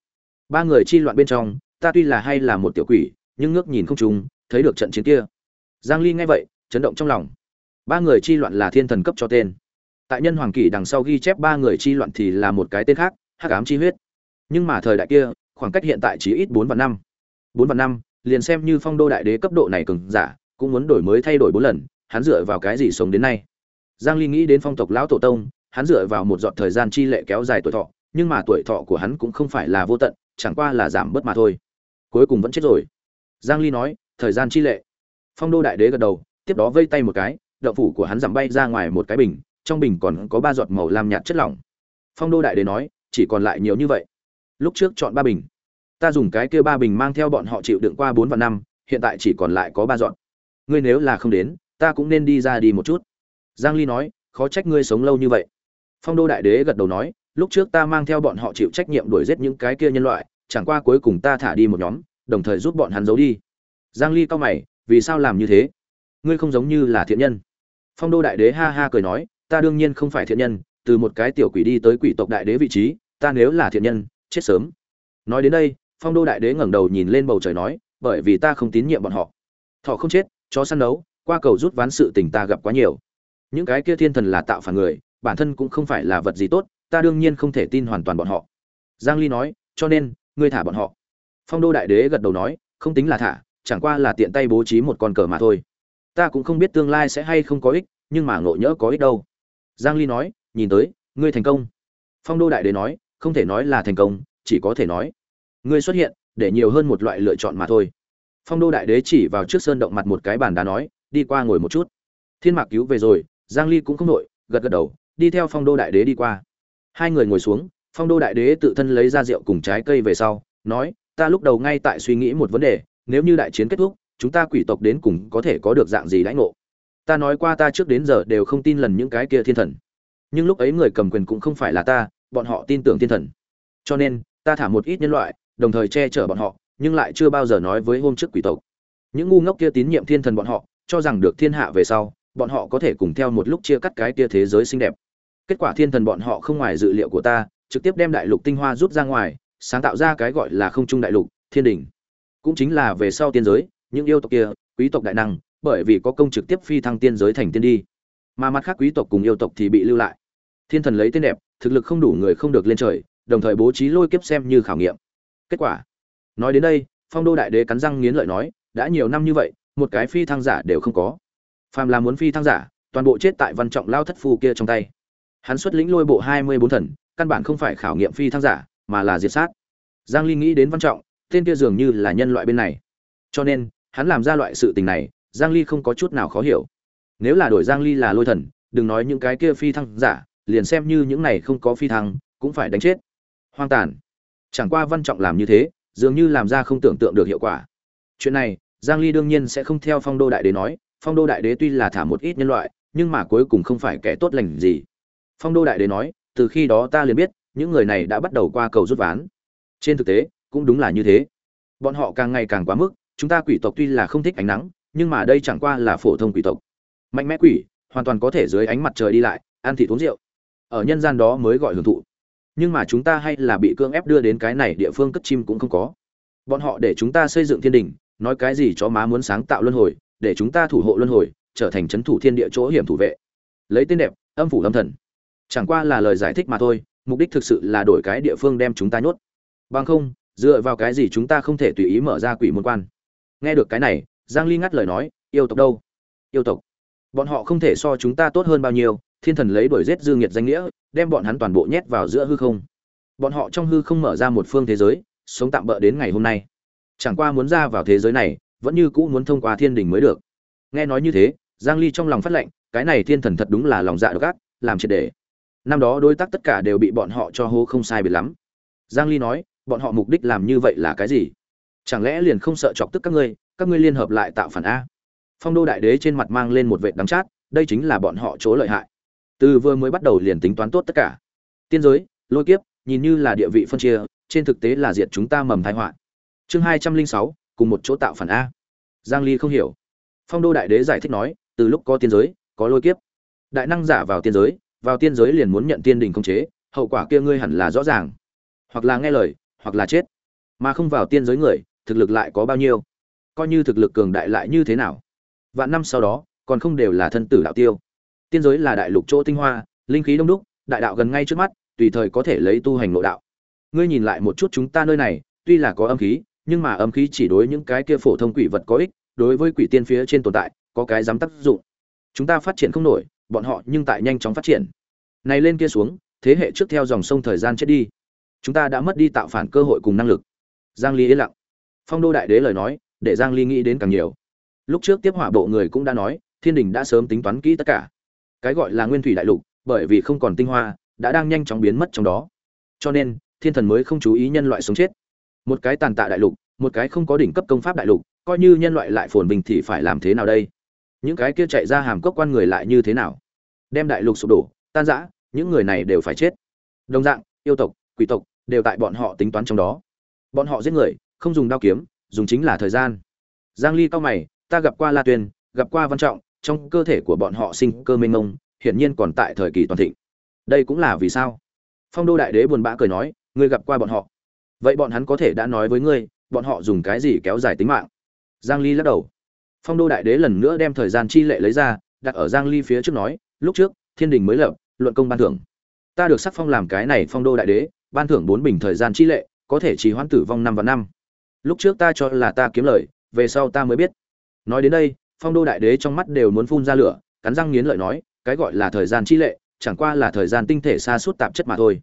Ba người chi loạn bên trong, ta tuy là hay là một tiểu quỷ, nhưng ngước nhìn không trùng, thấy được trận chiến kia. Giang ly nghe vậy, chấn động trong lòng. Ba người chi loạn là thiên thần cấp cho tên. Tại nhân hoàng kỷ đằng sau ghi chép ba người chi loạn thì là một cái tên khác, hắc ám chi huyết. Nhưng mà thời đại kia, khoảng cách hiện tại chỉ ít bốn vạn năm. Bốn vạn năm, liền xem như phong đô đại đế cấp độ này cường giả cũng muốn đổi mới thay đổi bốn lần, hắn dựa vào cái gì sống đến nay? Giang ly nghĩ đến phong tộc lão tổ tông, hắn dựa vào một dọn thời gian chi lệ kéo dài tuổi thọ, nhưng mà tuổi thọ của hắn cũng không phải là vô tận, chẳng qua là giảm bớt mà thôi. Cuối cùng vẫn chết rồi. Giang ly nói, thời gian chi lệ. Phong đô đại đế gật đầu, tiếp đó vây tay một cái đậu phủ của hắn giảm bay ra ngoài một cái bình, trong bình còn có ba giọt màu lam nhạt chất lỏng. Phong đô đại đế nói, chỉ còn lại nhiều như vậy. Lúc trước chọn ba bình. Ta dùng cái kia ba bình mang theo bọn họ chịu đựng qua bốn và năm, hiện tại chỉ còn lại có ba giọt ngươi nếu là không đến, ta cũng nên đi ra đi một chút. Giang ly nói, khó trách ngươi sống lâu như vậy. Phong đô đại đế gật đầu nói, lúc trước ta mang theo bọn họ chịu trách nhiệm đuổi giết những cái kia nhân loại, chẳng qua cuối cùng ta thả đi một nhóm, đồng thời giúp bọn hắn giấu đi. Giang ly cao mày, vì sao làm như thế? Ngươi không giống như là thiện nhân. Phong đô đại đế ha ha cười nói, ta đương nhiên không phải thiện nhân, từ một cái tiểu quỷ đi tới quỷ tộc đại đế vị trí, ta nếu là thiện nhân, chết sớm. Nói đến đây, phong đô đại đế ngẩng đầu nhìn lên bầu trời nói, bởi vì ta không tín nhiệm bọn họ. Thọ không chết cho săn đấu qua cầu rút ván sự tình ta gặp quá nhiều. Những cái kia thiên thần là tạo phản người, bản thân cũng không phải là vật gì tốt, ta đương nhiên không thể tin hoàn toàn bọn họ. Giang ly nói, cho nên, ngươi thả bọn họ. Phong đô đại đế gật đầu nói, không tính là thả, chẳng qua là tiện tay bố trí một con cờ mà thôi. Ta cũng không biết tương lai sẽ hay không có ích, nhưng mà ngộ nhỡ có ích đâu. Giang ly nói, nhìn tới, ngươi thành công. Phong đô đại đế nói, không thể nói là thành công, chỉ có thể nói, ngươi xuất hiện, để nhiều hơn một loại lựa chọn mà thôi phong đô đại đế chỉ vào trước sơn động mặt một cái bàn đá nói, đi qua ngồi một chút. Thiên mạc cứu về rồi, giang ly cũng không nội gật gật đầu, đi theo phong đô đại đế đi qua. Hai người ngồi xuống, phong đô đại đế tự thân lấy ra rượu cùng trái cây về sau, nói, ta lúc đầu ngay tại suy nghĩ một vấn đề, nếu như đại chiến kết thúc, chúng ta quỷ tộc đến cùng có thể có được dạng gì đãi ngộ? Ta nói qua ta trước đến giờ đều không tin lần những cái kia thiên thần. Nhưng lúc ấy người cầm quyền cũng không phải là ta, bọn họ tin tưởng thiên thần. Cho nên, ta thả một ít nhân loại, đồng thời che chở bọn họ nhưng lại chưa bao giờ nói với hôm trước quỷ tộc. Những ngu ngốc kia tín nhiệm thiên thần bọn họ, cho rằng được thiên hạ về sau, bọn họ có thể cùng theo một lúc chia cắt cái kia thế giới xinh đẹp. Kết quả thiên thần bọn họ không ngoài dự liệu của ta, trực tiếp đem đại lục tinh hoa rút ra ngoài, sáng tạo ra cái gọi là không trung đại lục, thiên đình cũng chính là về sau tiên giới, những yêu tộc kia, quý tộc đại năng, bởi vì có công trực tiếp phi thăng tiên giới thành tiên đi. Mà mặt khác quý tộc cùng yêu tộc thì bị lưu lại. Thiên thần lấy tên đẹp, thực lực không đủ người không được lên trời, đồng thời bố trí lôi kiếp xem như khảo nghiệm. Kết quả nói đến đây, phong đô đại đế cắn răng nghiến lợi nói, đã nhiều năm như vậy, một cái phi thăng giả đều không có. Phàm là muốn phi thăng giả, toàn bộ chết tại văn trọng lao thất phu kia trong tay. Hắn xuất lĩnh lôi bộ hai mươi bốn thần, căn bản không phải khảo nghiệm phi thăng giả, mà là diệt sát. Giang ly nghĩ đến văn trọng, tên kia dường như là nhân loại bên này. Cho nên, hắn làm ra loại sự tình này, giang ly không có chút nào khó hiểu. Nếu là đổi giang ly là lôi thần, đừng nói những cái kia phi thăng giả, liền xem như những này không có phi thăng, cũng phải đánh chết. Hoang tàn. Chẳng qua văn trọng làm như thế dường như làm ra không tưởng tượng được hiệu quả. Chuyện này, giang ly đương nhiên sẽ không theo phong đô đại đế nói, phong đô đại đế tuy là thả một ít nhân loại, nhưng mà cuối cùng không phải kẻ tốt lành gì. Phong đô đại đế nói, từ khi đó ta liền biết, những người này đã bắt đầu qua cầu rút ván. Trên thực tế, cũng đúng là như thế. Bọn họ càng ngày càng quá mức, chúng ta quỷ tộc tuy là không thích ánh nắng, nhưng mà đây chẳng qua là phổ thông quỷ tộc. Mạnh mẽ quỷ, hoàn toàn có thể dưới ánh mặt trời đi lại, ăn thịt uống rượu. Ở nhân gian đó mới gọi hưởng thụ nhưng mà chúng ta hay là bị cưỡng ép đưa đến cái này địa phương cất chim cũng không có. Bọn họ để chúng ta xây dựng thiên đình, nói cái gì cho má muốn sáng tạo luân hồi, để chúng ta thủ hộ luân hồi, trở thành c h ấ n thủ thiên địa chỗ hiểm thủ vệ. Lấy tên đẹp, âm phủ âm thần. Chẳng qua là lời giải thích mà thôi, mục đích thực sự là đổi cái địa phương đem chúng ta nhốt. Bằng không, dựa vào cái gì chúng ta không thể tùy ý mở ra quỷ môn quan? Nghe được cái này, giang ly ngắt lời nói, yêu tộc đâu? Yêu tộc. Bọn họ không thể so chúng ta tốt hơn bao nhiêu thiên thần lấy đuổi giết dư nghiệt danh nghĩa, đem bọn hắn toàn bộ nhét vào giữa hư không. Bọn họ trong hư không mở ra một phương thế giới, sống tạm bỡ đến ngày hôm nay. Chẳng qua muốn ra vào thế giới này, vẫn như cũ muốn thông qua thiên đình mới được. Nghe nói như thế, giang ly trong lòng phát lệnh, cái này thiên thần thật đúng là lòng dạ độc ác, làm triệt để. Năm đó đối tác tất cả đều bị bọn họ cho hô không sai biệt lắm. Giang ly nói, bọn họ mục đích làm như vậy là cái gì? Chẳng lẽ liền không sợ chọc tức các ngươi các ngươi liên hợp lại tạo phản a. Phong đô đại đế trên mặt mang lên một vệt đắng chát, đây chính là bọn họ chỗ lợi hại từ vừa mới bắt đầu liền tính toán tốt tất cả. Tiên giới, lôi kiếp, nhìn như là địa vị phân chia, trên thực tế là diệt chúng ta mầm thai họa. Chương hai trăm linh sáu, cùng một chỗ tạo phản a. Giang ly không hiểu. Phong đô đại đế giải thích nói, từ lúc có tiên giới, có lôi kiếp. Đại năng giả vào tiên giới, vào tiên giới liền muốn nhận tiên đình công chế, hậu quả kia ngươi hẳn là rõ ràng. Hoặc là nghe lời, hoặc là chết. Mà không vào tiên giới người, thực lực lại có bao nhiêu? Coi như thực lực cường đại lại như thế nào? Vạn năm sau đó, còn không đều là thân tử đạo tiêu tiên giới là đại lục chỗ tinh hoa, linh khí đông đúc, đại đạo gần ngay trước mắt, tùy thời có thể lấy tu hành nội đạo. Ngươi nhìn lại một chút chúng ta nơi này, tuy là có âm khí, nhưng mà âm khí chỉ đối những cái kia phổ thông quỷ vật có ích, đối với quỷ tiên phía trên tồn tại, có cái dám tác dụng. Chúng ta phát triển không nổi, bọn họ nhưng tại nhanh chóng phát triển. Này lên kia xuống, thế hệ trước theo dòng sông thời gian chết đi. Chúng ta đã mất đi tạo phản cơ hội cùng năng lực. Giang ly yên lặng. Phong đô đại đế lời nói, để giang ly nghĩ đến càng nhiều. Lúc trước tiếp hỏa bộ người cũng đã nói, thiên đình đã sớm tính toán kỹ tất cả cái gọi là nguyên thủy đại lục, bởi vì không còn tinh hoa, đã đang nhanh chóng biến mất trong đó. Cho nên, thiên thần mới không chú ý nhân loại sống chết. Một cái tàn tạ đại lục, một cái không có đỉnh cấp công pháp đại lục, coi như nhân loại lại phồn bình thì phải làm thế nào đây? Những cái kia chạy ra hàm cốc quan người lại như thế nào? Đem đại lục sụp đổ, tan rã, những người này đều phải chết. Đồng dạng, yêu tộc, quỷ tộc đều tại bọn họ tính toán trong đó. Bọn họ giết người, không dùng đao kiếm, dùng chính là thời gian. Giang ly cao mày, ta gặp qua la tuyền, gặp qua văn trọng trong cơ thể của bọn họ sinh cơ mênh mông, hiển nhiên còn tại thời kỳ toàn thịnh. Đây cũng là vì sao? Phong đô đại đế buồn bã cười nói, ngươi gặp qua bọn họ. Vậy bọn hắn có thể đã nói với ngươi, bọn họ dùng cái gì kéo dài tính mạng? Giang ly lắc đầu. Phong đô đại đế lần nữa đem thời gian chi lệ lấy ra, đặt ở giang ly phía trước nói, lúc trước, thiên đình mới lập, luận công ban thưởng. Ta được sắc phong làm cái này phong đô đại đế, ban thưởng bốn bình thời gian chi lệ, có thể trì hoãn tử vong năm và năm. Lúc trước ta cho là ta kiếm lời, về sau ta mới biết. Nói đến đây phong đô đại đế trong mắt đều muốn phun ra lửa, cắn răng nghiến lợi nói, cái gọi là thời gian chi lệ, chẳng qua là thời gian tinh thể xa suốt tạp chất mà thôi.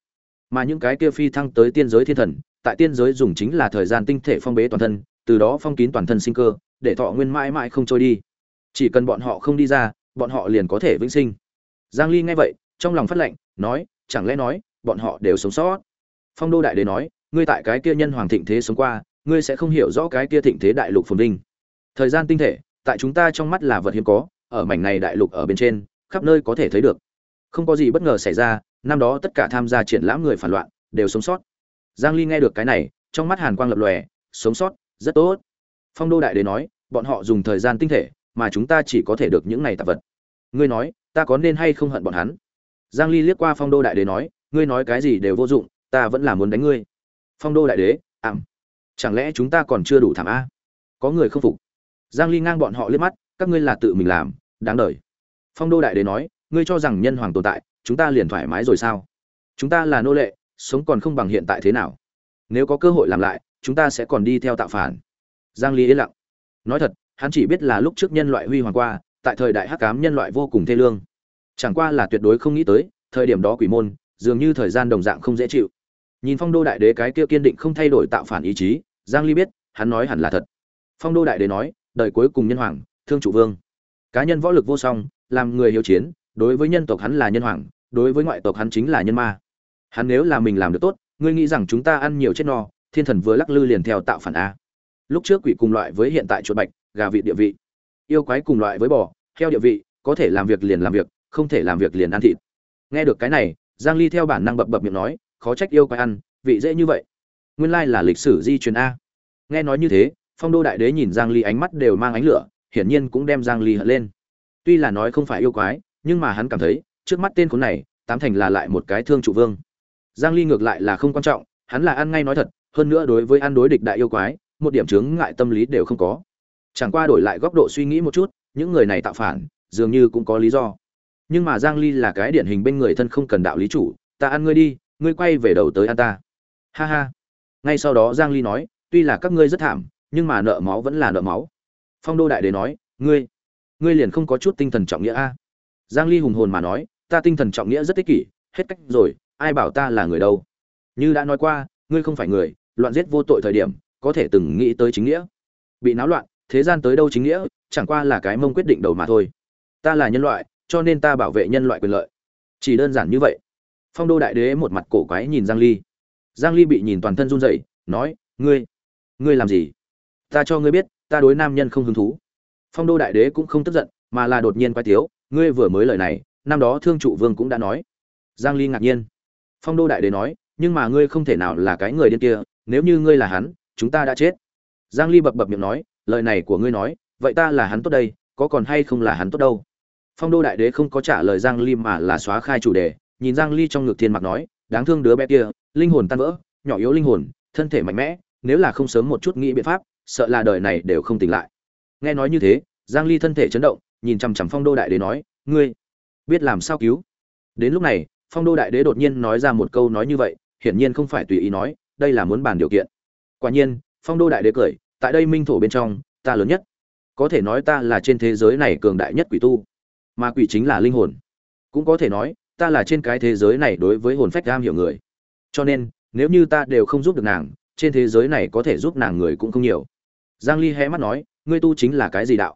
Mà những cái kia phi thăng tới tiên giới thiên thần, tại tiên giới dùng chính là thời gian tinh thể phong bế toàn thân, từ đó phong kín toàn thân sinh cơ, để thọ nguyên mãi mãi không trôi đi. Chỉ cần bọn họ không đi ra, bọn họ liền có thể vĩnh sinh. Giang ly nghe vậy, trong lòng phát lệnh, nói, chẳng lẽ nói, bọn họ đều sống sót? Phong đô đại đế nói, ngươi tại cái kia nhân hoàng thịnh thế sống qua, ngươi sẽ không hiểu rõ cái kia thịnh thế đại lục phồn vinh. Thời gian tinh thể tại chúng ta trong mắt là vật hiếm có, ở mảnh này đại lục ở bên trên, khắp nơi có thể thấy được. Không có gì bất ngờ xảy ra, năm đó tất cả tham gia triển lãm người phản loạn, đều sống sót. Giang ly nghe được cái này, trong mắt hàn quang lập lòe, sống sót, rất tốt. Phong đô đại đế nói, bọn họ dùng thời gian tinh thể, mà chúng ta chỉ có thể được những này tạp vật. Ngươi nói, ta có nên hay không hận bọn hắn? Giang ly liếc qua phong đô đại đế nói, ngươi nói cái gì đều vô dụng, ta vẫn là muốn đánh ngươi. Phong đô đại đế, ảm. Chẳng lẽ chúng ta còn chưa đủ thảm a? Có người không phục? Giang ly ngang bọn họ liếc mắt, các ngươi là tự mình làm, đáng đời. Phong đô đại đế nói, ngươi cho rằng nhân hoàng tồn tại, chúng ta liền thoải mái rồi sao? Chúng ta là nô lệ, sống còn không bằng hiện tại thế nào? Nếu có cơ hội làm lại, chúng ta sẽ còn đi theo tạo phản. Giang ly yên lặng. Nói thật, hắn chỉ biết là lúc trước nhân loại huy hoàng qua, tại thời đại hắc ám nhân loại vô cùng thê lương. Chẳng qua là tuyệt đối không nghĩ tới, thời điểm đó quỷ môn, dường như thời gian đồng dạng không dễ chịu. Nhìn phong đô đại đế cái kia kiên định không thay đổi tạo phản ý chí, giang ly biết, hắn nói hẳn là thật. Phong đô đại đế nói đời cuối cùng nhân hoàng, thương chủ vương. Cá nhân võ lực vô song, làm người hiếu chiến, đối với nhân tộc hắn là nhân hoàng, đối với ngoại tộc hắn chính là nhân ma. Hắn nếu là mình làm được tốt, ngươi nghĩ rằng chúng ta ăn nhiều chết no, thiên thần vừa lắc lư liền theo tạo phản a. Lúc trước quỷ cùng loại với hiện tại chuột bạch, gà vị địa vị. Yêu quái cùng loại với bò theo địa vị, có thể làm việc liền làm việc, không thể làm việc liền ăn thịt. Nghe được cái này, giang ly theo bản năng bập bập miệng nói, khó trách yêu quái ăn, vị dễ như vậy. Nguyên lai là lịch sử di truyền a. Nghe nói như thế phong đô đại đế nhìn giang ly ánh mắt đều mang ánh lửa, hiển nhiên cũng đem giang ly hận lên. Tuy là nói không phải yêu quái, nhưng mà hắn cảm thấy, trước mắt tên khốn này, tám thành là lại một cái thương chủ vương. Giang ly ngược lại là không quan trọng, hắn là ăn ngay nói thật, hơn nữa đối với ăn đối địch đại yêu quái, một điểm chướng ngại tâm lý đều không có. Chẳng qua đổi lại góc độ suy nghĩ một chút, những người này tạo phản, dường như cũng có lý do. Nhưng mà giang ly là cái điển hình bên người thân không cần đạo lý chủ, ta ăn ngươi đi, ngươi quay về đầu tới ăn ta. Ha ha. Ngay sau đó giang ly nói, tuy là các ngươi rất thảm nhưng mà nợ máu vẫn là nợ máu. Phong đô đại đế nói, ngươi ngươi liền không có chút tinh thần trọng nghĩa a? Giang ly hùng hồn mà nói, ta tinh thần trọng nghĩa rất ích kỷ, hết cách rồi, ai bảo ta là người đâu? Như đã nói qua, ngươi không phải người, loạn giết vô tội thời điểm, có thể từng nghĩ tới chính nghĩa. Bị náo loạn, thế gian tới đâu chính nghĩa, chẳng qua là cái mông quyết định đầu mà thôi. Ta là nhân loại, cho nên ta bảo vệ nhân loại quyền lợi. Chỉ đơn giản như vậy. Phong đô đại đế một mặt cổ quái nhìn giang ly. Giang ly bị nhìn toàn thân run rẩy, nói, ngươi ngươi làm gì? Ta cho ngươi biết, ta đối nam nhân không hứng thú. Phong đô đại đế cũng không tức giận, mà là đột nhiên quay tiếu, ngươi vừa mới lời này, năm đó thương trụ vương cũng đã nói. Giang ly ngạc nhiên. Phong đô đại đế nói, nhưng mà ngươi không thể nào là cái người điên kia, nếu như ngươi là hắn, chúng ta đã chết. Giang ly bập bập miệng nói, lời này của ngươi nói, vậy ta là hắn tốt đây, có còn hay không là hắn tốt đâu? Phong đô đại đế không có trả lời giang ly mà là xóa khai chủ đề, nhìn giang ly trong ngực thiên mặc nói, đáng thương đứa bé kia, linh hồn tan vỡ, nhỏ yếu linh hồn, thân thể mạnh mẽ, nếu là không sớm một chút nghĩ biện pháp sợ là đời này đều không tỉnh lại. Nghe nói như thế, giang ly thân thể chấn động, nhìn chằm chằm phong đô đại đế nói, ngươi biết làm sao cứu? Đến lúc này, phong đô đại đế đột nhiên nói ra một câu nói như vậy, hiển nhiên không phải tùy ý nói, đây là muốn bàn điều kiện. Quả nhiên, phong đô đại đế cười, tại đây minh thổ bên trong, ta lớn nhất. Có thể nói ta là trên thế giới này cường đại nhất quỷ tu, mà quỷ chính là linh hồn. Cũng có thể nói, ta là trên cái thế giới này đối với hồn phách am hiểu người. Cho nên, nếu như ta đều không giúp được nàng, trên thế giới này có thể giúp nàng người cũng không nhiều giang ly hé mắt nói, ngươi tu chính là cái gì đạo?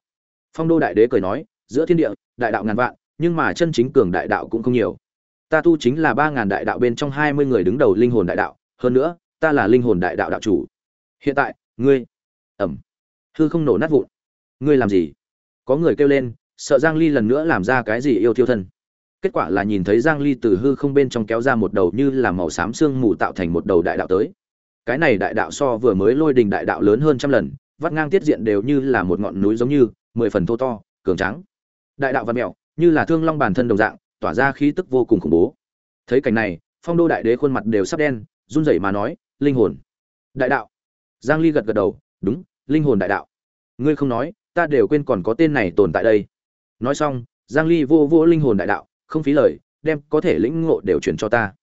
Phong đô đại đế cười nói, giữa thiên địa, đại đạo ngàn vạn, nhưng mà chân chính cường đại đạo cũng không nhiều. Ta tu chính là ba ngàn đại đạo bên trong hai mươi người đứng đầu linh hồn đại đạo, hơn nữa, ta là linh hồn đại đạo đạo chủ. Hiện tại, ngươi ẩm. Hư không nổ nát vụn. Ngươi làm gì? Có người kêu lên, sợ giang ly lần nữa làm ra cái gì yêu thiêu thân. Kết quả là nhìn thấy giang ly từ hư không bên trong kéo ra một đầu như là màu xám xương mù tạo thành một đầu đại đạo tới. Cái này đại đạo so vừa mới lôi đình đại đạo lớn hơn trăm lần vắt ngang tiết diện đều như là một ngọn núi giống như, mười phần thô to, cường trắng đại đạo văn mẹo, như là thương long bản thân đồng dạng, tỏa ra khí tức vô cùng khủng bố. Thấy cảnh này, phong đô đại đế khuôn mặt đều sắp đen, run rẩy mà nói, linh hồn. Đại đạo. Giang ly gật gật đầu, đúng, linh hồn đại đạo. Ngươi không nói, ta đều quên còn có tên này tồn tại đây. Nói xong, giang ly vô vô linh hồn đại đạo, không phí lời, đem có thể lĩnh ngộ đều chuyển cho ta.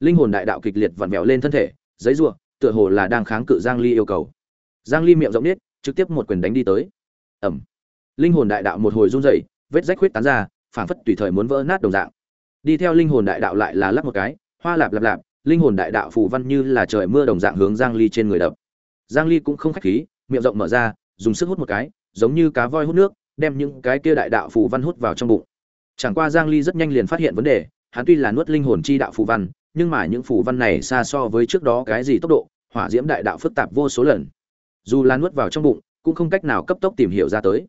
Linh hồn đại đạo kịch liệt vặn vẹo lên thân thể, giấy rủa tựa hồ là đang kháng cự giang ly yêu cầu. Giang ly miệng rộng nết trực tiếp một quyền đánh đi tới. Ẩm linh hồn đại đạo một hồi run rẩy, vết rách huyết tán ra, phảng phất tùy thời muốn vỡ nát đồng dạng. Đi theo linh hồn đại đạo lại là lắp một cái, hoa lạp lạp lạp, linh hồn đại đạo phù văn như là trời mưa đồng dạng hướng giang ly trên người đập. Giang ly cũng không khách khí, miệng rộng mở ra, dùng sức hút một cái, giống như cá voi hút nước, đem những cái kia đại đạo phù văn hút vào trong bụng. Chẳng qua giang ly rất nhanh liền phát hiện vấn đề, hắn tuy là nuốt linh hồn chi đạo phù văn, nhưng mà những phù văn này xa so với trước đó cái gì tốc độ, hỏa diễm đại đạo phức tạp vô số lần dù là nuốt vào trong bụng, cũng không cách nào cấp tốc tìm hiểu ra tới.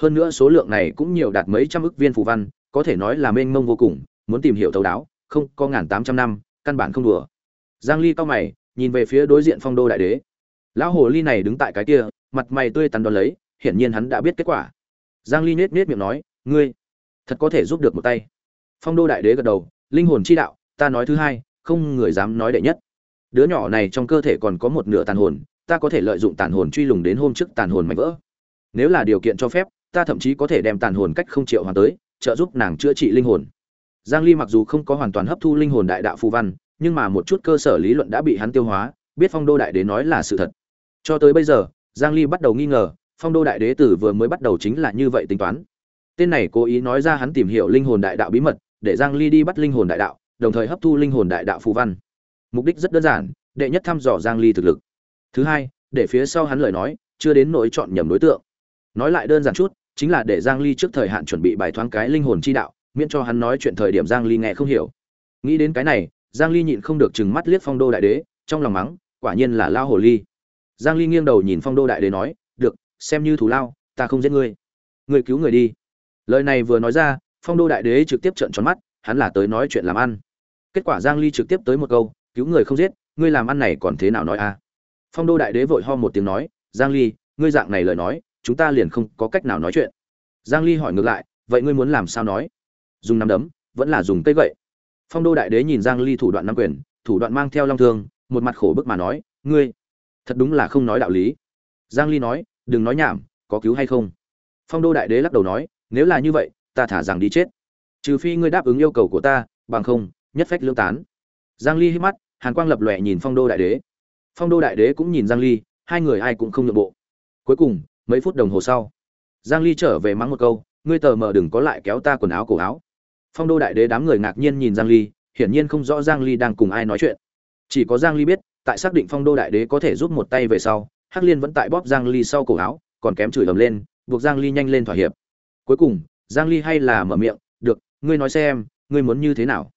Hơn nữa số lượng này cũng nhiều đạt mấy trăm ức viên phù văn, có thể nói là mênh mông vô cùng, muốn tìm hiểu thấu đáo, không, có ngàn tám trăm năm, căn bản không đùa. Giang ly cao mày, nhìn về phía đối diện phong đô đại đế. Lão hồ ly này đứng tại cái kia, mặt mày tươi tắn đón lấy, hiển nhiên hắn đã biết kết quả. Giang ly nết nết miệng nói, ngươi, thật có thể giúp được một tay. Phong đô đại đế gật đầu, linh hồn chi đạo, ta nói thứ hai, không người dám nói đệ nhất. Đứa nhỏ này trong cơ thể còn có một nửa tàn hồn ta có thể lợi dụng tàn hồn truy lùng đến hôm trước tàn hồn mạnh vỡ. Nếu là điều kiện cho phép, ta thậm chí có thể đem tàn hồn cách không triệu hoàn tới, trợ giúp nàng chữa trị linh hồn. Giang ly mặc dù không có hoàn toàn hấp thu linh hồn đại đạo phù văn, nhưng mà một chút cơ sở lý luận đã bị hắn tiêu hóa, biết phong đô đại đế nói là sự thật. Cho tới bây giờ, giang ly bắt đầu nghi ngờ, phong đô đại đế tử vừa mới bắt đầu chính là như vậy tính toán. Tên này cố ý nói ra hắn tìm hiểu linh hồn đại đạo bí mật, để giang ly đi bắt linh hồn đại đạo, đồng thời hấp thu linh hồn đại đạo phù văn. Mục đích rất đơn giản, đệ nhất thăm dò giang ly thực lực thứ hai, để phía sau hắn lời nói, chưa đến nỗi chọn nhầm đối tượng. Nói lại đơn giản chút, chính là để giang ly trước thời hạn chuẩn bị bài thoáng cái linh hồn chi đạo, miễn cho hắn nói chuyện thời điểm giang ly nghe không hiểu. Nghĩ đến cái này, giang ly nhịn không được chừng mắt liếc phong đô đại đế, trong lòng mắng, quả nhiên là lao hồ ly. Giang ly nghiêng đầu nhìn phong đô đại đế nói, được, xem như thù lao, ta không giết ngươi. Ngươi cứu người đi. Lời này vừa nói ra, phong đô đại đế trực tiếp trợn tròn mắt, hắn là tới nói chuyện làm ăn. Kết quả giang ly trực tiếp tới một câu, cứu người không giết, ngươi làm ăn này còn thế nào nói a phong đô đại đế vội ho một tiếng nói, giang ly, ngươi dạng này lời nói, chúng ta liền không có cách nào nói chuyện. Giang ly hỏi ngược lại, vậy ngươi muốn làm sao nói? Dùng nắm đấm, vẫn là dùng cây gậy. Phong đô đại đế nhìn giang ly thủ đoạn nắm quyền, thủ đoạn mang theo long thương, một mặt khổ bức mà nói, ngươi, thật đúng là không nói đạo lý. Giang ly nói, đừng nói nhảm, có cứu hay không? Phong đô đại đế lắc đầu nói, nếu là như vậy, ta thả rằng đi chết. Trừ phi ngươi đáp ứng yêu cầu của ta, bằng không, nhất phách lương tán. Giang ly hít mắt, hàn quang lập lòe nhìn phong đô đại đế phong đô đại đế cũng nhìn giang ly, hai người ai cũng không nhượng bộ. Cuối cùng, mấy phút đồng hồ sau, giang ly trở về mắng một câu, ngươi tờ mờ đừng có lại kéo ta quần áo cổ áo. Phong đô đại đế đám người ngạc nhiên nhìn giang ly, hiển nhiên không rõ giang ly đang cùng ai nói chuyện. Chỉ có giang ly biết, tại xác định phong đô đại đế có thể giúp một tay về sau, hắc liên vẫn tại bóp giang ly sau cổ áo, còn kém chửi ầm lên, buộc giang ly nhanh lên thỏa hiệp. Cuối cùng, giang ly hay là mở miệng, được, ngươi nói xem, ngươi muốn như thế nào?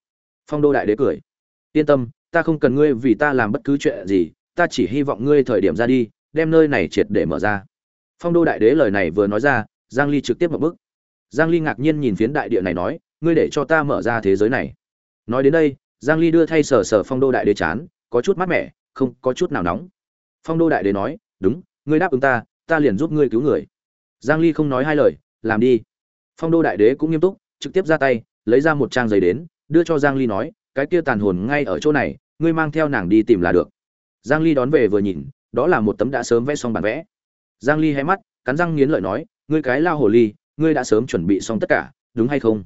Phong đô đại đế cười, yên tâm, ta không cần ngươi vì ta làm bất cứ chuyện gì ta chỉ hy vọng ngươi thời điểm ra đi, đem nơi này triệt để mở ra. Phong đô đại đế lời này vừa nói ra, giang ly trực tiếp một bước. Giang ly ngạc nhiên nhìn phiến đại địa này nói, ngươi để cho ta mở ra thế giới này. Nói đến đây, giang ly đưa thay sở sở phong đô đại đế chán, có chút mát mẻ, không có chút nào nóng. Phong đô đại đế nói, đúng, ngươi đáp ứng ta ta liền giúp ngươi cứu người. Giang ly không nói hai lời, làm đi. Phong đô đại đế cũng nghiêm túc, trực tiếp ra tay, lấy ra một trang giấy đến, đưa cho giang ly nói, cái kia tàn hồn ngay ở chỗ này, ngươi mang theo nàng đi tìm là được giang ly đón về vừa nhìn đó là một tấm đã sớm vẽ xong bản vẽ. Giang ly hé mắt cắn răng nghiến lợi nói ngươi cái lao hồ ly ngươi đã sớm chuẩn bị xong tất cả đúng hay không?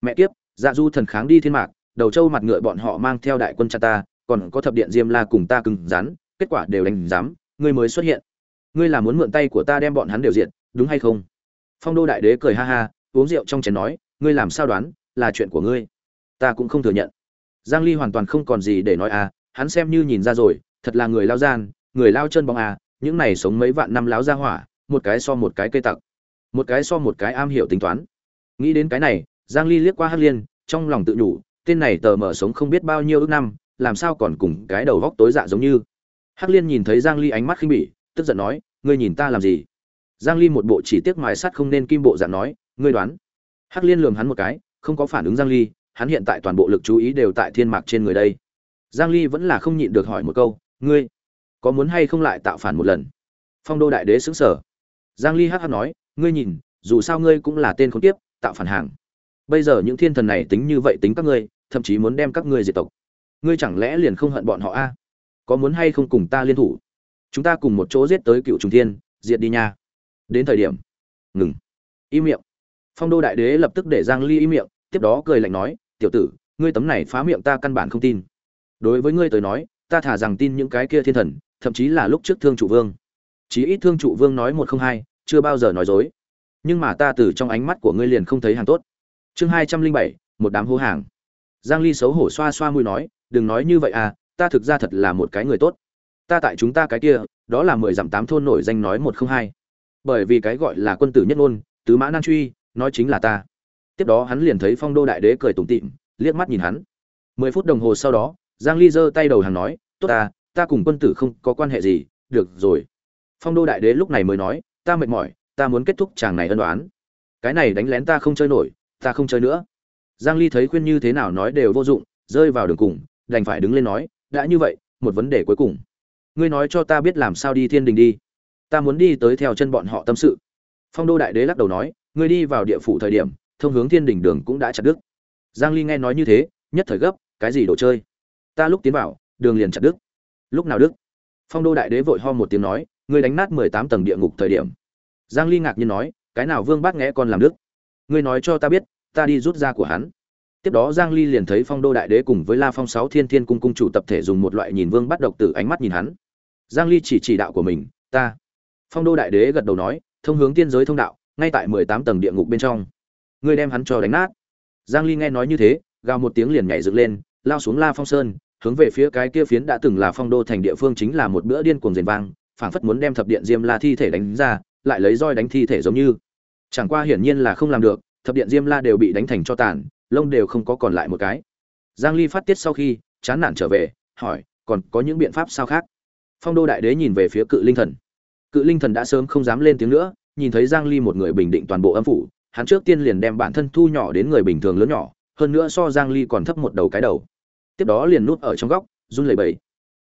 Mẹ kiếp dạ du thần kháng đi thiên mạc đầu châu mặt ngựa bọn họ mang theo đại quân cha ta còn có thập điện diêm la cùng ta cứng rắn kết quả đều đánh giám ngươi mới xuất hiện. Ngươi là muốn mượn tay của ta đem bọn hắn đều diệt, đúng hay không? Phong đô đại đế cười ha ha uống rượu trong chén nói ngươi làm sao đoán là chuyện của ngươi? Ta cũng không thừa nhận. Giang ly hoàn toàn không còn gì để nói à hắn xem như nhìn ra rồi thật là người lao gian, người lao chân bóng à những này sống mấy vạn năm láo ra hỏa, một cái so một cái cây tặc, một cái so một cái am hiểu tính toán. Nghĩ đến cái này, giang ly liếc qua hắc liên, trong lòng tự nhủ, tên này tờ mở sống không biết bao nhiêu ước năm, làm sao còn cùng cái đầu góc tối dạ giống như. Hắc liên nhìn thấy giang ly ánh mắt khinh bỉ, tức giận nói, ngươi nhìn ta làm gì? Giang ly một bộ chỉ tiếc mài sắt không nên kim bộ dạng nói, ngươi đoán. Hắc liên lườm hắn một cái, không có phản ứng giang ly, hắn hiện tại toàn bộ lực chú ý đều tại thiên mạc trên người đây. Giang ly vẫn là không nhịn được hỏi một câu ngươi có muốn hay không lại tạo phản một lần? Phong đô đại đế sững sờ. Giang ly hắc hắc nói, ngươi nhìn, dù sao ngươi cũng là tên khốn kiếp, tạo phản hàng. Bây giờ những thiên thần này tính như vậy tính các ngươi, thậm chí muốn đem các ngươi diệt tộc. Ngươi chẳng lẽ liền không hận bọn họ a? Có muốn hay không cùng ta liên thủ? Chúng ta cùng một chỗ giết tới cựu trùng thiên, diệt đi nha. Đến thời điểm, ngừng. Im miệng. Phong đô đại đế lập tức để giang ly im miệng, tiếp đó cười lạnh nói, tiểu tử, ngươi tấm này phá miệng ta căn bản không tin. Đối với ngươi tới nói ta thả rằng tin những cái kia thiên thần, thậm chí là lúc trước thương trụ vương. Chí ít thương trụ vương nói một không hai, chưa bao giờ nói dối. Nhưng mà ta từ trong ánh mắt của ngươi liền không thấy hàng tốt. Chương hai trăm linh bảy, một đám hô hàng. Giang ly xấu hổ xoa xoa mũi nói, đừng nói như vậy à ta thực ra thật là một cái người tốt. Ta tại chúng ta cái kia, đó là mười dặm tám thôn nổi danh nói một không hai. Bởi vì cái gọi là quân tử nhất ngôn, tứ mã nan truy, nói chính là ta. Tiếp đó hắn liền thấy phong đô đại đế cười tủm tỉm, liếc mắt nhìn hắn. Mười phút đồng hồ sau đó giang ly giơ tay đầu hàng nói, tốt ta ta cùng quân tử không có quan hệ gì, được rồi. Phong đô đại đế lúc này mới nói, ta mệt mỏi, ta muốn kết thúc chàng này ân đoán cái này đánh lén ta không chơi nổi, ta không chơi nữa. Giang ly thấy khuyên như thế nào nói đều vô dụng, rơi vào đường cùng, đành phải đứng lên nói, đã như vậy, một vấn đề cuối cùng. Ngươi nói cho ta biết làm sao đi thiên đình đi. Ta muốn đi tới theo chân bọn họ tâm sự. Phong đô đại đế lắc đầu nói, ngươi đi vào địa phủ thời điểm, thông hướng thiên đình đường cũng đã chặt đứt. Giang ly nghe nói như thế, nhất thời gấp, cái gì đồ chơi? Ta lúc tiến vào, đường liền chặt Đức. lúc nào đức phong đô đại đế vội ho một tiếng nói, ngươi đánh nát 18 tầng địa ngục thời điểm. Giang ly ngạc nhiên nói, cái nào vương bác nghẽ con làm đức ngươi nói cho ta biết, ta đi rút ra của hắn. Tiếp đó giang ly liền thấy phong đô đại đế cùng với la phong sáu thiên thiên cung cung chủ tập thể dùng một loại nhìn vương bắt độc tử ánh mắt nhìn hắn. Giang ly chỉ chỉ đạo của mình, ta. Phong đô đại đế gật đầu nói, thông hướng tiên giới thông đạo, ngay tại 18 tầng địa ngục bên trong. Ngươi đem hắn cho đánh nát. Giang ly nghe nói như thế, gào một tiếng liền nhảy dựng lên, lao xuống la phong sơn hướng về phía cái kia phiến đã từng là phong đô thành địa phương chính là một bữa điên cuồng rền vang, phảng phất muốn đem thập điện diêm la thi thể đánh ra, lại lấy roi đánh thi thể giống như. Chẳng qua hiển nhiên là không làm được, thập điện diêm la đều bị đánh thành cho tàn, lông đều không có còn lại một cái. Giang ly phát tiết sau khi, chán nản trở về, hỏi, còn có những biện pháp sao khác? Phong đô đại đế nhìn về phía cự linh thần. Cự linh thần đã sớm không dám lên tiếng nữa, nhìn thấy giang ly một người bình định toàn bộ âm phủ, hắn trước tiên liền đem bản thân thu nhỏ đến người bình thường lớn nhỏ, hơn nữa so giang ly còn thấp một đầu cái đầu tiếp đó liền núp ở trong góc, run lẩy bẩy.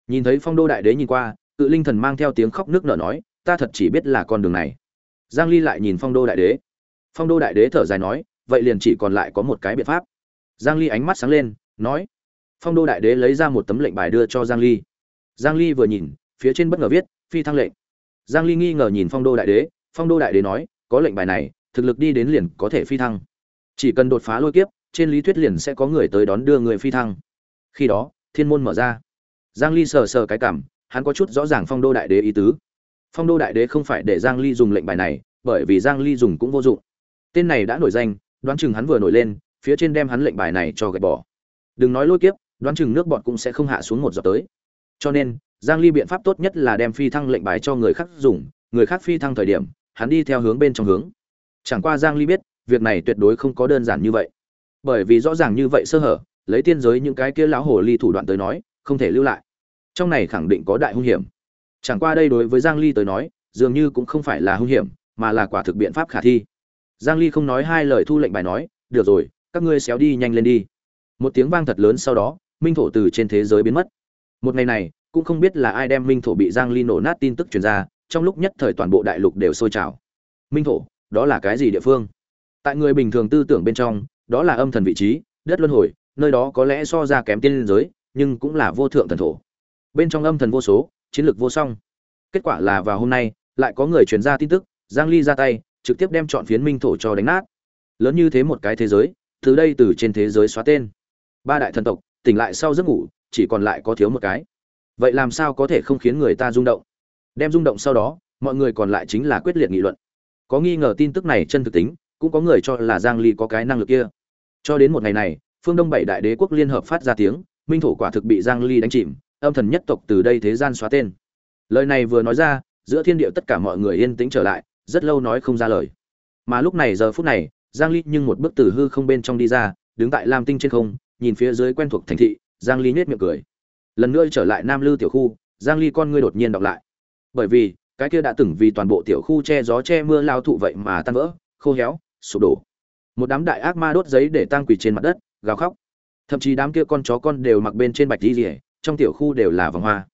Nhìn thấy phong đô đại đế nhìn qua, cự linh thần mang theo tiếng khóc nước nở nói, ta thật chỉ biết là con đường này. Giang ly lại nhìn phong đô đại đế. Phong đô đại đế thở dài nói, vậy liền chỉ còn lại có một cái biện pháp. Giang ly ánh mắt sáng lên, nói, phong đô đại đế lấy ra một tấm lệnh bài đưa cho giang ly. Giang ly vừa nhìn, phía trên bất ngờ viết, phi thăng lệnh. Giang ly nghi ngờ nhìn phong đô đại đế, phong đô đại đế nói, có lệnh bài này, thực lực đi đến liền có thể phi thăng. Chỉ cần đột phá lôi kiếp, trên lý thuyết liền sẽ có người tới đón đưa người phi thăng khi đó, thiên môn mở ra. Giang ly sờ sờ cái cảm, hắn có chút rõ ràng phong đô đại đế ý tứ. Phong đô đại đế không phải để giang ly dùng lệnh bài này, bởi vì giang ly dùng cũng vô dụng. Tên này đã nổi danh, đoán chừng hắn vừa nổi lên, phía trên đem hắn lệnh bài này cho gạch bỏ. Đừng nói lôi kiếp, đoán chừng nước bọn cũng sẽ không hạ xuống một giọt tới. Cho nên, giang ly biện pháp tốt nhất là đem phi thăng lệnh bài cho người khác dùng, người khác phi thăng thời điểm, hắn đi theo hướng bên trong hướng. Chẳng qua giang ly biết, việc này tuyệt đối không có đơn giản như vậy. Bởi vì rõ ràng như vậy sơ hở lấy tiên giới những cái kia lão hồ ly thủ đoạn tới nói, không thể lưu lại. Trong này khẳng định có đại hung hiểm. Chẳng qua đây đối với giang ly tới nói, dường như cũng không phải là hung hiểm, mà là quả thực biện pháp khả thi. Giang ly không nói hai lời thu lệnh bài nói, được rồi, các ngươi xéo đi nhanh lên đi. Một tiếng vang thật lớn sau đó, minh thổ từ trên thế giới biến mất. Một ngày này, cũng không biết là ai đem minh thổ bị giang ly nổ nát tin tức truyền ra, trong lúc nhất thời toàn bộ đại lục đều sôi trào. Minh thổ, đó là cái gì địa phương? Tại người bình thường tư tưởng bên trong, đó là âm thần vị trí, đất luân hồi nơi đó có lẽ so ra kém tiên giới, nhưng cũng là vô thượng thần thổ. Bên trong âm thần vô số, chiến lược vô song. Kết quả là vào hôm nay, lại có người truyền ra tin tức, giang ly ra tay, trực tiếp đem chọn phiến minh thổ cho đánh nát. Lớn như thế một cái thế giới, từ đây từ trên thế giới xóa tên. Ba đại thần tộc, tỉnh lại sau giấc ngủ, chỉ còn lại có thiếu một cái. Vậy làm sao có thể không khiến người ta rung động? Đem rung động sau đó, mọi người còn lại chính là quyết liệt nghị luận. Có nghi ngờ tin tức này chân thực tính, cũng có người cho là giang ly có cái năng lực kia. Cho đến một ngày này phương đông bảy đại đế quốc liên hợp phát ra tiếng, minh thổ quả thực bị giang ly đánh chìm, âm thần nhất tộc từ đây thế gian xóa tên. Lời này vừa nói ra, giữa thiên địa tất cả mọi người yên tĩnh trở lại, rất lâu nói không ra lời. Mà lúc này giờ phút này, giang ly nhưng một bức từ hư không bên trong đi ra, đứng tại lam tinh trên không, nhìn phía dưới quen thuộc thành thị, giang ly nhếch miệng cười. Lần nữa trở lại nam lư tiểu khu, giang ly con ngươi đột nhiên đọc lại. Bởi vì, cái kia đã từng vì toàn bộ tiểu khu che gió che mưa lao thụ vậy mà tan vỡ, khô héo, sụp đổ. Một đám đại ác ma đốt giấy để tang quỷ trên mặt đất gào khóc. Thậm chí đám kia con chó con đều mặc bên trên bạch đi rỉa trong tiểu khu đều là vòng hoa.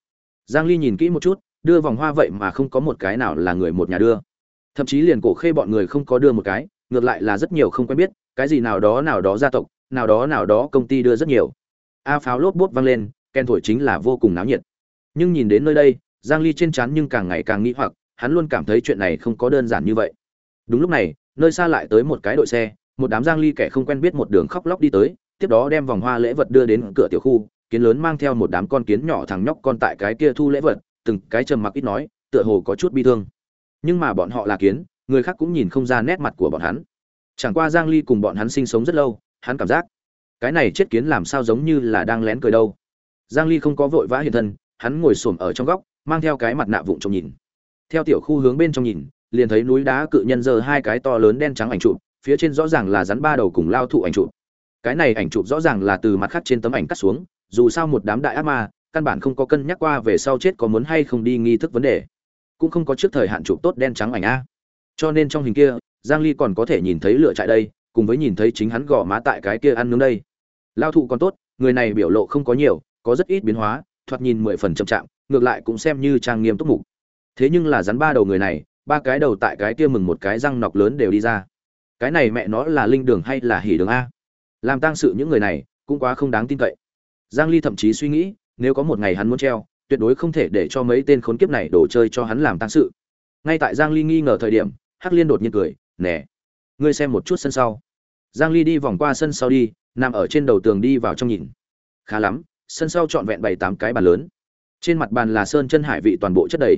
Giang ly nhìn kỹ một chút, đưa vòng hoa vậy mà không có một cái nào là người một nhà đưa. Thậm chí liền cổ khê bọn người không có đưa một cái, ngược lại là rất nhiều không quen biết, cái gì nào đó nào đó gia tộc, nào đó nào đó công ty đưa rất nhiều. A pháo lốp bốt vang lên ken thổi chính là vô cùng náo nhiệt. Nhưng nhìn đến nơi đây, giang ly trên chán nhưng càng ngày càng nghĩ hoặc, hắn luôn cảm thấy chuyện này không có đơn giản như vậy. Đúng lúc này, nơi xa lại tới một cái đội xe một đám giang ly kẻ không quen biết một đường khóc lóc đi tới, tiếp đó đem vòng hoa lễ vật đưa đến cửa tiểu khu, kiến lớn mang theo một đám con kiến nhỏ thằng nhóc con tại cái kia thu lễ vật, từng cái trầm mặc ít nói, tựa hồ có chút bi thương. Nhưng mà bọn họ là kiến, người khác cũng nhìn không ra nét mặt của bọn hắn. Chẳng qua giang ly cùng bọn hắn sinh sống rất lâu, hắn cảm giác, cái này chết kiến làm sao giống như là đang lén cười đâu. Giang ly không có vội vã hiện thân, hắn ngồi xổm ở trong góc, mang theo cái mặt nạ vụng trông nhìn. Theo tiểu khu hướng bên trong nhìn, liền thấy núi đá cự nhân giơ hai cái to lớn đen trắng ảnh chụp phía trên rõ ràng là rắn ba đầu cùng lao thụ ảnh chụp. Cái này ảnh chụp rõ ràng là từ mặt khác trên tấm ảnh cắt xuống, dù sao một đám đại ác ma, căn bản không có cân nhắc qua về sau chết có muốn hay không đi nghi thức vấn đề. Cũng không có trước thời hạn chụp tốt đen trắng ảnh a. Cho nên trong hình kia, giang ly còn có thể nhìn thấy lửa chạy đây, cùng với nhìn thấy chính hắn gò má tại cái kia ăn nướng đây. Lao thụ còn tốt, người này biểu lộ không có nhiều, có rất ít biến hóa, thoạt nhìn mười phần chậm chạm, ngược lại cũng xem như trang nghiêm túc mục. Thế nhưng là rắn ba đầu người này, ba cái đầu tại cái kia mừng một cái răng nọc lớn đều đi ra cái này mẹ nó là linh đường hay là hỉ đường a? Làm tang sự những người này cũng quá không đáng tin cậy. Giang ly thậm chí suy nghĩ, nếu có một ngày hắn muốn treo, tuyệt đối không thể để cho mấy tên khốn kiếp này đổ chơi cho hắn làm tang sự. Ngay tại giang ly nghi ngờ thời điểm, hắc liên đột nhiên cười, nè, ngươi xem một chút sân sau. Giang ly đi vòng qua sân sau đi, nằm ở trên đầu tường đi vào trong nhìn. Khá lắm, sân sau trọn vẹn bảy tám cái bàn lớn. Trên mặt bàn là sơn chân hải vị toàn bộ chất đầy.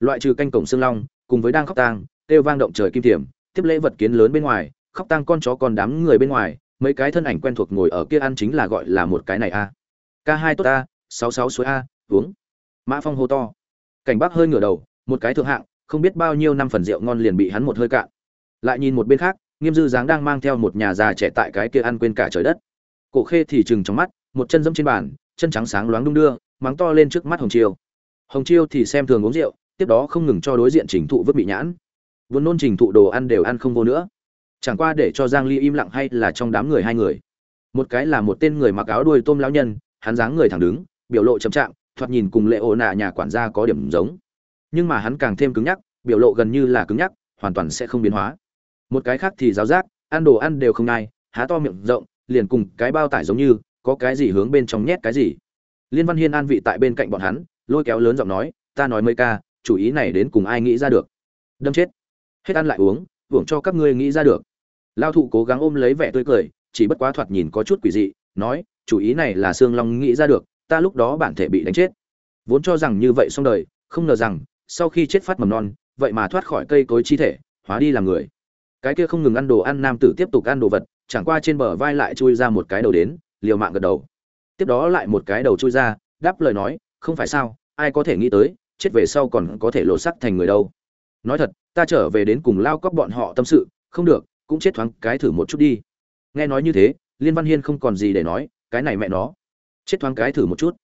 Loại trừ canh cổng xương long, cùng với đang khóc tang, kêu vang động trời kim tiềm tiếp lễ vật kiến lớn bên ngoài, khóc tang con chó con đám người bên ngoài, mấy cái thân ảnh quen thuộc ngồi ở kia ăn chính là gọi là một cái này a. K hai tốt a, sáu sáu suối a, uống. Mã phong hô to. Cảnh bác hơi ngửa đầu, một cái thượng hạng, không biết bao nhiêu năm phần rượu ngon liền bị hắn một hơi cạn. Lại nhìn một bên khác, nghiêm dư dáng đang mang theo một nhà già trẻ tại cái kia ăn quên cả trời đất. Cổ khê thì chừng trong mắt, một chân dẫm trên bàn, chân trắng sáng loáng đung đưa, mắng to lên trước mắt hồng chiêu. Hồng chiêu thì xem thường uống rượu, tiếp đó không ngừng cho đối diện trình thụ vứt bị nhãn vốn nôn trình thụ đồ ăn đều ăn không vô nữa. Chẳng qua để cho giang ly im lặng hay là trong đám người hai người. Một cái là một tên người mặc áo đuôi tôm lão nhân, hắn dáng người thẳng đứng, biểu lộ chậm chạm, thoạt nhìn cùng lệ ổ nạ nhà quản gia có điểm giống. Nhưng mà hắn càng thêm cứng nhắc, biểu lộ gần như là cứng nhắc, hoàn toàn sẽ không biến hóa. Một cái khác thì giáo giác, ăn đồ ăn đều không nai há to miệng rộng, liền cùng cái bao tải giống như, có cái gì hướng bên trong nhét cái gì. Liên văn hiên an vị tại bên cạnh bọn hắn, lôi kéo lớn giọng nói, ta nói mấy ca, chủ ý này đến cùng ai nghĩ ra được? Đâm chết hết ăn lại uống, hưởng cho các ngươi nghĩ ra được. Lao thụ cố gắng ôm lấy vẻ tươi cười, chỉ bất quá thoạt nhìn có chút quỷ dị, nói, chủ ý này là sương long nghĩ ra được, ta lúc đó bản thể bị đánh chết. Vốn cho rằng như vậy xong đời, không ngờ rằng, sau khi chết phát mầm non, vậy mà thoát khỏi cây cối chi thể, hóa đi làm người. Cái kia không ngừng ăn đồ ăn nam tử tiếp tục ăn đồ vật, chẳng qua trên bờ vai lại chui ra một cái đầu đến, liều mạng gật đầu. Tiếp đó lại một cái đầu chui ra, đáp lời nói, không phải sao, ai có thể nghĩ tới, chết về sau còn có thể lộ sắc thành người đâu nói thật, ta trở về đến cùng lao cóc bọn họ tâm sự, không được, cũng chết thoáng cái thử một chút đi. Nghe nói như thế, liên văn hiên không còn gì để nói, cái này mẹ nó. Chết thoáng cái thử một chút.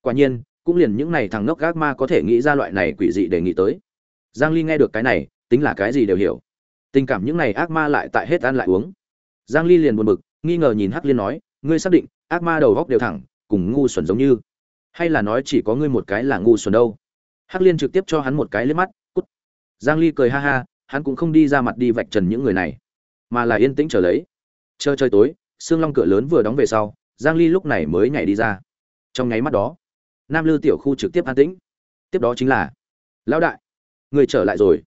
Quả nhiên, cũng liền những này thằng ngốc gác ma có thể nghĩ ra loại này quỷ dị để nghĩ tới. Giang ly nghe được cái này, tính là cái gì đều hiểu. Tình cảm những này ác ma lại tại hết ăn lại uống. Giang ly liền buồn bực, nghi ngờ nhìn hắc liên nói, ngươi xác định, ác ma đầu góc đều thẳng, cùng ngu xuẩn giống như. Hay là nói chỉ có ngươi một cái là ngu xuẩn đâu? Hắc liên trực tiếp cho hắn một cái liếc mắt giang ly cười ha ha, hắn cũng không đi ra mặt đi vạch trần những người này, mà là yên tĩnh chờ lấy. Chờ trời tối xương long cửa lớn vừa đóng về sau, giang ly lúc này mới nhảy đi ra. Trong nháy mắt đó, nam lư tiểu khu trực tiếp an tĩnh. Tiếp đó chính là, lão đại, người trở lại rồi.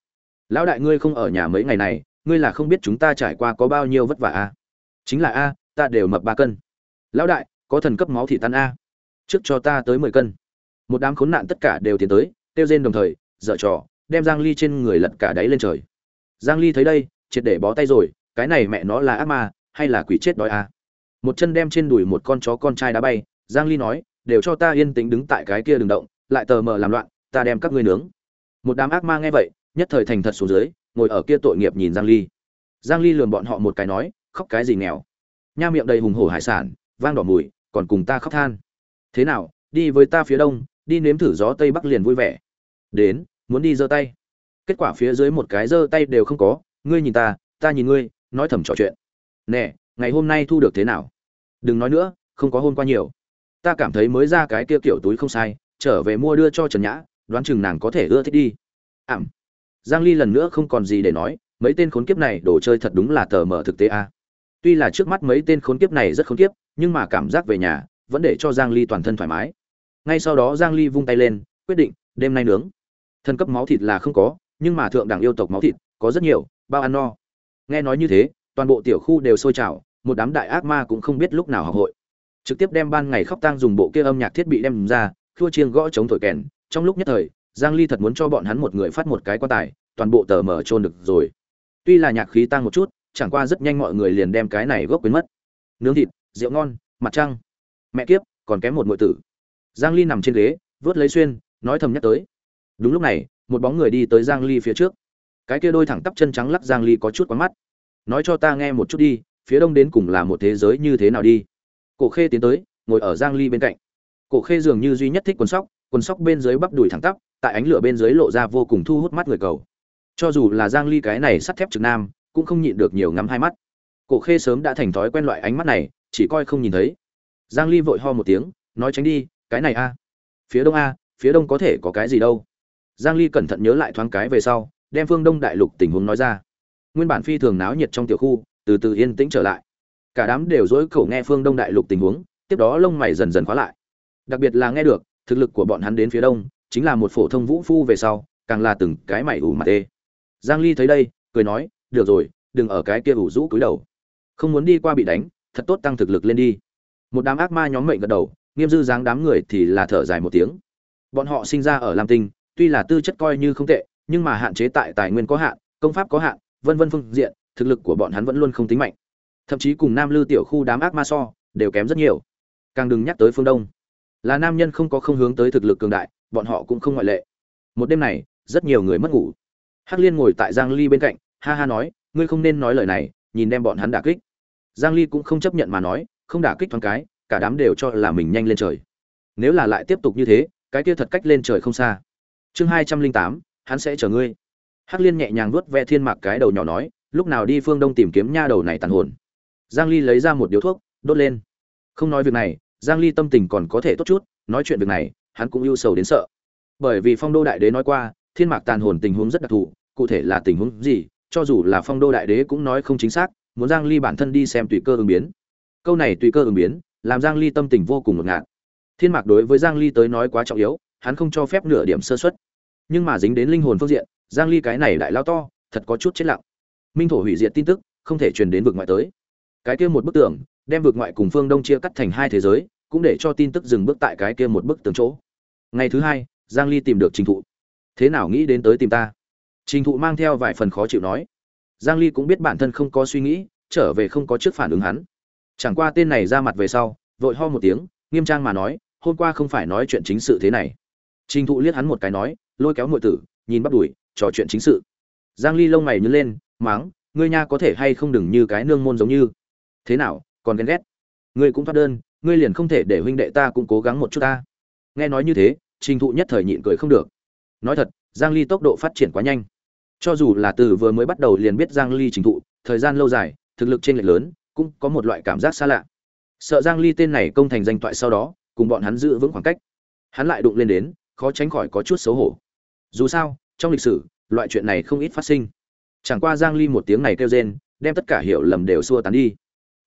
Lão đại ngươi không ở nhà mấy ngày này, ngươi là không biết chúng ta trải qua có bao nhiêu vất vả a à? chính là a, ta đều mập ba cân. Lão đại, có thần cấp máu thì tan a. Trước cho ta tới mười cân. Một đám khốn nạn tất cả đều tiến tới tiêu rên đồng thời, dở trò đem giang ly trên người lật cả đáy lên trời. Giang ly thấy đây, triệt để bó tay rồi, cái này mẹ nó là ác ma, hay là quỷ chết đói à? một chân đem trên đùi một con chó con trai đá bay, giang ly nói, đều cho ta yên tĩnh đứng tại cái kia đừng động, lại tờ mờ làm loạn, ta đem các ngươi nướng. Một đám ác ma nghe vậy, nhất thời thành thật xuống dưới, ngồi ở kia tội nghiệp nhìn giang ly. Giang ly lườm bọn họ một cái nói, khóc cái gì nghèo? Nha miệng đầy hùng hổ hải sản, vang đỏ mùi, còn cùng ta khóc than. Thế nào, đi với ta phía đông, đi nếm thử gió tây bắc liền vui vẻ. Đến muốn đi giơ tay. Kết quả phía dưới một cái giơ tay đều không có, ngươi nhìn ta ta nhìn ngươi, nói thầm trò chuyện. Nè, ngày hôm nay thu được thế nào? Đừng nói nữa, không có hôm qua nhiều. Ta cảm thấy mới ra cái kia kiểu túi không sai, trở về mua đưa cho trần nhã, đoán chừng nàng có thể ưa thích đi. Ảm. Giang ly lần nữa không còn gì để nói, mấy tên khốn kiếp này đồ chơi thật đúng là tờ mở thực tế a. Tuy là trước mắt mấy tên khốn kiếp này rất khốn kiếp, nhưng mà cảm giác về nhà, vẫn để cho giang ly toàn thân thoải mái. Ngay sau đó giang ly vung tay lên, quyết định, đêm nay nướng thân cấp máu thịt là không có, nhưng mà thượng đẳng yêu tộc máu thịt có rất nhiều, bao ăn no. Nghe nói như thế, toàn bộ tiểu khu đều sôi trào, một đám đại ác ma cũng không biết lúc nào học hội. Trực tiếp đem ban ngày khóc tang dùng bộ kia âm nhạc thiết bị đem ra thua chiêng gõ chống thổi kèn. Trong lúc nhất thời, giang ly thật muốn cho bọn hắn một người phát một cái quan tài, toàn bộ tờ mở trôn được rồi. Tuy là nhạc khí tăng một chút, chẳng qua rất nhanh mọi người liền đem cái này gốc biến mất. Nướng thịt, rượu ngon, mặt trăng. Mẹ kiếp, còn kém một muội tử. Giang ly nằm trên ghế, vớt lấy xuyên, nói thầm nhắc tới đúng lúc này, một bóng người đi tới giang ly phía trước. Cái kia đôi thẳng tắp chân trắng lắc giang ly có chút quá mắt. Nói cho ta nghe một chút đi, phía đông đến cùng là một thế giới như thế nào đi? Cổ khê tiến tới, ngồi ở giang ly bên cạnh. Cổ khê dường như duy nhất thích quần sóc quần sóc bên dưới bắp đùi thẳng tắp, tại ánh lửa bên dưới lộ ra vô cùng thu hút mắt người cầu. Cho dù là giang ly cái này sắt thép trực nam, cũng không nhịn được nhiều ngắm hai mắt. Cổ khê sớm đã thành thói quen loại ánh mắt này, chỉ coi không nhìn thấy. Giang ly vội ho một tiếng, nói tránh đi, cái này a. Phía đông a, phía đông có thể có cái gì đâu giang ly cẩn thận nhớ lại thoáng cái về sau, đem phương đông đại lục tình huống nói ra. Nguyên bản phi thường náo nhiệt trong tiểu khu, từ từ yên tĩnh trở lại. Cả đám đều dối khẩu nghe phương đông đại lục tình huống, tiếp đó lông mày dần dần khóa lại. Đặc biệt là nghe được, thực lực của bọn hắn đến phía đông, chính là một phổ thông vũ phu về sau, càng là từng cái mày ủ mặt tê. Giang ly thấy đây, cười nói, được rồi, đừng ở cái kia ủ rũ cúi đầu. Không muốn đi qua bị đánh, thật tốt tăng thực lực lên đi. Một đám ác ma nhóm mệnh gật đầu, nghiêm dư dáng đám người thì là thở dài một tiếng. Bọn họ sinh ra ở lam tinh tuy là tư chất coi như không tệ, nhưng mà hạn chế tại tài nguyên có hạn, công pháp có hạn, vân vân phương diện, thực lực của bọn hắn vẫn luôn không tính mạnh. Thậm chí cùng nam lư tiểu khu đám ác ma so, đều kém rất nhiều. Càng đừng nhắc tới phương đông. Là nam nhân không có không hướng tới thực lực cường đại, bọn họ cũng không ngoại lệ. Một đêm này, rất nhiều người mất ngủ. Hắc liên ngồi tại giang ly bên cạnh, ha ha nói, ngươi không nên nói lời này, nhìn đem bọn hắn đả kích. Giang ly cũng không chấp nhận mà nói, không đả kích thoáng cái, cả đám đều cho là mình nhanh lên trời. Nếu là lại tiếp tục như thế, cái kia thật cách lên trời không xa chương 208, hắn sẽ chờ ngươi. Hắc liên nhẹ nhàng vuốt ve thiên mạc cái đầu nhỏ nói lúc nào đi phương đông tìm kiếm nha đầu này tàn hồn. Giang ly lấy ra một điếu thuốc đốt lên. Không nói việc này giang ly tâm tình còn có thể tốt chút nói chuyện việc này hắn cũng ưu sầu đến sợ. Bởi vì phong đô đại đế nói qua thiên mạc tàn hồn tình huống rất đặc thù cụ thể là tình huống gì cho dù là phong đô đại đế cũng nói không chính xác muốn giang ly bản thân đi xem tùy cơ ứng biến. Câu này tùy cơ ứng biến làm giang ly tâm tình vô cùng ngột ngạt. Thiên mạc đối với giang ly tới nói quá trọng yếu hắn không cho phép nửa điểm sơ suất. Nhưng mà dính đến linh hồn phương diện, giang ly cái này đại lao to, thật có chút chết lặng. Minh thổ hủy diệt tin tức, không thể truyền đến vực ngoại tới. Cái kia một bức tường, đem vực ngoại cùng phương đông chia cắt thành hai thế giới, cũng để cho tin tức dừng bước tại cái kia một bức tường chỗ. Ngày thứ hai, giang ly tìm được trình thụ. Thế nào nghĩ đến tới tìm ta? Trình thụ mang theo vài phần khó chịu nói. Giang ly cũng biết bản thân không có suy nghĩ, trở về không có trước phản ứng hắn. Chẳng qua tên này ra mặt về sau, vội ho một tiếng, nghiêm trang mà nói, hôm qua không phải nói chuyện chính sự thế này trình thụ liếc hắn một cái nói lôi kéo muội tử nhìn bắt đuổi trò chuyện chính sự. Giang ly lông mày nhướng lên mắng, ngươi nha có thể hay không đừng như cái nương môn giống như? Thế nào còn ghen ghét? Ngươi cũng thoát đơn ngươi liền không thể để huynh đệ ta cũng cố gắng một chút ta. Nghe nói như thế trình thụ nhất thời nhịn cười không được. Nói thật giang ly tốc độ phát triển quá nhanh. Cho dù là từ vừa mới bắt đầu liền biết giang ly trình thụ thời gian lâu dài thực lực trên lệch lớn cũng có một loại cảm giác xa lạ. Sợ giang ly tên này công thành danh toại sau đó cùng bọn hắn giữ vững khoảng cách. Hắn lại đụng lên đến khó tránh khỏi có chút xấu hổ. Dù sao, trong lịch sử, loại chuyện này không ít phát sinh. Chẳng qua giang ly một tiếng này kêu rên, đem tất cả hiểu lầm đều xua tán đi.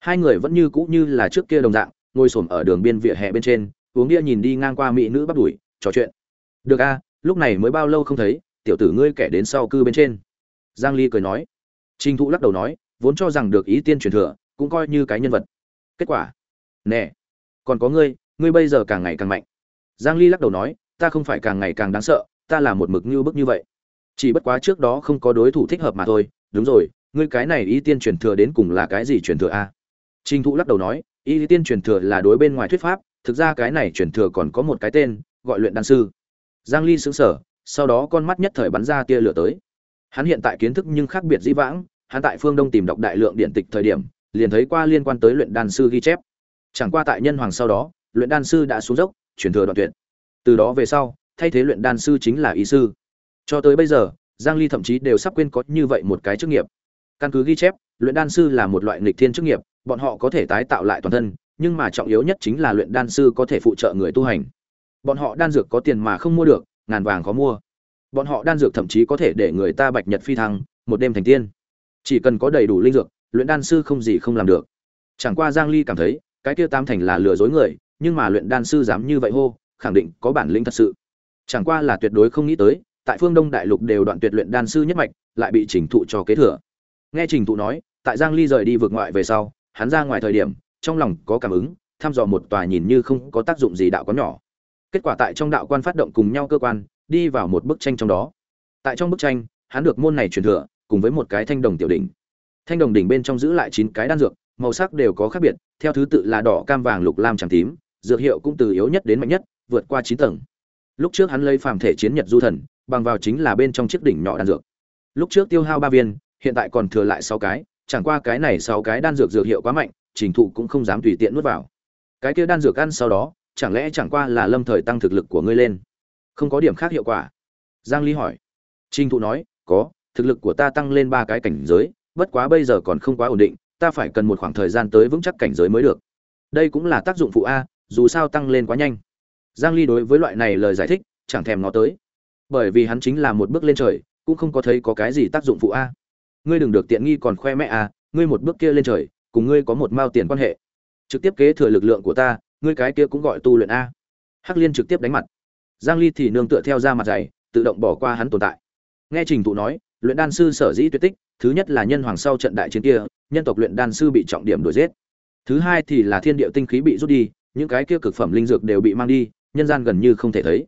Hai người vẫn như cũ như là trước kia đồng dạng, ngồi xổm ở đường biên vỉa hè bên trên, uống bia nhìn đi ngang qua mỹ nữ bắt đuổi, trò chuyện. Được a, lúc này mới bao lâu không thấy, tiểu tử ngươi kẻ đến sau cư bên trên. Giang ly cười nói. Trình thụ lắc đầu nói, vốn cho rằng được ý tiên truyền thừa, cũng coi như cái nhân vật. Kết quả? Nè, còn có ngươi ngươi bây giờ càng ngày càng mạnh. Giang ly lắc đầu nói ta không phải càng ngày càng đáng sợ, ta là một mực như bức như vậy. Chỉ bất quá trước đó không có đối thủ thích hợp mà thôi, đúng rồi, ngươi cái này ý tiên truyền thừa đến cùng là cái gì truyền thừa a? Trình thụ lắc đầu nói ý tiên truyền thừa là đối bên ngoài thuyết pháp, thực ra cái này truyền thừa còn có một cái tên, gọi luyện đan sư. Giang ly sững sờ, sau đó con mắt nhất thời bắn ra tia lửa tới. Hắn hiện tại kiến thức nhưng khác biệt dĩ vãng, hắn tại phương đông tìm đọc đại lượng điện tịch thời điểm, liền thấy qua liên quan tới luyện đan sư ghi chép. Chẳng qua tại nhân hoàng sau đó, luyện đan sư đã xuống dốc, truyền thừa đoạn tuyệt từ đó về sau, thay thế luyện đan sư chính là y sư. Cho tới bây giờ, giang ly thậm chí đều sắp quên có như vậy một cái chức nghiệp. Căn cứ ghi chép, luyện đan sư là một loại nghịch thiên chức nghiệp, bọn họ có thể tái tạo lại toàn thân, nhưng mà trọng yếu nhất chính là luyện đan sư có thể phụ trợ người tu hành. Bọn họ đan dược có tiền mà không mua được, ngàn vàng khó mua. Bọn họ đan dược thậm chí có thể để người ta bạch nhật phi thăng, một đêm thành tiên. Chỉ cần có đầy đủ linh dược, luyện đan sư không gì không làm được. Chẳng qua giang ly cảm thấy, cái kia tam thành là lừa dối người, nhưng mà luyện đan sư dám như vậy hô khẳng định có bản lĩnh thật sự. Chẳng qua là tuyệt đối không nghĩ tới, tại phương đông đại lục đều đoạn tuyệt luyện đan sư nhất mạch, lại bị trình thụ cho kế thừa. Nghe trình thụ nói, tại giang ly rời đi vượt ngoại về sau, hắn ra ngoài thời điểm, trong lòng có cảm ứng, thăm dò một tòa nhìn như không có tác dụng gì đạo quán nhỏ. Kết quả tại trong đạo quan phát động cùng nhau cơ quan, đi vào một bức tranh trong đó. Tại trong bức tranh, hắn được môn này truyền thừa, cùng với một cái thanh đồng tiểu đỉnh. Thanh đồng đỉnh bên trong giữ lại chín cái đan dược, màu sắc đều có khác biệt, theo thứ tự là đỏ, cam, vàng, lục, lam, trắng, tím, dược hiệu cũng từ yếu nhất đến mạnh nhất vượt qua chín tầng. Lúc trước hắn lấy phàm thể chiến nhật du thần, bằng vào chính là bên trong chiếc đỉnh nhỏ đan dược. Lúc trước tiêu hao ba viên, hiện tại còn thừa lại sáu cái, chẳng qua cái này sáu cái đan dược dược hiệu quá mạnh, trình thụ cũng không dám tùy tiện nuốt vào. Cái kia đan dược ăn sau đó, chẳng lẽ chẳng qua là lâm thời tăng thực lực của ngươi lên? Không có điểm khác hiệu quả. Giang ly hỏi. Trình thụ nói, có, thực lực của ta tăng lên ba cái cảnh giới, bất quá bây giờ còn không quá ổn định, ta phải cần một khoảng thời gian tới vững chắc cảnh giới mới được. Đây cũng là tác dụng phụ a, dù sao tăng lên quá nhanh giang ly đối với loại này lời giải thích, chẳng thèm nó tới. Bởi vì hắn chính là một bước lên trời, cũng không có thấy có cái gì tác dụng phụ a. Ngươi đừng được tiện nghi còn khoe mẹ a ngươi một bước kia lên trời, cùng ngươi có một mao tiền quan hệ. Trực tiếp kế thừa lực lượng của ta, ngươi cái kia cũng gọi tu luyện a. Hắc liên trực tiếp đánh mặt. Giang ly thì nương tựa theo ra mặt dày tự động bỏ qua hắn tồn tại. Nghe trình thụ nói, luyện đan sư sở dĩ tuyệt tích, thứ nhất là nhân hoàng sau trận đại chiến kia, nhân tộc luyện đan sư bị trọng điểm đuổi giết. Thứ hai thì là thiên địa tinh khí bị rút đi, những cái kia cực phẩm linh dược đều bị mang đi nhân gian gần như không thể thấy.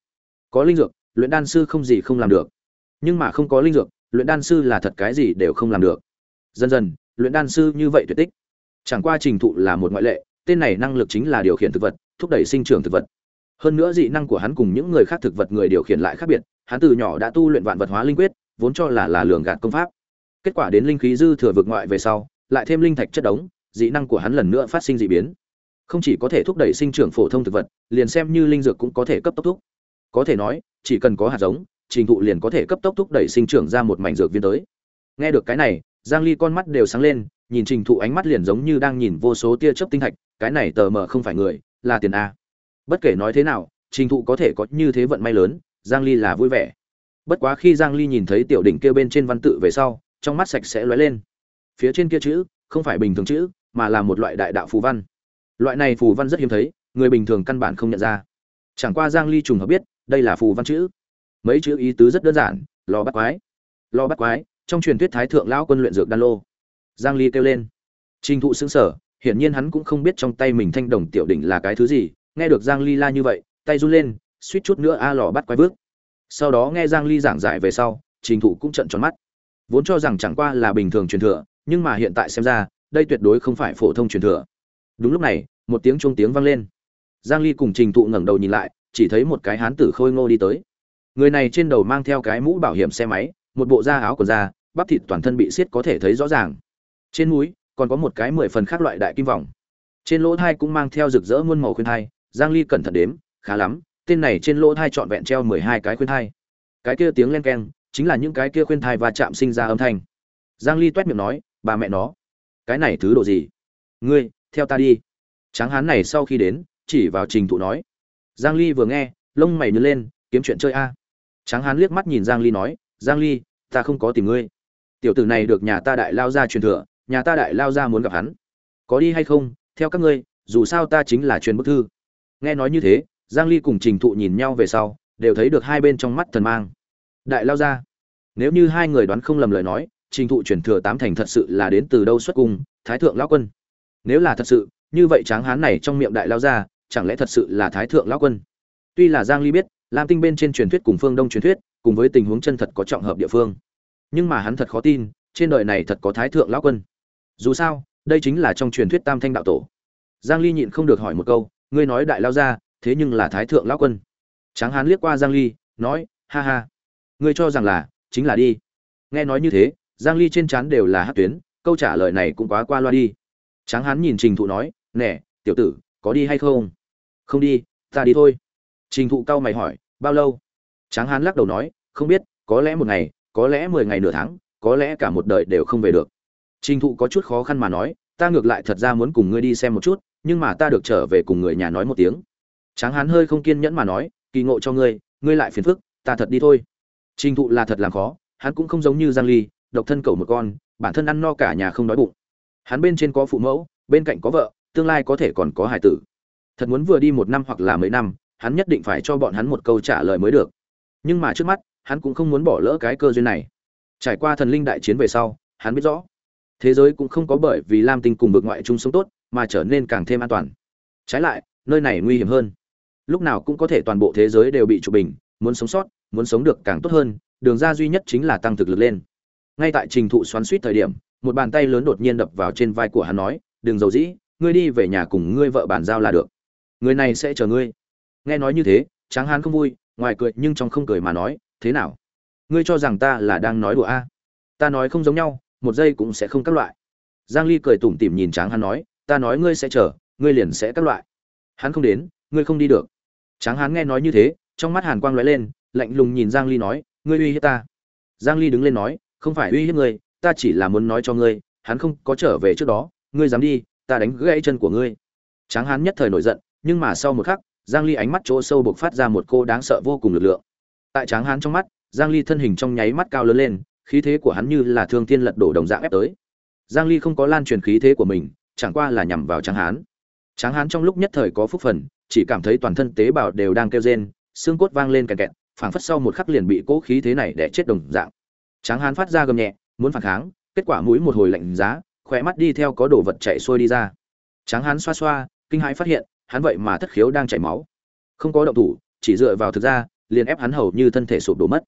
Có linh dược, luyện đan sư không gì không làm được. Nhưng mà không có linh dược, luyện đan sư là thật cái gì đều không làm được. Dần dần, luyện đan sư như vậy tuyệt tích. Chẳng qua trình thụ là một ngoại lệ, tên này năng lực chính là điều khiển thực vật, thúc đẩy sinh trưởng thực vật. Hơn nữa dị năng của hắn cùng những người khác thực vật người điều khiển lại khác biệt, hắn từ nhỏ đã tu luyện vạn vật hóa linh quyết, vốn cho là là lường gạt công pháp. Kết quả đến linh khí dư thừa vực ngoại về sau, lại thêm linh thạch chất đống, dị năng của hắn lần nữa phát sinh dị biến không chỉ có thể thúc đẩy sinh trưởng phổ thông thực vật, liền xem như linh dược cũng có thể cấp tốc thúc. Có thể nói, chỉ cần có hạt giống, trình thụ liền có thể cấp tốc thúc đẩy sinh trưởng ra một mảnh dược viên tới. Nghe được cái này, giang ly con mắt đều sáng lên, nhìn trình thụ ánh mắt liền giống như đang nhìn vô số tia chớp tinh thạch, cái này tờ mờ không phải người, là tiền a. Bất kể nói thế nào, trình thụ có thể có như thế vận may lớn, giang ly là vui vẻ. Bất quá khi giang ly nhìn thấy tiểu đỉnh kia bên trên văn tự về sau, trong mắt sạch sẽ lóe lên. Phía trên kia chữ, không phải bình thường chữ, mà là một loại đại đạo phù văn loại này phù văn rất hiếm thấy, người bình thường căn bản không nhận ra. Chẳng qua giang ly trùng hợp biết, đây là phù văn chữ. Mấy chữ ý tứ rất đơn giản, lò bắt quái. Lò bắt quái, trong truyền thuyết thái thượng lão quân luyện dược đan lô. Giang ly kêu lên. Trình thụ sững sở hiển nhiên hắn cũng không biết trong tay mình thanh đồng tiểu đỉnh là cái thứ gì, nghe được giang ly la như vậy, tay run lên, suýt chút nữa a lò bắt quái vước. Sau đó nghe giang ly giảng giải về sau, trình thụ cũng trợn tròn mắt. Vốn cho rằng chẳng qua là bình thường truyền thừa, nhưng mà hiện tại xem ra, đây tuyệt đối không phải phổ thông truyền thừa đúng lúc này, một tiếng chuông tiếng vang lên. Giang ly cùng trình thụ ngẩng đầu nhìn lại, chỉ thấy một cái hán tử khôi ngô đi tới. Người này trên đầu mang theo cái mũ bảo hiểm xe máy, một bộ da áo quần da, bắp thịt toàn thân bị xiết có thể thấy rõ ràng. Trên mũi, còn có một cái mười phần khác loại đại kim vòng. Trên lỗ thai cũng mang theo rực rỡ muôn màu khuyên thai, giang ly cẩn thận đếm, khá lắm, tên này trên lỗ thai trọn vẹn treo 12 cái khuyên thai. Cái kia tiếng len keng, chính là những cái kia khuyên thai và chạm sinh ra âm thanh. Giang ly toét miệng nói, bà mẹ nó, cái này thứ độ gì? Ngươi theo ta đi. Tráng hán này sau khi đến, chỉ vào trình thụ nói. Giang ly vừa nghe, lông mày nhớ lên, kiếm chuyện chơi a. Tráng hán liếc mắt nhìn giang ly nói, giang ly, ta không có tìm ngươi. Tiểu tử này được nhà ta đại lao ra truyền thừa, nhà ta đại lao ra muốn gặp hắn. Có đi hay không, theo các ngươi, dù sao ta chính là truyền bức thư. Nghe nói như thế, giang ly cùng trình thụ nhìn nhau về sau, đều thấy được hai bên trong mắt thần mang. Đại lao ra. Nếu như hai người đoán không lầm lời nói, trình thụ truyền thừa tám thành thật sự là đến từ đâu xuất cung, thái thượng lão quân nếu là thật sự, như vậy tráng hán này trong miệng đại lao ra, chẳng lẽ thật sự là thái thượng lão quân? Tuy là giang ly biết, lam tinh bên trên truyền thuyết cùng phương đông truyền thuyết, cùng với tình huống chân thật có trọng hợp địa phương. Nhưng mà hắn thật khó tin, trên đời này thật có thái thượng lão quân. Dù sao, đây chính là trong truyền thuyết tam thanh đạo tổ. Giang ly nhịn không được hỏi một câu, ngươi nói đại lao ra, thế nhưng là thái thượng lão quân? Tráng hán liếc qua giang ly, nói, ha ha, ngươi cho rằng là, chính là đi. Nghe nói như thế, giang ly trên trán đều là hát tuyến, câu trả lời này cũng quá qua loa đi tráng hán nhìn trình thụ nói, nè, tiểu tử, có đi hay không? Không đi, ta đi thôi. Trình thụ cao mày hỏi, bao lâu? Tráng hán lắc đầu nói, không biết, có lẽ một ngày, có lẽ mười ngày nửa tháng, có lẽ cả một đời đều không về được. Trình thụ có chút khó khăn mà nói, ta ngược lại thật ra muốn cùng ngươi đi xem một chút, nhưng mà ta được trở về cùng người nhà nói một tiếng. Tráng hán hơi không kiên nhẫn mà nói, kỳ ngộ cho ngươi ngươi lại phiền phức, ta thật đi thôi. Trình thụ là thật làm khó, hắn cũng không giống như giang ly, độc thân cầu một con, bản thân ăn no cả nhà không đói bụng hắn bên trên có phụ mẫu, bên cạnh có vợ, tương lai có thể còn có hải tử. Thật muốn vừa đi một năm hoặc là mấy năm, hắn nhất định phải cho bọn hắn một câu trả lời mới được. Nhưng mà trước mắt, hắn cũng không muốn bỏ lỡ cái cơ duyên này. Trải qua thần linh đại chiến về sau, hắn biết rõ, thế giới cũng không có bởi vì lam tinh cùng vực ngoại chung sống tốt mà trở nên càng thêm an toàn. Trái lại, nơi này nguy hiểm hơn. Lúc nào cũng có thể toàn bộ thế giới đều bị chụp bình, muốn sống sót, muốn sống được càng tốt hơn, đường ra duy nhất chính là tăng thực lực lên. Ngay tại trình thụ xoắn suýt thời điểm một bàn tay lớn đột nhiên đập vào trên vai của hắn nói, đừng dầu dĩ, ngươi đi về nhà cùng ngươi vợ bàn giao là được. Người này sẽ chờ ngươi. Nghe nói như thế, tráng hán không vui, ngoài cười nhưng trong không cười mà nói, thế nào? Ngươi cho rằng ta là đang nói đùa a? À? ta nói không giống nhau, một giây cũng sẽ không các loại. Giang ly cười tủm tỉm nhìn tráng hán nói, ta nói ngươi sẽ chờ, ngươi liền sẽ các loại. Hắn không đến, ngươi không đi được. Tráng hán nghe nói như thế, trong mắt hàn quang lóe lên, lạnh lùng nhìn giang ly nói, ngươi uy hiếp ta. Giang ly đứng lên nói, không phải uy hiếp ngươi ta chỉ là muốn nói cho ngươi, hắn không có trở về trước đó, ngươi dám đi, ta đánh gãy chân của ngươi. Tráng hán nhất thời nổi giận, nhưng mà sau một khắc, giang ly ánh mắt chỗ sâu bộc phát ra một cô đáng sợ vô cùng lực lượng. Tại tráng hán trong mắt, giang ly thân hình trong nháy mắt cao lớn lên, khí thế của hắn như là thương thiên lật đổ đồng dạng ép tới. Giang ly không có lan truyền khí thế của mình, chẳng qua là nhằm vào tráng hán. Tráng hán trong lúc nhất thời có phúc phần, chỉ cảm thấy toàn thân tế bào đều đang kêu rên, xương cốt vang lên kẹt kẹt, phảng phất sau một khắc liền bị cố khí thế này để chết đồng dạng. Tráng hán phát ra gầm nhẹ muốn phản kháng, kết quả mũi một hồi lạnh giá khỏe mắt đi theo có đồ vật chạy xuôi đi ra. Tráng hán xoa xoa, kinh hãi phát hiện, hắn vậy mà thất khiếu đang chảy máu. Không có động thủ, chỉ dựa vào thực ra, liền ép hắn hầu như thân thể sụp đổ mất.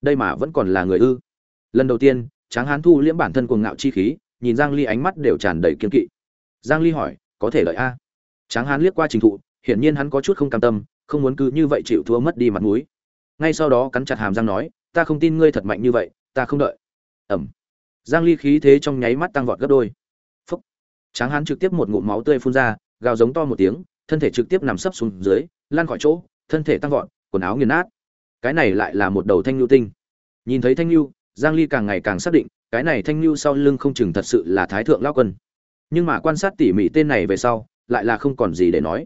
Đây mà vẫn còn là người ư. Lần đầu tiên, tráng hán thu liễm bản thân cuồng ngạo chi khí, nhìn giang ly ánh mắt đều tràn đầy kiên kỵ. Giang ly hỏi, có thể lợi a? Tráng hán liếc qua trình thụ, hiển nhiên hắn có chút không cam tâm, không muốn cứ như vậy chịu thua mất đi mặt mũi. Ngay sau đó cắn chặt hàm răng nói, ta không tin ngươi thật mạnh như vậy, ta không đợi ẩm. Giang ly khí thế trong nháy mắt tăng vọt gấp đôi. Phúc. Tráng hán trực tiếp một ngụm máu tươi phun ra, gào giống to một tiếng, thân thể trực tiếp nằm sấp xuống dưới lan khỏi chỗ, thân thể tăng vọt, quần áo nghiền nát. Cái này lại là một đầu thanh lưu tinh. Nhìn thấy thanh lưu, giang ly càng ngày càng xác định, cái này thanh lưu sau lưng không chừng thật sự là thái thượng lão quân. Nhưng mà quan sát tỉ mỉ tên này về sau, lại là không còn gì để nói.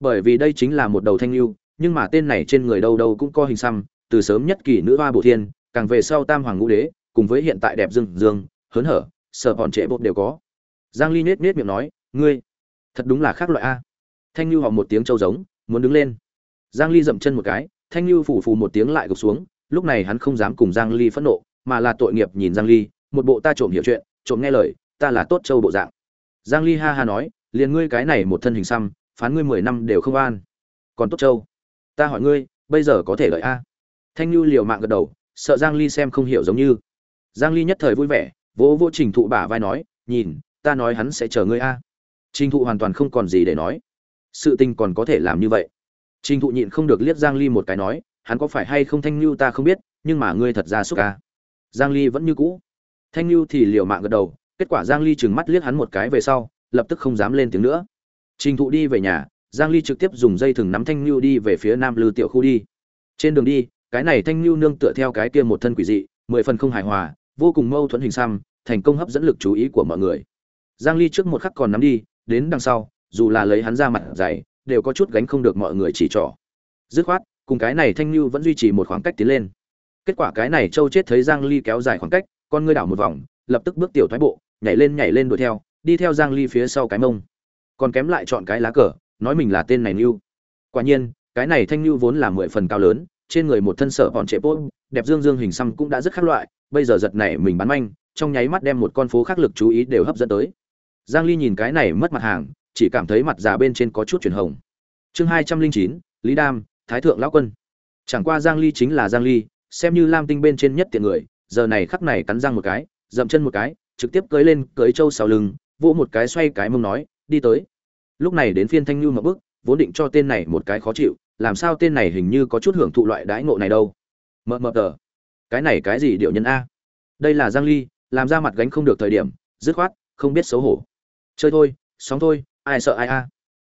Bởi vì đây chính là một đầu thanh lưu, nhưng mà tên này trên người đâu đâu cũng có hình xăm, từ sớm nhất kỳ nữ hoa bổ thiên, càng về sau tam hoàng ngũ đế cùng với hiện tại đẹp dương dương, hớn hở, sợ bọn trệ bột đều có. Giang ly nết nết miệng nói, ngươi, thật đúng là khác loại a. Thanh lưu họ một tiếng trâu giống, muốn đứng lên. Giang ly dậm chân một cái, thanh lưu phủ phù một tiếng lại gục xuống, lúc này hắn không dám cùng giang ly phẫn nộ, mà là tội nghiệp nhìn giang ly, một bộ ta trộm hiểu chuyện, trộm nghe lời, ta là tốt châu bộ dạng. Giang ly ha ha nói, liền ngươi cái này một thân hình xăm, phán ngươi 10 năm đều không an. Còn tốt châu ta hỏi ngươi, bây giờ có thể lợi a? Thanh lưu liều mạng gật đầu, sợ giang ly xem không hiểu giống như giang ly nhất thời vui vẻ, vỗ vỗ trình thụ bả vai nói, nhìn, ta nói hắn sẽ chờ ngươi a. Trình thụ hoàn toàn không còn gì để nói. Sự tình còn có thể làm như vậy. Trình thụ nhịn không được liếc giang ly một cái nói, hắn có phải hay không thanh lưu ta không biết, nhưng mà ngươi thật ra xúc a. giang ly vẫn như cũ. Thanh lưu thì liều mạng gật đầu, kết quả giang ly trừng mắt liếc hắn một cái về sau, lập tức không dám lên tiếng nữa. Trình thụ đi về nhà, giang ly trực tiếp dùng dây thừng nắm thanh lưu đi về phía nam lư tiểu khu đi. Trên đường đi, cái này thanh lưu nương tựa theo cái kia một thân quỷ dị, mười phần không hài hòa vô cùng mâu thuẫn hình xăm, thành công hấp dẫn lực chú ý của mọi người. Giang ly trước một khắc còn nắm đi, đến đằng sau, dù là lấy hắn ra mặt dày, đều có chút gánh không được mọi người chỉ trỏ. Dứt khoát, cùng cái này thanh lưu vẫn duy trì một khoảng cách tiến lên. Kết quả cái này châu chết thấy giang ly kéo dài khoảng cách, con ngươi đảo một vòng, lập tức bước tiểu thoái bộ, nhảy lên nhảy lên đuổi theo, đi theo giang ly phía sau cái mông. Còn kém lại chọn cái lá cờ, nói mình là tên này lưu quả nhiên, cái này thanh lưu vốn là mười phần cao lớn, trên người một thân sở bọn trẻ bốt đẹp dương dương hình xăm cũng đã rất khác loại bây giờ giật này mình bán manh, trong nháy mắt đem một con phố khác lực chú ý đều hấp dẫn tới. Giang ly nhìn cái này mất mặt hàng, chỉ cảm thấy mặt già bên trên có chút chuyển hồng. Chương hai trăm linh chín, lý đam, thái thượng lão quân. Chẳng qua giang ly chính là giang ly, xem như lam tinh bên trên nhất tiện người, giờ này khắc này cắn răng một cái, dậm chân một cái, trực tiếp cưới lên cưới trâu sau lưng, vỗ một cái xoay cái mông nói, đi tới. Lúc này đến phiên thanh lưu một bước, vốn định cho tên này một cái khó chịu, làm sao tên này hình như có chút hưởng thụ loại đãi ngộ này đâu. Mờ mờ tờ cái này cái gì điệu nhân a? Đây là giang ly, làm ra mặt gánh không được thời điểm, dứt khoát, không biết xấu hổ. Chơi thôi, sóng thôi, ai sợ ai a?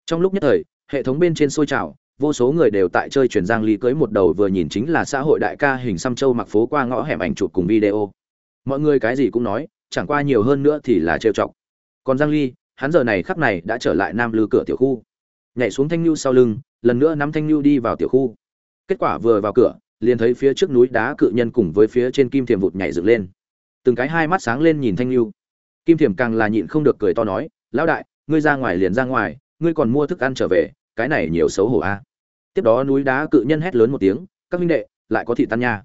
Trong lúc nhất thời, hệ thống bên trên sôi trào, vô số người đều tại chơi chuyển giang ly cưới một đầu vừa nhìn chính là xã hội đại ca hình xăm châu mặc phố qua ngõ hẻm ảnh chụp cùng video. Mọi người cái gì cũng nói, chẳng qua nhiều hơn nữa thì là trêu chọc. Còn giang ly, hắn giờ này khắc này đã trở lại nam lư cửa tiểu khu. Nhảy xuống thanh lưu sau lưng, lần nữa nắm thanh lưu đi vào tiểu khu. Kết quả vừa vào cửa liền thấy phía trước núi đá cự nhân cùng với phía trên kim thiềm vụt nhảy dựng lên. Từng cái hai mắt sáng lên nhìn thanh lưu kim thiềm càng là nhịn không được cười to nói, lão đại, ngươi ra ngoài liền ra ngoài, ngươi còn mua thức ăn trở về, cái này nhiều xấu hổ a. Tiếp đó núi đá cự nhân hét lớn một tiếng, các minh đệ, lại có thị tan nha.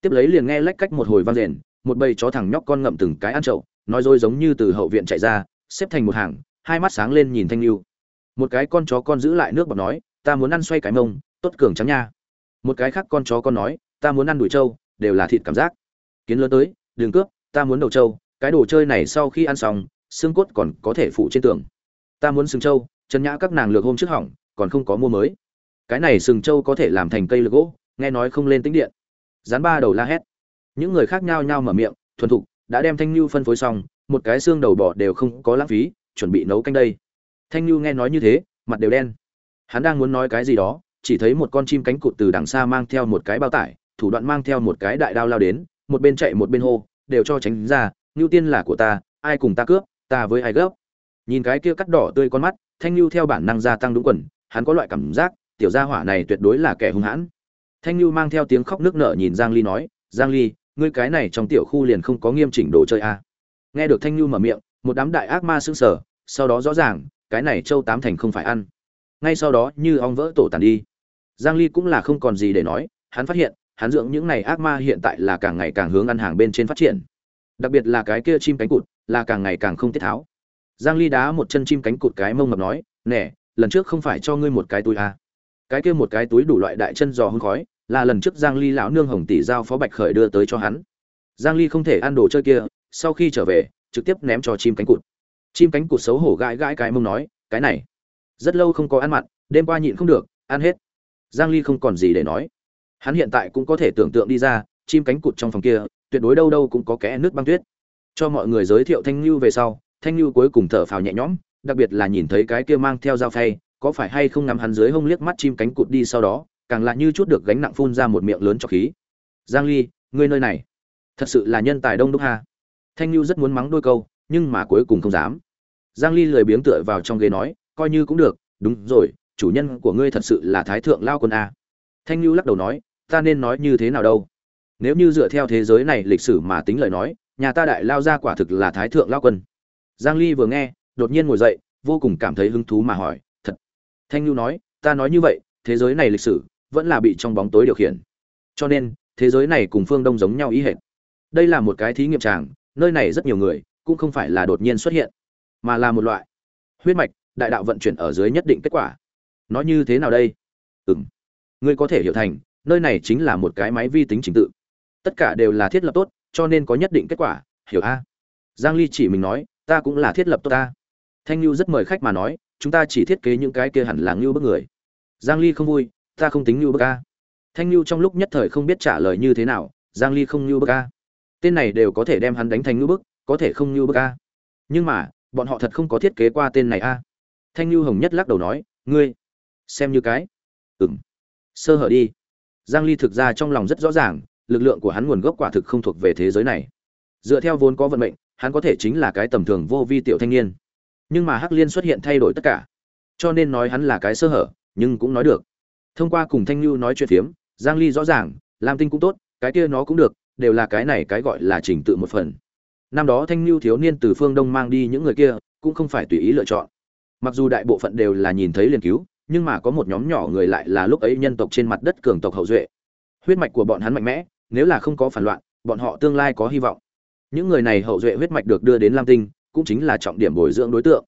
Tiếp lấy liền nghe lách cách một hồi vang rền, một bầy chó thằng nhóc con ngậm từng cái ăn trậu nói dối giống như từ hậu viện chạy ra, xếp thành một hàng, hai mắt sáng lên nhìn thanh lưu một cái con chó con giữ lại nước bọt nói, ta muốn ăn xoay cái mông, tốt cường trắng nha một cái khác con chó con nói, ta muốn ăn đùi trâu, đều là thịt cảm giác. Kiến lớn tới đường cướp, ta muốn đầu trâu, cái đồ chơi này sau khi ăn xong, xương cốt còn có thể phụ trên tường. Ta muốn sừng trâu, chân nhã các nàng lược hôm trước hỏng, còn không có mua mới. Cái này sừng trâu có thể làm thành cây lược gỗ, nghe nói không lên tính điện. Dán ba đầu la hét. Những người khác nhao nhao mở miệng, thuần thục, đã đem thanh lưu phân phối xong, một cái xương đầu bò đều không có lãng phí, chuẩn bị nấu canh đây. Thanh lưu nghe nói như thế, mặt đều đen. Hắn đang muốn nói cái gì đó chỉ thấy một con chim cánh cụt từ đằng xa mang theo một cái bao tải, thủ đoạn mang theo một cái đại đao lao đến, một bên chạy một bên hô, đều cho tránh ra ngưu tiên là của ta, ai cùng ta cướp, ta với ai gấp? Nhìn cái kia cắt đỏ tươi con mắt, thanh lưu theo bản năng gia tăng đúng quần, hắn có loại cảm giác, tiểu gia hỏa này tuyệt đối là kẻ hung hãn. Thanh lưu mang theo tiếng khóc nước nở nhìn giang ly nói, giang ly, ngươi cái này trong tiểu khu liền không có nghiêm chỉnh đồ chơi à. nghe được thanh lưu mở miệng, một đám đại ác ma sững sờ, sau đó rõ ràng, cái này châu tám thành không phải ăn. Ngay sau đó như ong vỡ tổ tàn đi giang ly cũng là không còn gì để nói, hắn phát hiện, hắn dưỡng những này ác ma hiện tại là càng ngày càng hướng ăn hàng bên trên phát triển. Đặc biệt là cái kia chim cánh cụt, là càng ngày càng không tiết tháo. Giang ly đá một chân chim cánh cụt cái mông mập nói, nè, lần trước không phải cho ngươi một cái túi à. cái kia một cái túi đủ loại đại chân giò hun khói, là lần trước giang ly lão nương hồng tỷ giao phó bạch khởi đưa tới cho hắn. Giang ly không thể ăn đồ chơi kia, sau khi trở về, trực tiếp ném cho chim cánh cụt. Chim cánh cụt xấu hổ gãi gãi cái mông nói, cái này, rất lâu không có ăn mặn, đêm qua nhịn không được, ăn hết giang ly không còn gì để nói. Hắn hiện tại cũng có thể tưởng tượng đi ra, chim cánh cụt trong phòng kia, tuyệt đối đâu đâu cũng có kẽ nước băng tuyết. Cho mọi người giới thiệu thanh lưu về sau, thanh lưu cuối cùng thở phào nhẹ nhõm, đặc biệt là nhìn thấy cái kia mang theo dao phay, có phải hay không ngắm hắn dưới hông liếc mắt chim cánh cụt đi sau đó, càng lại như chút được gánh nặng phun ra một miệng lớn cho khí. Giang ly, ngươi nơi này, thật sự là nhân tài đông đúc ha. Thanh lưu rất muốn mắng đôi câu, nhưng mà cuối cùng không dám. Giang ly lười biếng tựa vào trong ghế nói, coi như cũng được, đúng rồi chủ nhân của ngươi thật sự là thái thượng lao quân a. Thanh lưu lắc đầu nói, ta nên nói như thế nào đâu? Nếu như dựa theo thế giới này lịch sử mà tính lời nói, nhà ta đại lao ra quả thực là thái thượng lao quân. Giang ly vừa nghe, đột nhiên ngồi dậy, vô cùng cảm thấy hứng thú mà hỏi, thật. Thanh lưu nói, ta nói như vậy, thế giới này lịch sử vẫn là bị trong bóng tối điều khiển. Cho nên, thế giới này cùng phương đông giống nhau ý hệt. Đây là một cái thí nghiệm tràng, nơi này rất nhiều người cũng không phải là đột nhiên xuất hiện, mà là một loại huyết mạch đại đạo vận chuyển ở dưới nhất định kết quả nói như thế nào đây? Ừm. Ngươi có thể hiểu thành, nơi này chính là một cái máy vi tính trình tự. Tất cả đều là thiết lập tốt, cho nên có nhất định kết quả, hiểu a? Giang ly chỉ mình nói, ta cũng là thiết lập tốt ta. Thanh lưu rất mời khách mà nói, chúng ta chỉ thiết kế những cái kia hẳn là lưu bức người. Giang ly không vui, ta không tính lưu bức a. Thanh lưu trong lúc nhất thời không biết trả lời như thế nào, giang ly không lưu bức a. Tên này đều có thể đem hắn đánh thành lưu bức, có thể không lưu bức a. Nhưng mà, bọn họ thật không có thiết kế qua tên này a. Thanh lưu hồng nhất lắc đầu nói, ngươi xem như cái. Ừm. Sơ hở đi. Giang ly thực ra trong lòng rất rõ ràng, lực lượng của hắn nguồn gốc quả thực không thuộc về thế giới này. Dựa theo vốn có vận mệnh, hắn có thể chính là cái tầm thường vô vi tiểu thanh niên. Nhưng mà hắc liên xuất hiện thay đổi tất cả. Cho nên nói hắn là cái sơ hở, nhưng cũng nói được. Thông qua cùng thanh lưu nói chuyện phiếm, giang ly rõ ràng, lam tinh cũng tốt, cái kia nó cũng được, đều là cái này cái gọi là trình tự một phần. Năm đó thanh lưu thiếu niên từ phương đông mang đi những người kia, cũng không phải tùy ý lựa chọn. Mặc dù đại bộ phận đều là nhìn thấy liền cứu nhưng mà có một nhóm nhỏ người lại là lúc ấy nhân tộc trên mặt đất cường tộc hậu duệ. Huyết mạch của bọn hắn mạnh mẽ, nếu là không có phản loạn, bọn họ tương lai có hy vọng. Những người này hậu duệ huyết mạch được đưa đến lam tinh, cũng chính là trọng điểm bồi dưỡng đối tượng.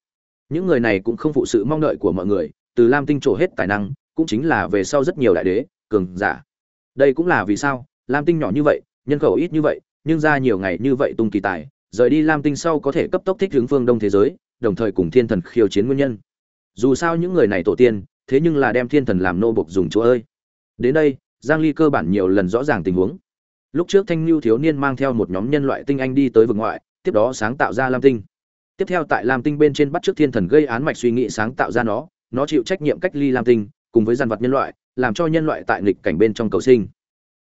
Những người này cũng không phụ sự mong đợi của mọi người, từ lam tinh trổ hết tài năng, cũng chính là về sau rất nhiều đại đế, cường giả. Đây cũng là vì sao, lam tinh nhỏ như vậy, nhân khẩu ít như vậy, nhưng ra nhiều ngày như vậy tung kỳ tài, rời đi lam tinh sau có thể cấp tốc thích hướng phương đông thế giới, đồng thời cùng thiên thần khiêu chiến nguyên nhân dù sao những người này tổ tiên, thế nhưng là đem thiên thần làm nô bộc dùng chỗ ơi. Đến đây, giang ly cơ bản nhiều lần rõ ràng tình huống. Lúc trước thanh lưu thiếu niên mang theo một nhóm nhân loại tinh anh đi tới vực ngoại, tiếp đó sáng tạo ra lam tinh. Tiếp theo tại lam tinh bên trên bắt trước thiên thần gây án mạch suy nghĩ sáng tạo ra nó nó chịu trách nhiệm cách ly lam tinh, cùng với dàn vật nhân loại, làm cho nhân loại tại nghịch cảnh bên trong cầu sinh.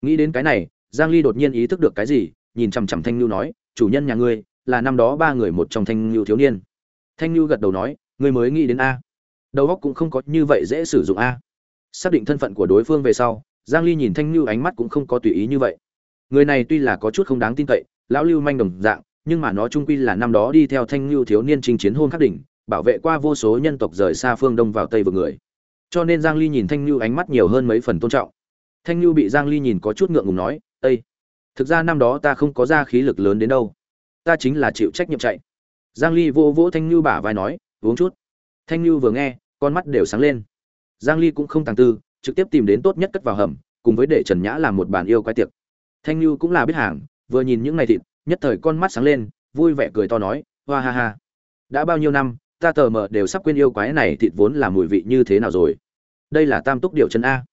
Nghĩ đến cái này, giang ly đột nhiên ý thức được cái gì, nhìn chằm chằm thanh lưu nói, chủ nhân nhà ngươi, là năm đó ba người một trong thanh lưu thiếu niên. Thanh lưu gật đầu nói, ngươi mới nghĩ đến a đầu óc cũng không có như vậy dễ sử dụng a. Xác định thân phận của đối phương về sau, giang ly nhìn thanh lưu ánh mắt cũng không có tùy ý như vậy. Người này tuy là có chút không đáng tin cậy, lão lưu manh đồng dạng, nhưng mà nó trung quy là năm đó đi theo thanh lưu thiếu niên chinh chiến hôn khắc đỉnh, bảo vệ qua vô số nhân tộc rời xa phương đông vào tây vực người. Cho nên giang ly nhìn thanh lưu ánh mắt nhiều hơn mấy phần tôn trọng. Thanh lưu bị giang ly nhìn có chút ngượng ngùng nói ây thực ra năm đó ta không có ra khí lực lớn đến đâu. Ta chính là chịu trách nhiệm chạy. Giang ly vô vỗ thanh lưu bả vai nói, uống chút. Thanh lưu vừa nghe con mắt đều sáng lên. Giang ly cũng không tàng tư, trực tiếp tìm đến tốt nhất cất vào hầm, cùng với để trần nhã làm một bàn yêu quái tiệc. Thanh lưu cũng là biết hàng, vừa nhìn những này thịt, nhất thời con mắt sáng lên, vui vẻ cười to nói, hoa ha ha. Đã bao nhiêu năm, ta tờ mờ đều sắp quên yêu quái này thịt vốn là mùi vị như thế nào rồi. Đây là tam túc điệu chân a.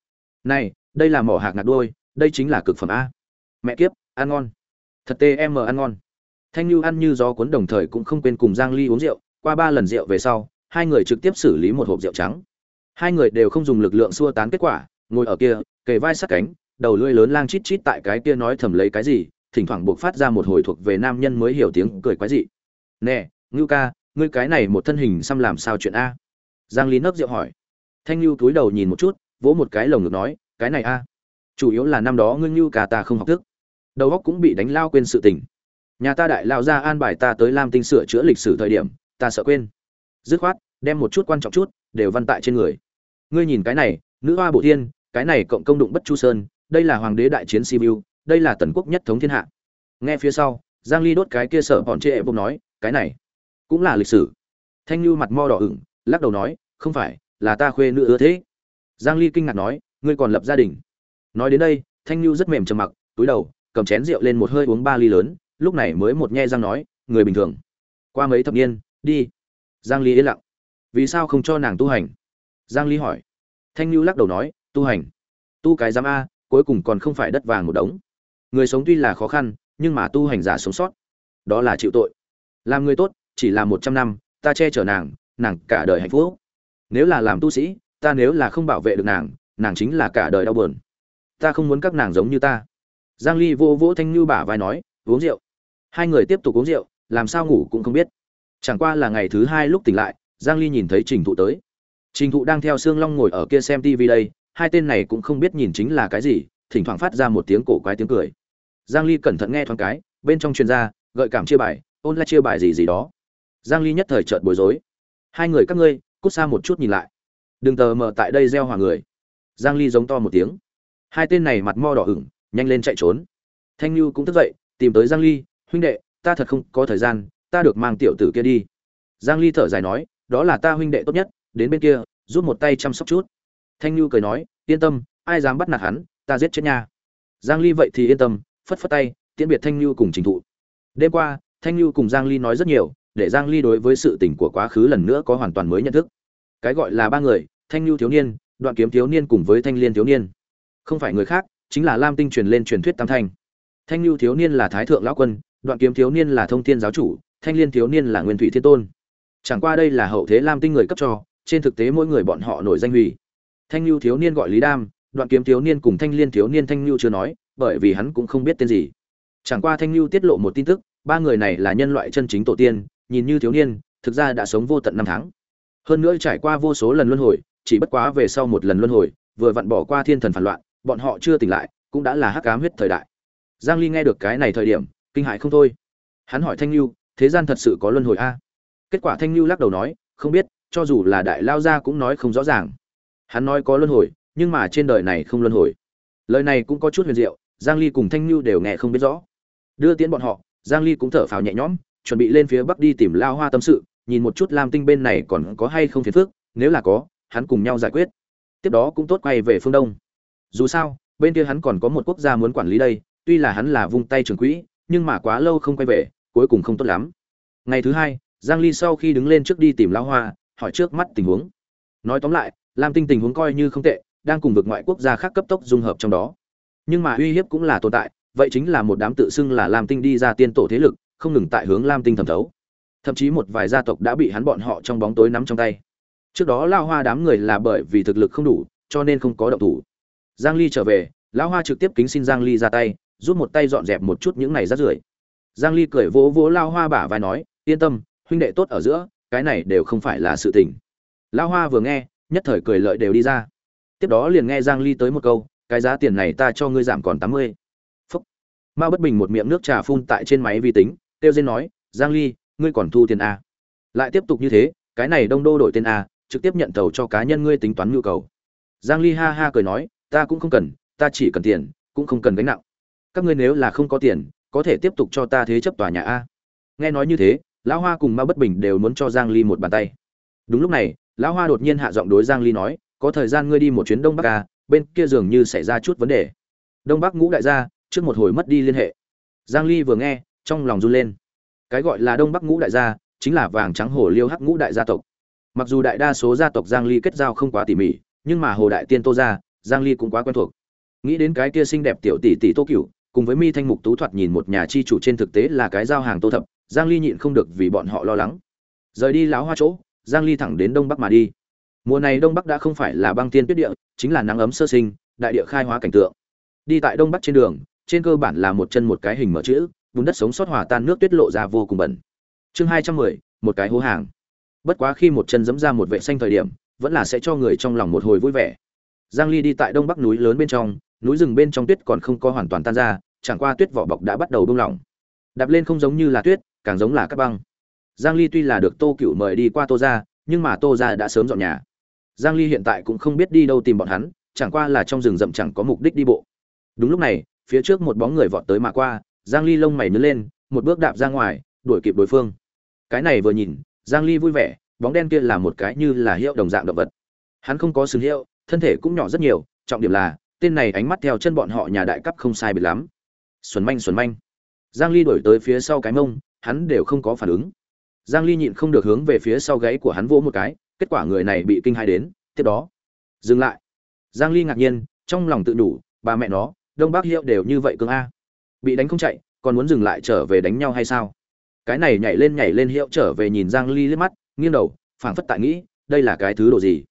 Này, đây là mỏ hạc ngạc đuôi, đây chính là cực phẩm a. Mẹ kiếp, ăn ngon. Thật tê em ăn ngon. Thanh lưu ăn như gió cuốn đồng thời cũng không quên cùng giang ly uống rượu, qua ba lần rượu về sau hai người trực tiếp xử lý một hộp rượu trắng. Hai người đều không dùng lực lượng xua tán kết quả, ngồi ở kia, kề vai sát cánh, đầu lưỡi lớn lang chít chít tại cái kia nói thầm lấy cái gì, thỉnh thoảng buộc phát ra một hồi thuộc về nam nhân mới hiểu tiếng cười quái dị. Nè, ngưu ca, ngươi cái này một thân hình xăm làm sao chuyện a? Giang lý nấp rượu hỏi. Thanh ngưu túi đầu nhìn một chút, vỗ một cái lồng ngực nói, cái này a, chủ yếu là năm đó ngươi như ca ta không học thức. Đầu óc cũng bị đánh lao quên sự tình. Nhà ta đại lao ra an bài ta tới lam tinh sửa chữa lịch sử thời điểm, ta sợ quên dứt khoát, đem một chút quan trọng chút đều văn tại trên người. Ngươi nhìn cái này, nữ hoa bộ thiên, cái này cộng công đụng bất chu sơn, đây là hoàng đế đại chiến sibiu đây là tần quốc nhất thống thiên hạ. Nghe phía sau, giang ly đốt cái kia sợ bọn trệ bông nói, cái này cũng là lịch sử. Thanh lưu mặt mo đỏ ửng, lắc đầu nói, không phải, là ta khuê nữ ưa thế. Giang ly kinh ngạc nói, ngươi còn lập gia đình. Nói đến đây, thanh lưu rất mềm trầm mặc, túi đầu, cầm chén rượu lên một hơi uống ba ly lớn, lúc này mới một nhe răng nói, người bình thường. Qua mấy thập niên, đi giang ly yên lặng. Vì sao không cho nàng tu hành? Giang ly hỏi. Thanh lưu lắc đầu nói, tu hành. Tu cái giám a, cuối cùng còn không phải đất vàng một đống. Người sống tuy là khó khăn, nhưng mà tu hành giả sống sót. Đó là chịu tội. Làm người tốt, chỉ là một trăm năm, ta che chở nàng nàng cả đời hạnh phúc. Nếu là làm tu sĩ, ta nếu là không bảo vệ được nàng nàng chính là cả đời đau buồn. Ta không muốn các nàng giống như ta. Giang ly vô vỗ thanh như bả vai nói, uống rượu. Hai người tiếp tục uống rượu, làm sao ngủ cũng không biết chẳng qua là ngày thứ hai lúc tỉnh lại, giang ly nhìn thấy trình thụ tới. Trình thụ đang theo sương long ngồi ở kia xem tv đây, hai tên này cũng không biết nhìn chính là cái gì, thỉnh thoảng phát ra một tiếng cổ quái tiếng cười. Giang ly cẩn thận nghe thoáng cái, bên trong truyền ra gợi cảm chia bài, ôn lại chia bài gì gì đó. Giang ly nhất thời chợt bối rối. Hai người các ngươi, cút xa một chút nhìn lại. Đừng tờ mờ tại đây gieo hòa người. Giang ly giống to một tiếng. Hai tên này mặt mo đỏ ửng, nhanh lên chạy trốn. Thanh lưu cũng thức dậy, tìm tới giang ly, huynh đệ, ta thật không có thời gian ta được mang tiểu tử kia đi. Giang ly thở dài nói, đó là ta huynh đệ tốt nhất, đến bên kia, giúp một tay chăm sóc chút. Thanh lưu cười nói, yên tâm, ai dám bắt nạt hắn, ta giết chết nha. Giang ly vậy thì yên tâm, phất phất tay, tiễn biệt thanh lưu cùng trình thụ. Đêm qua, thanh lưu cùng giang ly nói rất nhiều, để giang ly đối với sự tình của quá khứ lần nữa có hoàn toàn mới nhận thức. Cái gọi là ba người, thanh lưu thiếu niên, đoạn kiếm thiếu niên cùng với thanh liên thiếu niên. Không phải người khác, chính là lam tinh truyền lên truyền thuyết tam thanh. Thanh lưu thiếu niên là thái thượng lão quân, đoạn kiếm thiếu niên là thông thiên giáo chủ thanh liên thiếu niên là nguyên thủy thiên tôn. Chẳng qua đây là hậu thế lam tinh người cấp cho, trên thực tế mỗi người bọn họ nổi danh hủy. Thanh lưu thiếu niên gọi lý đam, đoạn kiếm thiếu niên cùng thanh liên thiếu niên thanh lưu chưa nói, bởi vì hắn cũng không biết tên gì. Chẳng qua thanh lưu tiết lộ một tin tức, ba người này là nhân loại chân chính tổ tiên, nhìn như thiếu niên, thực ra đã sống vô tận năm tháng. Hơn nữa trải qua vô số lần luân hồi, chỉ bất quá về sau một lần luân hồi, vừa vặn bỏ qua thiên thần phản loạn, bọn họ chưa tỉnh lại, cũng đã là hắc ám huyết thời đại. Giang ly nghe được cái này thời điểm, kinh hại không thôi. Hắn hỏi thanh lưu thế gian thật sự có luân hồi a? Kết quả thanh lưu lắc đầu nói, không biết, cho dù là đại lao gia cũng nói không rõ ràng. Hắn nói có luân hồi, nhưng mà trên đời này không luân hồi. Lời này cũng có chút huyền diệu, giang ly cùng thanh lưu đều nghe không biết rõ. Đưa tiến bọn họ, giang ly cũng thở phào nhẹ nhõm, chuẩn bị lên phía bắc đi tìm lao hoa tâm sự, nhìn một chút lam tinh bên này còn có hay không phiền phức, nếu là có, hắn cùng nhau giải quyết. Tiếp đó cũng tốt quay về phương đông. Dù sao, bên kia hắn còn có một quốc gia muốn quản lý đây, tuy là hắn là vung tay trường quỹ, nhưng mà quá lâu không quay về cuối cùng không tốt lắm. Ngày thứ hai, giang ly sau khi đứng lên trước đi tìm lão hoa, hỏi trước mắt tình huống. Nói tóm lại, lam tinh tình huống coi như không tệ, đang cùng vực ngoại quốc gia khác cấp tốc dung hợp trong đó. Nhưng mà uy hiếp cũng là tồn tại, vậy chính là một đám tự xưng là lam tinh đi ra tiên tổ thế lực, không ngừng tại hướng lam tinh thẩm thấu. Thậm chí một vài gia tộc đã bị hắn bọn họ trong bóng tối nắm trong tay. Trước đó lao hoa đám người là bởi vì thực lực không đủ, cho nên không có động thủ. Giang ly trở về, lão hoa trực tiếp kính xin giang ly ra tay, giúp một tay dọn dẹp một chút những này rác rưởi giang ly cười vỗ vỗ lao hoa bả vai nói, yên tâm, huynh đệ tốt ở giữa, cái này đều không phải là sự tình. Lao hoa vừa nghe, nhất thời cười lợi đều đi ra. Tiếp đó liền nghe giang ly tới một câu, cái giá tiền này ta cho ngươi giảm còn 80. phúc. Mao bất bình một miệng nước trà phun tại trên máy vi tính tiêu diên nói, giang ly, ngươi còn thu tiền a lại tiếp tục như thế, cái này đông đô đổi tên a trực tiếp nhận tàu cho cá nhân ngươi tính toán nhu cầu. Giang ly ha ha cười nói, ta cũng không cần, ta chỉ cần tiền, cũng không cần gánh nặng. Các ngươi nếu là không có tiền có thể tiếp tục cho ta thế chấp tòa nhà a? Nghe nói như thế, lão hoa cùng ma bất bình đều muốn cho giang ly một bàn tay. Đúng lúc này, lão hoa đột nhiên hạ giọng đối giang ly nói, có thời gian ngươi đi một chuyến đông bắc a bên kia dường như xảy ra chút vấn đề. Đông bắc ngũ đại gia, trước một hồi mất đi liên hệ. Giang ly vừa nghe, trong lòng run lên. Cái gọi là đông bắc ngũ đại gia, chính là vàng trắng hồ liêu hắc ngũ đại gia tộc. Mặc dù đại đa số gia tộc giang ly kết giao không quá tỉ mỉ, nhưng mà hồ đại tiên tô gia, giang ly cũng quá quen thuộc. Nghĩ đến cái kia xinh đẹp tiểu tỷ tỷ tô cửu cùng với mi thanh mục tú thoạt nhìn một nhà chi chủ trên thực tế là cái giao hàng tô thập giang ly nhịn không được vì bọn họ lo lắng. Rời đi láo hoa chỗ giang ly thẳng đến đông bắc mà đi. Mùa này đông bắc đã không phải là băng tiên tuyết địa chính là nắng ấm sơ sinh đại địa khai hóa cảnh tượng. Đi tại đông bắc trên đường trên cơ bản là một chân một cái hình mở chữ bùn đất sống sót hòa tan nước tuyết lộ ra vô cùng bẩn. Chương 210, một cái hố hàng. Bất quá khi một chân dẫm ra một vệ xanh thời điểm vẫn là sẽ cho người trong lòng một hồi vui vẻ. Giang ly đi tại đông bắc núi lớn bên trong núi rừng bên trong tuyết còn không có hoàn toàn tan ra, chẳng qua tuyết vỏ bọc đã bắt đầu bung lỏng. Đạp lên không giống như là tuyết, càng giống là các băng. Giang ly tuy là được tô cựu mời đi qua tô ra nhưng mà tô ra đã sớm dọn nhà. Giang ly hiện tại cũng không biết đi đâu tìm bọn hắn, chẳng qua là trong rừng rậm chẳng có mục đích đi bộ. Đúng lúc này, phía trước một bóng người vọt tới mà qua, giang ly lông mày nhướng lên, một bước đạp ra ngoài, đuổi kịp đối phương. Cái này vừa nhìn, giang ly vui vẻ, bóng đen kia là một cái như là hiệu đồng dạng động vật. Hắn không có sừng hiệu, thân thể cũng nhỏ rất nhiều, trọng điểm là tên này ánh mắt theo chân bọn họ nhà đại cấp không sai biệt lắm. Xuân manh xuân manh. Giang ly đổi tới phía sau cái mông, hắn đều không có phản ứng. Giang ly nhịn không được hướng về phía sau gáy của hắn vỗ một cái, kết quả người này bị kinh hai đến. Tiếp đó, dừng lại. Giang ly ngạc nhiên, trong lòng tự đủ, bà mẹ nó, đông bắc hiệu đều như vậy cương a. Bị đánh không chạy, còn muốn dừng lại trở về đánh nhau hay sao? Cái này nhảy lên nhảy lên hiệu trở về nhìn giang ly liếc mắt, nghiêng đầu, phảng phất tại nghĩ, đây là cái thứ đồ gì?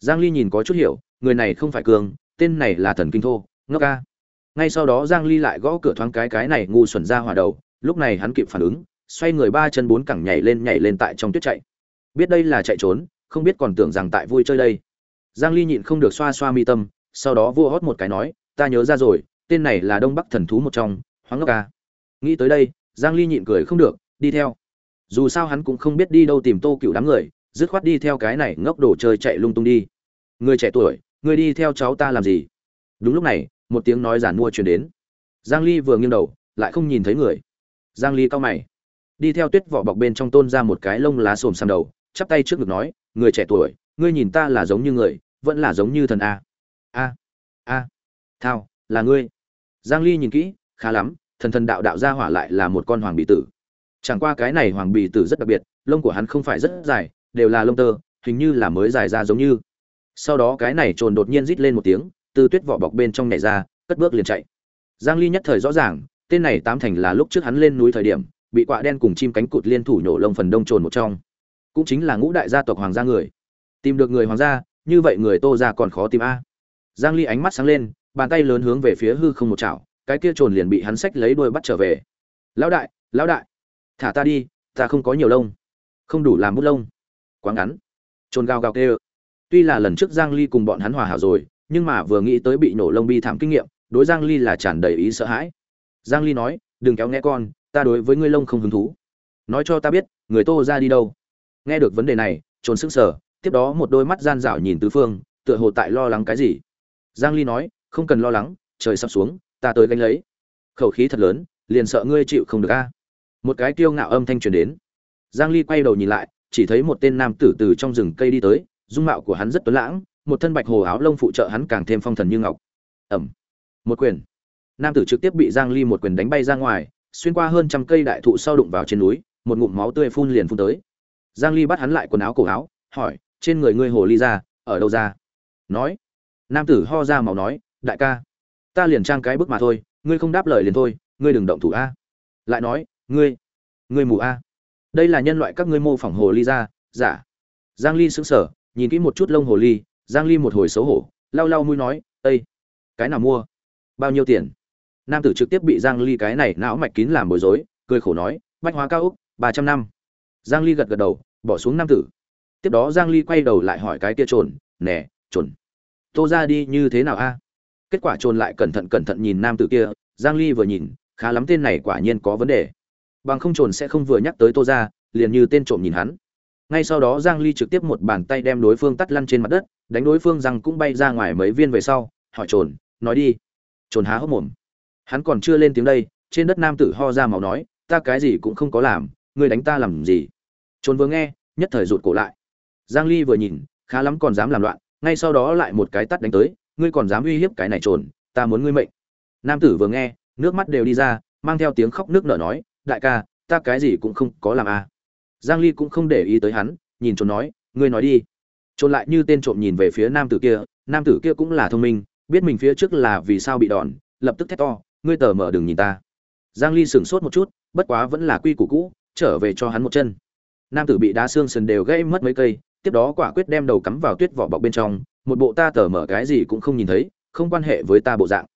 Giang ly nhìn có chút hiểu, người này không phải cường tên này là thần kinh thô, ngốc ca ngay sau đó giang ly lại gõ cửa thoáng cái cái này ngu xuẩn ra hỏa đầu, lúc này hắn kịp phản ứng, xoay người ba chân bốn cẳng nhảy lên nhảy lên tại trong tuyết chạy. Biết đây là chạy trốn, không biết còn tưởng rằng tại vui chơi đây. Giang ly nhịn không được xoa xoa mi tâm, sau đó vua hót một cái nói, ta nhớ ra rồi, tên này là đông bắc thần thú một trong, hoáng ngốc ca nghĩ tới đây, giang ly nhịn cười không được, đi theo. Dù sao hắn cũng không biết đi đâu tìm tô cựu đám người, dứt khoát đi theo cái này ngốc đồ chơi chạy lung tung đi. Người trẻ tuổi Ngươi đi theo cháu ta làm gì? Đúng lúc này, một tiếng nói giản mua truyền đến. Giang ly vừa nghiêng đầu, lại không nhìn thấy người. Giang ly cao mày. Đi theo tuyết vỏ bọc bên trong tôn ra một cái lông lá xồm xăm đầu, chắp tay trước ngực nói, người trẻ tuổi, ngươi nhìn ta là giống như người, vẫn là giống như thần a. A a, thao, là ngươi. Giang ly nhìn kỹ, khá lắm, thần thần đạo đạo ra hỏa lại là một con hoàng bì tử. Chẳng qua cái này hoàng bì tử rất đặc biệt, lông của hắn không phải rất dài, đều là lông tơ, hình như là mới dài ra giống như sau đó cái này trồn đột nhiên rít lên một tiếng, từ tuyết vỏ bọc bên trong nhảy ra, cất bước liền chạy. Giang ly nhất thời rõ ràng, tên này tám thành là lúc trước hắn lên núi thời điểm, bị quạ đen cùng chim cánh cụt liên thủ nhổ lông phần đông trồn một trong. Cũng chính là ngũ đại gia tộc hoàng gia người. Tìm được người hoàng gia, như vậy người tô ra còn khó tìm a. Giang ly ánh mắt sáng lên, bàn tay lớn hướng về phía hư không một chảo, cái kia trồn liền bị hắn sách lấy đuôi bắt trở về. Lão đại lão đại, thả ta đi, ta không có nhiều lông. Không đủ làm bút lông. Quá ngắn. Trồn gào gào kêu tuy là lần trước giang ly cùng bọn hắn hòa hảo rồi, nhưng mà vừa nghĩ tới bị nổ lông bi thảm kinh nghiệm, đối giang ly là tràn đầy ý sợ hãi. Giang ly nói, đừng kéo nghe con, ta đối với ngươi lông không hứng thú. Nói cho ta biết, người tô ra đi đâu? Nghe được vấn đề này, trồn sững sờ, tiếp đó một đôi mắt gian dảo nhìn tứ phương, tựa hồ tại lo lắng cái gì. Giang ly nói, không cần lo lắng, trời sắp xuống, ta tới gánh lấy. Khẩu khí thật lớn, liền sợ ngươi chịu không được a. Một cái kiêu ngạo âm thanh truyền đến. Giang ly quay đầu nhìn lại, chỉ thấy một tên nam tử từ trong rừng cây đi tới dung mạo của hắn rất tuấn lãng, một thân bạch hồ áo lông phụ trợ hắn càng thêm phong thần như ngọc. Ẩm. Một quyền. Nam tử trực tiếp bị giang ly một quyền đánh bay ra ngoài, xuyên qua hơn trăm cây đại thụ sau đụng vào trên núi, một ngụm máu tươi phun liền phun tới. Giang ly bắt hắn lại quần áo cổ áo, hỏi, trên người ngươi hồ ly ra, ở đâu ra? Nói. Nam tử ho ra màu nói, đại ca, ta liền trang cái bức mà thôi, ngươi không đáp lời liền thôi, ngươi đừng động thủ a. Lại nói, ngươi ngươi mù a. Đây là nhân loại các ngươi mô phỏng hồ ly ra, giả. Giang ly sững sờ nhìn kỹ một chút lông hồ ly, giang ly một hồi xấu hổ, lau lau mũi nói ây cái nào mua? Bao nhiêu tiền? Nam tử trực tiếp bị giang ly cái này não mạch kín làm bối rối, cười khổ nói, bách hóa cao úc 300 năm. Giang ly gật gật đầu, bỏ xuống nam tử. Tiếp đó giang ly quay đầu lại hỏi cái kia trồn, nè, trồn, tô ra đi như thế nào a? Kết quả trồn lại cẩn thận cẩn thận nhìn nam tử kia, giang ly vừa nhìn, khá lắm tên này quả nhiên có vấn đề. Bằng không trồn sẽ không vừa nhắc tới tô ra, liền như tên trộm nhìn hắn ngay sau đó giang ly trực tiếp một bàn tay đem đối phương tắt lăn trên mặt đất, đánh đối phương rằng cũng bay ra ngoài mấy viên về sau, hỏi trồn, nói đi. Trồn há hốc mồm. Hắn còn chưa lên tiếng đây, trên đất nam tử ho ra màu nói, ta cái gì cũng không có làm, ngươi đánh ta làm gì? Trồn vừa nghe, nhất thời rụt cổ lại. Giang ly vừa nhìn, khá lắm còn dám làm loạn, ngay sau đó lại một cái tắt đánh tới, ngươi còn dám uy hiếp cái này trồn, ta muốn ngươi mệnh. Nam tử vừa nghe, nước mắt đều đi ra, mang theo tiếng khóc nước nở nói, đại ca, ta cái gì cũng không có làm à giang ly cũng không để ý tới hắn, nhìn trồn nói, ngươi nói đi. Trồn lại như tên trộm nhìn về phía nam tử kia, nam tử kia cũng là thông minh, biết mình phía trước là vì sao bị đòn, lập tức thét to, ngươi tờ mở đừng nhìn ta. Giang ly sửng sốt một chút, bất quá vẫn là quy củ cũ, trở về cho hắn một chân. Nam tử bị đá xương sườn đều gãy mất mấy cây, tiếp đó quả quyết đem đầu cắm vào tuyết vỏ bọc bên trong, một bộ ta tờ mở cái gì cũng không nhìn thấy, không quan hệ với ta bộ dạng.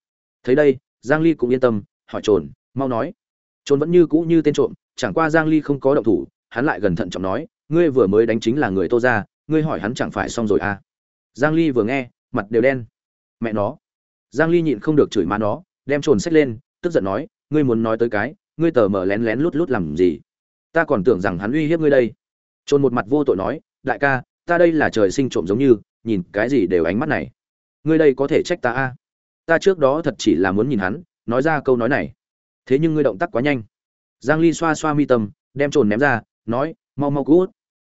Thấy đây, giang ly cũng yên tâm, hỏi trồn mau nói. Trồn vẫn như cũ như tên trộm, chẳng qua giang ly không có động thủ hắn lại gần thận trọng nói, ngươi vừa mới đánh chính là người tô ra ngươi hỏi hắn chẳng phải xong rồi à? Giang ly vừa nghe, mặt đều đen. Mẹ nó. Giang ly nhịn không được chửi má nó, đem trồn sách lên, tức giận nói, ngươi muốn nói tới cái, ngươi tờ mở lén lén lút lút làm gì? Ta còn tưởng rằng hắn uy hiếp ngươi đây. Trồn một mặt vô tội nói, đại ca, ta đây là trời sinh trộm giống như, nhìn cái gì đều ánh mắt này. Ngươi đây có thể trách ta a ta trước đó thật chỉ là muốn nhìn hắn, nói ra câu nói này. Thế nhưng ngươi động tác quá nhanh. Giang ly xoa xoa mi tâm, đem trồn ném ra nói, mau mau cút.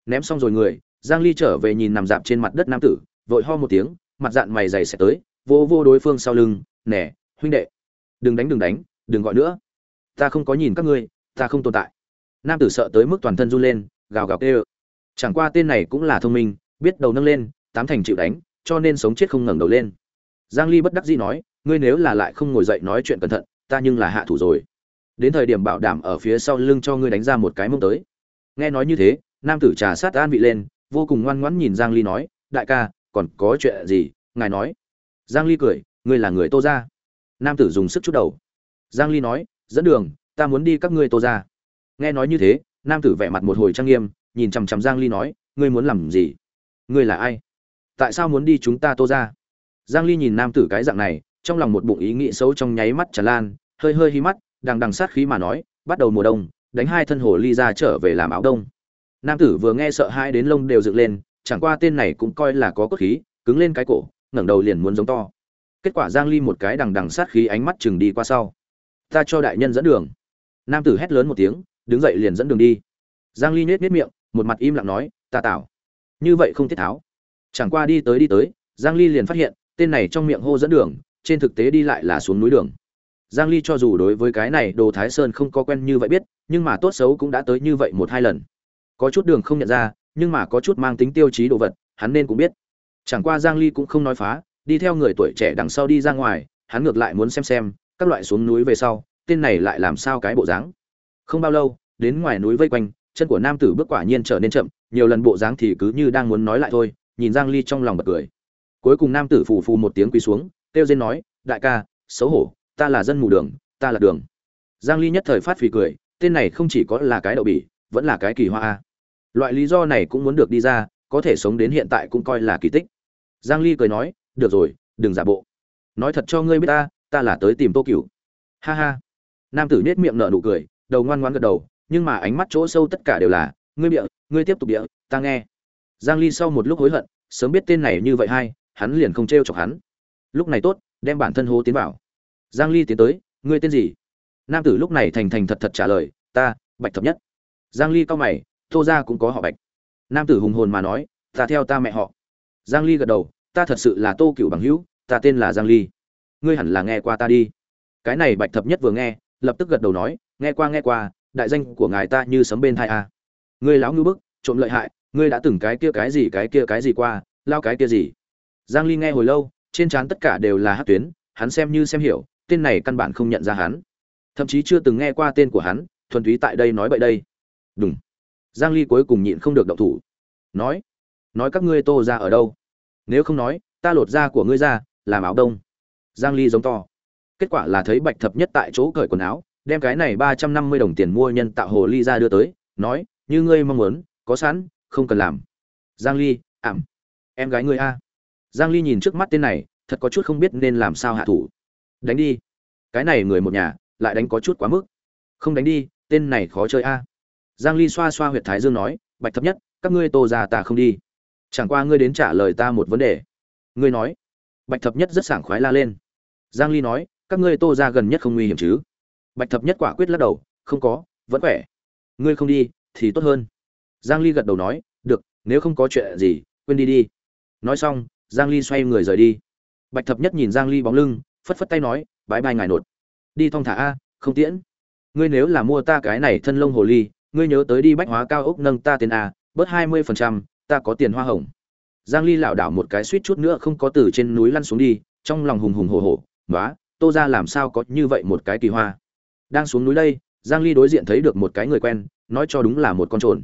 Ném xong rồi người, giang ly trở về nhìn nằm dạp trên mặt đất nam tử, vội ho một tiếng, mặt dạn mày dày sẽ tới, vô vô đối phương sau lưng, nè, huynh đệ, đừng đánh đừng đánh, đừng gọi nữa. Ta không có nhìn các ngươi, ta không tồn tại. Nam tử sợ tới mức toàn thân run lên, gào gào kêu. Chẳng qua tên này cũng là thông minh, biết đầu nâng lên, tám thành chịu đánh, cho nên sống chết không ngẩng đầu lên. Giang ly bất đắc dĩ nói, ngươi nếu là lại không ngồi dậy nói chuyện cẩn thận, ta nhưng là hạ thủ rồi. Đến thời điểm bảo đảm ở phía sau lưng cho ngươi đánh ra một cái mông tới nghe nói như thế, nam tử trà sát an vị lên, vô cùng ngoan ngoãn nhìn giang ly nói, đại ca, còn có chuyện gì? Ngài nói. Giang ly cười, ngươi là người tô ra nam tử dùng sức chút đầu. Giang ly nói, dẫn đường, ta muốn đi các ngươi tô ra nghe nói như thế, nam tử vẻ mặt một hồi trang nghiêm, nhìn chằm chằm giang ly nói, ngươi muốn làm gì? Ngươi là ai? Tại sao muốn đi chúng ta tô ra giang ly nhìn nam tử cái dạng này, trong lòng một bụng ý nghĩ xấu trong nháy mắt tràn lan, hơi hơi hí mắt, đằng đằng sát khí mà nói, bắt đầu mùa đông đánh hai thân hồ ly ra trở về làm áo đông. Nam tử vừa nghe sợ hai đến lông đều dựng lên, chẳng qua tên này cũng coi là có cốt khí, cứng lên cái cổ, ngẩng đầu liền muốn giống to. Kết quả giang ly một cái đằng đằng sát khí ánh mắt chừng đi qua sau. Ta cho đại nhân dẫn đường. Nam tử hét lớn một tiếng, đứng dậy liền dẫn đường đi. Giang ly nhếch nhếch miệng, một mặt im lặng nói, ta tạo như vậy không thiết tháo. Chẳng qua đi tới đi tới, giang ly liền phát hiện, tên này trong miệng hô dẫn đường, trên thực tế đi lại là xuống núi đường. Giang ly cho dù đối với cái này, đồ thái sơn không có quen như vậy biết nhưng mà tốt xấu cũng đã tới như vậy một hai lần. Có chút đường không nhận ra, nhưng mà có chút mang tính tiêu chí đồ vật, hắn nên cũng biết. Chẳng qua giang ly cũng không nói phá, đi theo người tuổi trẻ đằng sau đi ra ngoài, hắn ngược lại muốn xem xem, các loại xuống núi về sau, tên này lại làm sao cái bộ dáng. Không bao lâu, đến ngoài núi vây quanh, chân của nam tử bước quả nhiên trở nên chậm, nhiều lần bộ dáng thì cứ như đang muốn nói lại thôi, nhìn giang ly trong lòng bật cười. Cuối cùng nam tử phù phù một tiếng quỳ xuống, kêu dên nói, đại ca, xấu hổ, ta là dân mù đường, ta là đường. Giang ly nhất thời phát phì cười tên này không chỉ có là cái đậu bỉ, vẫn là cái kỳ hoa a. Loại lý do này cũng muốn được đi ra, có thể sống đến hiện tại cũng coi là kỳ tích. Giang ly cười nói, được rồi, đừng giả bộ. Nói thật cho ngươi biết ta ta là tới tìm tô cửu ha ha. Nam tử nết miệng nở nụ cười, đầu ngoan ngoãn gật đầu, nhưng mà ánh mắt chỗ sâu tất cả đều là, ngươi bịa, ngươi tiếp tục bịa, ta nghe. Giang ly sau một lúc hối hận, sớm biết tên này như vậy hay, hắn liền không trêu chọc hắn. Lúc này tốt, đem bản thân hô tiến vào. Giang ly tiến tới, ngươi tên gì? Nam tử lúc này thành thành thật thật trả lời, ta, bạch thập nhất. Giang ly cao mày, tô ra cũng có họ bạch. Nam tử hùng hồn mà nói, ta theo ta mẹ họ. Giang ly gật đầu, ta thật sự là tô cửu bằng hữu, ta tên là giang ly. Ngươi hẳn là nghe qua ta đi. Cái này bạch thập nhất vừa nghe, lập tức gật đầu nói, nghe qua nghe qua, đại danh của ngài ta như sấm bên thai a. Ngươi láo ngưu bức, trộm lợi hại, ngươi đã từng cái kia cái gì, cái kia cái gì qua, lao cái kia gì? Giang ly nghe hồi lâu, trên trán tất cả đều là hát tuyến, hắn xem như xem hiểu, tên này căn bản không nhận ra hắn thậm chí chưa từng nghe qua tên của hắn, thuần túy tại đây nói bậy đây. Đúng giang ly cuối cùng nhịn không được động thủ. Nói nói các ngươi tô ra ở đâu? Nếu không nói, ta lột da của ngươi ra, làm áo đông. Giang ly giống to. Kết quả là thấy bạch thập nhất tại chỗ cởi quần áo, đem cái này 350 đồng tiền mua nhân tạo hồ ly ra đưa tới, nói, như ngươi mong muốn, có sẵn, không cần làm. Giang ly, ảm, em gái ngươi a. Giang ly nhìn trước mắt tên này, thật có chút không biết nên làm sao hạ thủ. Đánh đi. Cái này người một nhà lại đánh có chút quá mức. Không đánh đi, tên này khó chơi a. Giang ly xoa xoa huyệt thái dương nói, bạch thập nhất, các ngươi tô ra ta không đi. Chẳng qua ngươi đến trả lời ta một vấn đề. Ngươi nói. Bạch thập nhất rất sảng khoái la lên. Giang ly nói, các ngươi tô ra gần nhất không nguy hiểm chứ? Bạch thập nhất quả quyết lắc đầu, không có, vẫn khỏe. Ngươi không đi, thì tốt hơn. Giang ly gật đầu nói, được, nếu không có chuyện gì, quên đi đi. Nói xong, giang ly xoay người rời đi. Bạch thập nhất nhìn giang ly bóng lưng, phất phất tay nói, bái bai ngài nột đi thong thả a không tiễn. Ngươi nếu là mua ta cái này thân lông hồ ly ngươi nhớ tới đi bách hóa cao ốc nâng ta tiền a bớt 20%, ta có tiền hoa hồng. Giang ly lảo đảo một cái suýt chút nữa không có từ trên núi lăn xuống đi trong lòng hùng hùng hổ hổ nói tô ra làm sao có như vậy một cái kỳ hoa? Đang xuống núi đây giang ly đối diện thấy được một cái người quen nói cho đúng là một con trồn.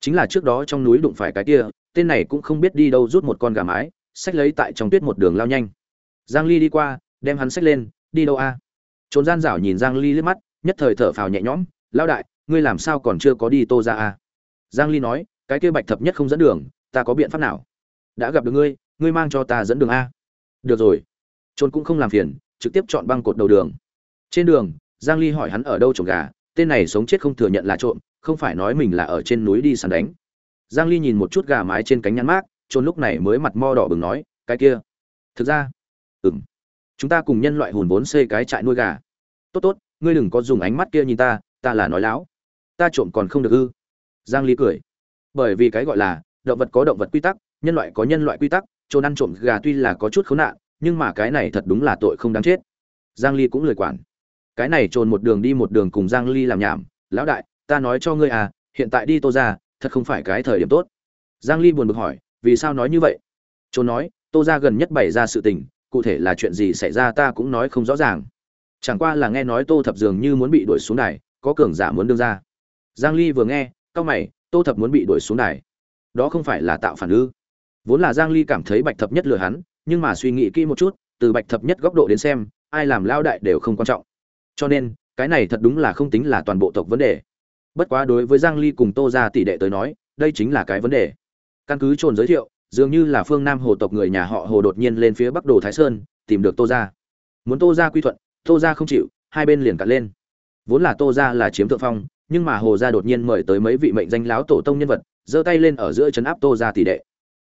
Chính là trước đó trong núi đụng phải cái kia tên này cũng không biết đi đâu rút một con gà mái xách lấy tại trong tuyết một đường lao nhanh. Giang ly đi qua đem hắn xách lên đi đâu a? Trốn gian rảo nhìn giang ly liếc mắt, nhất thời thở phào nhẹ nhõm lao đại, ngươi làm sao còn chưa có đi tô ra a à? giang ly nói, cái kia bạch thập nhất không dẫn đường, ta có biện pháp nào? Đã gặp được ngươi ngươi mang cho ta dẫn đường a. Được rồi. Trốn cũng không làm phiền, trực tiếp chọn băng cột đầu đường. Trên đường, giang ly hỏi hắn ở đâu trộm gà, tên này sống chết không thừa nhận là trộm, không phải nói mình là ở trên núi đi săn đánh. Giang ly nhìn một chút gà mái trên cánh nhăn mát, Trốn lúc này mới mặt mo đỏ bừng nói, cái kia. Thực ra? Ừm chúng ta cùng nhân loại hùn vốn xây cái trại nuôi gà. Tốt tốt, ngươi đừng có dùng ánh mắt kia nhìn ta ta là nói láo. Ta trộm còn không được ư. Giang ly cười. Bởi vì cái gọi là, động vật có động vật quy tắc, nhân loại có nhân loại quy tắc, trộn ăn trộm gà tuy là có chút khốn nạn, nhưng mà cái này thật đúng là tội không đáng chết. Giang ly cũng lười quản. Cái này trồn một đường đi một đường cùng giang ly làm nhảm. Lão đại, ta nói cho ngươi à hiện tại đi tô ra, thật không phải cái thời điểm tốt. Giang ly buồn bực hỏi, vì sao nói như vậy? Trồn nói, tô ra gần nhất bày ra sự tình cụ thể là chuyện gì xảy ra ta cũng nói không rõ ràng. Chẳng qua là nghe nói tô thập dường như muốn bị đuổi xuống đài, có cường giả muốn đưa ra. Giang ly vừa nghe cao mày, tô thập muốn bị đuổi xuống đài. Đó không phải là tạo phản ư? Vốn là giang ly cảm thấy bạch thập nhất lừa hắn, nhưng mà suy nghĩ kỹ một chút, từ bạch thập nhất góc độ đến xem, ai làm lao đại đều không quan trọng. Cho nên, cái này thật đúng là không tính là toàn bộ tộc vấn đề. Bất quá đối với giang ly cùng tô gia tỷ đệ tới nói, đây chính là cái vấn đề. Căn cứ trồn giới thiệu dường như là phương nam hồ tộc người nhà họ hồ đột nhiên lên phía bắc đồ thái sơn, tìm được tô gia. Muốn tô gia quy thuận, tô gia không chịu, hai bên liền cạn lên. Vốn là tô gia là chiếm thượng phong, nhưng mà hồ gia đột nhiên mời tới mấy vị mệnh danh láo tổ tông nhân vật, giơ tay lên ở giữa chấn áp tô gia tỷ đệ.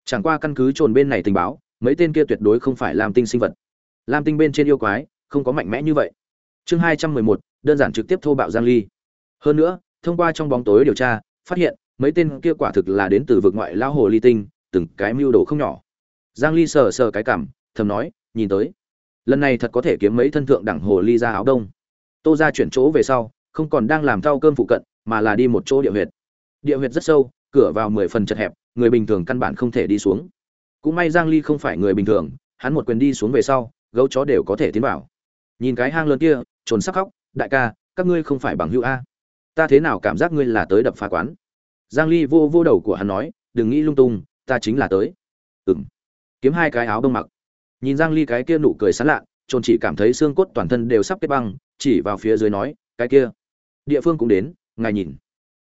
Chẳng qua căn cứ trồn bên này tình báo, mấy tên kia tuyệt đối không phải làm tinh sinh vật. Làm tinh bên trên yêu quái, không có mạnh mẽ như vậy. Chương hai trăm mười một, đơn giản trực tiếp thô bạo giang ly. Hơn nữa, thông qua trong bóng tối điều tra, phát hiện, mấy tên kia quả thực là đến từ vực ngoại lao hồ ly tinh từng cái mưu đồ không nhỏ. Giang ly sờ sờ cái cảm, thầm nói, nhìn tới, lần này thật có thể kiếm mấy thân thượng đẳng hồ ly ra áo đông. Tô ra chuyển chỗ về sau, không còn đang làm thau cơm phụ cận, mà là đi một chỗ địa huyệt. Địa huyệt rất sâu, cửa vào mười phần chật hẹp, người bình thường căn bản không thể đi xuống. Cũng may giang ly không phải người bình thường, hắn một quyền đi xuống về sau, gấu chó đều có thể tiến vào. Nhìn cái hang lớn kia trồn sắc khóc, đại ca, các ngươi không phải bằng hữu a. Ta thế nào cảm giác ngươi là tới đập phá quán? Giang ly vô vô đầu của hắn nói, đừng nghĩ lung tung ta chính là tới. Ừm. Kiếm hai cái áo bông mặc. Nhìn giang ly cái kia nụ cười sán lạ, trồn chỉ cảm thấy xương cốt toàn thân đều sắp kết băng, chỉ vào phía dưới nói, cái kia, địa phương cũng đến, ngài nhìn.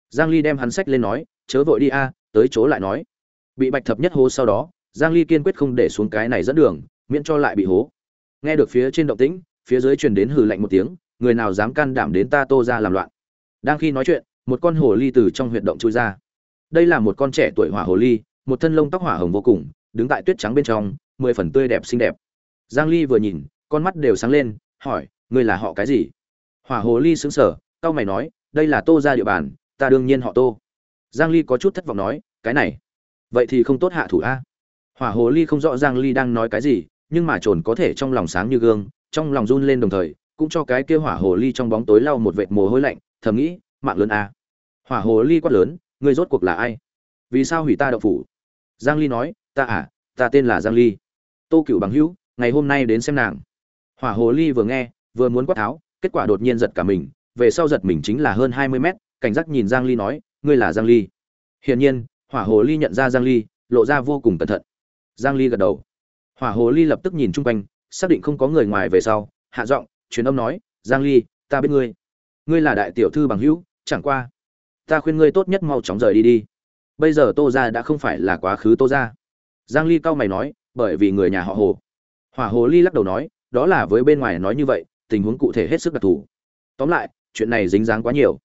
Giang ly đem hắn sách lên nói, chớ vội đi a, tới chỗ lại nói. Bị bạch thập nhất hố sau đó, giang ly kiên quyết không để xuống cái này dẫn đường, miễn cho lại bị hố. Nghe được phía trên động tĩnh, phía dưới truyền đến hừ lạnh một tiếng, người nào dám can đảm đến ta tô ra làm loạn. Đang khi nói chuyện, một con hồ ly từ trong huyệt động chui ra. Đây là một con trẻ tuổi hỏa hồ ly một thân lông tóc hỏa hồng vô cùng, đứng tại tuyết trắng bên trong, mười phần tươi đẹp xinh đẹp. Giang ly vừa nhìn, con mắt đều sáng lên, hỏi, ngươi là họ cái gì? Hỏa hồ ly sững sờ tao mày nói, đây là tô ra địa bàn, ta đương nhiên họ tô. Giang ly có chút thất vọng nói, cái này, vậy thì không tốt hạ thủ a. Hỏa hồ ly không rõ giang ly đang nói cái gì, nhưng mà trồn có thể trong lòng sáng như gương, trong lòng run lên đồng thời, cũng cho cái kia hỏa hồ ly trong bóng tối lau một vệt mồ hôi lạnh, thầm nghĩ, mạng lớn a. Hỏa hồ ly quát lớn, ngươi rốt cuộc là ai? Vì sao hủy ta đậu phủ? Giang ly nói, ta à ta tên là giang ly. Tô cửu bằng hữu, ngày hôm nay đến xem nàng. Hỏa hồ ly vừa nghe, vừa muốn quát tháo, kết quả đột nhiên giật cả mình, về sau giật mình chính là hơn 20 mét, cảnh giác nhìn giang ly nói, ngươi là giang ly. Hiển nhiên, hỏa hồ ly nhận ra giang ly, lộ ra vô cùng cẩn thận. Giang ly gật đầu. Hỏa hồ ly lập tức nhìn chung quanh, xác định không có người ngoài về sau, hạ giọng, truyền âm nói, giang ly, ta biết ngươi. Ngươi là đại tiểu thư bằng hữu, chẳng qua, ta khuyên ngươi tốt nhất mau chóng rời đi đi bây giờ tô Ra đã không phải là quá khứ tô Ra. giang ly cao mày nói, bởi vì người nhà họ hồ. Hỏa hồ ly lắc đầu nói, đó là với bên ngoài nói như vậy, tình huống cụ thể hết sức đặc thù. Tóm lại, chuyện này dính dáng quá nhiều.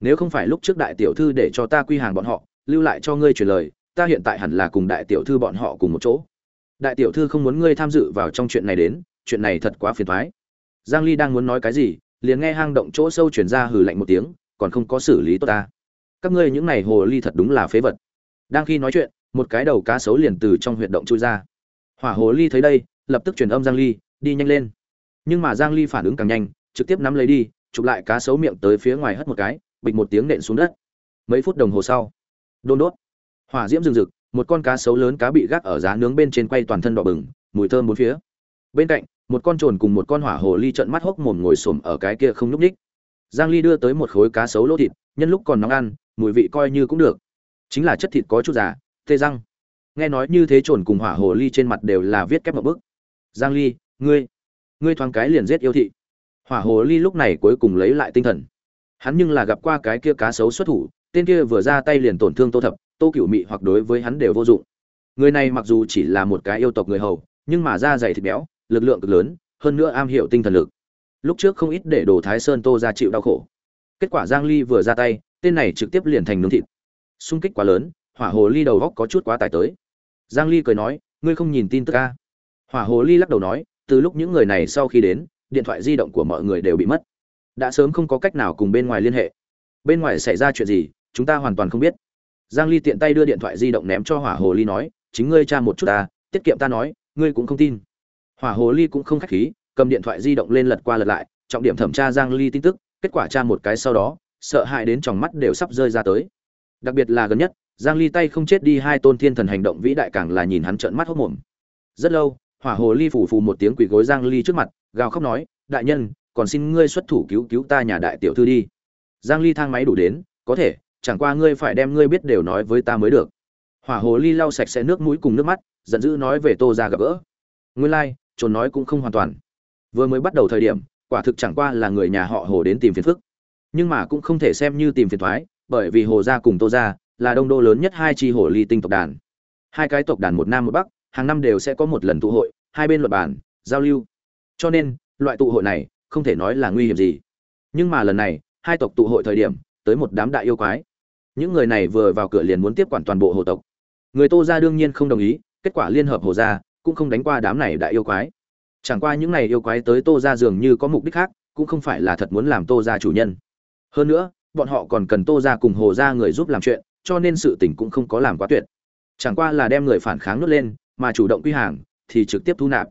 Nếu không phải lúc trước đại tiểu thư để cho ta quy hàng bọn họ, lưu lại cho ngươi truyền lời, ta hiện tại hẳn là cùng đại tiểu thư bọn họ cùng một chỗ. Đại tiểu thư không muốn ngươi tham dự vào trong chuyện này đến, chuyện này thật quá phiền thoái. Giang ly đang muốn nói cái gì, liền nghe hang động chỗ sâu chuyển ra hừ lạnh một tiếng, còn không có xử lý tốt ta các ngươi những này hồ ly thật đúng là phế vật. Đang khi nói chuyện, một cái đầu cá sấu liền từ trong huyệt động chui ra. Hỏa hồ ly thấy đây, lập tức truyền âm giang ly, đi nhanh lên. Nhưng mà giang ly phản ứng càng nhanh, trực tiếp nắm lấy đi, chụp lại cá sấu miệng tới phía ngoài hất một cái, bịch một tiếng nện xuống đất. Mấy phút đồng hồ sau, đôn đốt. Hỏa diễm rừng rực, một con cá sấu lớn cá bị gác ở giá nướng bên trên quay toàn thân đỏ bừng, mùi thơm bốn phía. Bên cạnh, một con trồn cùng một con hỏa hồ ly trợn mắt hốc mồm ngồi xổm ở cái kia không nhúc ních giang ly đưa tới một khối cá sấu lỗ thịt nhân lúc còn nóng ăn, mùi vị coi như cũng được. Chính là chất thịt có chút già, tê răng. Nghe nói như thế trồn cùng hỏa hồ ly trên mặt đều là viết kép một bức. Giang ly, ngươi ngươi thoáng cái liền giết yêu thị. Hỏa hồ ly lúc này cuối cùng lấy lại tinh thần. Hắn nhưng là gặp qua cái kia cá sấu xuất thủ, tên kia vừa ra tay liền tổn thương tô thập, tô cửu mị hoặc đối với hắn đều vô dụng. Người này mặc dù chỉ là một cái yêu tộc người hầu, nhưng mà da dày thịt béo, lực lượng cực lớn, hơn nữa am hiểu tinh thần lực. Lúc trước không ít để đồ thái sơn tô ra chịu đau khổ kết quả giang ly vừa ra tay, tên này trực tiếp liền thành nướng thịt. Xung kích quá lớn, hỏa hồ ly đầu góc có chút quá tải tới. Giang ly cười nói, ngươi không nhìn tin tức a? Hỏa hồ ly lắc đầu nói, từ lúc những người này sau khi đến, điện thoại di động của mọi người đều bị mất. Đã sớm không có cách nào cùng bên ngoài liên hệ. Bên ngoài xảy ra chuyện gì, chúng ta hoàn toàn không biết. Giang ly tiện tay đưa điện thoại di động ném cho hỏa hồ ly nói, chính ngươi tra một chút ta, tiết kiệm ta nói, ngươi cũng không tin. Hỏa hồ ly cũng không khách khí, cầm điện thoại di động lên lật qua lật lại, trọng điểm thẩm tra giang ly tin tức kết quả tra một cái sau đó sợ hãi đến tròng mắt đều sắp rơi ra tới. Đặc biệt là gần nhất giang ly tay không chết đi hai tôn thiên thần hành động vĩ đại càng là nhìn hắn trợn mắt hốt mồm. Rất lâu hỏa hồ ly phủ phù một tiếng quỳ gối giang ly trước mặt gào khóc nói đại nhân còn xin ngươi xuất thủ cứu cứu ta nhà đại tiểu thư đi. Giang ly thang máy đủ đến có thể chẳng qua ngươi phải đem ngươi biết đều nói với ta mới được. Hỏa hồ ly lau sạch sẽ nước mũi cùng nước mắt giận dữ nói về tô ra gặp gỡ. Nguyên lai like, trốn nói cũng không hoàn toàn. Vừa mới bắt đầu thời điểm quả thực chẳng qua là người nhà họ hồ đến tìm phiền phức. Nhưng mà cũng không thể xem như tìm phiền thoái, bởi vì hồ gia cùng tô gia là đông đô lớn nhất hai chi hồ ly tinh tộc đàn. Hai cái tộc đàn một nam một bắc, hàng năm đều sẽ có một lần tụ hội, hai bên luật bản giao lưu. Cho nên, loại tụ hội này không thể nói là nguy hiểm gì. Nhưng mà lần này, hai tộc tụ hội thời điểm, tới một đám đại yêu quái. Những người này vừa vào cửa liền muốn tiếp quản toàn bộ hồ tộc. Người tô gia đương nhiên không đồng ý, kết quả liên hợp hồ gia cũng không đánh qua đám này đại yêu quái chẳng qua những này yêu quái tới tô ra dường như có mục đích khác, cũng không phải là thật muốn làm tô ra chủ nhân. Hơn nữa, bọn họ còn cần tô ra cùng hồ ra người giúp làm chuyện, cho nên sự tình cũng không có làm quá tuyệt. Chẳng qua là đem người phản kháng nuốt lên, mà chủ động quy hàng, thì trực tiếp thu nạp.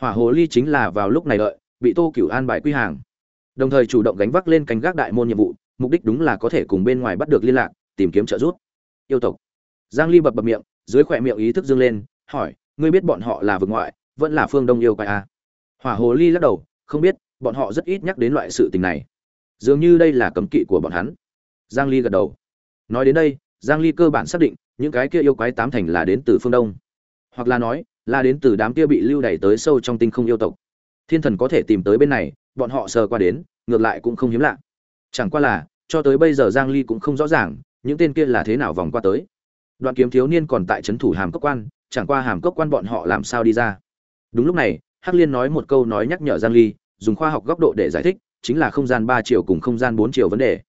Hỏa hồ ly chính là vào lúc này đợi, bị tô cửu an bài quy hàng. Đồng thời chủ động gánh vác lên cánh gác đại môn nhiệm vụ, mục đích đúng là có thể cùng bên ngoài bắt được liên lạc, tìm kiếm trợ giúp. Yêu tộc. Giang ly bập bập miệng, dưới khỏe miệng ý thức dương lên, hỏi, ngươi biết bọn họ là vực ngoại, vẫn là phương đông yêu quái à? Hỏa hồ ly lắc đầu, không biết, bọn họ rất ít nhắc đến loại sự tình này. Dường như đây là cấm kỵ của bọn hắn. Giang ly gật đầu. Nói đến đây, giang ly cơ bản xác định, những cái kia yêu quái tám thành là đến từ phương đông. Hoặc là nói, là đến từ đám kia bị lưu đẩy tới sâu trong tinh không yêu tộc. Thiên thần có thể tìm tới bên này, bọn họ sờ qua đến, ngược lại cũng không hiếm lạ. Chẳng qua là, cho tới bây giờ giang ly cũng không rõ ràng, những tên kia là thế nào vòng qua tới. Đoạn kiếm thiếu niên còn tại trấn thủ hàm cốc quan, chẳng qua hàm cốc quan bọn họ làm sao đi ra. Đúng lúc này hắc liên nói một câu nói nhắc nhở giang ly, dùng khoa học góc độ để giải thích, chính là không gian 3 chiều cùng không gian 4 chiều vấn đề.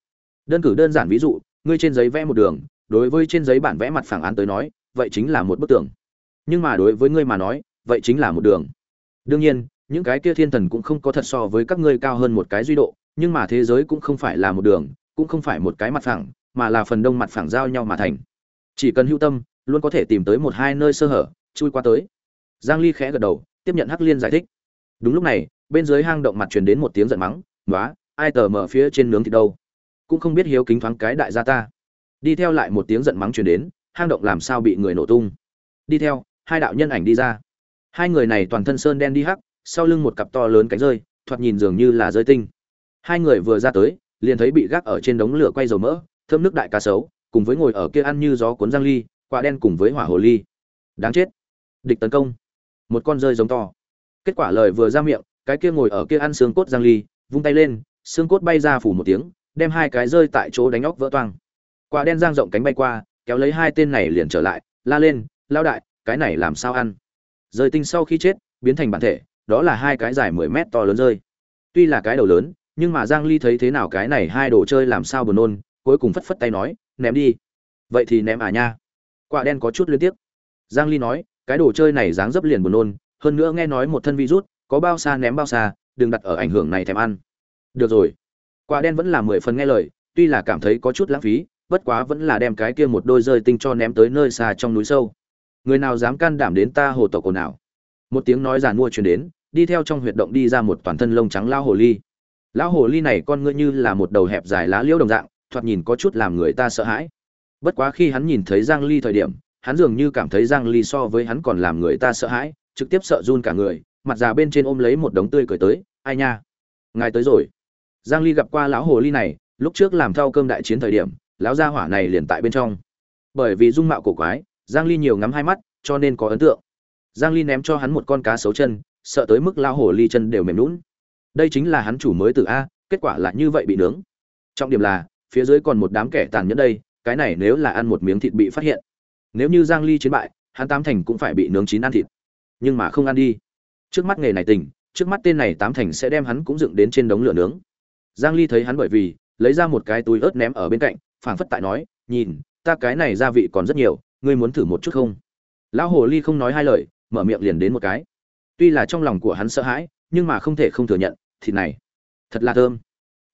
Đơn cử đơn giản ví dụ, ngươi trên giấy vẽ một đường, đối với trên giấy bản vẽ mặt phẳng án tới nói, vậy chính là một bức tường. Nhưng mà đối với ngươi mà nói, vậy chính là một đường. Đương nhiên, những cái kia thiên thần cũng không có thật so với các ngươi cao hơn một cái duy độ, nhưng mà thế giới cũng không phải là một đường, cũng không phải một cái mặt phẳng, mà là phần đông mặt phẳng giao nhau mà thành. Chỉ cần hữu tâm, luôn có thể tìm tới một hai nơi sơ hở, chui qua tới. Giang ly khẽ gật đầu tiếp nhận hắc liên giải thích. Đúng lúc này, bên dưới hang động mặt truyền đến một tiếng giận mắng nói ai tờ mở phía trên nướng thì đâu? Cũng không biết hiếu kính thoáng cái đại gia ta. Đi theo lại một tiếng giận mắng truyền đến, hang động làm sao bị người nổ tung? Đi theo, hai đạo nhân ảnh đi ra. Hai người này toàn thân sơn đen đi hắc, sau lưng một cặp to lớn cánh rơi, thoạt nhìn dường như là rơi tinh. Hai người vừa ra tới, liền thấy bị gác ở trên đống lửa quay dầu mỡ, thơm nước đại cá sấu, cùng với ngồi ở kia ăn như gió cuốn giang ly, quả đen cùng với hỏa hồ ly. Đáng chết. Địch tấn công một con rơi giống to. Kết quả lời vừa ra miệng, cái kia ngồi ở kia ăn xương cốt giang ly, vung tay lên, xương cốt bay ra phủ một tiếng, đem hai cái rơi tại chỗ đánh óc vỡ toang. Quả đen giang rộng cánh bay qua, kéo lấy hai tên này liền trở lại, la lên, lao đại, cái này làm sao ăn? Rơi tinh sau khi chết, biến thành bản thể, đó là hai cái dài 10 mét to lớn rơi. Tuy là cái đầu lớn, nhưng mà giang ly thấy thế nào cái này hai đồ chơi làm sao buồn nôn, cuối cùng phất phất tay nói, ném đi. Vậy thì ném à nha. Quả đen có chút liên tiếp. Giang ly nói cái đồ chơi này dáng dấp liền buồn nôn, hơn nữa nghe nói một thân virus, có bao xa ném bao xa, đừng đặt ở ảnh hưởng này thèm ăn. Được rồi. Quả đen vẫn là mười phần nghe lời, tuy là cảm thấy có chút lãng phí, bất quá vẫn là đem cái kia một đôi rơi tinh cho ném tới nơi xa trong núi sâu. Người nào dám can đảm đến ta hồ tộc cổ nào một tiếng nói giàn mua truyền đến, đi theo trong huyệt động đi ra một toàn thân lông trắng lao hồ ly. Lão hồ ly này con ngươi như là một đầu hẹp dài lá liễu đồng dạng, thoạt nhìn có chút làm người ta sợ hãi. Bất quá khi hắn nhìn thấy giang ly thời điểm hắn dường như cảm thấy giang ly so với hắn còn làm người ta sợ hãi, trực tiếp sợ run cả người, mặt già bên trên ôm lấy một đống tươi cười tới, ai nha, ngài tới rồi. Giang ly gặp qua lão hồ ly này, lúc trước làm thao cơm đại chiến thời điểm, lão gia hỏa này liền tại bên trong. Bởi vì dung mạo cổ quái, giang ly nhiều ngắm hai mắt, cho nên có ấn tượng. Giang ly ném cho hắn một con cá sấu chân, sợ tới mức lão hồ ly chân đều mềm nhũn. Đây chính là hắn chủ mới từ a, kết quả là như vậy bị nướng. Trọng điểm là, phía dưới còn một đám kẻ tàn nhẫn đây, cái này nếu là ăn một miếng thịt bị phát hiện nếu như giang ly chiến bại, hắn tám thành cũng phải bị nướng chín ăn thịt. Nhưng mà không ăn đi. Trước mắt nghề này tình trước mắt tên này tám thành sẽ đem hắn cũng dựng đến trên đống lửa nướng. Giang ly thấy hắn bởi vì, lấy ra một cái túi ớt ném ở bên cạnh, phảng phất tại nói, nhìn, ta cái này gia vị còn rất nhiều, ngươi muốn thử một chút không? Lão hồ ly không nói hai lời, mở miệng liền đến một cái. Tuy là trong lòng của hắn sợ hãi, nhưng mà không thể không thừa nhận, thịt này, thật là thơm.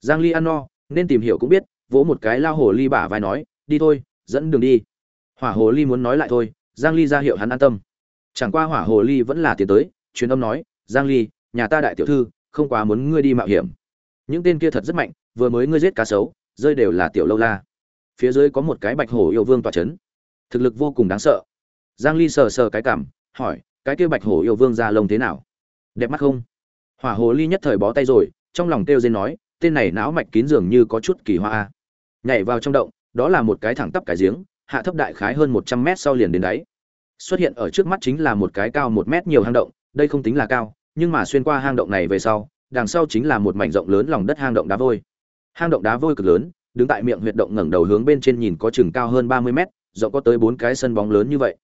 Giang ly ăn no, nên tìm hiểu cũng biết, vỗ một cái lao hồ ly bả vai nói, đi thôi, dẫn đường đi hỏa hồ ly muốn nói lại thôi, giang ly ra hiệu hắn an tâm. Chẳng qua hỏa hồ ly vẫn là tiến tới, truyền âm nói, giang ly, nhà ta đại tiểu thư, không quá muốn ngươi đi mạo hiểm. Những tên kia thật rất mạnh, vừa mới ngươi giết cá sấu, rơi đều là tiểu lâu la. Phía dưới có một cái bạch hổ yêu vương tỏa chấn. Thực lực vô cùng đáng sợ. Giang ly sờ sờ cái cảm, hỏi, cái kia bạch hổ yêu vương ra lông thế nào? Đẹp mắt không? Hỏa hồ ly nhất thời bó tay rồi, trong lòng kêu dên nói, tên này não mạch kín dường như có chút kỳ hoa nhảy vào trong động, đó là một cái thẳng tắp cái giếng hạ thấp đại khái hơn 100 mét sau liền đến đáy. Xuất hiện ở trước mắt chính là một cái cao một mét nhiều hang động, đây không tính là cao, nhưng mà xuyên qua hang động này về sau, đằng sau chính là một mảnh rộng lớn lòng đất hang động đá vôi. Hang động đá vôi cực lớn, đứng tại miệng huyệt động ngẩng đầu hướng bên trên nhìn có chừng cao hơn 30 mét, rộng có tới bốn cái sân bóng lớn như vậy.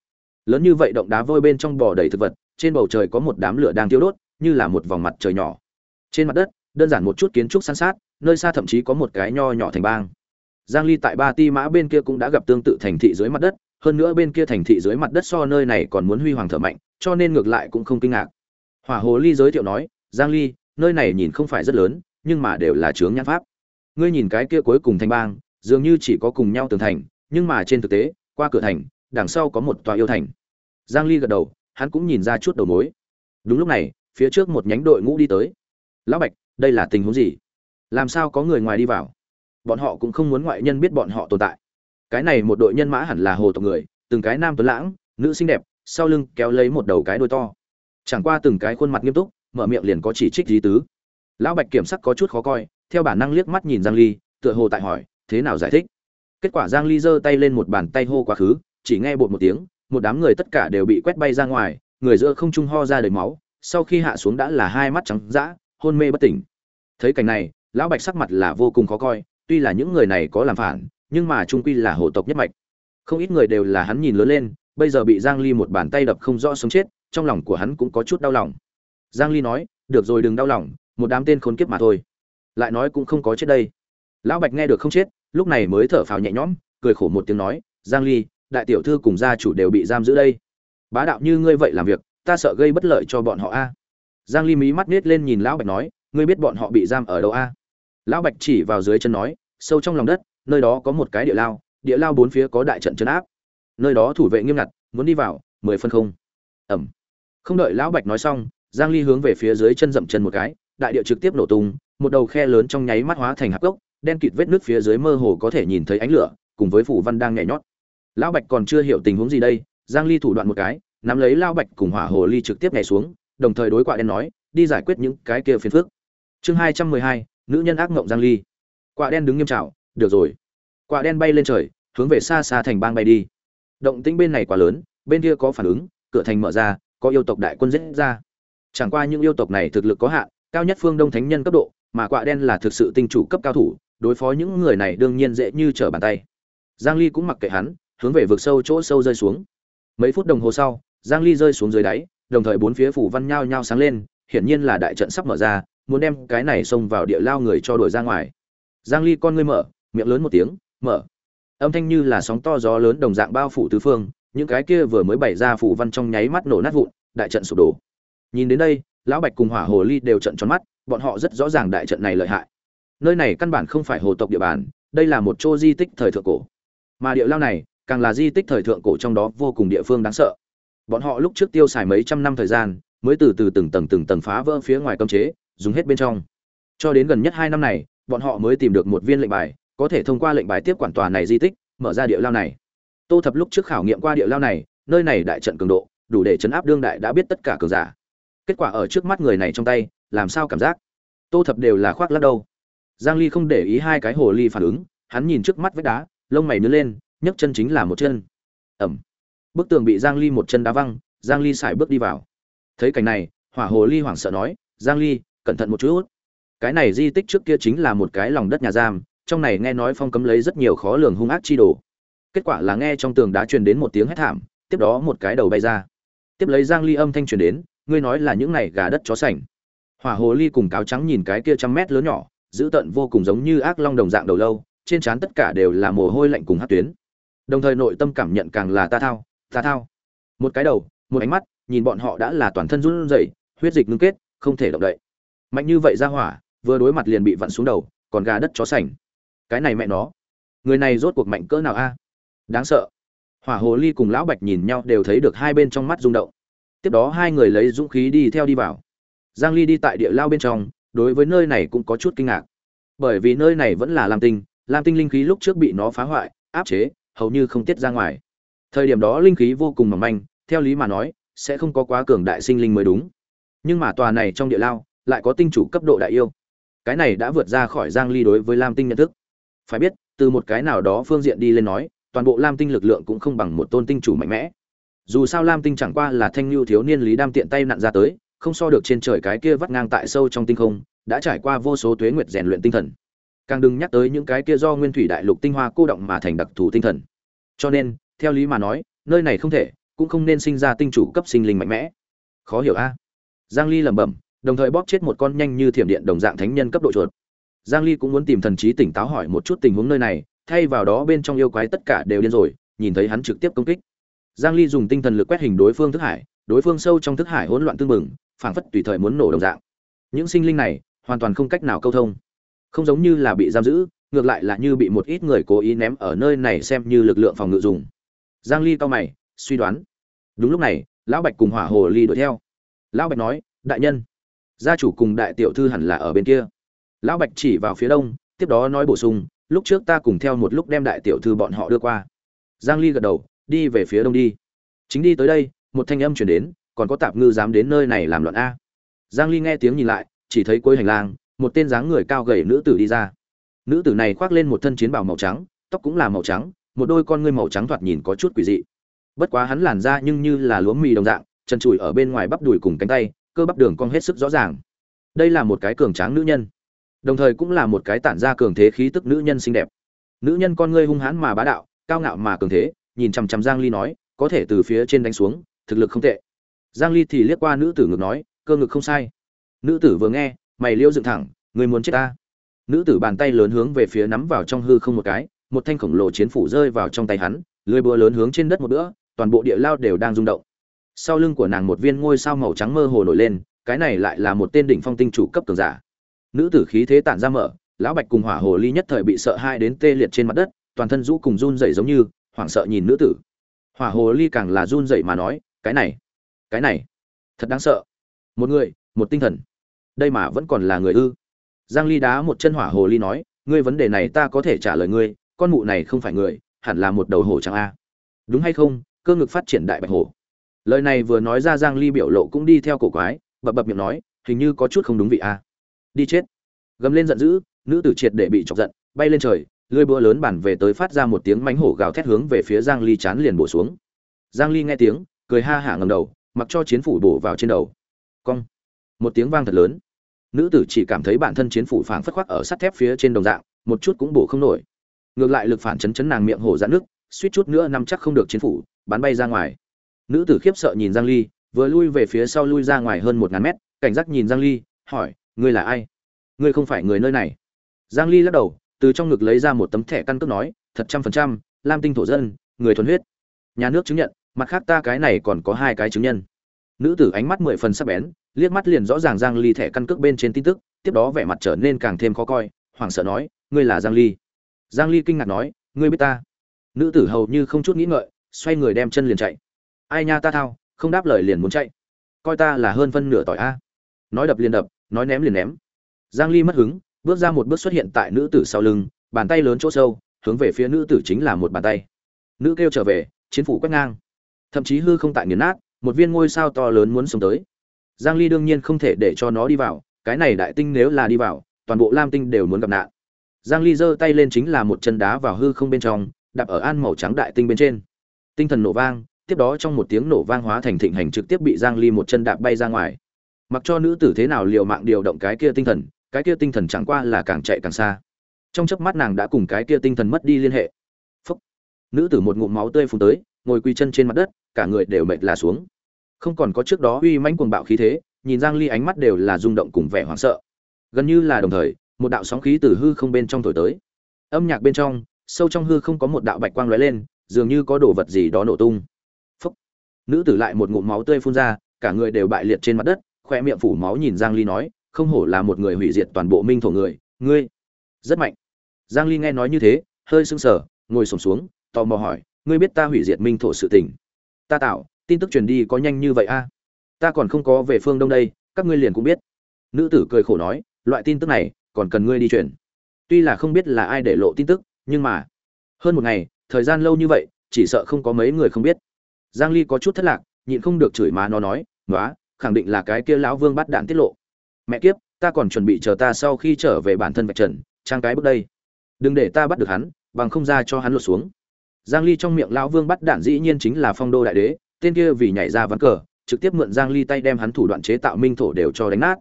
Lớn như vậy động đá vôi bên trong bò đầy thực vật, trên bầu trời có một đám lửa đang thiêu đốt, như là một vòng mặt trời nhỏ. Trên mặt đất, đơn giản một chút kiến trúc san sát, nơi xa thậm chí có một cái nho nhỏ thành bang giang ly tại ba ti mã bên kia cũng đã gặp tương tự thành thị dưới mặt đất, hơn nữa bên kia thành thị dưới mặt đất so nơi này còn muốn huy hoàng thở mạnh, cho nên ngược lại cũng không kinh ngạc. Hỏa hồ ly giới thiệu nói, giang ly, nơi này nhìn không phải rất lớn, nhưng mà đều là chướng nhãn pháp. Ngươi nhìn cái kia cuối cùng thành bang, dường như chỉ có cùng nhau tường thành, nhưng mà trên thực tế, qua cửa thành, đằng sau có một tòa yêu thành. Giang ly gật đầu, hắn cũng nhìn ra chút đầu mối. Đúng lúc này, phía trước một nhánh đội ngũ đi tới. Lão bạch, đây là tình huống gì? Làm sao có người ngoài đi vào? Bọn họ cũng không muốn ngoại nhân biết bọn họ tồn tại. Cái này một đội nhân mã hẳn là hồ tộc người, từng cái nam tuấn lãng, nữ xinh đẹp, sau lưng kéo lấy một đầu cái đôi to. Chẳng qua từng cái khuôn mặt nghiêm túc, mở miệng liền có chỉ trích lý tứ. Lão bạch kiểm sắc có chút khó coi, theo bản năng liếc mắt nhìn giang ly, tựa hồ tại hỏi, thế nào giải thích? Kết quả giang ly giơ tay lên một bàn tay hô quá khứ, chỉ nghe bột một tiếng, một đám người tất cả đều bị quét bay ra ngoài, người giữa không trung ho ra đầy máu, sau khi hạ xuống đã là hai mắt trắng dã, hôn mê bất tỉnh. Thấy cảnh này, lão bạch sắc mặt là vô cùng khó coi tuy là những người này có làm phản, nhưng mà trung quy là hộ tộc nhất mạch. Không ít người đều là hắn nhìn lớn lên, bây giờ bị giang ly một bàn tay đập không rõ sống chết, trong lòng của hắn cũng có chút đau lòng. Giang ly nói, được rồi, đừng đau lòng, một đám tên khốn kiếp mà thôi. Lại nói cũng không có chết đây. Lão bạch nghe được không chết, lúc này mới thở phào nhẹ nhõm, cười khổ một tiếng nói, giang ly, đại tiểu thư cùng gia chủ đều bị giam giữ đây. Bá đạo như ngươi vậy làm việc, ta sợ gây bất lợi cho bọn họ a. Giang ly mí mắt nết lên nhìn lão bạch nói, ngươi biết bọn họ bị giam ở đâu a? Lão bạch chỉ vào dưới chân nói sâu trong lòng đất nơi đó có một cái địa lao địa lao bốn phía có đại trận chấn áp. Nơi đó thủ vệ nghiêm ngặt muốn đi vào mười phân không. Ẩm. Không đợi lão bạch nói xong giang ly hướng về phía dưới chân dậm chân một cái đại địa trực tiếp nổ tung một đầu khe lớn trong nháy mắt hóa thành hạp gốc đen kịt vết nước phía dưới mơ hồ có thể nhìn thấy ánh lửa cùng với phủ văn đang nhảy nhót. Lão bạch còn chưa hiểu tình huống gì đây giang ly thủ đoạn một cái nắm lấy Lão bạch cùng hỏa hồ ly trực tiếp nhảy xuống đồng thời đối quạ đen nói đi giải quyết những cái kia phiền phức. Chương 212, nữ nhân ác ngộng giang ly. Quạ đen đứng nghiêm trào được rồi. Quạ đen bay lên trời, hướng về xa xa thành bang bay đi. Động tĩnh bên này quá lớn, bên kia có phản ứng, cửa thành mở ra, có yêu tộc đại quân dễ ra. Chẳng qua những yêu tộc này thực lực có hạn, cao nhất phương đông thánh nhân cấp độ, mà quạ đen là thực sự tinh chủ cấp cao thủ, đối phó những người này đương nhiên dễ như trở bàn tay. Giang ly cũng mặc kệ hắn, hướng về vực sâu chỗ sâu rơi xuống. Mấy phút đồng hồ sau, giang ly rơi xuống dưới đáy, đồng thời bốn phía phủ văn nhao nhao sáng lên, hiển nhiên là đại trận sắp mở ra muốn đem cái này xông vào địa lao người cho đuổi ra ngoài. Giang ly, con ngươi mở, miệng lớn một tiếng, mở. Âm thanh như là sóng to gió lớn đồng dạng bao phủ tứ phương, những cái kia vừa mới bày ra phủ văn trong nháy mắt nổ nát vụn, đại trận sụp đổ. Nhìn đến đây, lão bạch cùng hỏa hồ ly đều trận tròn mắt, bọn họ rất rõ ràng đại trận này lợi hại. Nơi này căn bản không phải hồ tộc địa bàn, đây là một chỗ di tích thời thượng cổ. Mà địa lao này, càng là di tích thời thượng cổ trong đó vô cùng địa phương đáng sợ. Bọn họ lúc trước tiêu xài mấy trăm năm thời gian, mới từ từ từng tầng từng tầng phá vỡ phía ngoài cấm chế dùng hết bên trong. Cho đến gần nhất hai năm này, bọn họ mới tìm được một viên lệnh bài, có thể thông qua lệnh bài tiếp quản tòa này di tích, mở ra địa lao này. Tô thập lúc trước khảo nghiệm qua địa lao này, nơi này đại trận cường độ, đủ để chấn áp đương đại đã biết tất cả cường giả. Kết quả ở trước mắt người này trong tay, làm sao cảm giác? Tô thập đều là khoác lắc đâu. Giang ly không để ý hai cái hồ ly phản ứng, hắn nhìn trước mắt vách đá, lông mày nhướng lên, nhấc chân chính là một chân. Ẩm. Bức tường bị giang ly một chân đá văng, giang ly xài bước đi vào. Thấy cảnh này, hỏa hồ ly hoảng sợ nói, giang ly cẩn thận một chút. Cái này di tích trước kia chính là một cái lòng đất nhà giam, trong này nghe nói phong cấm lấy rất nhiều khó lường hung ác chi đồ. Kết quả là nghe trong tường đá truyền đến một tiếng hét thảm, tiếp đó một cái đầu bay ra. Tiếp lấy giang ly âm thanh truyền đến, ngươi nói là những này gà đất chó sành. Hỏa hồ ly cùng cáo trắng nhìn cái kia trăm mét lớn nhỏ, giữ tận vô cùng giống như ác long đồng dạng đầu lâu, trên trán tất cả đều là mồ hôi lạnh cùng hát tuyến. Đồng thời nội tâm cảm nhận càng là ta thao ta thao. Một cái đầu, một ánh mắt, nhìn bọn họ đã là toàn thân run rẩy, huyết dịch ngưng kết, không thể động đậy mạnh như vậy ra hỏa, vừa đối mặt liền bị vặn xuống đầu, còn gà đất chó sành. Cái này mẹ nó. Người này rốt cuộc mạnh cỡ nào a? Đáng sợ. Hỏa hồ ly cùng lão bạch nhìn nhau đều thấy được hai bên trong mắt rung động. Tiếp đó hai người lấy dũng khí đi theo đi vào. Giang ly đi tại địa lao bên trong, đối với nơi này cũng có chút kinh ngạc. Bởi vì nơi này vẫn là lam tinh lam tinh linh khí lúc trước bị nó phá hoại, áp chế, hầu như không tiết ra ngoài. Thời điểm đó linh khí vô cùng mỏng manh, theo lý mà nói, sẽ không có quá cường đại sinh linh mới đúng. Nhưng mà tòa này trong địa lao lại có tinh chủ cấp độ đại yêu. Cái này đã vượt ra khỏi giang ly đối với lam tinh nhận thức. Phải biết, từ một cái nào đó phương diện đi lên nói, toàn bộ lam tinh lực lượng cũng không bằng một tôn tinh chủ mạnh mẽ. Dù sao lam tinh chẳng qua là thanh lưu thiếu niên lý đam tiện tay nặn ra tới, không so được trên trời cái kia vắt ngang tại sâu trong tinh không, đã trải qua vô số tuế nguyệt rèn luyện tinh thần. Càng đừng nhắc tới những cái kia do nguyên thủy đại lục tinh hoa cô động mà thành đặc thù tinh thần. Cho nên, theo lý mà nói, nơi này không thể, cũng không nên sinh ra tinh chủ cấp sinh linh mạnh mẽ. Khó hiểu a. Giang ly lẩm bẩm đồng thời bóp chết một con nhanh như thiểm điện đồng dạng thánh nhân cấp độ chuột. Giang ly cũng muốn tìm thần trí tỉnh táo hỏi một chút tình huống nơi này, thay vào đó bên trong yêu quái tất cả đều điên rồi, nhìn thấy hắn trực tiếp công kích. Giang ly dùng tinh thần lực quét hình đối phương thức hải, đối phương sâu trong thức hải hỗn loạn tương mừng phảng phất tùy thời muốn nổ đồng dạng. Những sinh linh này hoàn toàn không cách nào câu thông. Không giống như là bị giam giữ, ngược lại là như bị một ít người cố ý ném ở nơi này xem như lực lượng phòng ngự dùng. Giang ly cao mày, suy đoán. Đúng lúc này, lão bạch cùng hỏa hồ ly đuổi theo. Lão bạch nói, đại nhân gia chủ cùng đại tiểu thư hẳn là ở bên kia. Lão bạch chỉ vào phía đông, tiếp đó nói bổ sung, lúc trước ta cùng theo một lúc đem đại tiểu thư bọn họ đưa qua. Giang ly gật đầu, đi về phía đông đi. Chính đi tới đây, một thanh âm truyền đến, còn có tạp ngư dám đến nơi này làm loạn a. Giang ly nghe tiếng nhìn lại, chỉ thấy cuối hành lang, một tên dáng người cao gầy nữ tử đi ra. Nữ tử này khoác lên một thân chiến bào màu trắng, tóc cũng là màu trắng, một đôi con ngươi màu trắng thoạt nhìn có chút quỷ dị. Bất quá hắn làn da nhưng như là lúa mì đồng dạng, chân chùi ở bên ngoài bắp đùi cùng cánh tay cơ bắp đường cong hết sức rõ ràng. Đây là một cái cường tráng nữ nhân. Đồng thời cũng là một cái tản ra cường thế khí tức nữ nhân xinh đẹp. Nữ nhân con ngươi hung hãn mà bá đạo, cao ngạo mà cường thế, nhìn chằm chằm giang ly nói, có thể từ phía trên đánh xuống, thực lực không tệ. Giang ly thì liếc qua nữ tử ngực nói, cơ ngực không sai. Nữ tử vừa nghe, mày liêu dựng thẳng người muốn chết ta? Nữ tử bàn tay lớn hướng về phía nắm vào trong hư không một cái, một thanh khổng lồ chiến phủ rơi vào trong tay hắn lưỡi búa lớn hướng trên đất một bữa, toàn bộ địa lao đều đang rung động sau lưng của nàng một viên ngôi sao màu trắng mơ hồ nổi lên, cái này lại là một tên đỉnh phong tinh chủ cấp cường giả. Nữ tử khí thế tản ra mở, lão bạch cùng hỏa hồ ly nhất thời bị sợ hai đến tê liệt trên mặt đất, toàn thân rũ cùng run rẩy giống như, hoảng sợ nhìn nữ tử. Hỏa hồ ly càng là run rẩy mà nói, cái này cái này, thật đáng sợ. Một người, một tinh thần. Đây mà vẫn còn là người ư? Giang ly đá một chân hỏa hồ ly nói, ngươi vấn đề này ta có thể trả lời ngươi, con mụ này không phải người, hẳn là một đầu hổ chẳng a. Đúng hay không? Cơ ngực phát triển đại bạch hổ lời này vừa nói ra giang ly biểu lộ cũng đi theo cổ quái, bập bập miệng nói, hình như có chút không đúng vị a. Đi chết. Gầm lên giận dữ, nữ tử triệt để bị chọc giận, bay lên trời, lưỡi búa lớn bản về tới phát ra một tiếng mánh hổ gào thét hướng về phía giang ly chán liền bổ xuống. Giang ly nghe tiếng, cười ha hả ngầm đầu, mặc cho chiến phủ bổ vào trên đầu. Cong. Một tiếng vang thật lớn. Nữ tử chỉ cảm thấy bản thân chiến phủ phảng phất khoác ở sắt thép phía trên đồng dạng, một chút cũng bổ không nổi. Ngược lại lực phản chấn chấn nàng miệng hổ dạn nước, suýt chút nữa nằm chắc không được chiến phủ, bắn bay ra ngoài nữ tử khiếp sợ nhìn giang ly, vừa lui về phía sau lui ra ngoài hơn một ngàn mét, cảnh giác nhìn giang ly, hỏi, ngươi là ai? Ngươi không phải người nơi này? Giang ly lắc đầu, từ trong ngực lấy ra một tấm thẻ căn cước nói, thật trăm phần trăm, lam tinh thổ dân, người thuần huyết. Nhà nước chứng nhận, mặt khác ta cái này còn có hai cái chứng nhân. Nữ tử ánh mắt mười phần sắc bén, liếc mắt liền rõ ràng giang ly thẻ căn cước bên trên tin tức, tiếp đó vẻ mặt trở nên càng thêm khó coi, hoảng sợ nói, ngươi là giang ly? Giang ly kinh ngạc nói, ngươi biết ta? Nữ tử hầu như không chút nghĩ ngợi, xoay người đem chân liền chạy ai nha ta thao, không đáp lời liền muốn chạy. Coi ta là hơn phân nửa tỏi a. Nói đập liền đập, nói ném liền ném. Giang ly mất hứng, bước ra một bước xuất hiện tại nữ tử sau lưng, bàn tay lớn chỗ sâu, hướng về phía nữ tử chính là một bàn tay. Nữ kêu trở về, chiến phủ quét ngang. Thậm chí hư không tại nghiền nát, một viên ngôi sao to lớn muốn sống tới. Giang ly đương nhiên không thể để cho nó đi vào, cái này đại tinh nếu là đi vào, toàn bộ lam tinh đều muốn gặp nạn. Giang ly giơ tay lên chính là một chân đá vào hư không bên trong, đạp ở an màu trắng đại tinh bên trên. Tinh thần nổ vang tiếp đó trong một tiếng nổ vang hóa thành thịnh hành trực tiếp bị giang ly một chân đạp bay ra ngoài. Mặc cho nữ tử thế nào liều mạng điều động cái kia tinh thần, cái kia tinh thần chẳng qua là càng chạy càng xa. Trong chớp mắt nàng đã cùng cái kia tinh thần mất đi liên hệ. Phúc. nữ tử một ngụm máu tươi phun tới, ngồi quỳ chân trên mặt đất, cả người đều mệt là xuống. Không còn có trước đó uy mãnh cuồng bạo khí thế, nhìn giang ly ánh mắt đều là rung động cùng vẻ hoảng sợ. Gần như là đồng thời, một đạo sóng khí từ hư không bên trong thổi tới. Âm nhạc bên trong, sâu trong hư không có một đạo bạch quang lóe lên, dường như có đồ vật gì đó nổ tung nữ tử lại một ngụm máu tươi phun ra, cả người đều bại liệt trên mặt đất, khoe miệng phủ máu nhìn giang ly nói, không hổ là một người hủy diệt toàn bộ minh thổ người, ngươi rất mạnh. Giang ly nghe nói như thế, hơi sưng sờ, ngồi sổm xuống, tò mò hỏi, ngươi biết ta hủy diệt minh thổ sự tình? Ta tạo, tin tức truyền đi có nhanh như vậy a? Ta còn không có về phương đông đây, các ngươi liền cũng biết. Nữ tử cười khổ nói, loại tin tức này, còn cần ngươi đi truyền. Tuy là không biết là ai để lộ tin tức, nhưng mà, hơn một ngày, thời gian lâu như vậy, chỉ sợ không có mấy người không biết giang ly có chút thất lạc, nhịn không được chửi má nó nói nói khẳng định là cái kia lão vương bắt đạn tiết lộ. Mẹ kiếp, ta còn chuẩn bị chờ ta sau khi trở về bản thân vạch trần, trang cái bước đây. Đừng để ta bắt được hắn, bằng không ra cho hắn lột xuống. Giang ly trong miệng lão vương bắt đạn dĩ nhiên chính là phong đô đại đế, tên kia vì nhảy ra ván cờ, trực tiếp mượn giang ly tay đem hắn thủ đoạn chế tạo minh thổ đều cho đánh nát.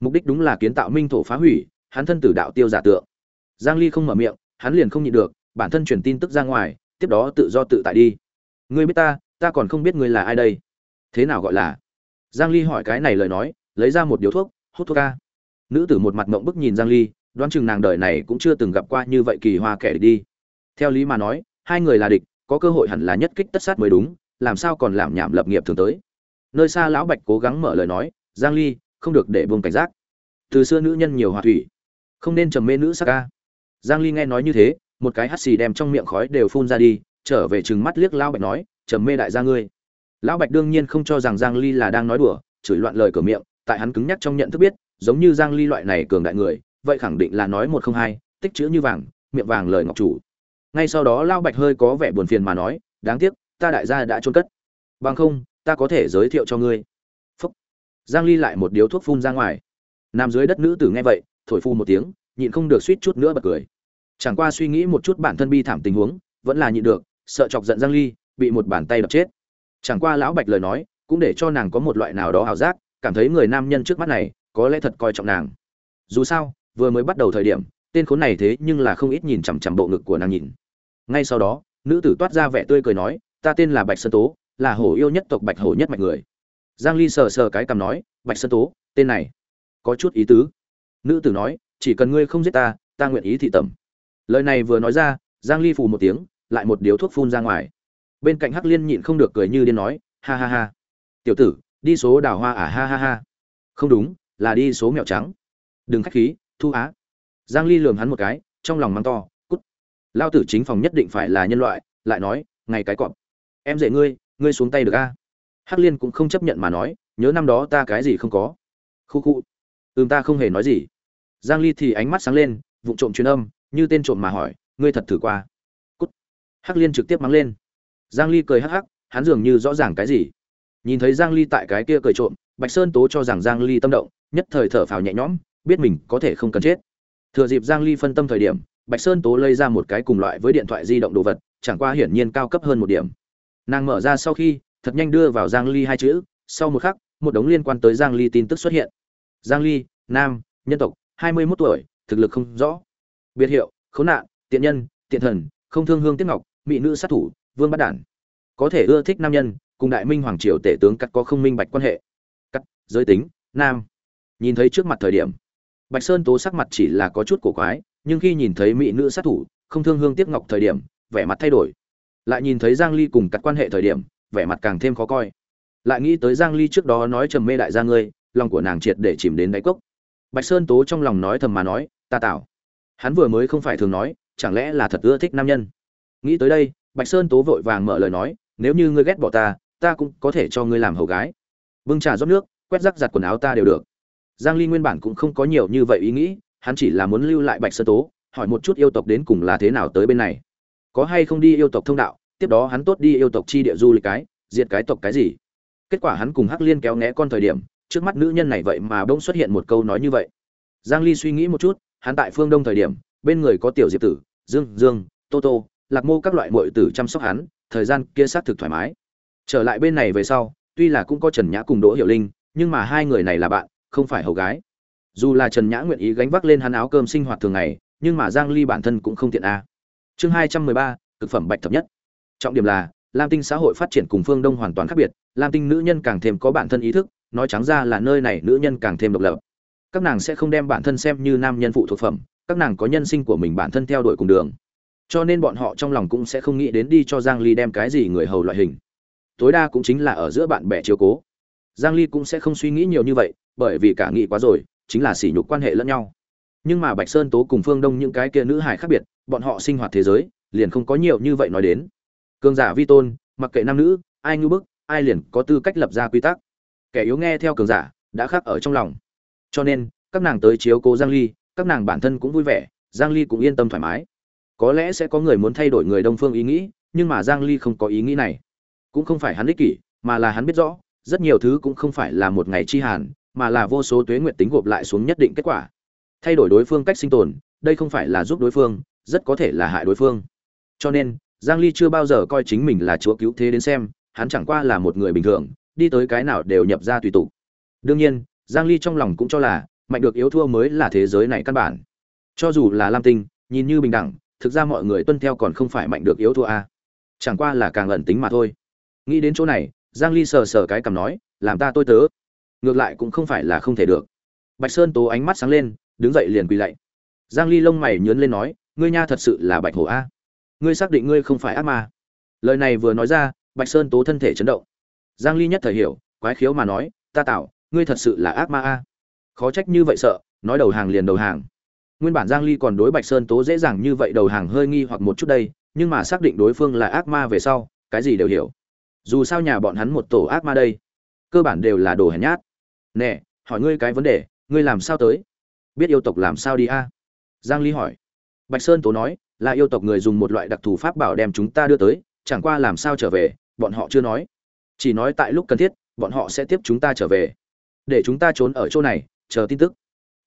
Mục đích đúng là kiến tạo minh thổ phá hủy, hắn thân tử đạo tiêu giả tượng. Giang ly không mở miệng, hắn liền không nhịn được, bản thân truyền tin tức ra ngoài, tiếp đó tự do tự tại đi. Ngươi biết ta ta còn không biết ngươi là ai đây. Thế nào gọi là? Giang ly hỏi cái này lời nói, lấy ra một điếu thuốc, hút thuốc ca. Nữ tử một mặt mộng bức nhìn giang ly, đoán chừng nàng đời này cũng chưa từng gặp qua như vậy kỳ hoa kẻ đi. Theo lý mà nói, hai người là địch, có cơ hội hẳn là nhất kích tất sát mới đúng, làm sao còn làm nhảm lập nghiệp thường tới. Nơi xa lão bạch cố gắng mở lời nói, giang ly, không được để buông cảnh giác. Từ xưa nữ nhân nhiều hòa thủy, không nên trầm mê nữ sắc ca. Giang ly nghe nói như thế, một cái hắt xì đem trong miệng khói đều phun ra đi trở về trừng mắt liếc lão bạch nói, trầm mê đại gia ngươi. Lão bạch đương nhiên không cho rằng giang ly là đang nói đùa, chửi loạn lời cửa miệng, tại hắn cứng nhắc trong nhận thức biết, giống như giang ly loại này cường đại người, vậy khẳng định là nói một không hai, tích chữ như vàng, miệng vàng lời ngọc chủ. Ngay sau đó lão bạch hơi có vẻ buồn phiền mà nói, đáng tiếc, ta đại gia đã trôn cất. Bằng không, ta có thể giới thiệu cho ngươi. Phúc. Giang ly lại một điếu thuốc phun ra ngoài. Nằm dưới đất nữ tử nghe vậy, thổi phu một tiếng, nhịn không được suýt chút nữa bật cười. Chẳng qua suy nghĩ một chút bản thân bi thảm tình huống, vẫn là nhịn được sợ chọc giận giang ly, bị một bàn tay đập chết. Chẳng qua lão bạch lời nói cũng để cho nàng có một loại nào đó ảo giác, cảm thấy người nam nhân trước mắt này có lẽ thật coi trọng nàng. Dù sao, vừa mới bắt đầu thời điểm, tên khốn này thế nhưng là không ít nhìn chằm chằm bộ ngực của nàng nhìn. Ngay sau đó, nữ tử toát ra vẻ tươi cười nói, ta tên là bạch sơn tố, là hổ yêu nhất tộc bạch hổ nhất mạnh người. Giang ly sờ sờ cái cằm nói, bạch sơn tố, tên này có chút ý tứ. Nữ tử nói, chỉ cần ngươi không giết ta ta nguyện ý thị tẩm. Lời này vừa nói ra, giang ly phù một tiếng lại một điếu thuốc phun ra ngoài. Bên cạnh hắc liên nhịn không được cười như điên nói, ha ha ha. Tiểu tử, đi số đào hoa à ha ha ha. Không đúng, là đi số mèo trắng. Đừng khách khí, thu á. Giang ly lườm hắn một cái, trong lòng mắng to, cút. Lao tử chính phòng nhất định phải là nhân loại. Lại nói, ngày cái cọp. Em dạy ngươi ngươi xuống tay được a? Hắc liên cũng không chấp nhận mà nói, nhớ năm đó ta cái gì không có. Khu khu. Ừm, ta không hề nói gì. Giang ly thì ánh mắt sáng lên, vụng trộm truyền âm, như tên trộm mà hỏi, ngươi thật thử qua hắc liên trực tiếp mắng lên. Giang ly cười hắc hắc, hắn dường như rõ ràng cái gì. Nhìn thấy giang ly tại cái kia cười trộm, bạch sơn tố cho rằng giang ly tâm động, nhất thời thở phào nhẹ nhõm, biết mình có thể không cần chết. Thừa dịp giang ly phân tâm thời điểm, bạch sơn tố lấy ra một cái cùng loại với điện thoại di động đồ vật, chẳng qua hiển nhiên cao cấp hơn một điểm. Nàng mở ra sau khi, thật nhanh đưa vào giang ly hai chữ, sau một khắc, một đống liên quan tới giang ly tin tức xuất hiện. Giang ly, nam, nhân tộc 21 tuổi, thực lực không rõ. Biệt hiệu, khốn nạn, tiện nhân, tiện thần, không thương hương tiếc ngọc mỹ nữ sát thủ, vương bắt đản. Có thể ưa thích nam nhân, cùng đại minh hoàng triều tể tướng cắt có không minh bạch quan hệ. Cắt, giới tính, nam. Nhìn thấy trước mặt thời điểm, bạch sơn tố sắc mặt chỉ là có chút cổ quái, nhưng khi nhìn thấy mỹ nữ sát thủ, không thương hương tiếc ngọc thời điểm, vẻ mặt thay đổi. Lại nhìn thấy giang ly cùng cắt quan hệ thời điểm, vẻ mặt càng thêm khó coi. Lại nghĩ tới giang ly trước đó nói trầm mê đại gia ngươi, lòng của nàng triệt để chìm đến đáy cốc. Bạch sơn tố trong lòng nói thầm mà nói, ta tạo hắn vừa mới không phải thường nói, chẳng lẽ là thật ưa thích nam nhân? Nghĩ tới đây, bạch sơn tố vội vàng mở lời nói, nếu như ngươi ghét bỏ ta ta cũng có thể cho ngươi làm hầu gái. Bưng trà rót nước, quét rắc giặt quần áo ta đều được. Giang ly nguyên bản cũng không có nhiều như vậy ý nghĩ, hắn chỉ là muốn lưu lại bạch sơn tố, hỏi một chút yêu tộc đến cùng là thế nào tới bên này. Có hay không đi yêu tộc thông đạo, tiếp đó hắn tốt đi yêu tộc chi địa du lịch cái, diệt cái tộc cái gì. Kết quả hắn cùng hắc liên kéo né con thời điểm, trước mắt nữ nhân này vậy mà bỗng xuất hiện một câu nói như vậy. Giang ly suy nghĩ một chút, hắn tại phương đông thời điểm, bên người có tiểu diệp tử, dương dương, tô tô lạc mô các loại muội tử chăm sóc hắn thời gian kia xác thực thoải mái. Trở lại bên này về sau tuy là cũng có trần nhã cùng đỗ hiểu linh nhưng mà hai người này là bạn không phải hầu gái. Dù là trần nhã nguyện ý gánh vác lên hắn áo cơm sinh hoạt thường ngày nhưng mà giang ly bản thân cũng không tiện a. Chương 213, thực phẩm bạch thập nhất. Trọng điểm là lam tinh xã hội phát triển cùng phương đông hoàn toàn khác biệt lam tinh nữ nhân càng thêm có bản thân ý thức nói trắng ra là nơi này nữ nhân càng thêm độc lập. Các nàng sẽ không đem bản thân xem như nam nhân phụ thuộc phẩm các nàng có nhân sinh của mình bản thân theo đuổi cùng đường cho nên bọn họ trong lòng cũng sẽ không nghĩ đến đi cho giang ly đem cái gì người hầu loại hình. Tối đa cũng chính là ở giữa bạn bè chiếu cố. Giang ly cũng sẽ không suy nghĩ nhiều như vậy, bởi vì cả nghĩ quá rồi, chính là sỉ nhục quan hệ lẫn nhau. Nhưng mà bạch sơn tố cùng phương đông những cái kia nữ hải khác biệt, bọn họ sinh hoạt thế giới, liền không có nhiều như vậy nói đến. Cường giả vi tôn, mặc kệ nam nữ, ai ngưu bức, ai liền có tư cách lập ra quy tắc. Kẻ yếu nghe theo cường giả, đã khác ở trong lòng. Cho nên, các nàng tới chiếu cố giang ly, các nàng bản thân cũng vui vẻ, giang ly cũng yên tâm thoải mái có lẽ sẽ có người muốn thay đổi người đông phương ý nghĩ, nhưng mà giang ly không có ý nghĩ này. Cũng không phải hắn ích kỷ, mà là hắn biết rõ, rất nhiều thứ cũng không phải là một ngày chi hàn, mà là vô số tuế nguyện tính gộp lại xuống nhất định kết quả. Thay đổi đối phương cách sinh tồn, đây không phải là giúp đối phương, rất có thể là hại đối phương. Cho nên, giang ly chưa bao giờ coi chính mình là chúa cứu thế đến xem, hắn chẳng qua là một người bình thường, đi tới cái nào đều nhập ra tùy tục đương nhiên, giang ly trong lòng cũng cho là, mạnh được yếu thua mới là thế giới này căn bản. Cho dù là lam tinh, nhìn như bình đẳng thực ra mọi người tuân theo còn không phải mạnh được yếu thua a. À. chẳng qua là càng ẩn tính mà thôi. Nghĩ đến chỗ này, giang ly sờ sờ cái cầm nói, làm ta tôi tớ. Ngược lại cũng không phải là không thể được. Bạch sơn tố ánh mắt sáng lên, đứng dậy liền quỳ lạy. Giang ly lông mày nhướng lên nói, ngươi nha thật sự là bạch hổ a. Ngươi xác định ngươi không phải ác ma. Lời này vừa nói ra, bạch sơn tố thân thể chấn động. Giang ly nhất thời hiểu, quái khiếu mà nói, ta tạo, ngươi thật sự là ác ma a. Khó trách như vậy sợ, nói đầu hàng liền đầu hàng nguyên bản giang ly còn đối bạch sơn tố dễ dàng như vậy đầu hàng hơi nghi hoặc một chút đây, nhưng mà xác định đối phương là ác ma về sau, cái gì đều hiểu. Dù sao nhà bọn hắn một tổ ác ma đây, cơ bản đều là đồ hèn nhát. Nè, hỏi ngươi cái vấn đề, ngươi làm sao tới? Biết yêu tộc làm sao đi a? Giang ly hỏi. Bạch sơn tố nói, là yêu tộc người dùng một loại đặc thù pháp bảo đem chúng ta đưa tới, chẳng qua làm sao trở về, bọn họ chưa nói. Chỉ nói tại lúc cần thiết, bọn họ sẽ tiếp chúng ta trở về. Để chúng ta trốn ở chỗ này, chờ tin tức.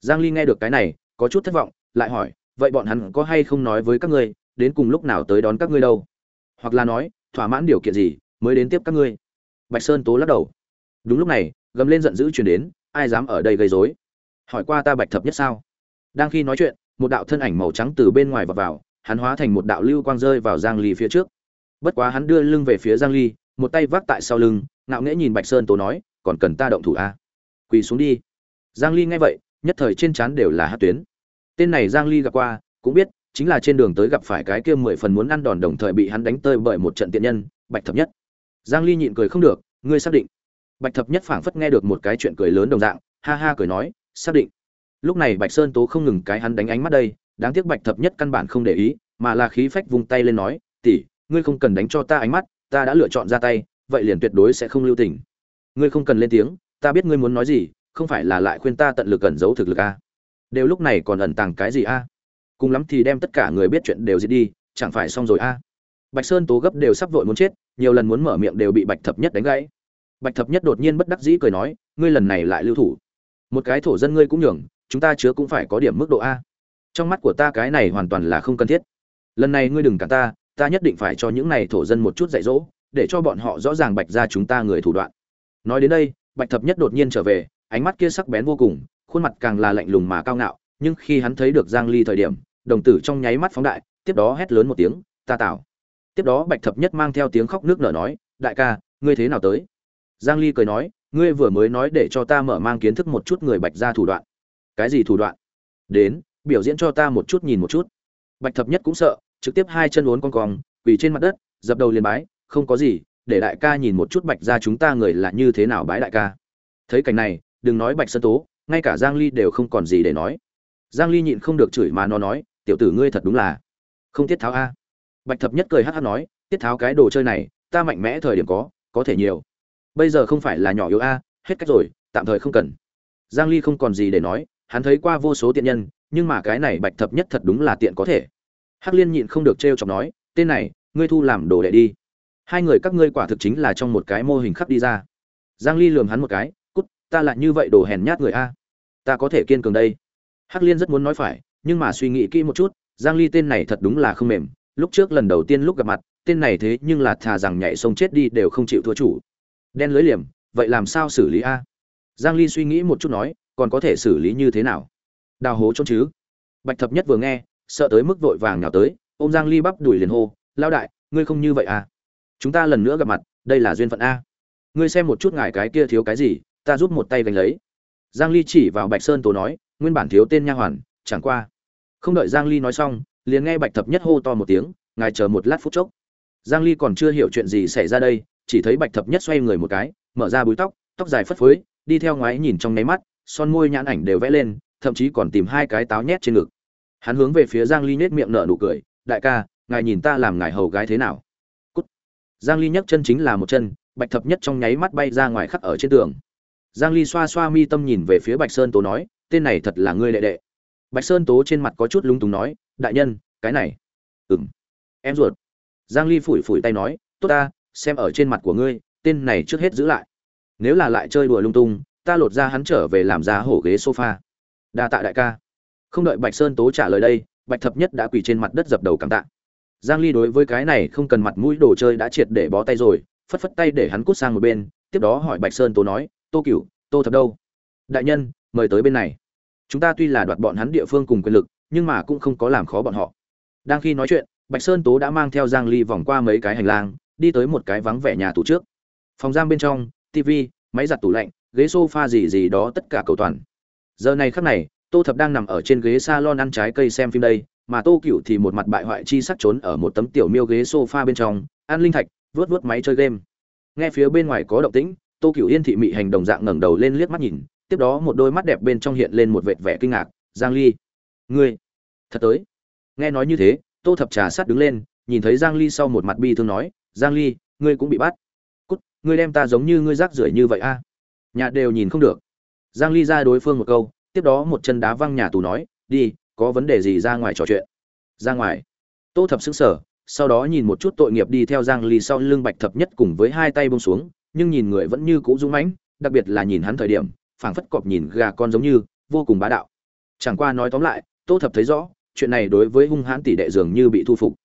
Giang ly nghe được cái này có chút thất vọng, lại hỏi, vậy bọn hắn có hay không nói với các ngươi, đến cùng lúc nào tới đón các ngươi đâu? Hoặc là nói, thỏa mãn điều kiện gì mới đến tiếp các ngươi? Bạch sơn tố lắc đầu. Đúng lúc này, gầm lên giận dữ truyền đến, ai dám ở đây gây rối? Hỏi qua ta bạch thập nhất sao? Đang khi nói chuyện, một đạo thân ảnh màu trắng từ bên ngoài vào vào, hắn hóa thành một đạo lưu quang rơi vào giang ly phía trước. Bất quá hắn đưa lưng về phía giang ly, một tay vác tại sau lưng, ngạo nghễ nhìn bạch sơn tố nói, còn cần ta động thủ à? quỳ xuống đi. Giang ly nghe vậy nhất thời trên trán đều là hát tuyến. Tên này giang ly gặp qua, cũng biết, chính là trên đường tới gặp phải cái kia mười phần muốn ăn đòn đồng thời bị hắn đánh tơi bởi một trận tiện nhân, bạch thập nhất. Giang ly nhịn cười không được, ngươi xác định? Bạch thập nhất phảng phất nghe được một cái chuyện cười lớn đồng dạng, ha ha cười nói, xác định. Lúc này bạch sơn tố không ngừng cái hắn đánh ánh mắt đây, đáng tiếc bạch thập nhất căn bản không để ý, mà là khí phách vung tay lên nói, tỷ, ngươi không cần đánh cho ta ánh mắt, ta đã lựa chọn ra tay, vậy liền tuyệt đối sẽ không lưu tình. Ngươi không cần lên tiếng, ta biết ngươi muốn nói gì không phải là lại khuyên ta tận lực ẩn giấu thực lực a? Đều lúc này còn ẩn tàng cái gì a? Cùng lắm thì đem tất cả người biết chuyện đều diệt đi, chẳng phải xong rồi a? Bạch sơn tố gấp đều sắp vội muốn chết, nhiều lần muốn mở miệng đều bị bạch thập nhất đánh gãy. Bạch thập nhất đột nhiên bất đắc dĩ cười nói, ngươi lần này lại lưu thủ. Một cái thổ dân ngươi cũng nhường, chúng ta chứa cũng phải có điểm mức độ a. Trong mắt của ta cái này hoàn toàn là không cần thiết. Lần này ngươi đừng cản ta ta nhất định phải cho những này thổ dân một chút dạy dỗ, để cho bọn họ rõ ràng bạch ra chúng ta người thủ đoạn. Nói đến đây, bạch thập nhất đột nhiên trở về ánh mắt kia sắc bén vô cùng, khuôn mặt càng là lạnh lùng mà cao ngạo, nhưng khi hắn thấy được giang ly thời điểm, đồng tử trong nháy mắt phóng đại, tiếp đó hét lớn một tiếng, ta tạo tiếp đó bạch thập nhất mang theo tiếng khóc nước nở nói, đại ca, ngươi thế nào tới? Giang ly cười nói, ngươi vừa mới nói để cho ta mở mang kiến thức một chút người bạch gia thủ đoạn. Cái gì thủ đoạn? Đến, biểu diễn cho ta một chút nhìn một chút. Bạch thập nhất cũng sợ, trực tiếp hai chân uốn cong cong, quỳ trên mặt đất, dập đầu liền bái, không có gì, để đại ca nhìn một chút bạch gia chúng ta người là như thế nào bái đại ca. Thấy cảnh này đừng nói bạch sơn tố, ngay cả giang ly đều không còn gì để nói. Giang ly nhịn không được chửi mà nó nói, tiểu tử ngươi thật đúng là không tiết tháo a. Bạch thập nhất cười hắt hắt nói, tiết tháo cái đồ chơi này, ta mạnh mẽ thời điểm có có thể nhiều. Bây giờ không phải là nhỏ yếu a, hết cách rồi, tạm thời không cần. Giang ly không còn gì để nói, hắn thấy qua vô số tiện nhân, nhưng mà cái này bạch thập nhất thật đúng là tiện có thể. Hắc liên nhịn không được trêu chọc nói, tên này, ngươi thu làm đồ đệ đi. Hai người các ngươi quả thực chính là trong một cái mô hình khắc đi ra. Giang ly lườm hắn một cái ta lại như vậy đồ hèn nhát người a. Ta có thể kiên cường đây. Hắc liên rất muốn nói phải, nhưng mà suy nghĩ kỹ một chút, giang ly tên này thật đúng là không mềm. Lúc trước lần đầu tiên lúc gặp mặt, tên này thế nhưng là thà rằng nhảy sông chết đi đều không chịu thua chủ. Đen lưới liềm, vậy làm sao xử lý a? Giang ly suy nghĩ một chút nói, còn có thể xử lý như thế nào? Đào hố trốn chứ? Bạch thập nhất vừa nghe, sợ tới mức vội vàng nhào tới, ôm giang ly bắp đuổi liền hô lao đại, ngươi không như vậy à? Chúng ta lần nữa gặp mặt, đây là duyên phận a. Ngươi xem một chút ngài cái kia thiếu cái gì ta giúp một tay gánh lấy. Giang ly chỉ vào bạch sơn tố nói, nguyên bản thiếu tên nha hoàn, chẳng qua. Không đợi giang ly nói xong, liền nghe bạch thập nhất hô to một tiếng, ngài chờ một lát phút chốc. Giang ly còn chưa hiểu chuyện gì xảy ra đây, chỉ thấy bạch thập nhất xoay người một cái, mở ra búi tóc tóc dài phất phới, đi theo ngoái nhìn trong nháy mắt, son môi nhãn ảnh đều vẽ lên, thậm chí còn tìm hai cái táo nhét trên ngực. Hắn hướng về phía giang ly nết miệng nở nụ cười, đại ca, ngài nhìn ta làm ngài hầu gái thế nào? Cút. giang ly nhấc chân chính là một chân, bạch thập nhất trong nháy mắt bay ra ngoài khắc ở trên tường giang ly xoa xoa mi tâm nhìn về phía bạch sơn tố nói, tên này thật là ngươi đệ đệ. Bạch sơn tố trên mặt có chút lung túng nói, đại nhân, cái này. Ừm, em ruột. Giang ly phủi phủi tay nói, tốt ta, xem ở trên mặt của ngươi, tên này trước hết giữ lại. Nếu là lại chơi đùa lung tung, ta lột ra hắn trở về làm ra hổ ghế sofa. Đa tạ đại ca. Không đợi bạch sơn tố trả lời đây, bạch thập nhất đã quỳ trên mặt đất dập đầu cảm tạ. Giang ly đối với cái này không cần mặt mũi đồ chơi đã triệt để bó tay rồi, phất phất tay để hắn cút sang một bên, tiếp đó hỏi bạch sơn tố nói tô cửu, tô thập đâu. Đại nhân, mời tới bên này. Chúng ta tuy là đoạt bọn hắn địa phương cùng quyền lực, nhưng mà cũng không có làm khó bọn họ. Đang khi nói chuyện, bạch sơn tố đã mang theo giang ly vòng qua mấy cái hành lang, đi tới một cái vắng vẻ nhà tù trước. Phòng giam bên trong tv máy giặt tủ lạnh, ghế sofa gì gì đó tất cả cầu toàn. Giờ này khắc này, tô thập đang nằm ở trên ghế salon ăn trái cây xem phim đây, mà tô cựu thì một mặt bại hoại chi sắc trốn ở một tấm tiểu miêu ghế sofa bên trong, ăn linh thạch vớt vớt máy chơi game. Nghe phía bên ngoài có động tĩnh tô cửu yên thị mị hành đồng dạng ngẩng đầu lên liếc mắt nhìn, tiếp đó một đôi mắt đẹp bên trong hiện lên một vệt vẻ kinh ngạc. Giang ly, ngươi, thật tới. Nghe nói như thế, tô thập trà sát đứng lên, nhìn thấy giang ly sau một mặt bi thương nói, giang ly, ngươi cũng bị bắt. Cút, ngươi đem ta giống như ngươi rác rưởi như vậy a. Nhà đều nhìn không được. Giang ly ra đối phương một câu, tiếp đó một chân đá văng nhà tù nói, đi, có vấn đề gì ra ngoài trò chuyện. Ra ngoài. Tô thập sững sờ, sau đó nhìn một chút tội nghiệp đi theo giang ly sau lưng bạch thập nhất cùng với hai tay buông xuống nhưng nhìn người vẫn như cũ dũng mãnh, đặc biệt là nhìn hắn thời điểm, phảng phất cọp nhìn gà con giống như, vô cùng bá đạo. Chẳng qua nói tóm lại, tô thập thấy rõ, chuyện này đối với hung hãn tỷ đệ dường như bị thu phục.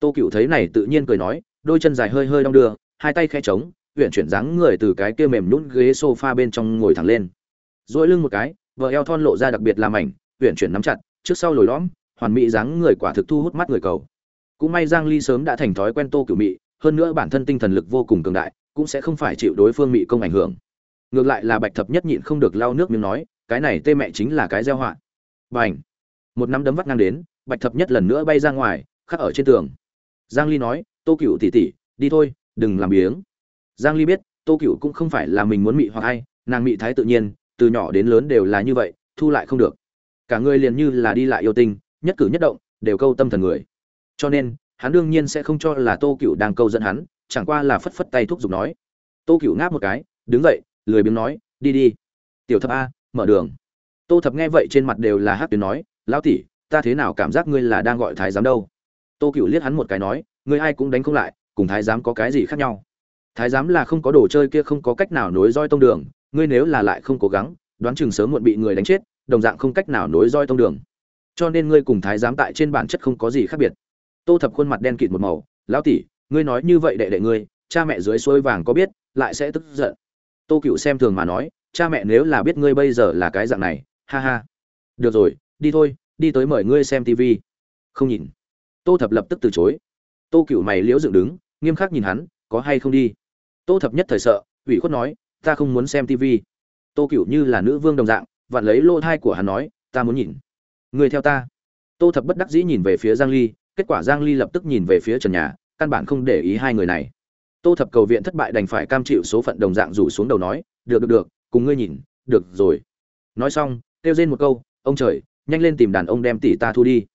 Tô cửu thấy này tự nhiên cười nói, đôi chân dài hơi hơi đong đưa, hai tay khẽ trống huyện chuyển dáng người từ cái kia mềm nhũn ghế sofa bên trong ngồi thẳng lên. Duỗi lưng một cái vờ eo thon lộ ra đặc biệt làm ảnh huyện chuyển nắm chặt, trước sau lồi lõm, hoàn mỹ dáng người quả thực thu hút mắt người cầu. Cũng may giang ly sớm đã thành thói quen tô cửu mị, hơn nữa bản thân tinh thần lực vô cùng cường đại cũng sẽ không phải chịu đối phương mị công ảnh hưởng. Ngược lại là bạch thập nhất nhịn không được lau nước miếng nói, cái này tê mẹ chính là cái gieo họa. Bành! Một nắm đấm vắt ngang đến, bạch thập nhất lần nữa bay ra ngoài, khắc ở trên tường. Giang ly nói, tô cửu tỷ tỷ, đi thôi, đừng làm biếng. Giang ly biết, tô cửu cũng không phải là mình muốn mị hoặc ai, nàng mị thái tự nhiên, từ nhỏ đến lớn đều là như vậy, thu lại không được. Cả người liền như là đi lại yêu tinh, nhất cử nhất động, đều câu tâm thần người. Cho nên, hắn đương nhiên sẽ không cho là tô cựu đang câu dẫn hắn chẳng qua là phất phất tay thúc giục nói. Tô cựu ngáp một cái, đứng dậy, lười biếng nói, đi đi. Tiểu thập a, mở đường. Tô thập nghe vậy trên mặt đều là hát tuyến nói, lão tỷ, ta thế nào cảm giác ngươi là đang gọi thái giám đâu? Tô cựu liếc hắn một cái nói, ngươi ai cũng đánh không lại, cùng thái giám có cái gì khác nhau? Thái giám là không có đồ chơi kia không có cách nào nối roi tông đường, ngươi nếu là lại không cố gắng, đoán chừng sớm muộn bị người đánh chết, đồng dạng không cách nào nối roi tông đường. Cho nên ngươi cùng thái giám tại trên bản chất không có gì khác biệt. Tô thập khuôn mặt đen kịt một màu, lão tỷ ngươi nói như vậy đệ đệ ngươi, cha mẹ dưới suối vàng có biết, lại sẽ tức giận. Tô cựu xem thường mà nói, cha mẹ nếu là biết ngươi bây giờ là cái dạng này, ha ha. Được rồi, đi thôi, đi tới mời ngươi xem tv không nhìn. Tô thập lập tức từ chối. Tô cựu mày liễu dựng đứng, nghiêm khắc nhìn hắn, có hay không đi. Tô thập nhất thời sợ, ủy khuất nói, ta không muốn xem tv tô cựu như là nữ vương đồng dạng, vặn lấy lô thai của hắn nói, ta muốn nhìn. Người theo ta. Tô thập bất đắc dĩ nhìn về phía giang ly, kết quả giang ly lập tức nhìn về phía trần nhà căn bản không để ý hai người này. Tô thập cầu viện thất bại đành phải cam chịu số phận đồng dạng rủ xuống đầu nói, được được được, cùng ngươi nhìn, được rồi. Nói xong, kêu rên một câu, ông trời, nhanh lên tìm đàn ông đem tỷ ta thu đi.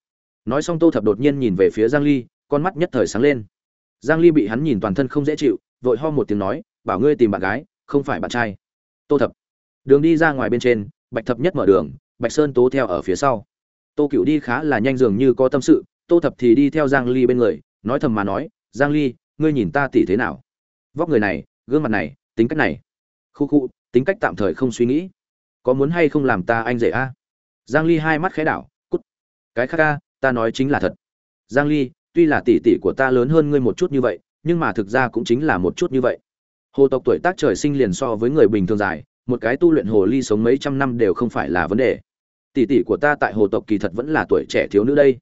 Nói xong tô thập đột nhiên nhìn về phía giang ly, con mắt nhất thời sáng lên. Giang ly bị hắn nhìn toàn thân không dễ chịu, vội ho một tiếng nói, bảo ngươi tìm bạn gái, không phải bạn trai. Tô thập, đường đi ra ngoài bên trên, bạch thập nhất mở đường, bạch sơn tố theo ở phía sau. Tô cựu đi khá là nhanh dường như có tâm sự, tô thập thì đi theo giang ly bên người nói thầm mà nói, giang ly, ngươi nhìn ta tỷ thế nào? Vóc người này, gương mặt này, tính cách này. Khu khu, tính cách tạm thời không suy nghĩ. Có muốn hay không làm ta anh rể a? Giang ly hai mắt khẽ đảo, cút. Cái khác a, ta nói chính là thật. Giang ly, tuy là tỷ tỷ của ta lớn hơn ngươi một chút như vậy, nhưng mà thực ra cũng chính là một chút như vậy. Hồ tộc tuổi tác trời sinh liền so với người bình thường dài, một cái tu luyện hồ ly sống mấy trăm năm đều không phải là vấn đề. Tỷ tỷ của ta tại hồ tộc kỳ thật vẫn là tuổi trẻ thiếu nữ đây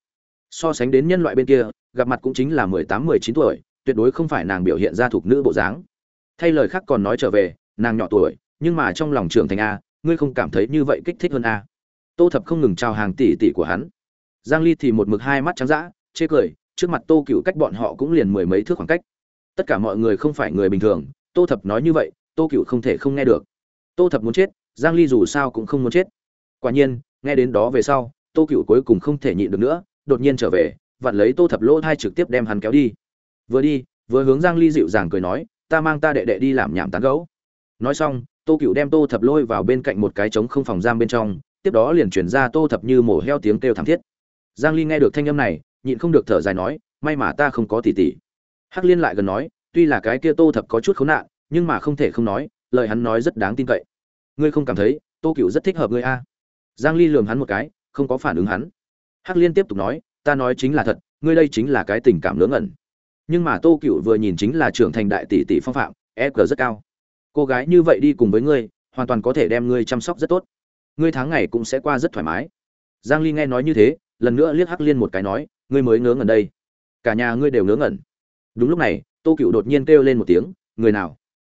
so sánh đến nhân loại bên kia, gặp mặt cũng chính là mười tám, mười chín tuổi, tuyệt đối không phải nàng biểu hiện ra thuộc nữ bộ dáng. Thay lời khác còn nói trở về, nàng nhỏ tuổi, nhưng mà trong lòng trưởng thành a, ngươi không cảm thấy như vậy kích thích hơn a. Tô thập không ngừng chào hàng tỷ tỷ của hắn. Giang ly thì một mực hai mắt trắng dã, chê cười, trước mặt tô cựu cách bọn họ cũng liền mười mấy thước khoảng cách. Tất cả mọi người không phải người bình thường, tô thập nói như vậy, tô cựu không thể không nghe được. Tô thập muốn chết, giang ly dù sao cũng không muốn chết. Quả nhiên, nghe đến đó về sau, tô cựu cuối cùng không thể nhịn được nữa đột nhiên trở về, vặn lấy tô thập lỗ thai trực tiếp đem hắn kéo đi. Vừa đi, vừa hướng giang ly dịu dàng cười nói, ta mang ta đệ đệ đi làm nhảm tán gấu nói xong, tô cựu đem tô thập lôi vào bên cạnh một cái trống không phòng giam bên trong, tiếp đó liền chuyển ra tô thập như mổ heo tiếng kêu thảm thiết. Giang ly nghe được thanh âm này, nhịn không được thở dài nói, may mà ta không có tỷ tỷ hắc liên lại gần nói, tuy là cái kia tô thập có chút khốn nạn, nhưng mà không thể không nói, lời hắn nói rất đáng tin cậy. Ngươi không cảm thấy tô cựu rất thích hợp ngươi a? À? giang ly lườm hắn một cái, không có phản ứng hắn hắc liên tiếp tục nói, ta nói chính là thật, ngươi đây chính là cái tình cảm lớn ngẩn. Nhưng mà tô cựu vừa nhìn chính là trưởng thành đại tỷ tỷ phong phạm e rất cao. Cô gái như vậy đi cùng với ngươi, hoàn toàn có thể đem ngươi chăm sóc rất tốt. Ngươi tháng ngày cũng sẽ qua rất thoải mái. Giang ly nghe nói như thế, lần nữa liếc hắc liên một cái nói, ngươi mới ngớ ngẩn đây. Cả nhà ngươi đều ngớ ngẩn. Đúng lúc này, tô cựu đột nhiên kêu lên một tiếng, người nào?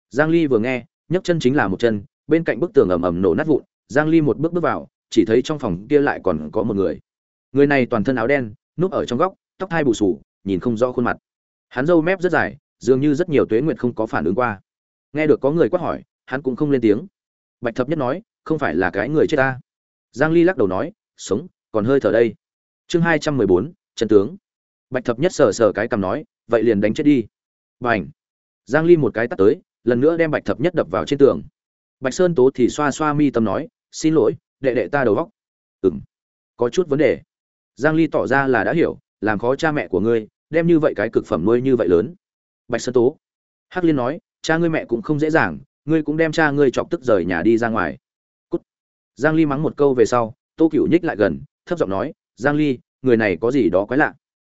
Giang ly vừa nghe, nhấc chân chính là một chân, bên cạnh bức tường ầm ầm nổ nát vụn, giang ly một bước bước vào, chỉ thấy trong phòng kia lại còn có một người người này toàn thân áo đen núp ở trong góc tóc hai bù sù nhìn không rõ khuôn mặt. Hắn râu mép rất dài dường như rất nhiều tuế nguyệt không có phản ứng qua. Nghe được có người quát hỏi hắn cũng không lên tiếng. Bạch thập nhất nói không phải là cái người chết ta. Giang ly lắc đầu nói sống còn hơi thở đây. Chương 214, chân tướng. Bạch thập nhất sờ sờ cái cầm nói vậy liền đánh chết đi. Bảnh giang ly một cái tắt tới lần nữa đem bạch thập nhất đập vào trên tường. Bạch sơn tố thì xoa xoa mi tâm nói xin lỗi đệ đệ ta đầu góc ừm có chút vấn đề giang ly tỏ ra là đã hiểu, làm khó cha mẹ của ngươi, đem như vậy cái cực phẩm nuôi như vậy lớn. Bạch sơn tố. Hắc liên nói, cha ngươi mẹ cũng không dễ dàng, ngươi cũng đem cha ngươi chọc tức rời nhà đi ra ngoài. Cút. Giang ly mắng một câu về sau, tô cửu nhích lại gần, thấp giọng nói, giang ly, người này có gì đó quái lạ.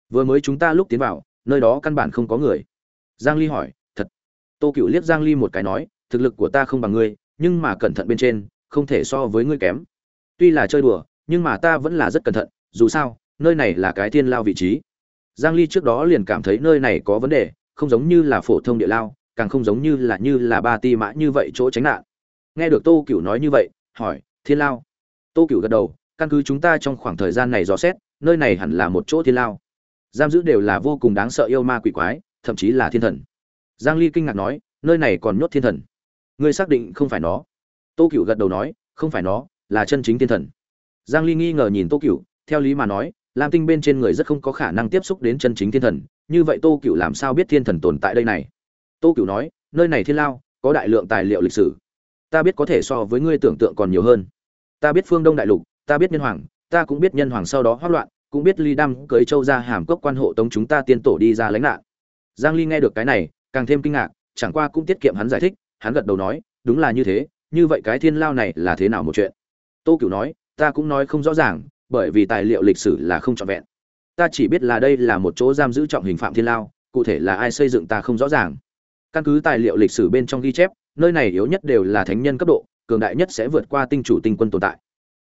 Vừa mới chúng ta lúc tiến vào, nơi đó căn bản không có người. Giang ly hỏi, thật. Tô cửu liếc giang ly một cái nói, thực lực của ta không bằng ngươi, nhưng mà cẩn thận bên trên, không thể so với ngươi kém. Tuy là chơi đùa, nhưng mà ta vẫn là rất cẩn thận dù sao, nơi này là cái thiên lao vị trí. Giang ly trước đó liền cảm thấy nơi này có vấn đề, không giống như là phổ thông địa lao, càng không giống như là như là ba ti mã như vậy chỗ tránh nạn. Nghe được tô cửu nói như vậy, hỏi, thiên lao? Tô cửu gật đầu, căn cứ chúng ta trong khoảng thời gian này dò xét, nơi này hẳn là một chỗ thiên lao. Giam giữ đều là vô cùng đáng sợ yêu ma quỷ quái, thậm chí là thiên thần. Giang ly kinh ngạc nói, nơi này còn nhốt thiên thần? Ngươi xác định không phải nó? Tô cửu gật đầu nói, không phải nó, là chân chính thiên thần. Giang ly nghi ngờ nhìn tô cửu theo lý mà nói, lam tinh bên trên người rất không có khả năng tiếp xúc đến chân chính thiên thần, như vậy tô cửu làm sao biết thiên thần tồn tại đây này? Tô cửu nói, nơi này thiên lao, có đại lượng tài liệu lịch sử. Ta biết có thể so với ngươi tưởng tượng còn nhiều hơn. Ta biết phương đông đại lục, ta biết nhân hoàng, ta cũng biết nhân hoàng sau đó hoác loạn, cũng biết ly đam cưới châu ra hàm cốc quan hộ tống chúng ta tiên tổ đi ra lánh nạn. Giang ly nghe được cái này, càng thêm kinh ngạc, chẳng qua cũng tiết kiệm hắn giải thích, hắn gật đầu nói, đúng là như thế, như vậy cái thiên lao này là thế nào một chuyện? Tô cửu nói, ta cũng nói không rõ ràng bởi vì tài liệu lịch sử là không trọn vẹn. Ta chỉ biết là đây là một chỗ giam giữ trọng hình phạm thiên lao, cụ thể là ai xây dựng ta không rõ ràng. Căn cứ tài liệu lịch sử bên trong ghi chép, nơi này yếu nhất đều là thánh nhân cấp độ, cường đại nhất sẽ vượt qua tinh chủ tinh quân tồn tại.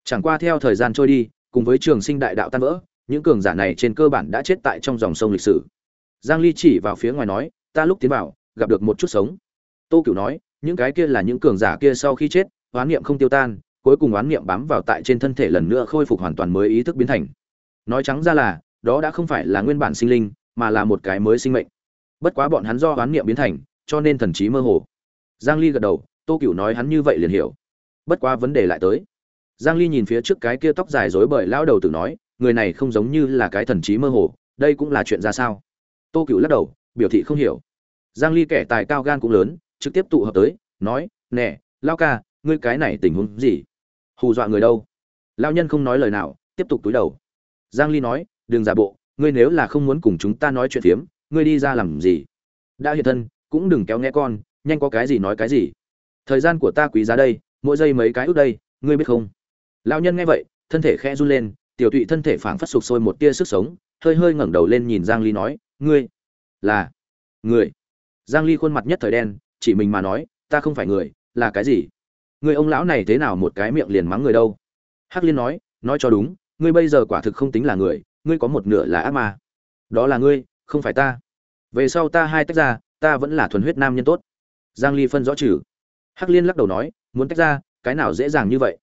Chẳng qua theo thời gian trôi đi, cùng với trường sinh đại đạo tan vỡ, những cường giả này trên cơ bản đã chết tại trong dòng sông lịch sử. Giang ly chỉ vào phía ngoài nói, ta lúc tiến vào, gặp được một chút sống. Tô cửu nói, những cái kia là những cường giả kia sau khi chết, hoán niệm không tiêu tan cuối cùng oán niệm bám vào tại trên thân thể lần nữa khôi phục hoàn toàn mới ý thức biến thành. Nói trắng ra là, đó đã không phải là nguyên bản sinh linh, mà là một cái mới sinh mệnh. Bất quá bọn hắn do oán niệm biến thành, cho nên thần trí mơ hồ. Giang ly gật đầu, tô cửu nói hắn như vậy liền hiểu. Bất quá vấn đề lại tới. Giang ly nhìn phía trước cái kia tóc dài rối bời lão đầu tử nói, người này không giống như là cái thần trí mơ hồ, đây cũng là chuyện ra sao? Tô cửu lắc đầu, biểu thị không hiểu. Giang ly kẻ tài cao gan cũng lớn, trực tiếp tụ hợp tới, nói, nè lao ca, ngươi cái này tình huống gì? Hù dọa người đâu? Lao nhân không nói lời nào, tiếp tục túi đầu. Giang ly nói, đừng giả bộ, ngươi nếu là không muốn cùng chúng ta nói chuyện phiếm, ngươi đi ra làm gì? Đã hiện thân, cũng đừng kéo nghe con, nhanh có cái gì nói cái gì. Thời gian của ta quý giá đây, mỗi giây mấy cái ước đây, ngươi biết không? Lão nhân nghe vậy, thân thể khẽ run lên, tiểu tụy thân thể phảng phất sụp sôi một tia sức sống, hơi hơi ngẩng đầu lên nhìn giang ly nói, ngươi là người? Giang ly khuôn mặt nhất thời đen, chỉ mình mà nói, ta không phải người, là cái gì? Người ông lão này thế nào một cái miệng liền mắng người đâu? Hắc liên nói nói cho đúng, ngươi bây giờ quả thực không tính là người, ngươi có một nửa là ác ma. Đó là ngươi, không phải ta. Về sau ta hai tách ra, ta vẫn là thuần huyết nam nhân tốt. Giang ly phân rõ trừ hắc liên lắc đầu nói, muốn tách ra, cái nào dễ dàng như vậy?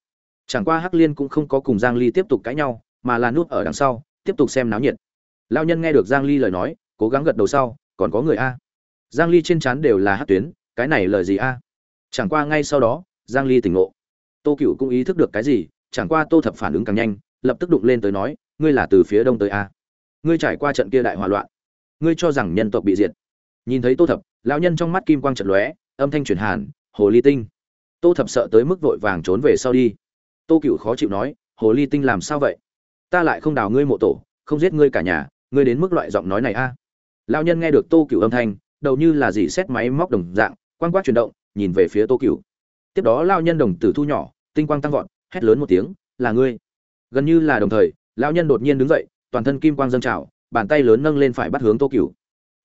Chẳng qua hắc liên cũng không có cùng giang ly tiếp tục cãi nhau, mà là nuốt ở đằng sau, tiếp tục xem náo nhiệt. Lao nhân nghe được giang ly lời nói, cố gắng gật đầu sau, còn có người a. Giang ly trên trán đều là hắc tuyến, cái này lời gì a? Chẳng qua ngay sau đó giang ly tỉnh ngộ. Tô cửu cũng ý thức được cái gì, chẳng qua tô thập phản ứng càng nhanh, lập tức đụng lên tới nói, ngươi là từ phía đông tới a? Ngươi trải qua trận kia đại hỏa loạn. Ngươi cho rằng nhân tộc bị diệt. Nhìn thấy tô thập, lão nhân trong mắt kim quang trận lóe, âm thanh chuyển hàn, hồ ly tinh. Tô thập sợ tới mức vội vàng trốn về sau đi. Tô cựu khó chịu nói, hồ ly tinh làm sao vậy? Ta lại không đào ngươi mộ tổ, không giết ngươi cả nhà, ngươi đến mức loại giọng nói này a? À? lão nhân nghe được tô cựu âm thanh, đầu như là dỉ xét máy móc đồng dạng quan quát chuyển động, nhìn về phía tô cựu tiếp đó lao nhân đồng tử thu nhỏ, tinh quang tăng vọt, hét lớn một tiếng, là ngươi. Gần như là đồng thời lão nhân đột nhiên đứng dậy, toàn thân kim quang dâng trào, bàn tay lớn nâng lên phải bắt hướng tô cửu.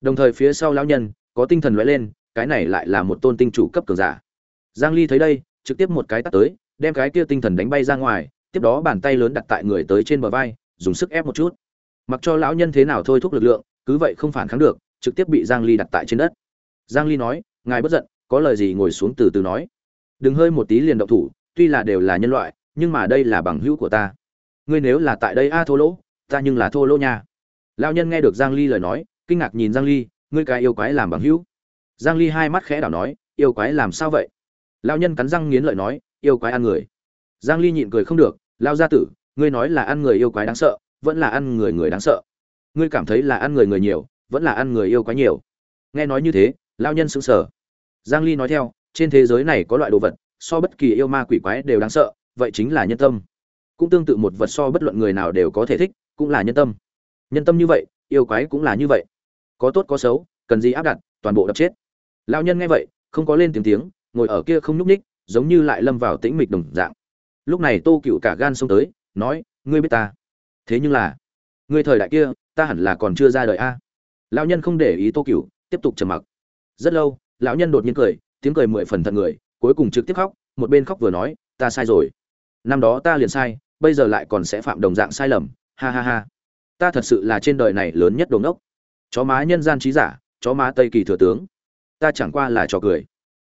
Đồng thời phía sau lão nhân, có tinh thần lóe lên, cái này lại là một tôn tinh chủ cấp cường giả. Giang ly thấy đây, trực tiếp một cái tát tới, đem cái kia tinh thần đánh bay ra ngoài, tiếp đó bàn tay lớn đặt tại người tới trên bờ vai, dùng sức ép một chút. Mặc cho lão nhân thế nào thôi thúc lực lượng, cứ vậy không phản kháng được, trực tiếp bị giang ly đặt tại trên đất. Giang ly nói, ngài bất giận, có lời gì ngồi xuống từ từ nói đừng hơi một tí liền động thủ, tuy là đều là nhân loại, nhưng mà đây là bằng hữu của ta. Ngươi nếu là tại đây a, thô lỗ, ta nhưng là thô lỗ nha. Lão nhân nghe được giang ly lời nói, kinh ngạc nhìn giang ly, ngươi cái yêu quái làm bằng hữu. Giang ly hai mắt khẽ đảo nói, yêu quái làm sao vậy? Lão nhân cắn răng nghiến lợi nói, yêu quái ăn người. Giang ly nhịn cười không được lao gia tử, ngươi nói là ăn người yêu quái đáng sợ, vẫn là ăn người người đáng sợ. Ngươi cảm thấy là ăn người người nhiều, vẫn là ăn người yêu quái nhiều. Nghe nói như thế, lão nhân sững sờ. Giang ly nói theo trên thế giới này có loại đồ vật, so bất kỳ yêu ma quỷ quái đều đáng sợ, vậy chính là nhân tâm. Cũng tương tự một vật so bất luận người nào đều có thể thích, cũng là nhân tâm. Nhân tâm như vậy, yêu quái cũng là như vậy. Có tốt có xấu, cần gì áp đặt, toàn bộ đập chết. Lão nhân nghe vậy, không có lên tiếng tiếng, ngồi ở kia không nhúc ních giống như lại lâm vào tĩnh mịch đồng dạng. Lúc này tô cựu cả gan xông tới, nói, ngươi biết ta? Thế nhưng là, ngươi thời đại kia, ta hẳn là còn chưa ra đời a. Lão nhân không để ý tô cựu tiếp tục trầm mặc. Rất lâu, lão nhân đột nhiên cười tiếng cười mười phần thật người, cuối cùng trực tiếp khóc, một bên khóc vừa nói, ta sai rồi. Năm đó ta liền sai, bây giờ lại còn sẽ phạm đồng dạng sai lầm, ha ha ha. Ta thật sự là trên đời này lớn nhất đồ ngốc. Chó má nhân gian trí giả, chó má tây kỳ thừa tướng. Ta chẳng qua là trò cười.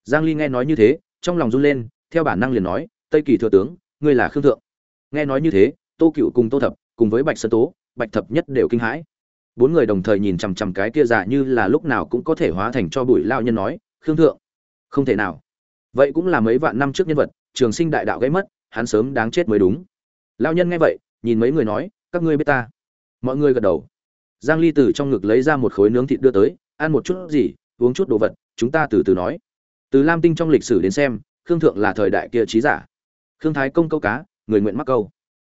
Giang ly nghe nói như thế, trong lòng run lên, theo bản năng liền nói, tây kỳ thừa tướng, ngươi là khương thượng. Nghe nói như thế, tô cựu cùng tô thập, cùng với bạch sơn tố, bạch thập nhất đều kinh hãi. Bốn người đồng thời nhìn chằm chằm cái kia giả như là lúc nào cũng có thể hóa thành cho bụi lao nhân nói, khương thượng không thể nào. Vậy cũng là mấy vạn năm trước nhân vật, trường sinh đại đạo gây mất, hắn sớm đáng chết mới đúng. Lao nhân nghe vậy, nhìn mấy người nói, các ngươi biết ta? Mọi người gật đầu. Giang ly từ trong ngực lấy ra một khối nướng thịt đưa tới, ăn một chút gì, uống chút đồ vật, chúng ta từ từ nói. Từ lam tinh trong lịch sử đến xem, khương thượng là thời đại kia trí giả. Khương thái công câu cá, người nguyện mắc câu.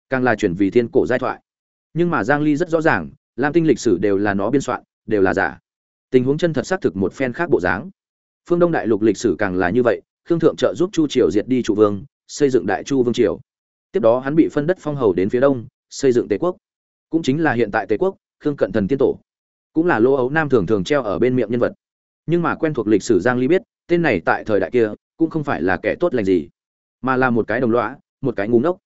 Càng là chuyển vì thiên cổ giai thoại. Nhưng mà giang ly rất rõ ràng, lam tinh lịch sử đều là nó biên soạn, đều là giả. Tình huống chân thật xác thực một phen khác bộ dáng phương đông đại lục lịch sử càng là như vậy, khương thượng trợ giúp chu triều diệt đi trụ vương, xây dựng đại chu vương triều. Tiếp đó hắn bị phân đất phong hầu đến phía đông, xây dựng tề quốc. Cũng chính là hiện tại tề quốc, khương cận thần tiên tổ. Cũng là lô ấu nam thường thường treo ở bên miệng nhân vật. Nhưng mà quen thuộc lịch sử giang ly biết, tên này tại thời đại kia, cũng không phải là kẻ tốt lành gì, mà là một cái đồng lõa, một cái ngu ngốc.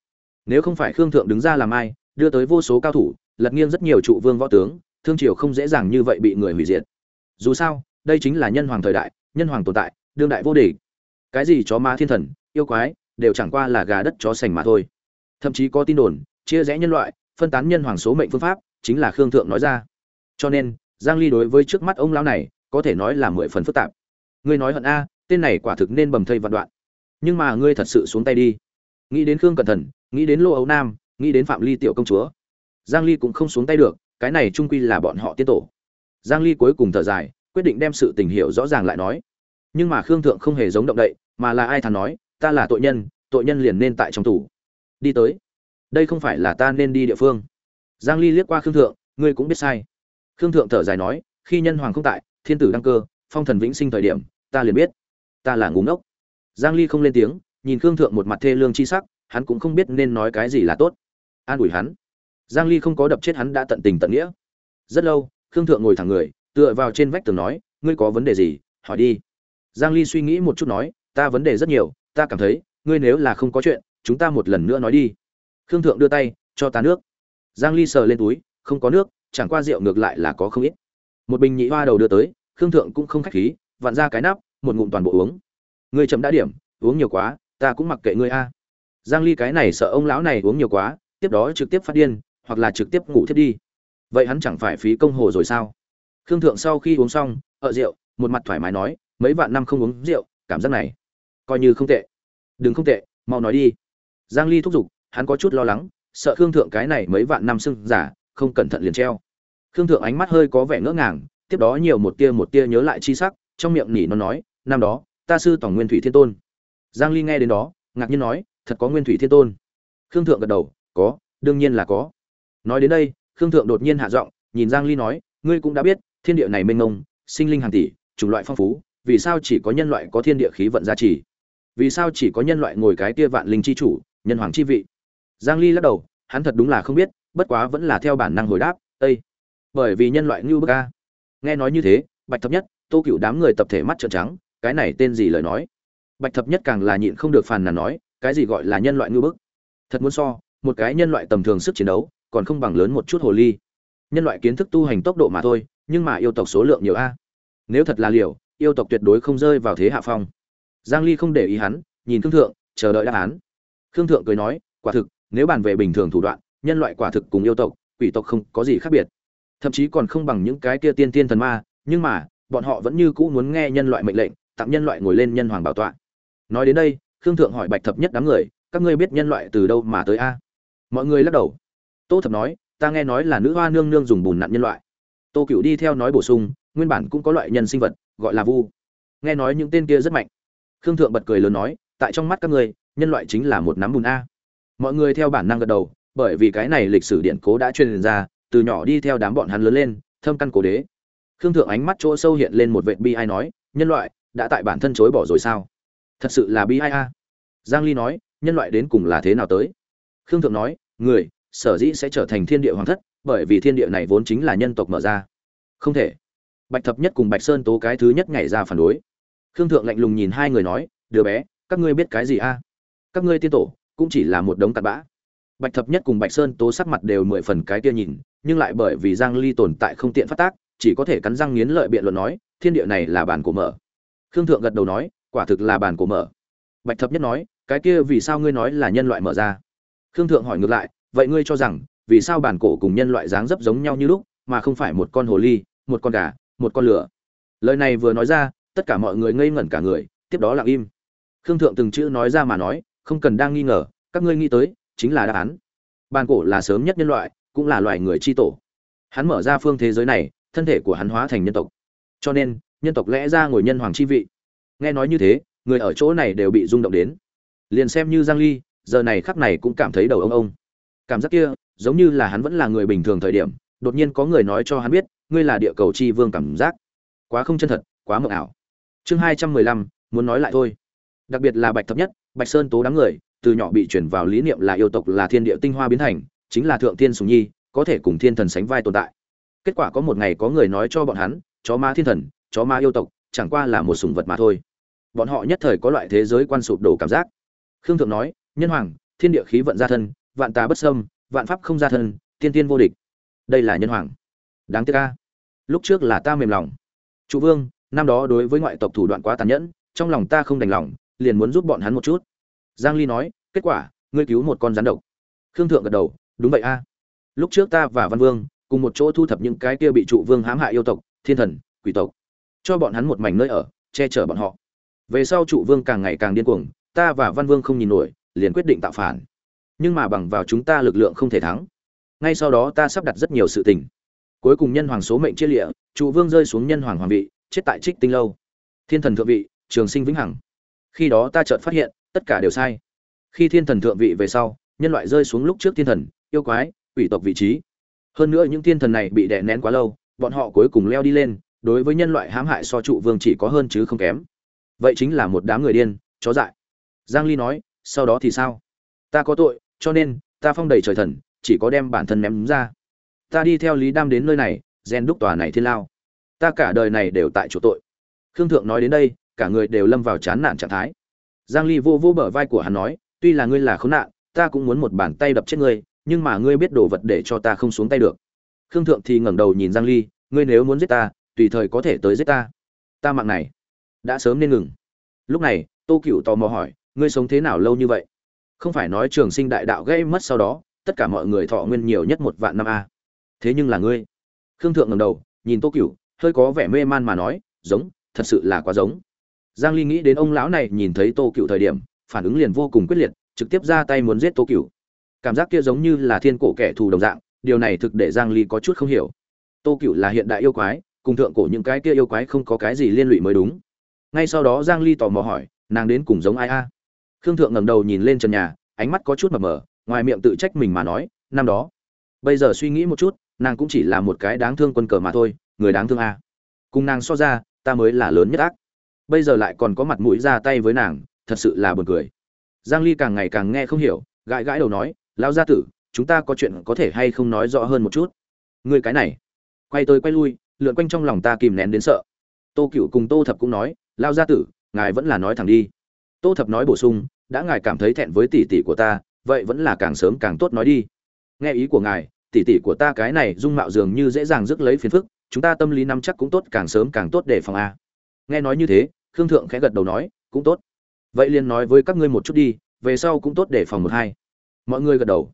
Nếu không phải khương thượng đứng ra làm ai, đưa tới vô số cao thủ, lật nghiêng rất nhiều trụ vương võ tướng, thương triều không dễ dàng như vậy bị người hủy diệt. Dù sao, đây chính là nhân hoàng thời đại nhân hoàng tồn tại, đương đại vô địch. Cái gì chó ma thiên thần, yêu quái, đều chẳng qua là gà đất chó sành mà thôi. Thậm chí có tin đồn, chia rẽ nhân loại, phân tán nhân hoàng số mệnh phương pháp, chính là khương thượng nói ra. Cho nên, giang ly đối với trước mắt ông lão này, có thể nói là mười phần phức tạp. Ngươi nói hận a, tên này quả thực nên bầm thây vạn đoạn. Nhưng mà ngươi thật sự xuống tay đi. Nghĩ đến khương cẩn thận, nghĩ đến lô ấu nam, nghĩ đến phạm ly tiểu công chúa, giang ly cũng không xuống tay được, cái này trung quy là bọn họ tiên tổ. Giang ly cuối cùng thở dài quyết định đem sự tình hiểu rõ ràng lại nói. Nhưng mà khương thượng không hề giống động đậy, mà là ai thà nói, ta là tội nhân tội nhân liền nên tại trong tù. Đi tới. Đây không phải là ta nên đi địa phương. Giang ly liếc qua khương thượng, ngươi cũng biết sai. Khương thượng thở dài nói, khi nhân hoàng không tại, thiên tử đăng cơ, phong thần vĩnh sinh thời điểm, ta liền biết. Ta là ngu ngốc. Giang ly không lên tiếng, nhìn khương thượng một mặt thê lương chi sắc, hắn cũng không biết nên nói cái gì là tốt. An ủi hắn. Giang ly không có đập chết hắn đã tận tình tận nghĩa. Rất lâu, khương thượng ngồi thẳng người tựa vào trên vách tường nói, ngươi có vấn đề gì? Hỏi đi. Giang ly suy nghĩ một chút nói, ta vấn đề rất nhiều, ta cảm thấy, ngươi nếu là không có chuyện, chúng ta một lần nữa nói đi. Khương thượng đưa tay, cho ta nước. Giang ly sờ lên túi, không có nước, chẳng qua rượu ngược lại là có không ít. Một bình nhị hoa đầu đưa tới, khương thượng cũng không khách khí, vặn ra cái nắp, một ngụm toàn bộ uống. Ngươi chậm đã điểm, uống nhiều quá, ta cũng mặc kệ ngươi a. Giang ly cái này sợ ông lão này uống nhiều quá, tiếp đó trực tiếp phát điên, hoặc là trực tiếp ngủ thiết đi. Vậy hắn chẳng phải phí công hồ rồi sao? Khương thượng sau khi uống xong, ở rượu, một mặt thoải mái nói, mấy vạn năm không uống rượu, cảm giác này coi như không tệ. Đừng không tệ, mau nói đi. Giang ly thúc giục, hắn có chút lo lắng, sợ khương thượng cái này mấy vạn năm sưng giả, không cẩn thận liền treo. Khương thượng ánh mắt hơi có vẻ ngỡ ngàng, tiếp đó nhiều một tia một tia nhớ lại chi sắc, trong miệng nỉ nó nói, năm đó, ta sư tổng nguyên thủy thiên tôn. Giang ly nghe đến đó, ngạc nhiên nói, thật có nguyên thủy thiên tôn. Khương thượng gật đầu, có, đương nhiên là có. Nói đến đây, khương thượng đột nhiên hạ giọng, nhìn giang ly nói, ngươi cũng đã biết thiên địa này mênh mông, sinh linh hàng tỷ, chủng loại phong phú, vì sao chỉ có nhân loại có thiên địa khí vận gia trì? Vì sao chỉ có nhân loại ngồi cái kia vạn linh chi chủ, nhân hoàng chi vị? Giang ly lắc đầu, hắn thật đúng là không biết, bất quá vẫn là theo bản năng hồi đáp ây bởi vì nhân loại ngưu bức a. Nghe nói như thế, bạch thập nhất, tô cựu đám người tập thể mắt trợn trắng, cái này tên gì lời nói? Bạch thập nhất càng là nhịn không được phàn nàn nói, cái gì gọi là nhân loại ngưu bức? Thật muốn so, một cái nhân loại tầm thường sức chiến đấu, còn không bằng lớn một chút hồ ly. Nhân loại kiến thức tu hành tốc độ mà thôi nhưng mà yêu tộc số lượng nhiều a. Nếu thật là liều, yêu tộc tuyệt đối không rơi vào thế hạ phong. Giang ly không để ý hắn, nhìn thương thượng, chờ đợi đáp án. Khương thượng cười nói, quả thực, nếu bàn về bình thường thủ đoạn, nhân loại quả thực cùng yêu tộc, quỷ tộc không có gì khác biệt. Thậm chí còn không bằng những cái kia tiên tiên thần ma, nhưng mà, bọn họ vẫn như cũ muốn nghe nhân loại mệnh lệnh, tặng nhân loại ngồi lên nhân hoàng bảo tọa. Nói đến đây, khương thượng hỏi bạch thập nhất đám người, các ngươi biết nhân loại từ đâu mà tới a? Mọi người lắc đầu. Tô thập nói, ta nghe nói là nữ hoa nương nương dùng bùn nặn nhân loại tô cựu đi theo nói bổ sung nguyên bản cũng có loại nhân sinh vật gọi là vu. Nghe nói những tên kia rất mạnh. Khương thượng bật cười lớn nói tại trong mắt các người, nhân loại chính là một nắm bùn a. Mọi người theo bản năng gật đầu bởi vì cái này lịch sử điện cố đã truyền ra từ nhỏ đi theo đám bọn hắn lớn lên thâm căn cố đế. Khương thượng ánh mắt chỗ sâu hiện lên một vệ bi ai nói nhân loại đã tại bản thân chối bỏ rồi sao? Thật sự là bi ai a? Giang ly nói nhân loại đến cùng là thế nào tới? Khương thượng nói người sở dĩ sẽ trở thành thiên địa hoàng thất bởi vì thiên địa này vốn chính là nhân tộc mở ra. Không thể. Bạch thập nhất cùng bạch sơn tố cái thứ nhất nhảy ra phản đối. Khương thượng lạnh lùng nhìn hai người nói, đứa bé, các ngươi biết cái gì a? Các ngươi tiên tổ cũng chỉ là một đống tạt bã. Bạch thập nhất cùng bạch sơn tố sắc mặt đều mười phần cái kia nhìn, nhưng lại bởi vì giang ly tồn tại không tiện phát tác, chỉ có thể cắn răng nghiến lợi biện luận nói, thiên địa này là bản cổ mở. Khương thượng gật đầu nói, quả thực là bản cổ mở. Bạch thập nhất nói, cái kia vì sao ngươi nói là nhân loại mở ra? Khương thượng hỏi ngược lại, vậy ngươi cho rằng vì sao bản cổ cùng nhân loại dáng dấp giống nhau như lúc, mà không phải một con hồ ly, một con gà, một con lửa? Lời này vừa nói ra, tất cả mọi người ngây ngẩn cả người, tiếp đó lặng im. Khương thượng từng chữ nói ra mà nói, không cần đang nghi ngờ, các ngươi nghĩ tới, chính là đáp án. Bàn cổ là sớm nhất nhân loại, cũng là loài người chi tổ. Hắn mở ra phương thế giới này, thân thể của hắn hóa thành nhân tộc. Cho nên, nhân tộc lẽ ra ngồi nhân hoàng chi vị. Nghe nói như thế, người ở chỗ này đều bị rung động đến. Liền xem như giang ly, giờ này khắc này cũng cảm thấy đầu ông ông. Cảm giác kia giống như là hắn vẫn là người bình thường thời điểm, đột nhiên có người nói cho hắn biết, ngươi là địa cầu chi vương cảm giác. Quá không chân thật, quá mộng ảo. Chương hai trăm mười lăm, muốn nói lại thôi. Đặc biệt là bạch thập nhất, bạch sơn tố đám người, từ nhỏ bị chuyển vào lý niệm là yêu tộc là thiên địa tinh hoa biến thành, chính là thượng thiên sùng nhi, có thể cùng thiên thần sánh vai tồn tại. Kết quả có một ngày có người nói cho bọn hắn, chó ma thiên thần, chó ma yêu tộc, chẳng qua là một sùng vật mà thôi. Bọn họ nhất thời có loại thế giới quan sụp đổ cảm giác. Khương thượng nói, nhân hoàng, thiên địa khí vận gia thân, vạn tà bất sâm vạn pháp không gia thân, tiên tiên vô địch. Đây là nhân hoàng. Đáng tiếc ca lúc trước là ta mềm lòng. Chủ vương, năm đó đối với ngoại tộc thủ đoạn quá tàn nhẫn, trong lòng ta không đành lòng, liền muốn giúp bọn hắn một chút. Giang ly nói, kết quả, ngươi cứu một con rắn độc. Khương thượng gật đầu, đúng vậy a. Lúc trước ta và văn vương, cùng một chỗ thu thập những cái kia bị trụ vương hãm hại yêu tộc, thiên thần, quỷ tộc. Cho bọn hắn một mảnh nơi ở, che chở bọn họ. Về sau trụ vương càng ngày càng điên cuồng, ta và văn vương không nhìn nổi, liền quyết định tạo phản nhưng mà bằng vào chúng ta lực lượng không thể thắng. Ngay sau đó ta sắp đặt rất nhiều sự tình. Cuối cùng nhân hoàng số mệnh chia lịa, trụ vương rơi xuống nhân hoàng hoàng vị, chết tại trích tinh lâu. Thiên thần thượng vị, trường sinh vĩnh hằng. Khi đó ta chợt phát hiện, tất cả đều sai. Khi thiên thần thượng vị về sau, nhân loại rơi xuống lúc trước thiên thần, yêu quái, quỷ tộc vị trí. Hơn nữa những thiên thần này bị đè nén quá lâu, bọn họ cuối cùng leo đi lên, đối với nhân loại hãm hại so trụ vương chỉ có hơn chứ không kém. Vậy chính là một đám người điên, chó dại. Giang ly nói, sau đó thì sao? Ta có tội cho nên, ta phong đầy trời thần, chỉ có đem bản thân ném ra. Ta đi theo lý đam đến nơi này gen đúc tòa này thiên lao. Ta cả đời này đều tại chỗ tội. Khương thượng nói đến đây, cả người đều lâm vào chán nản trạng thái. Giang ly vô vô bờ vai của hắn nói, tuy là ngươi là khốn nạn, ta cũng muốn một bàn tay đập chết ngươi, nhưng mà ngươi biết đồ vật để cho ta không xuống tay được. Khương thượng thì ngẩng đầu nhìn giang ly, ngươi nếu muốn giết ta, tùy thời có thể tới giết ta. Ta mạng này đã sớm nên ngừng. Lúc này, tô cựu tò mò hỏi, ngươi sống thế nào lâu như vậy? Không phải nói trường sinh đại đạo gây mất sau đó, tất cả mọi người thọ nguyên nhiều nhất một vạn năm a. Thế nhưng là ngươi. Khương thượng ngầm đầu, nhìn tô cửu, hơi có vẻ mê man mà nói, giống, thật sự là quá giống. Giang ly nghĩ đến ông lão này nhìn thấy tô cửu thời điểm, phản ứng liền vô cùng quyết liệt, trực tiếp ra tay muốn giết tô cửu. Cảm giác kia giống như là thiên cổ kẻ thù đồng dạng, điều này thực để giang ly có chút không hiểu. Tô cửu là hiện đại yêu quái, cùng thượng cổ những cái kia yêu quái không có cái gì liên lụy mới đúng. Ngay sau đó giang ly tò mò hỏi, nàng đến cùng giống ai a? Khương thượng ngẩng đầu nhìn lên trần nhà, ánh mắt có chút mờ mờ, ngoài miệng tự trách mình mà nói, năm đó, bây giờ suy nghĩ một chút, nàng cũng chỉ là một cái đáng thương quân cờ mà thôi, người đáng thương a. Cùng nàng so ra, ta mới là lớn nhất ác. Bây giờ lại còn có mặt mũi ra tay với nàng, thật sự là buồn cười. Giang ly càng ngày càng nghe không hiểu, gãi gãi đầu nói, lão gia tử, chúng ta có chuyện có thể hay không nói rõ hơn một chút? Người cái này. Quay tới quay lui, lượn quanh trong lòng ta kìm nén đến sợ. Tô cửu cùng tô thập cũng nói lao gia tử, ngài vẫn là nói thẳng đi. Tô thập nói bổ sung đã ngài cảm thấy thẹn với tỷ tỷ của ta, vậy vẫn là càng sớm càng tốt nói đi. Nghe ý của ngài, tỷ tỷ của ta cái này dung mạo dường như dễ dàng rước lấy phiền phức, chúng ta tâm lý nắm chắc cũng tốt, càng sớm càng tốt để phòng a. Nghe nói như thế, khương thượng khẽ gật đầu nói, cũng tốt. Vậy liền nói với các ngươi một chút đi, về sau cũng tốt để phòng một hai. Mọi người gật đầu.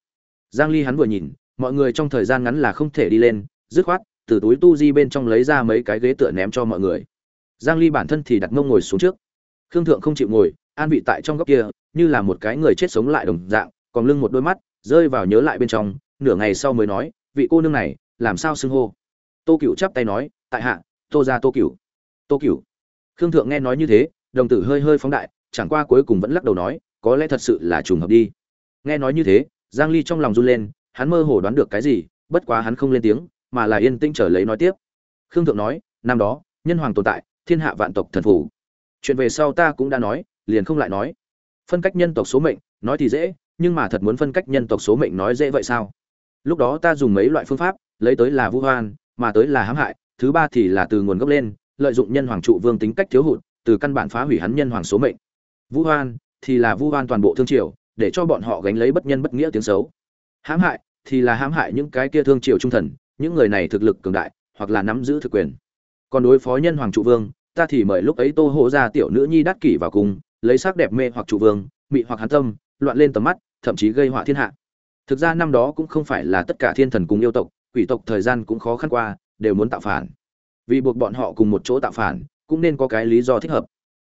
Giang ly hắn vừa nhìn, mọi người trong thời gian ngắn là không thể đi lên, dứt khoát, từ túi tu di bên trong lấy ra mấy cái ghế tựa ném cho mọi người. Giang ly bản thân thì đặt mông ngồi xuống trước. Khương thượng không chịu ngồi an vị tại trong góc kia, như là một cái người chết sống lại đồng dạng, còn lưng một đôi mắt, rơi vào nhớ lại bên trong, nửa ngày sau mới nói, vị cô nương này, làm sao xưng hô? Tô cửu chắp tay nói, tại hạ, tô gia tô cửu. Tô cửu. Khương thượng nghe nói như thế, đồng tử hơi hơi phóng đại, chẳng qua cuối cùng vẫn lắc đầu nói, có lẽ thật sự là trùng hợp đi. Nghe nói như thế, giang ly trong lòng run lên, hắn mơ hồ đoán được cái gì, bất quá hắn không lên tiếng, mà là yên tĩnh trở lấy nói tiếp. Khương thượng nói, năm đó, nhân hoàng tồn tại, thiên hạ vạn tộc thần phủ. Chuyện về sau ta cũng đã nói liền không lại nói. Phân cách nhân tộc số mệnh, nói thì dễ, nhưng mà thật muốn phân cách nhân tộc số mệnh nói dễ vậy sao? Lúc đó ta dùng mấy loại phương pháp, lấy tới là vu hoan, mà tới là hãm hại, thứ ba thì là từ nguồn gốc lên, lợi dụng nhân hoàng trụ vương tính cách thiếu hụt, từ căn bản phá hủy hắn nhân hoàng số mệnh. Vu hoan thì là vu hoan toàn bộ thương triều, để cho bọn họ gánh lấy bất nhân bất nghĩa tiếng xấu. Hãm hại thì là hãm hại những cái kia thương triều trung thần, những người này thực lực cường đại, hoặc là nắm giữ thực quyền. Còn đối phó nhân hoàng trụ vương, ta thì mời lúc ấy tô hộ ra tiểu nữ nhi đắc kỷ vào cùng lấy sắc đẹp mê hoặc trụ vương, mị hoặc hắn tâm, loạn lên tầm mắt, thậm chí gây họa thiên hạ. Thực ra năm đó cũng không phải là tất cả thiên thần cùng yêu tộc, quỷ tộc thời gian cũng khó khăn qua, đều muốn tạo phản. Vì buộc bọn họ cùng một chỗ tạo phản, cũng nên có cái lý do thích hợp.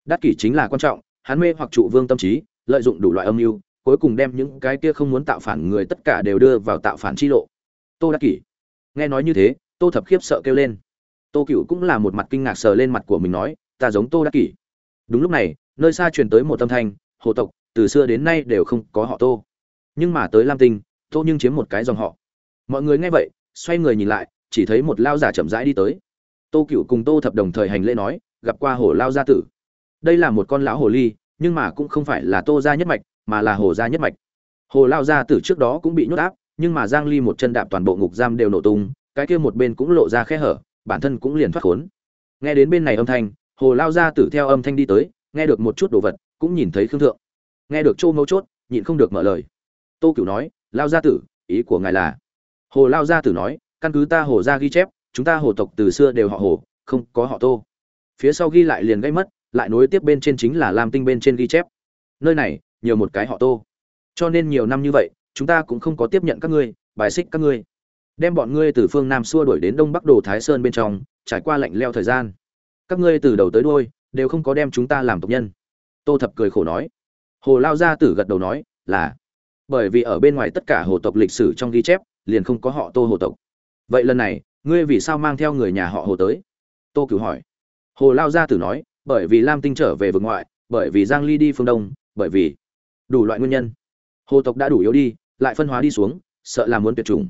Đắc kỷ chính là quan trọng hắn mê hoặc trụ vương tâm trí, lợi dụng đủ loại âm mưu, cuối cùng đem những cái kia không muốn tạo phản người tất cả đều đưa vào tạo phản chi lộ. Tô đắc kỷ. Nghe nói như thế, tô thập khiếp sợ kêu lên. Tô cựu cũng là một mặt kinh ngạc sờ lên mặt của mình nói, ta giống tô đắc kỷ đúng lúc này, nơi xa truyền tới một âm thanh, hồ tộc, từ xưa đến nay đều không có họ tô. Nhưng mà tới lam tinh, tô nhưng chiếm một cái dòng họ. Mọi người nghe vậy, xoay người nhìn lại, chỉ thấy một lao giả chậm rãi đi tới. Tô cựu cùng tô thập đồng thời hành lễ nói, gặp qua hồ lao gia tử. Đây là một con lão hồ ly, nhưng mà cũng không phải là tô gia nhất mạch, mà là hồ gia nhất mạch. Hồ lao gia tử trước đó cũng bị nhốt áp, nhưng mà giang ly một chân đạp toàn bộ ngục giam đều nổ tung, cái kia một bên cũng lộ ra khe hở, bản thân cũng liền thoát khốn. Nghe đến bên này âm thanh hồ lao gia tử theo âm thanh đi tới, nghe được một chút đồ vật, cũng nhìn thấy khương thượng. Nghe được châu mấu chốt, nhịn không được mở lời. Tô cửu nói, lao gia tử, ý của ngài là? Hồ lao gia tử nói, căn cứ ta hồ gia ghi chép, chúng ta hồ tộc từ xưa đều họ hồ, không có họ tô. Phía sau ghi lại liền gây mất, lại nối tiếp bên trên chính là lam tinh bên trên ghi chép. Nơi này, nhiều một cái họ tô. Cho nên nhiều năm như vậy, chúng ta cũng không có tiếp nhận các ngươi, bài xích các ngươi. Đem bọn ngươi từ phương nam xua đuổi đến đông bắc đồ thái sơn bên trong, trải qua lạnh leo thời gian các ngươi từ đầu tới đuôi đều không có đem chúng ta làm tộc nhân. Tô thập cười khổ nói. Hồ lao gia tử gật đầu nói, là, bởi vì ở bên ngoài tất cả hồ tộc lịch sử trong ghi chép, liền không có họ tô hồ tộc. Vậy lần này, ngươi vì sao mang theo người nhà họ hồ tới? Tô cửu hỏi. Hồ lao gia tử nói, bởi vì lam tinh trở về vực ngoại, bởi vì giang ly đi phương đông, bởi vì đủ loại nguyên nhân. Hồ tộc đã đủ yếu đi, lại phân hóa đi xuống, sợ là muốn tuyệt chủng.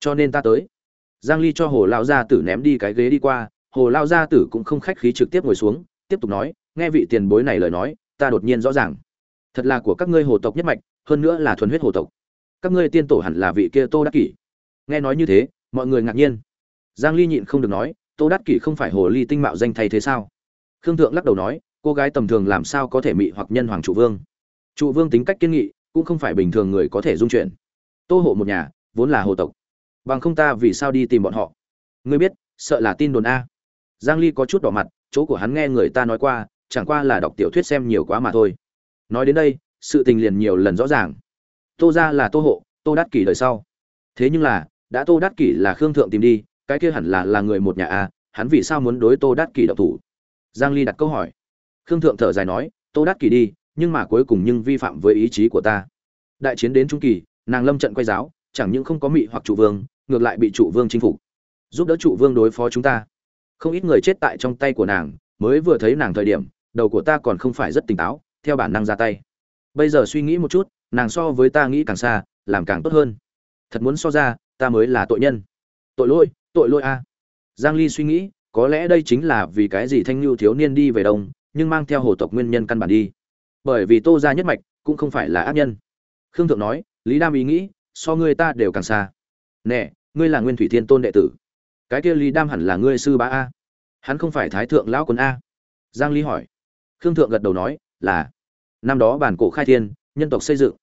Cho nên ta tới. Giang ly cho hồ lao gia tử ném đi cái ghế đi qua hồ lao gia tử cũng không khách khí trực tiếp ngồi xuống, tiếp tục nói, nghe vị tiền bối này lời nói, ta đột nhiên rõ ràng. Thật là của các ngươi hồ tộc nhất mạch, hơn nữa là thuần huyết hồ tộc. Các ngươi tiên tổ hẳn là vị kia tô đắc kỷ. Nghe nói như thế, mọi người ngạc nhiên. Giang ly nhịn không được nói, tô đắc kỷ không phải hồ ly tinh mạo danh thay thế sao? Khương thượng lắc đầu nói, cô gái tầm thường làm sao có thể mị hoặc nhân hoàng trụ vương? Trụ vương tính cách kiên nghị, cũng không phải bình thường người có thể dung chuyển tô hộ một nhà, vốn là hồ tộc. Bằng không ta vì sao đi tìm bọn họ? Ngươi biết, sợ là tin đồn a giang ly có chút đỏ mặt, chỗ của hắn nghe người ta nói qua, chẳng qua là đọc tiểu thuyết xem nhiều quá mà thôi. Nói đến đây, sự tình liền nhiều lần rõ ràng. Tô gia là tô hộ, tô đát kỷ đời sau. Thế nhưng là, đã tô đát kỷ là khương thượng tìm đi, cái kia hẳn là là người một nhà a hắn vì sao muốn đối tô đát kỷ độc thủ? Giang ly đặt câu hỏi. Khương thượng thở dài nói, tô đát kỷ đi, nhưng mà cuối cùng nhưng vi phạm với ý chí của ta. Đại chiến đến trung kỳ, nàng lâm trận quay giáo, chẳng những không có mị hoặc trụ vương, ngược lại bị trụ vương chinh phục. Giúp đỡ trụ vương đối phó chúng ta không ít người chết tại trong tay của nàng, mới vừa thấy nàng thời điểm, đầu của ta còn không phải rất tỉnh táo, theo bản năng ra tay. Bây giờ suy nghĩ một chút, nàng so với ta nghĩ càng xa, làm càng tốt hơn. Thật muốn so ra, ta mới là tội nhân. Tội lỗi tội lỗi a. Giang ly suy nghĩ, có lẽ đây chính là vì cái gì thanh lưu thiếu niên đi về đông, nhưng mang theo hồ tộc nguyên nhân căn bản đi. Bởi vì tô gia nhất mạch, cũng không phải là ác nhân. Khương thượng nói, lý đam ý nghĩ, so ngươi ta đều càng xa. Nè, ngươi là nguyên thủy thiên tôn đệ tử cái kia lý đam hẳn là ngươi sư bá a. Hắn không phải thái thượng lão quân a. Giang ly hỏi. Khương thượng gật đầu nói, là. Năm đó bản cổ khai thiên, nhân tộc xây dựng.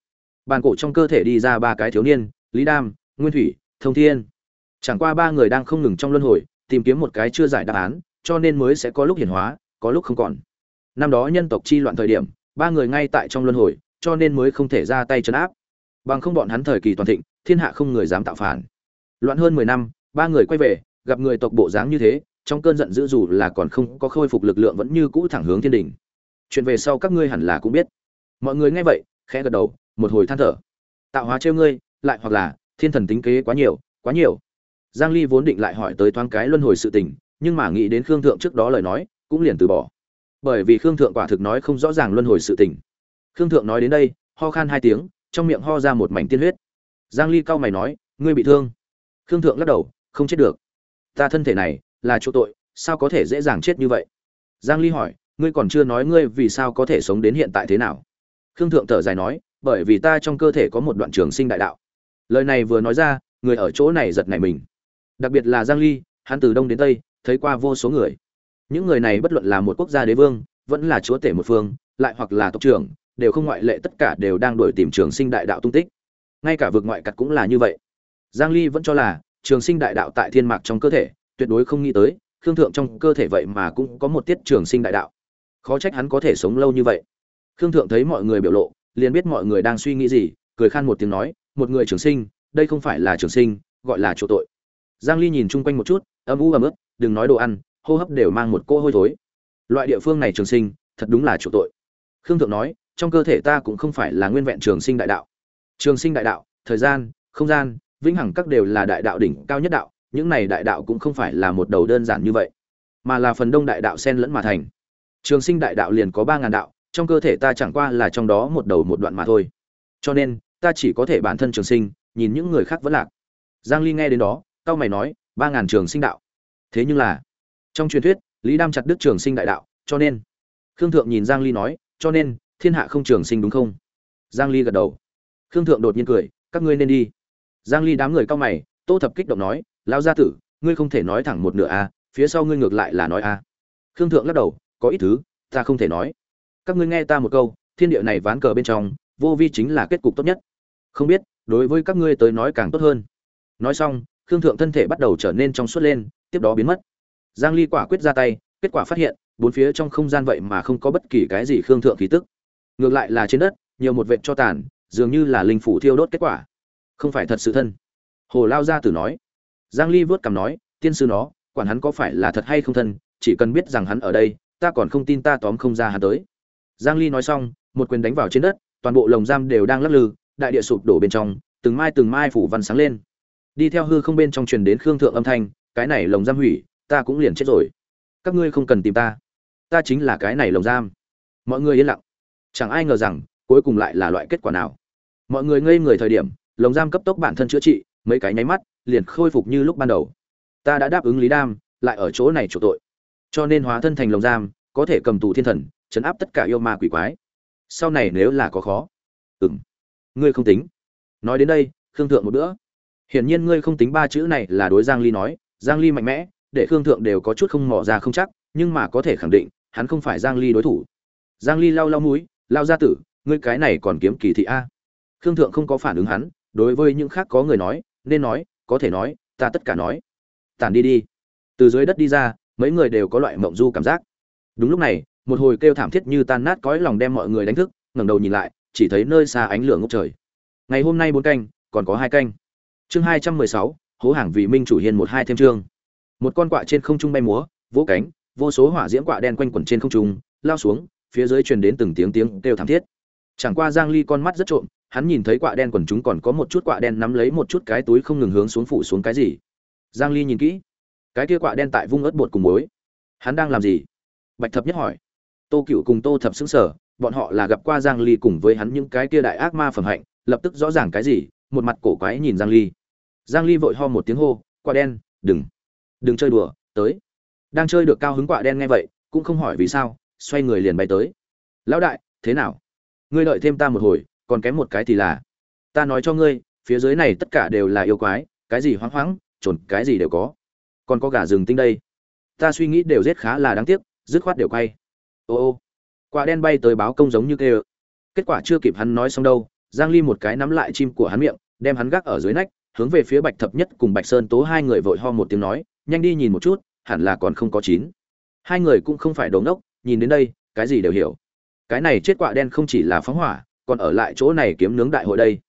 Bản cổ trong cơ thể đi ra ba cái thiếu niên, lý đam, nguyên thủy, thông thiên. Chẳng qua ba người đang không ngừng trong luân hồi, tìm kiếm một cái chưa giải đáp án, cho nên mới sẽ có lúc hiển hóa, có lúc không còn. Năm đó nhân tộc chi loạn thời điểm, ba người ngay tại trong luân hồi, cho nên mới không thể ra tay chấn áp. Bằng không bọn hắn thời kỳ toàn thịnh, thiên hạ không người dám tạo phản. Loạn hơn mười năm, ba người quay về gặp người tộc bộ dáng như thế, trong cơn giận dữ dù là còn không có khôi phục lực lượng vẫn như cũ thẳng hướng thiên đình. Chuyện về sau các ngươi hẳn là cũng biết. Mọi người nghe vậy, khẽ gật đầu, một hồi than thở. Tạo hóa trêu ngươi, lại hoặc là, thiên thần tính kế quá nhiều quá nhiều. Giang ly vốn định lại hỏi tới thoáng cái luân hồi sự tình, nhưng mà nghĩ đến khương thượng trước đó lời nói, cũng liền từ bỏ. Bởi vì khương thượng quả thực nói không rõ ràng luân hồi sự tình. Khương thượng nói đến đây, ho khan hai tiếng, trong miệng ho ra một mảnh tiên huyết. Giang ly cau mày nói, ngươi bị thương. Khương thượng lắc đầu, không chết được ta thân thể này là chỗ tội, sao có thể dễ dàng chết như vậy? Giang ly hỏi, ngươi còn chưa nói ngươi vì sao có thể sống đến hiện tại thế nào? Khương thượng thở dài nói, bởi vì ta trong cơ thể có một đoạn trường sinh đại đạo. Lời này vừa nói ra, người ở chỗ này giật nảy mình. Đặc biệt là giang ly, hắn từ đông đến tây, thấy qua vô số người. Những người này bất luận là một quốc gia đế vương, vẫn là chúa tể một phương, lại hoặc là tộc trưởng, đều không ngoại lệ tất cả đều đang đuổi tìm trường sinh đại đạo tung tích. Ngay cả vực ngoại cặt cũng là như vậy. Giang ly vẫn cho là trường sinh đại đạo tại thiên mạc trong cơ thể tuyệt đối không nghĩ tới khương thượng trong cơ thể vậy mà cũng có một tiết trường sinh đại đạo. Khó trách hắn có thể sống lâu như vậy. Khương thượng thấy mọi người biểu lộ liền biết mọi người đang suy nghĩ gì cười khan một tiếng nói một người trường sinh đây không phải là trường sinh gọi là chỗ tội. Giang ly nhìn chung quanh một chút âm u ấm ướt, đừng nói đồ ăn hô hấp đều mang một cô hôi thối. Loại địa phương này trường sinh thật đúng là chỗ tội. Khương thượng nói trong cơ thể ta cũng không phải là nguyên vẹn trường sinh đại đạo. Trường sinh đại đạo thời gian không gian vĩnh hằng các đều là đại đạo đỉnh cao nhất đạo, những này đại đạo cũng không phải là một đầu đơn giản như vậy, mà là phần đông đại đạo xen lẫn mà thành. Trường sinh đại đạo liền có ba ngàn đạo, trong cơ thể ta chẳng qua là trong đó một đầu một đoạn mà thôi. Cho nên, ta chỉ có thể bản thân trường sinh, nhìn những người khác vẫn lạc. Giang ly nghe đến đó cao mày nói, ba ngàn trường sinh đạo. Thế nhưng là, trong truyền thuyết, lý đam chặt đức trường sinh đại đạo, cho nên, khương thượng nhìn giang ly nói, cho nên, thiên hạ không trường sinh đúng không? Giang ly gật đầu. Khương thượng đột nhiên cười, các ngươi nên đi giang ly đám người cao mày, tô thập kích động nói, lão gia tử, ngươi không thể nói thẳng một nửa a, phía sau ngươi ngược lại là nói a. Khương thượng lắc đầu, có ít thứ, ta không thể nói. Các ngươi nghe ta một câu, thiên địa này ván cờ bên trong, vô vi chính là kết cục tốt nhất. Không biết, đối với các ngươi tới nói càng tốt hơn. Nói xong, khương thượng thân thể bắt đầu trở nên trong suốt lên, tiếp đó biến mất. Giang ly quả quyết ra tay, kết quả phát hiện, bốn phía trong không gian vậy mà không có bất kỳ cái gì khương thượng khí tức. Ngược lại là trên đất, nhiều một vệt cho tàn, dường như là linh phủ thiêu đốt kết quả không phải thật sự thân. Hồ lao gia tử nói. Giang ly vớt cằm nói, tiên sư nó, quản hắn có phải là thật hay không thân, chỉ cần biết rằng hắn ở đây, ta còn không tin ta tóm không ra hắn tới. Giang ly nói xong, một quyền đánh vào trên đất, toàn bộ lồng giam đều đang lắc lư, đại địa sụp đổ bên trong, từng mai từng mai phủ văn sáng lên. Đi theo hư không bên trong truyền đến khương thượng âm thanh, cái này lồng giam hủy, ta cũng liền chết rồi. Các ngươi không cần tìm ta. Ta chính là cái này lồng giam. Mọi người yên lặng. Chẳng ai ngờ rằng, cuối cùng lại là loại kết quả nào. Mọi người ngây người thời điểm lồng giam cấp tốc bản thân chữa trị, mấy cái nháy mắt, liền khôi phục như lúc ban đầu. Ta đã đáp ứng lý đam, lại ở chỗ này chủ tội. Cho nên hóa thân thành lồng giam, có thể cầm tù thiên thần, chấn áp tất cả yêu ma quỷ quái. Sau này nếu là có khó ừng ngươi không tính. Nói đến đây, khương thượng một bữa. Hiển nhiên ngươi không tính ba chữ này là đối giang ly nói. Giang ly mạnh mẽ, để khương thượng đều có chút không mò ra không chắc, nhưng mà có thể khẳng định, hắn không phải giang ly đối thủ. Giang ly lau lau mũi, lao ra tử, ngươi cái này còn kiếm kỳ thị a. Khương thượng không có phản ứng hắn đối với những khác có người nói, nên nói, có thể nói, ta tất cả nói. Tản đi đi. Từ dưới đất đi ra, mấy người đều có loại mộng du cảm giác. Đúng lúc này, một hồi kêu thảm thiết như tan nát cõi lòng đem mọi người đánh thức, ngẩng đầu nhìn lại, chỉ thấy nơi xa ánh lửa ngốc trời. Ngày hôm nay bốn canh, còn có hai canh. Chương hai trăm mười sáu, hố hàng vị minh chủ hiền một hai thêm chương. Một con quạ trên không trung bay múa, vỗ cánh, vô số hỏa diễm quạ đen quanh quẩn trên không trung, lao xuống, phía dưới truyền đến từng tiếng tiếng kêu thảm thiết chẳng qua giang ly con mắt rất trộm, hắn nhìn thấy quạ đen quần chúng còn có một chút quạ đen nắm lấy một chút cái túi không ngừng hướng xuống phủ xuống cái gì. Giang ly nhìn kỹ, cái kia quạ đen tại vung ớt bột cùng muối. Hắn đang làm gì? Bạch thập nhất hỏi. Tô cựu cùng tô thập xứng sở bọn họ là gặp qua giang ly cùng với hắn những cái kia đại ác ma phẩm hạnh, lập tức rõ ràng cái gì, một mặt cổ quái nhìn giang ly. Giang ly vội ho một tiếng hô, quạ đen, đừng đừng chơi đùa, tới. Đang chơi được cao hứng quạ đen nghe vậy, cũng không hỏi vì sao, xoay người liền bay tới. Lão đại, thế nào? Ngươi đợi thêm ta một hồi, còn kém một cái thì là, ta nói cho ngươi, phía dưới này tất cả đều là yêu quái, cái gì hoang hoáng, trồn, cái gì đều có. Còn có gà rừng tinh đây. Ta suy nghĩ đều giết khá là đáng tiếc, dứt khoát đều quay. Ô ô, quả đen bay tới báo công giống như kêu. Kết quả chưa kịp hắn nói xong đâu, giang ly một cái nắm lại chim của hắn miệng, đem hắn gác ở dưới nách, hướng về phía bạch thập nhất cùng bạch sơn tố hai người vội ho một tiếng nói, nhanh đi nhìn một chút, hẳn là còn không có chín. Hai người cũng không phải đồ ngốc nhìn đến đây, cái gì đều hiểu cái này chết quạ đen không chỉ là phóng hỏa, còn ở lại chỗ này kiếm nướng đại hội đây.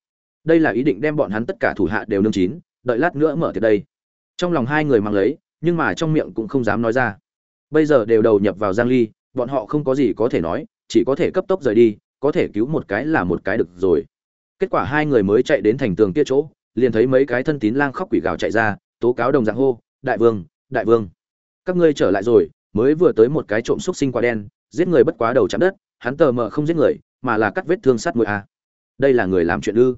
Đây là ý định đem bọn hắn tất cả thủ hạ đều nướng chín, đợi lát nữa mở tiệc đây. Trong lòng hai người mang lấy, nhưng mà trong miệng cũng không dám nói ra. Bây giờ đều đầu nhập vào giang ly, bọn họ không có gì có thể nói, chỉ có thể cấp tốc rời đi, có thể cứu một cái là một cái được rồi. Kết quả hai người mới chạy đến thành tường kia chỗ, liền thấy mấy cái thân tín lang khóc quỷ gào chạy ra, tố cáo đồng dạng hô, đại vương đại vương, các ngươi trở lại rồi, mới vừa tới một cái trộm xúc sinh quả đen, giết người bất quá đầu chạm đất hắn tờ mờ không giết người, mà là cắt vết thương sát mũi a. Đây là người làm chuyện ư?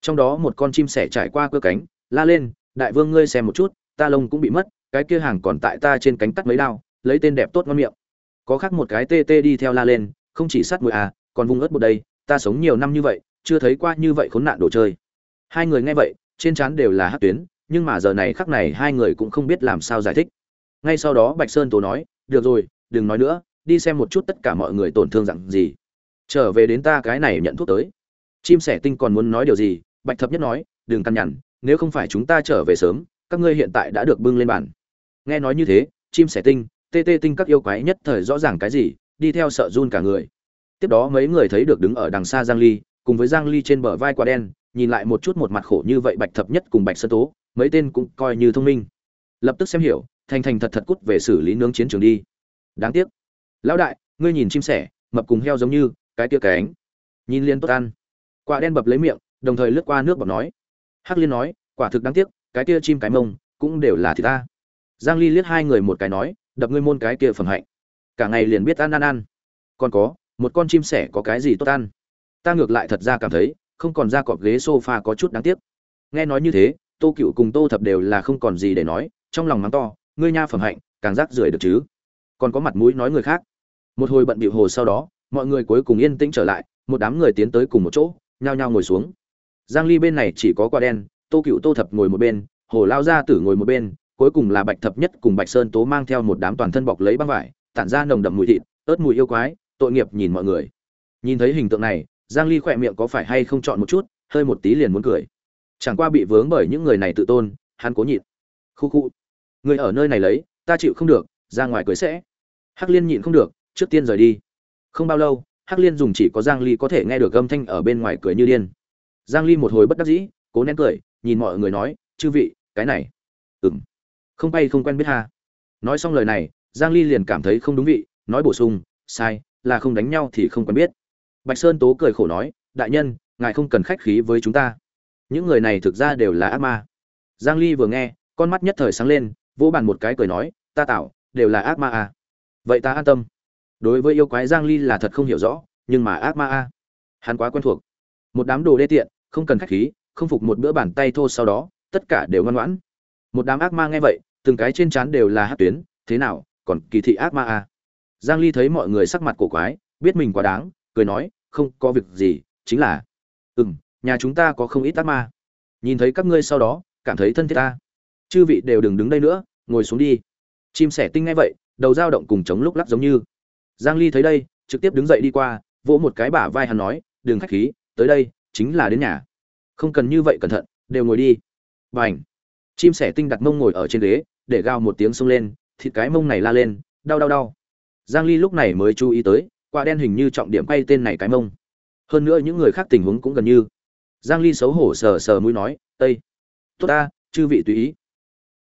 Trong đó một con chim sẻ trải qua cơ cánh, la lên, đại vương ngươi xem một chút, ta lông cũng bị mất, cái kia hàng còn tại ta trên cánh tắt mấy đao, lấy tên đẹp tốt ngon miệng. Có khác một cái tê tê đi theo la lên, không chỉ sát mũi à còn vung ớt một đây, ta sống nhiều năm như vậy, chưa thấy qua như vậy khốn nạn đồ chơi. Hai người nghe vậy, trên trán đều là hát tuyến, nhưng mà giờ này khắc này hai người cũng không biết làm sao giải thích. Ngay sau đó bạch sơn tố nói, được rồi, đừng nói nữa đi xem một chút tất cả mọi người tổn thương dặn gì. Trở về đến ta cái này nhận thuốc tới. Chim sẻ tinh còn muốn nói điều gì? Bạch thập nhất nói, đừng căn nhằn, nếu không phải chúng ta trở về sớm, các ngươi hiện tại đã được bưng lên bàn. Nghe nói như thế, chim sẻ tinh, tê tê tinh các yêu quái nhất thời rõ ràng cái gì, đi theo sợ run cả người. Tiếp đó mấy người thấy được đứng ở đằng xa giang ly, cùng với giang ly trên bờ vai quả đen, nhìn lại một chút một mặt khổ như vậy bạch thập nhất cùng bạch sơn tố, mấy tên cũng coi như thông minh. Lập tức xem hiểu, thành thành thật thật cút về xử lý nướng chiến trường đi. Đáng tiếc lão đại, ngươi nhìn chim sẻ, mập cùng heo giống như, cái tia cánh nhìn liên tốt ăn. Quả đen bập lấy miệng, đồng thời lướt qua nước bọc nói. Hắc liên nói, quả thực đáng tiếc, cái tia chim cái mông, cũng đều là thịt ta. Giang ly liếc hai người một cái nói, đập ngươi môn cái kia phẩm hạnh. Cả ngày liền biết ăn ăn ăn. Còn có, một con chim sẻ có cái gì tốt ăn? Ta ngược lại thật ra cảm thấy, không còn ra cọp ghế sofa có chút đáng tiếc. Nghe nói như thế, tô cựu cùng tô thập đều là không còn gì để nói, trong lòng mắng to, ngươi nha phẩm hạnh, càng rác rưởi được chứ? Còn có mặt mũi nói người khác một hồi bận bịu hồ sau đó, mọi người cuối cùng yên tĩnh trở lại, một đám người tiến tới cùng một chỗ, nhao nhao ngồi xuống. Giang ly bên này chỉ có quả đen, tô cựu tô thập ngồi một bên, hồ lao gia tử ngồi một bên, cuối cùng là bạch thập nhất cùng bạch sơn tố mang theo một đám toàn thân bọc lấy băng vải, tản ra nồng đậm mùi thịt, ớt mùi yêu quái, tội nghiệp nhìn mọi người. Nhìn thấy hình tượng này, giang ly khỏe miệng có phải hay không chọn một chút, hơi một tí liền muốn cười. Chẳng qua bị vướng bởi những người này tự tôn, hắn cố nhịn. Khu khu, người ở nơi này lấy, ta chịu không được, ra ngoài cưới sẽ. Hắc liên nhịn không được trước tiên rời đi. Không bao lâu, hắc liên dùng chỉ có giang ly có thể nghe được âm thanh ở bên ngoài cười như điên. Giang ly một hồi bất đắc dĩ, cố nén cười, nhìn mọi người nói, chư vị, cái này. Ừm. Không bay không quen biết ha. Nói xong lời này, giang ly liền cảm thấy không đúng vị, nói bổ sung, sai, là không đánh nhau thì không quen biết. Bạch sơn tố cười khổ nói, đại nhân, ngài không cần khách khí với chúng ta. Những người này thực ra đều là ác ma. Giang ly vừa nghe, con mắt nhất thời sáng lên, vỗ bàn một cái cười nói, ta tạo đều là ác ma à. Vậy ta an tâm đối với yêu quái giang ly là thật không hiểu rõ, nhưng mà ác ma a. Hắn quá quen thuộc. Một đám đồ đê tiện, không cần khách khí, không phục một bữa bàn tay thô sau đó, tất cả đều ngoan ngoãn. Một đám ác ma nghe vậy, từng cái trên trán đều là hát tuyến, thế nào, còn kỳ thị ác ma a. Giang ly thấy mọi người sắc mặt cổ quái, biết mình quá đáng, cười nói, không có việc gì, chính là ừm, nhà chúng ta có không ít ác ma. Nhìn thấy các ngươi sau đó, cảm thấy thân thiết ta. Chư vị đều đừng đứng đây nữa, ngồi xuống đi. Chim sẻ tinh ngay vậy, đầu dao động cùng chống lúc lắc giống như giang ly thấy đây, trực tiếp đứng dậy đi qua, vỗ một cái bả vai hắn nói, đừng khách khí, tới đây, chính là đến nhà. Không cần như vậy cẩn thận, đều ngồi đi. Bảnh chim sẻ tinh đặt mông ngồi ở trên ghế, để gào một tiếng xông lên, thịt cái mông này la lên, đau đau đau. Giang ly lúc này mới chú ý tới, quả đen hình như trọng điểm bay tên này cái mông. Hơn nữa những người khác tình huống cũng gần như. Giang ly xấu hổ sờ sờ mũi nói, tây, tốt ta, chư vị tùy ý.